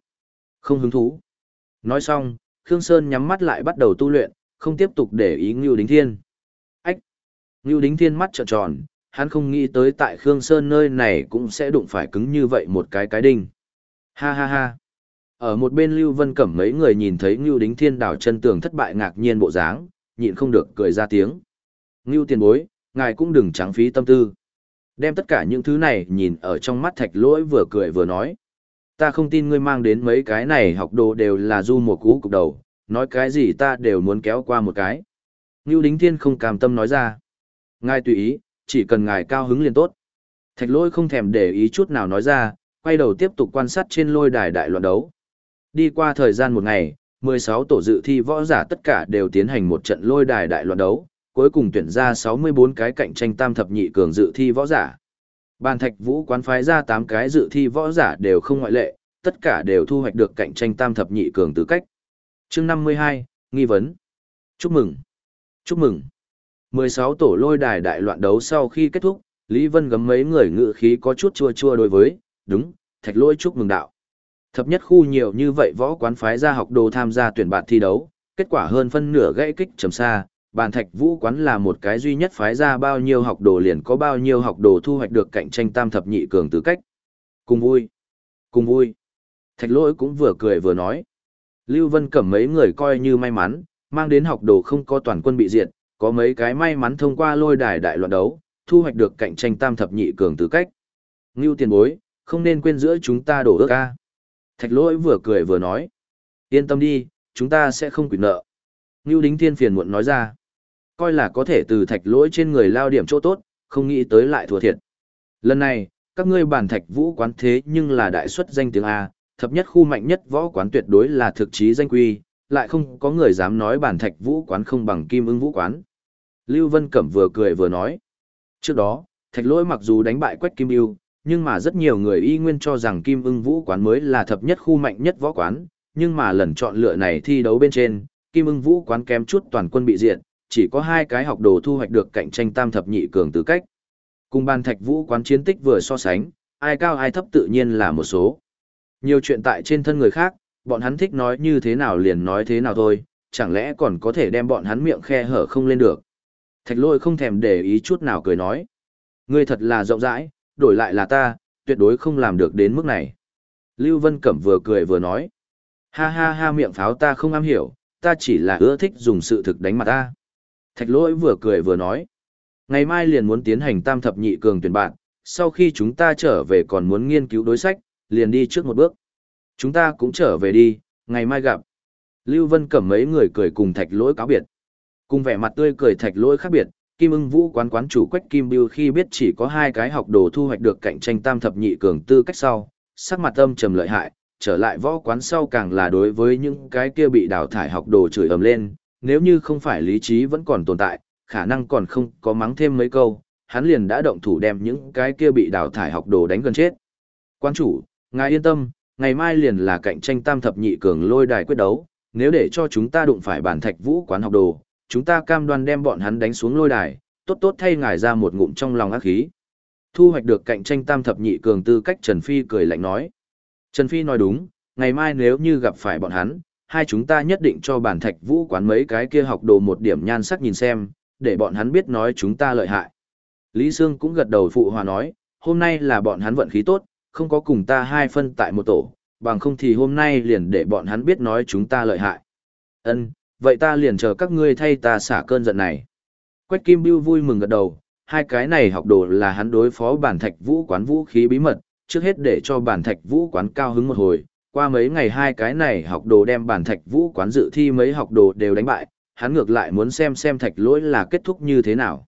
Không hứng thú. Nói xong, Khương Sơn nhắm mắt lại bắt đầu tu luyện, không tiếp tục để ý Ngưu Đính Thiên. Ách! Ngưu Đính Thiên mắt trợn tròn, hắn không nghĩ tới tại Khương Sơn nơi này cũng sẽ đụng phải cứng như vậy một cái cái đinh. Ha ha ha! Ở một bên Lưu Vân Cẩm mấy người nhìn thấy Ngưu Đính Thiên đảo chân tường thất bại ngạc nhiên bộ dáng, nhịn không được cười ra tiếng. Ngưu tiền bối, ngài cũng đừng trắng phí tâm tư. Đem tất cả những thứ này nhìn ở trong mắt thạch lỗi vừa cười vừa nói. Ta không tin ngươi mang đến mấy cái này học đồ đều là du một cú cục đầu, nói cái gì ta đều muốn kéo qua một cái. Ngưu Đính Thiên không cam tâm nói ra. Ngài tùy ý, chỉ cần ngài cao hứng liền tốt. Thạch lỗi không thèm để ý chút nào nói ra, quay đầu tiếp tục quan sát trên lôi đài đại loạn đấu. Đi qua thời gian một ngày, 16 tổ dự thi võ giả tất cả đều tiến hành một trận lôi đài đại loạn đấu, cuối cùng tuyển ra 64 cái cạnh tranh tam thập nhị cường dự thi võ giả. Bàn thạch vũ quán phái ra 8 cái dự thi võ giả đều không ngoại lệ, tất cả đều thu hoạch được cạnh tranh tam thập nhị cường tư cách. chương 52, nghi vấn. Chúc mừng. Chúc mừng. 16 tổ lôi đài đại loạn đấu sau khi kết thúc, Lý Vân gấm mấy người ngự khí có chút chua chua đối với, đúng, thạch lôi chúc mừng đạo. Thập nhất khu nhiều như vậy võ quán phái ra học đồ tham gia tuyển bạn thi đấu, kết quả hơn phân nửa gãy kích trầm xa, bàn thạch vũ quán là một cái duy nhất phái ra bao nhiêu học đồ liền có bao nhiêu học đồ thu hoạch được cạnh tranh tam thập nhị cường tư cách. Cùng vui. Cùng vui. Thạch lỗi cũng vừa cười vừa nói. Lưu Vân cẩm mấy người coi như may mắn, mang đến học đồ không có toàn quân bị diệt, có mấy cái may mắn thông qua lôi đài đại loạn đấu, thu hoạch được cạnh tranh tam thập nhị cường tư cách. Ngưu tiền bối, không nên quên giữa chúng ta đổ ước ca. Thạch lỗi vừa cười vừa nói. Yên tâm đi, chúng ta sẽ không quỷ nợ. Ngưu đính thiên phiền muộn nói ra. Coi là có thể từ thạch lỗi trên người lao điểm chỗ tốt, không nghĩ tới lại thua thiệt. Lần này, các ngươi bản thạch vũ quán thế nhưng là đại xuất danh tiếng A, thập nhất khu mạnh nhất võ quán tuyệt đối là thực chí danh quy, lại không có người dám nói bản thạch vũ quán không bằng kim ưng vũ quán. Lưu Vân Cẩm vừa cười vừa nói. Trước đó, thạch lỗi mặc dù đánh bại quách kim yêu, nhưng mà rất nhiều người y nguyên cho rằng kim ưng vũ quán mới là thập nhất khu mạnh nhất võ quán, nhưng mà lần chọn lựa này thi đấu bên trên, kim ưng vũ quán kém chút toàn quân bị diệt, chỉ có hai cái học đồ thu hoạch được cạnh tranh tam thập nhị cường tư cách. Cùng ban thạch vũ quán chiến tích vừa so sánh, ai cao ai thấp tự nhiên là một số. Nhiều chuyện tại trên thân người khác, bọn hắn thích nói như thế nào liền nói thế nào thôi, chẳng lẽ còn có thể đem bọn hắn miệng khe hở không lên được. Thạch lôi không thèm để ý chút nào cười nói. Ngươi thật là rộng rãi, đổi lại là ta, tuyệt đối không làm được đến mức này. Lưu Vân Cẩm vừa cười vừa nói. Ha ha ha miệng pháo ta không am hiểu, ta chỉ là ưa thích dùng sự thực đánh mặt ta. Thạch lỗi vừa cười vừa nói. Ngày mai liền muốn tiến hành tam thập nhị cường tuyển bạn, sau khi chúng ta trở về còn muốn nghiên cứu đối sách, liền đi trước một bước. Chúng ta cũng trở về đi, ngày mai gặp. Lưu Vân Cẩm mấy người cười cùng thạch lỗi cáo biệt. Cùng vẻ mặt tươi cười thạch lỗi khác biệt, Kim ưng vũ quán quán chủ Quách Kim Biêu khi biết chỉ có hai cái học đồ thu hoạch được cạnh tranh tam thập nhị cường tư cách sau, sắc mặt âm trầm lợi hại, trở lại võ quán sau càng là đối với những cái kia bị đào thải học đồ chửi ầm lên, nếu như không phải lý trí vẫn còn tồn tại, khả năng còn không có mắng thêm mấy câu, hắn liền đã động thủ đem những cái kia bị đào thải học đồ đánh gần chết. Quan chủ, ngài yên tâm, ngày mai liền là cạnh tranh tam thập nhị cường lôi đài quyết đấu, nếu để cho chúng ta đụng phải bản thạch vũ quán học đồ, chúng ta cam đoan đem bọn hắn đánh xuống lôi đài, tốt tốt thay ngài ra một ngụm trong lòng ác khí. Thu hoạch được cạnh tranh tam thập nhị cường tư cách Trần Phi cười lạnh nói. Trần Phi nói đúng, ngày mai nếu như gặp phải bọn hắn, hai chúng ta nhất định cho bản thạch vũ quán mấy cái kia học đồ một điểm nhan sắc nhìn xem, để bọn hắn biết nói chúng ta lợi hại. Lý Sương cũng gật đầu phụ hòa nói, hôm nay là bọn hắn vận khí tốt, không có cùng ta hai phân tại một tổ, bằng không thì hôm nay liền để bọn hắn biết nói chúng ta lợi hại. Ân, vậy ta liền chờ các ngươi thay ta xả cơn giận này. Quách Kim Bưu vui mừng gật đầu, hai cái này học đồ là hắn đối phó bản thạch vũ quán vũ khí bí mật, trước hết để cho bản thạch vũ quán cao hứng một hồi, qua mấy ngày hai cái này học đồ đem bản thạch vũ quán dự thi mấy học đồ đều đánh bại, hắn ngược lại muốn xem xem thạch lỗi là kết thúc như thế nào.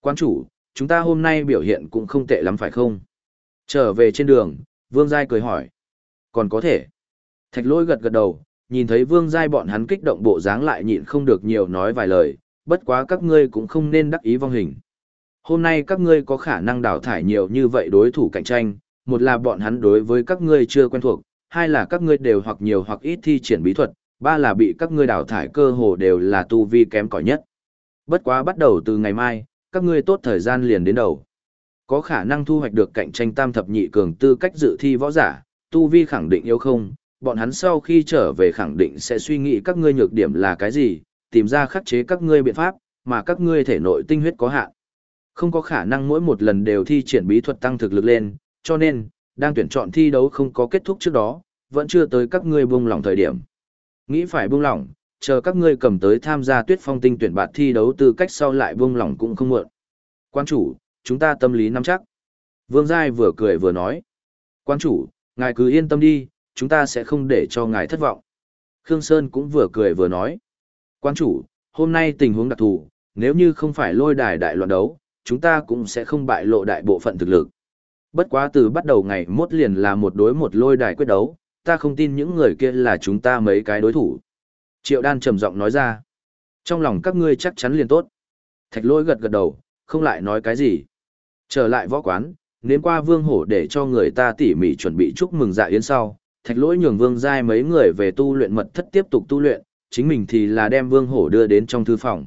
Quán chủ, chúng ta hôm nay biểu hiện cũng không tệ lắm phải không? Trở về trên đường, Vương Giai cười hỏi. Còn có thể. Thạch lỗi gật gật đầu, nhìn thấy Vương Giai bọn hắn kích động bộ dáng lại nhịn không được nhiều nói vài lời, bất quá các ngươi cũng không nên đắc ý vong hình. Hôm nay các ngươi có khả năng đào thải nhiều như vậy đối thủ cạnh tranh, một là bọn hắn đối với các ngươi chưa quen thuộc, hai là các ngươi đều hoặc nhiều hoặc ít thi triển bí thuật, ba là bị các ngươi đào thải cơ hồ đều là tu vi kém cỏi nhất. Bất quá bắt đầu từ ngày mai, các ngươi tốt thời gian liền đến đầu. Có khả năng thu hoạch được cạnh tranh tam thập nhị cường tư cách dự thi võ giả, tu vi khẳng định yếu không, bọn hắn sau khi trở về khẳng định sẽ suy nghĩ các ngươi nhược điểm là cái gì, tìm ra khắc chế các ngươi biện pháp, mà các ngươi thể nội tinh huyết có hạn. Không có khả năng mỗi một lần đều thi triển bí thuật tăng thực lực lên, cho nên, đang tuyển chọn thi đấu không có kết thúc trước đó, vẫn chưa tới các ngươi buông lỏng thời điểm. Nghĩ phải buông lỏng, chờ các ngươi cầm tới tham gia tuyết phong tinh tuyển bạt thi đấu từ cách sau lại buông lỏng cũng không muộn. Quan chủ, chúng ta tâm lý nắm chắc. Vương Giai vừa cười vừa nói. Quan chủ, ngài cứ yên tâm đi, chúng ta sẽ không để cho ngài thất vọng. Khương Sơn cũng vừa cười vừa nói. Quan chủ, hôm nay tình huống đặc thù, nếu như không phải lôi đài đại loạn đấu, chúng ta cũng sẽ không bại lộ đại bộ phận thực lực. Bất quá từ bắt đầu ngày mốt liền là một đối một lôi đài quyết đấu, ta không tin những người kia là chúng ta mấy cái đối thủ. Triệu đan trầm giọng nói ra. Trong lòng các ngươi chắc chắn liền tốt. Thạch lôi gật gật đầu, không lại nói cái gì. Trở lại võ quán, nếm qua vương hổ để cho người ta tỉ mỉ chuẩn bị chúc mừng dạ yến sau, thạch lỗi nhường vương giai mấy người về tu luyện mật thất tiếp tục tu luyện, chính mình thì là đem vương hổ đưa đến trong thư phòng.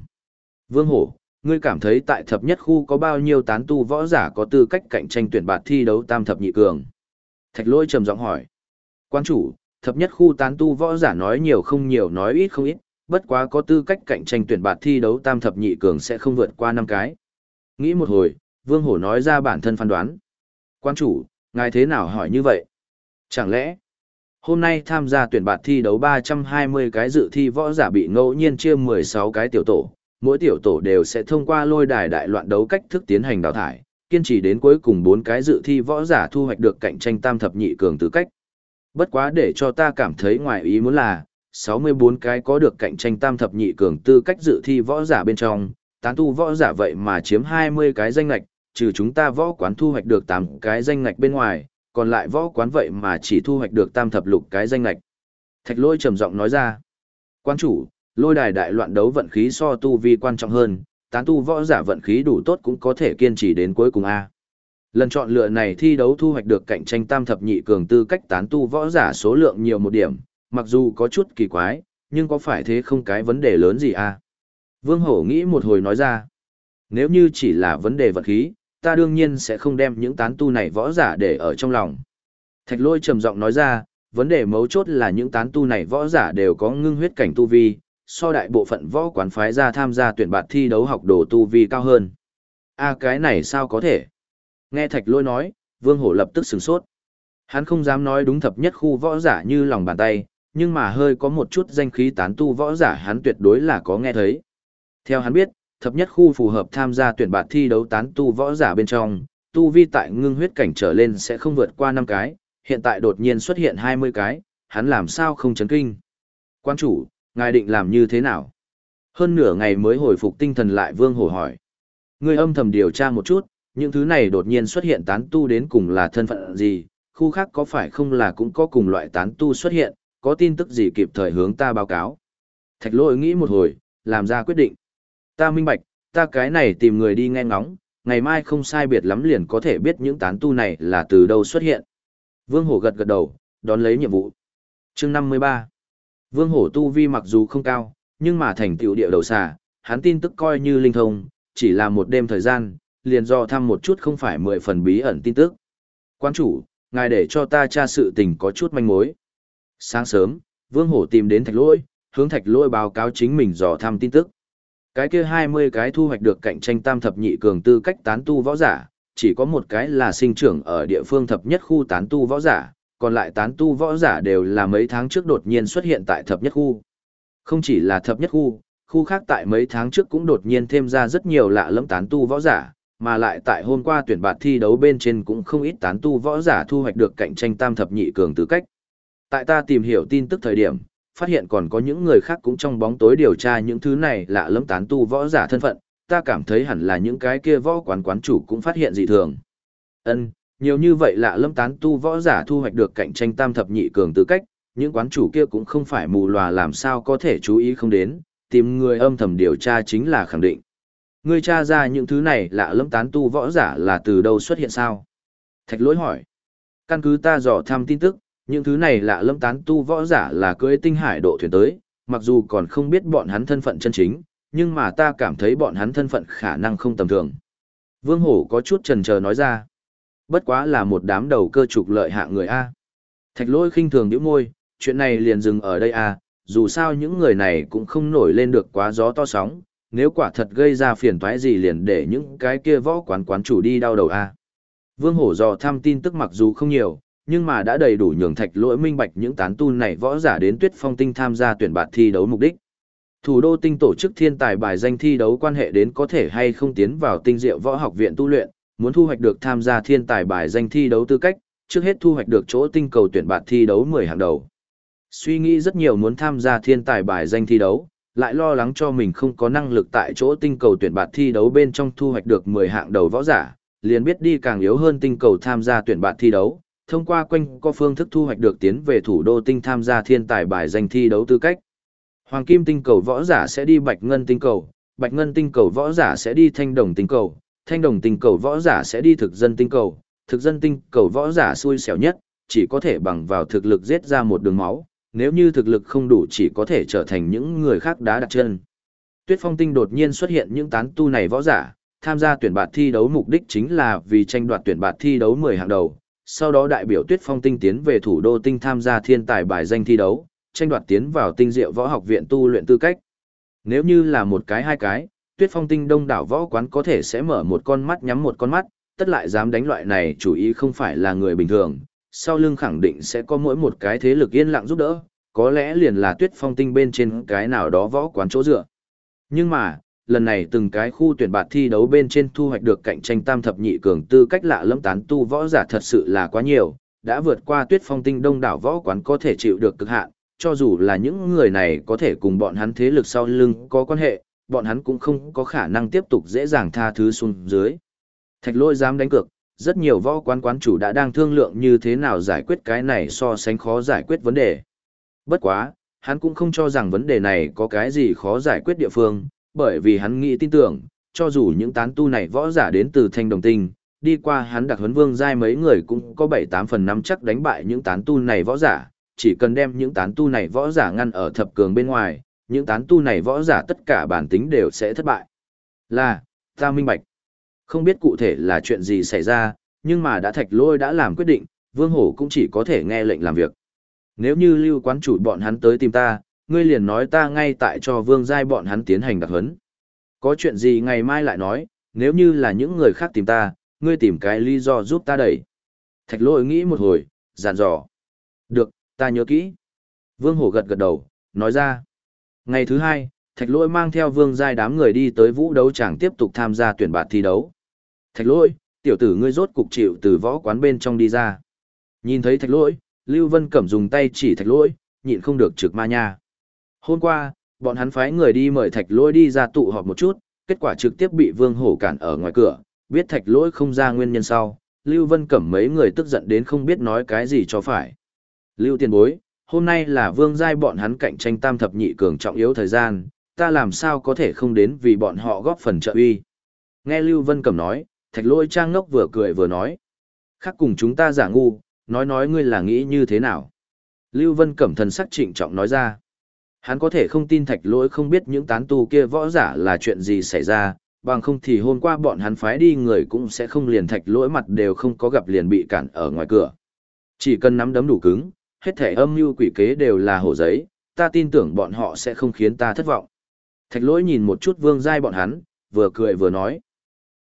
Vương hổ, ngươi cảm thấy tại thập nhất khu có bao nhiêu tán tu võ giả có tư cách cạnh tranh tuyển bạt thi đấu tam thập nhị cường? Thạch Lôi trầm giọng hỏi. Quan chủ, thập nhất khu tán tu võ giả nói nhiều không nhiều nói ít không ít, bất quá có tư cách cạnh tranh tuyển bạt thi đấu tam thập nhị cường sẽ không vượt qua năm cái. Nghĩ một hồi, Vương Hổ nói ra bản thân phán đoán. Quan chủ, ngài thế nào hỏi như vậy? Chẳng lẽ, hôm nay tham gia tuyển bạt thi đấu 320 cái dự thi võ giả bị ngẫu nhiên chia 16 cái tiểu tổ, mỗi tiểu tổ đều sẽ thông qua lôi đài đại loạn đấu cách thức tiến hành đào thải, kiên trì đến cuối cùng 4 cái dự thi võ giả thu hoạch được cạnh tranh tam thập nhị cường tư cách. Bất quá để cho ta cảm thấy ngoài ý muốn là, 64 cái có được cạnh tranh tam thập nhị cường tư cách dự thi võ giả bên trong, tán tu võ giả vậy mà chiếm 20 cái danh lạch, trừ chúng ta võ quán thu hoạch được 8 cái danh lạch bên ngoài, còn lại võ quán vậy mà chỉ thu hoạch được tam thập lục cái danh lạch. Thạch lôi trầm giọng nói ra, quan chủ, lôi đài đại loạn đấu vận khí so tu vi quan trọng hơn, tán tu võ giả vận khí đủ tốt cũng có thể kiên trì đến cuối cùng A. Lần chọn lựa này thi đấu thu hoạch được cạnh tranh tam thập nhị cường tư cách tán tu võ giả số lượng nhiều một điểm, mặc dù có chút kỳ quái, nhưng có phải thế không cái vấn đề lớn gì à? Vương Hổ nghĩ một hồi nói ra, nếu như chỉ là vấn đề vật khí, ta đương nhiên sẽ không đem những tán tu này võ giả để ở trong lòng. Thạch lôi trầm giọng nói ra, vấn đề mấu chốt là những tán tu này võ giả đều có ngưng huyết cảnh tu vi, so đại bộ phận võ quán phái ra tham gia tuyển bạt thi đấu học đồ tu vi cao hơn. a à, cái này sao có thể? Nghe thạch lôi nói, vương hổ lập tức sửng sốt. Hắn không dám nói đúng thập nhất khu võ giả như lòng bàn tay, nhưng mà hơi có một chút danh khí tán tu võ giả hắn tuyệt đối là có nghe thấy. Theo hắn biết, thập nhất khu phù hợp tham gia tuyển bạt thi đấu tán tu võ giả bên trong, tu vi tại ngưng huyết cảnh trở lên sẽ không vượt qua 5 cái, hiện tại đột nhiên xuất hiện 20 cái, hắn làm sao không chấn kinh. Quan chủ, ngài định làm như thế nào? Hơn nửa ngày mới hồi phục tinh thần lại vương hổ hỏi. Người âm thầm điều tra một chút, những thứ này đột nhiên xuất hiện tán tu đến cùng là thân phận gì, khu khác có phải không là cũng có cùng loại tán tu xuất hiện, có tin tức gì kịp thời hướng ta báo cáo. Thạch lỗi nghĩ một hồi, làm ra quyết định. Ta minh bạch, ta cái này tìm người đi nghe ngóng, ngày mai không sai biệt lắm liền có thể biết những tán tu này là từ đâu xuất hiện. Vương Hổ gật gật đầu, đón lấy nhiệm vụ. chương 53. Vương Hổ tu vi mặc dù không cao, nhưng mà thành tựu địa đầu xà, hắn tin tức coi như linh thông, chỉ là một đêm thời gian, liền do thăm một chút không phải mười phần bí ẩn tin tức. Quan chủ, ngài để cho ta tra sự tình có chút manh mối. Sáng sớm, Vương Hổ tìm đến Thạch Lôi, hướng Thạch Lôi báo cáo chính mình dò thăm tin tức. Cái kia 20 cái thu hoạch được cạnh tranh tam thập nhị cường tư cách tán tu võ giả, chỉ có một cái là sinh trưởng ở địa phương thập nhất khu tán tu võ giả, còn lại tán tu võ giả đều là mấy tháng trước đột nhiên xuất hiện tại thập nhất khu. Không chỉ là thập nhất khu, khu khác tại mấy tháng trước cũng đột nhiên thêm ra rất nhiều lạ lẫm tán tu võ giả, mà lại tại hôm qua tuyển bạt thi đấu bên trên cũng không ít tán tu võ giả thu hoạch được cạnh tranh tam thập nhị cường tư cách. Tại ta tìm hiểu tin tức thời điểm, phát hiện còn có những người khác cũng trong bóng tối điều tra những thứ này lạ lẫm tán tu võ giả thân phận, ta cảm thấy hẳn là những cái kia võ quán quán chủ cũng phát hiện dị thường. Ân, nhiều như vậy lạ lẫm tán tu võ giả thu hoạch được cạnh tranh tam thập nhị cường tư cách, những quán chủ kia cũng không phải mù lòa làm sao có thể chú ý không đến, tìm người âm thầm điều tra chính là khẳng định. Ngươi tra ra những thứ này lạ lẫm tán tu võ giả là từ đâu xuất hiện sao? Thạch lỗi hỏi. Căn cứ ta dò thăm tin tức, những thứ này lạ lẫm tán tu võ giả là cưới tinh hải độ thuyền tới, mặc dù còn không biết bọn hắn thân phận chân chính, nhưng mà ta cảm thấy bọn hắn thân phận khả năng không tầm thường. Vương Hổ có chút trần chờ nói ra. Bất quá là một đám đầu cơ trục lợi hạ người A. Thạch Lỗi khinh thường nhíu môi, chuyện này liền dừng ở đây A, dù sao những người này cũng không nổi lên được quá gió to sóng, nếu quả thật gây ra phiền toái gì liền để những cái kia võ quán quán chủ đi đau đầu A. Vương Hổ dò thăm tin tức mặc dù không nhiều, nhưng mà đã đầy đủ nhường thạch lỗi minh bạch những tán tu này võ giả đến tuyết phong tinh tham gia tuyển bạt thi đấu mục đích. Thủ đô tinh tổ chức thiên tài bài danh thi đấu quan hệ đến có thể hay không tiến vào tinh diệu võ học viện tu luyện, muốn thu hoạch được tham gia thiên tài bài danh thi đấu tư cách, trước hết thu hoạch được chỗ tinh cầu tuyển bạt thi đấu 10 hàng đầu. Suy nghĩ rất nhiều muốn tham gia thiên tài bài danh thi đấu, lại lo lắng cho mình không có năng lực tại chỗ tinh cầu tuyển bạt thi đấu bên trong thu hoạch được 10 hạng đầu võ giả, liền biết đi càng yếu hơn tinh cầu tham gia tuyển bạt thi đấu, thông qua quanh có phương thức thu hoạch được tiến về thủ đô tinh tham gia thiên tài bài danh thi đấu tư cách. Hoàng kim tinh cầu võ giả sẽ đi bạch ngân tinh cầu, bạch ngân tinh cầu võ giả sẽ đi thanh đồng tinh cầu, thanh đồng tinh cầu võ giả sẽ đi thực dân tinh cầu, thực dân tinh cầu võ giả xui xẻo nhất, chỉ có thể bằng vào thực lực giết ra một đường máu, nếu như thực lực không đủ chỉ có thể trở thành những người khác đá đặt chân. Tuyết Phong Tinh đột nhiên xuất hiện những tán tu này võ giả, tham gia tuyển bạt thi đấu mục đích chính là vì tranh đoạt tuyển bạt thi đấu 10 hạng đầu, sau đó đại biểu Tuyết Phong Tinh tiến về thủ đô tinh tham gia thiên tài bài danh thi đấu, tranh đoạt tiến vào tinh diệu võ học viện tu luyện tư cách. Nếu như là một cái hai cái, Tuyết Phong Tinh đông đảo võ quán có thể sẽ mở một con mắt nhắm một con mắt, tất lại dám đánh loại này chủ ý không phải là người bình thường, sau lưng khẳng định sẽ có mỗi một cái thế lực yên lặng giúp đỡ, có lẽ liền là Tuyết Phong Tinh bên trên cái nào đó võ quán chỗ dựa. Nhưng mà, lần này từng cái khu tuyển bạt thi đấu bên trên thu hoạch được cạnh tranh tam thập nhị cường tư cách lạ lẫm tán tu võ giả thật sự là quá nhiều, đã vượt qua tuyết phong tinh đông đảo võ quán có thể chịu được cực hạn, cho dù là những người này có thể cùng bọn hắn thế lực sau lưng có quan hệ, bọn hắn cũng không có khả năng tiếp tục dễ dàng tha thứ xuống dưới. Thạch lôi dám đánh cược, rất nhiều võ quán quán chủ đã đang thương lượng như thế nào giải quyết cái này so sánh khó giải quyết vấn đề. Bất quá, hắn cũng không cho rằng vấn đề này có cái gì khó giải quyết địa phương, bởi vì hắn nghĩ tin tưởng, cho dù những tán tu này võ giả đến từ thanh đồng tinh, đi qua hắn đặc huấn vương giai mấy người cũng có 7-8 phần năm chắc đánh bại những tán tu này võ giả, chỉ cần đem những tán tu này võ giả ngăn ở thập cường bên ngoài, những tán tu này võ giả tất cả bản tính đều sẽ thất bại. Là, ta minh bạch. Không biết cụ thể là chuyện gì xảy ra, nhưng mà đã thạch lôi đã làm quyết định, vương hổ cũng chỉ có thể nghe lệnh làm việc. Nếu như lưu quán chủ bọn hắn tới tìm ta, ngươi liền nói ta ngay tại cho vương giai bọn hắn tiến hành đặc huấn. Có chuyện gì ngày mai lại nói, nếu như là những người khác tìm ta, ngươi tìm cái lý do giúp ta đẩy. Thạch lôi nghĩ một hồi, giàn dò. Được, ta nhớ kỹ. Vương hổ gật gật đầu, nói ra. Ngày thứ hai, thạch Lỗi mang theo vương giai đám người đi tới vũ đấu chẳng tiếp tục tham gia tuyển bạt thi đấu. Thạch Lỗi, tiểu tử ngươi rốt cục chịu từ võ quán bên trong đi ra. Nhìn thấy thạch Lỗi, Lưu Vân Cẩm dùng tay chỉ thạch Lỗi, nhịn không được trực ma nha. Hôm qua, bọn hắn phái người đi mời thạch lỗi đi ra tụ họp một chút, kết quả trực tiếp bị vương hổ cản ở ngoài cửa, biết thạch lỗi không ra nguyên nhân sau, Lưu Vân Cẩm mấy người tức giận đến không biết nói cái gì cho phải. Lưu tiền bối, hôm nay là vương giai bọn hắn cạnh tranh tam thập nhị cường trọng yếu thời gian, ta làm sao có thể không đến vì bọn họ góp phần trợ uy. Nghe Lưu Vân Cẩm nói, thạch lỗi trang ngốc vừa cười vừa nói. Khác cùng chúng ta giả ngu, nói nói ngươi là nghĩ như thế nào. Lưu Vân Cẩm thần sắc trịnh trọng nói ra. Hắn có thể không tin thạch lỗi không biết những tán tu kia võ giả là chuyện gì xảy ra, bằng không thì hôm qua bọn hắn phái đi người cũng sẽ không liền thạch lỗi mặt đều không có gặp liền bị cản ở ngoài cửa. Chỉ cần nắm đấm đủ cứng, hết thể âm mưu quỷ kế đều là hổ giấy, ta tin tưởng bọn họ sẽ không khiến ta thất vọng. Thạch lỗi nhìn một chút vương giai bọn hắn, vừa cười vừa nói.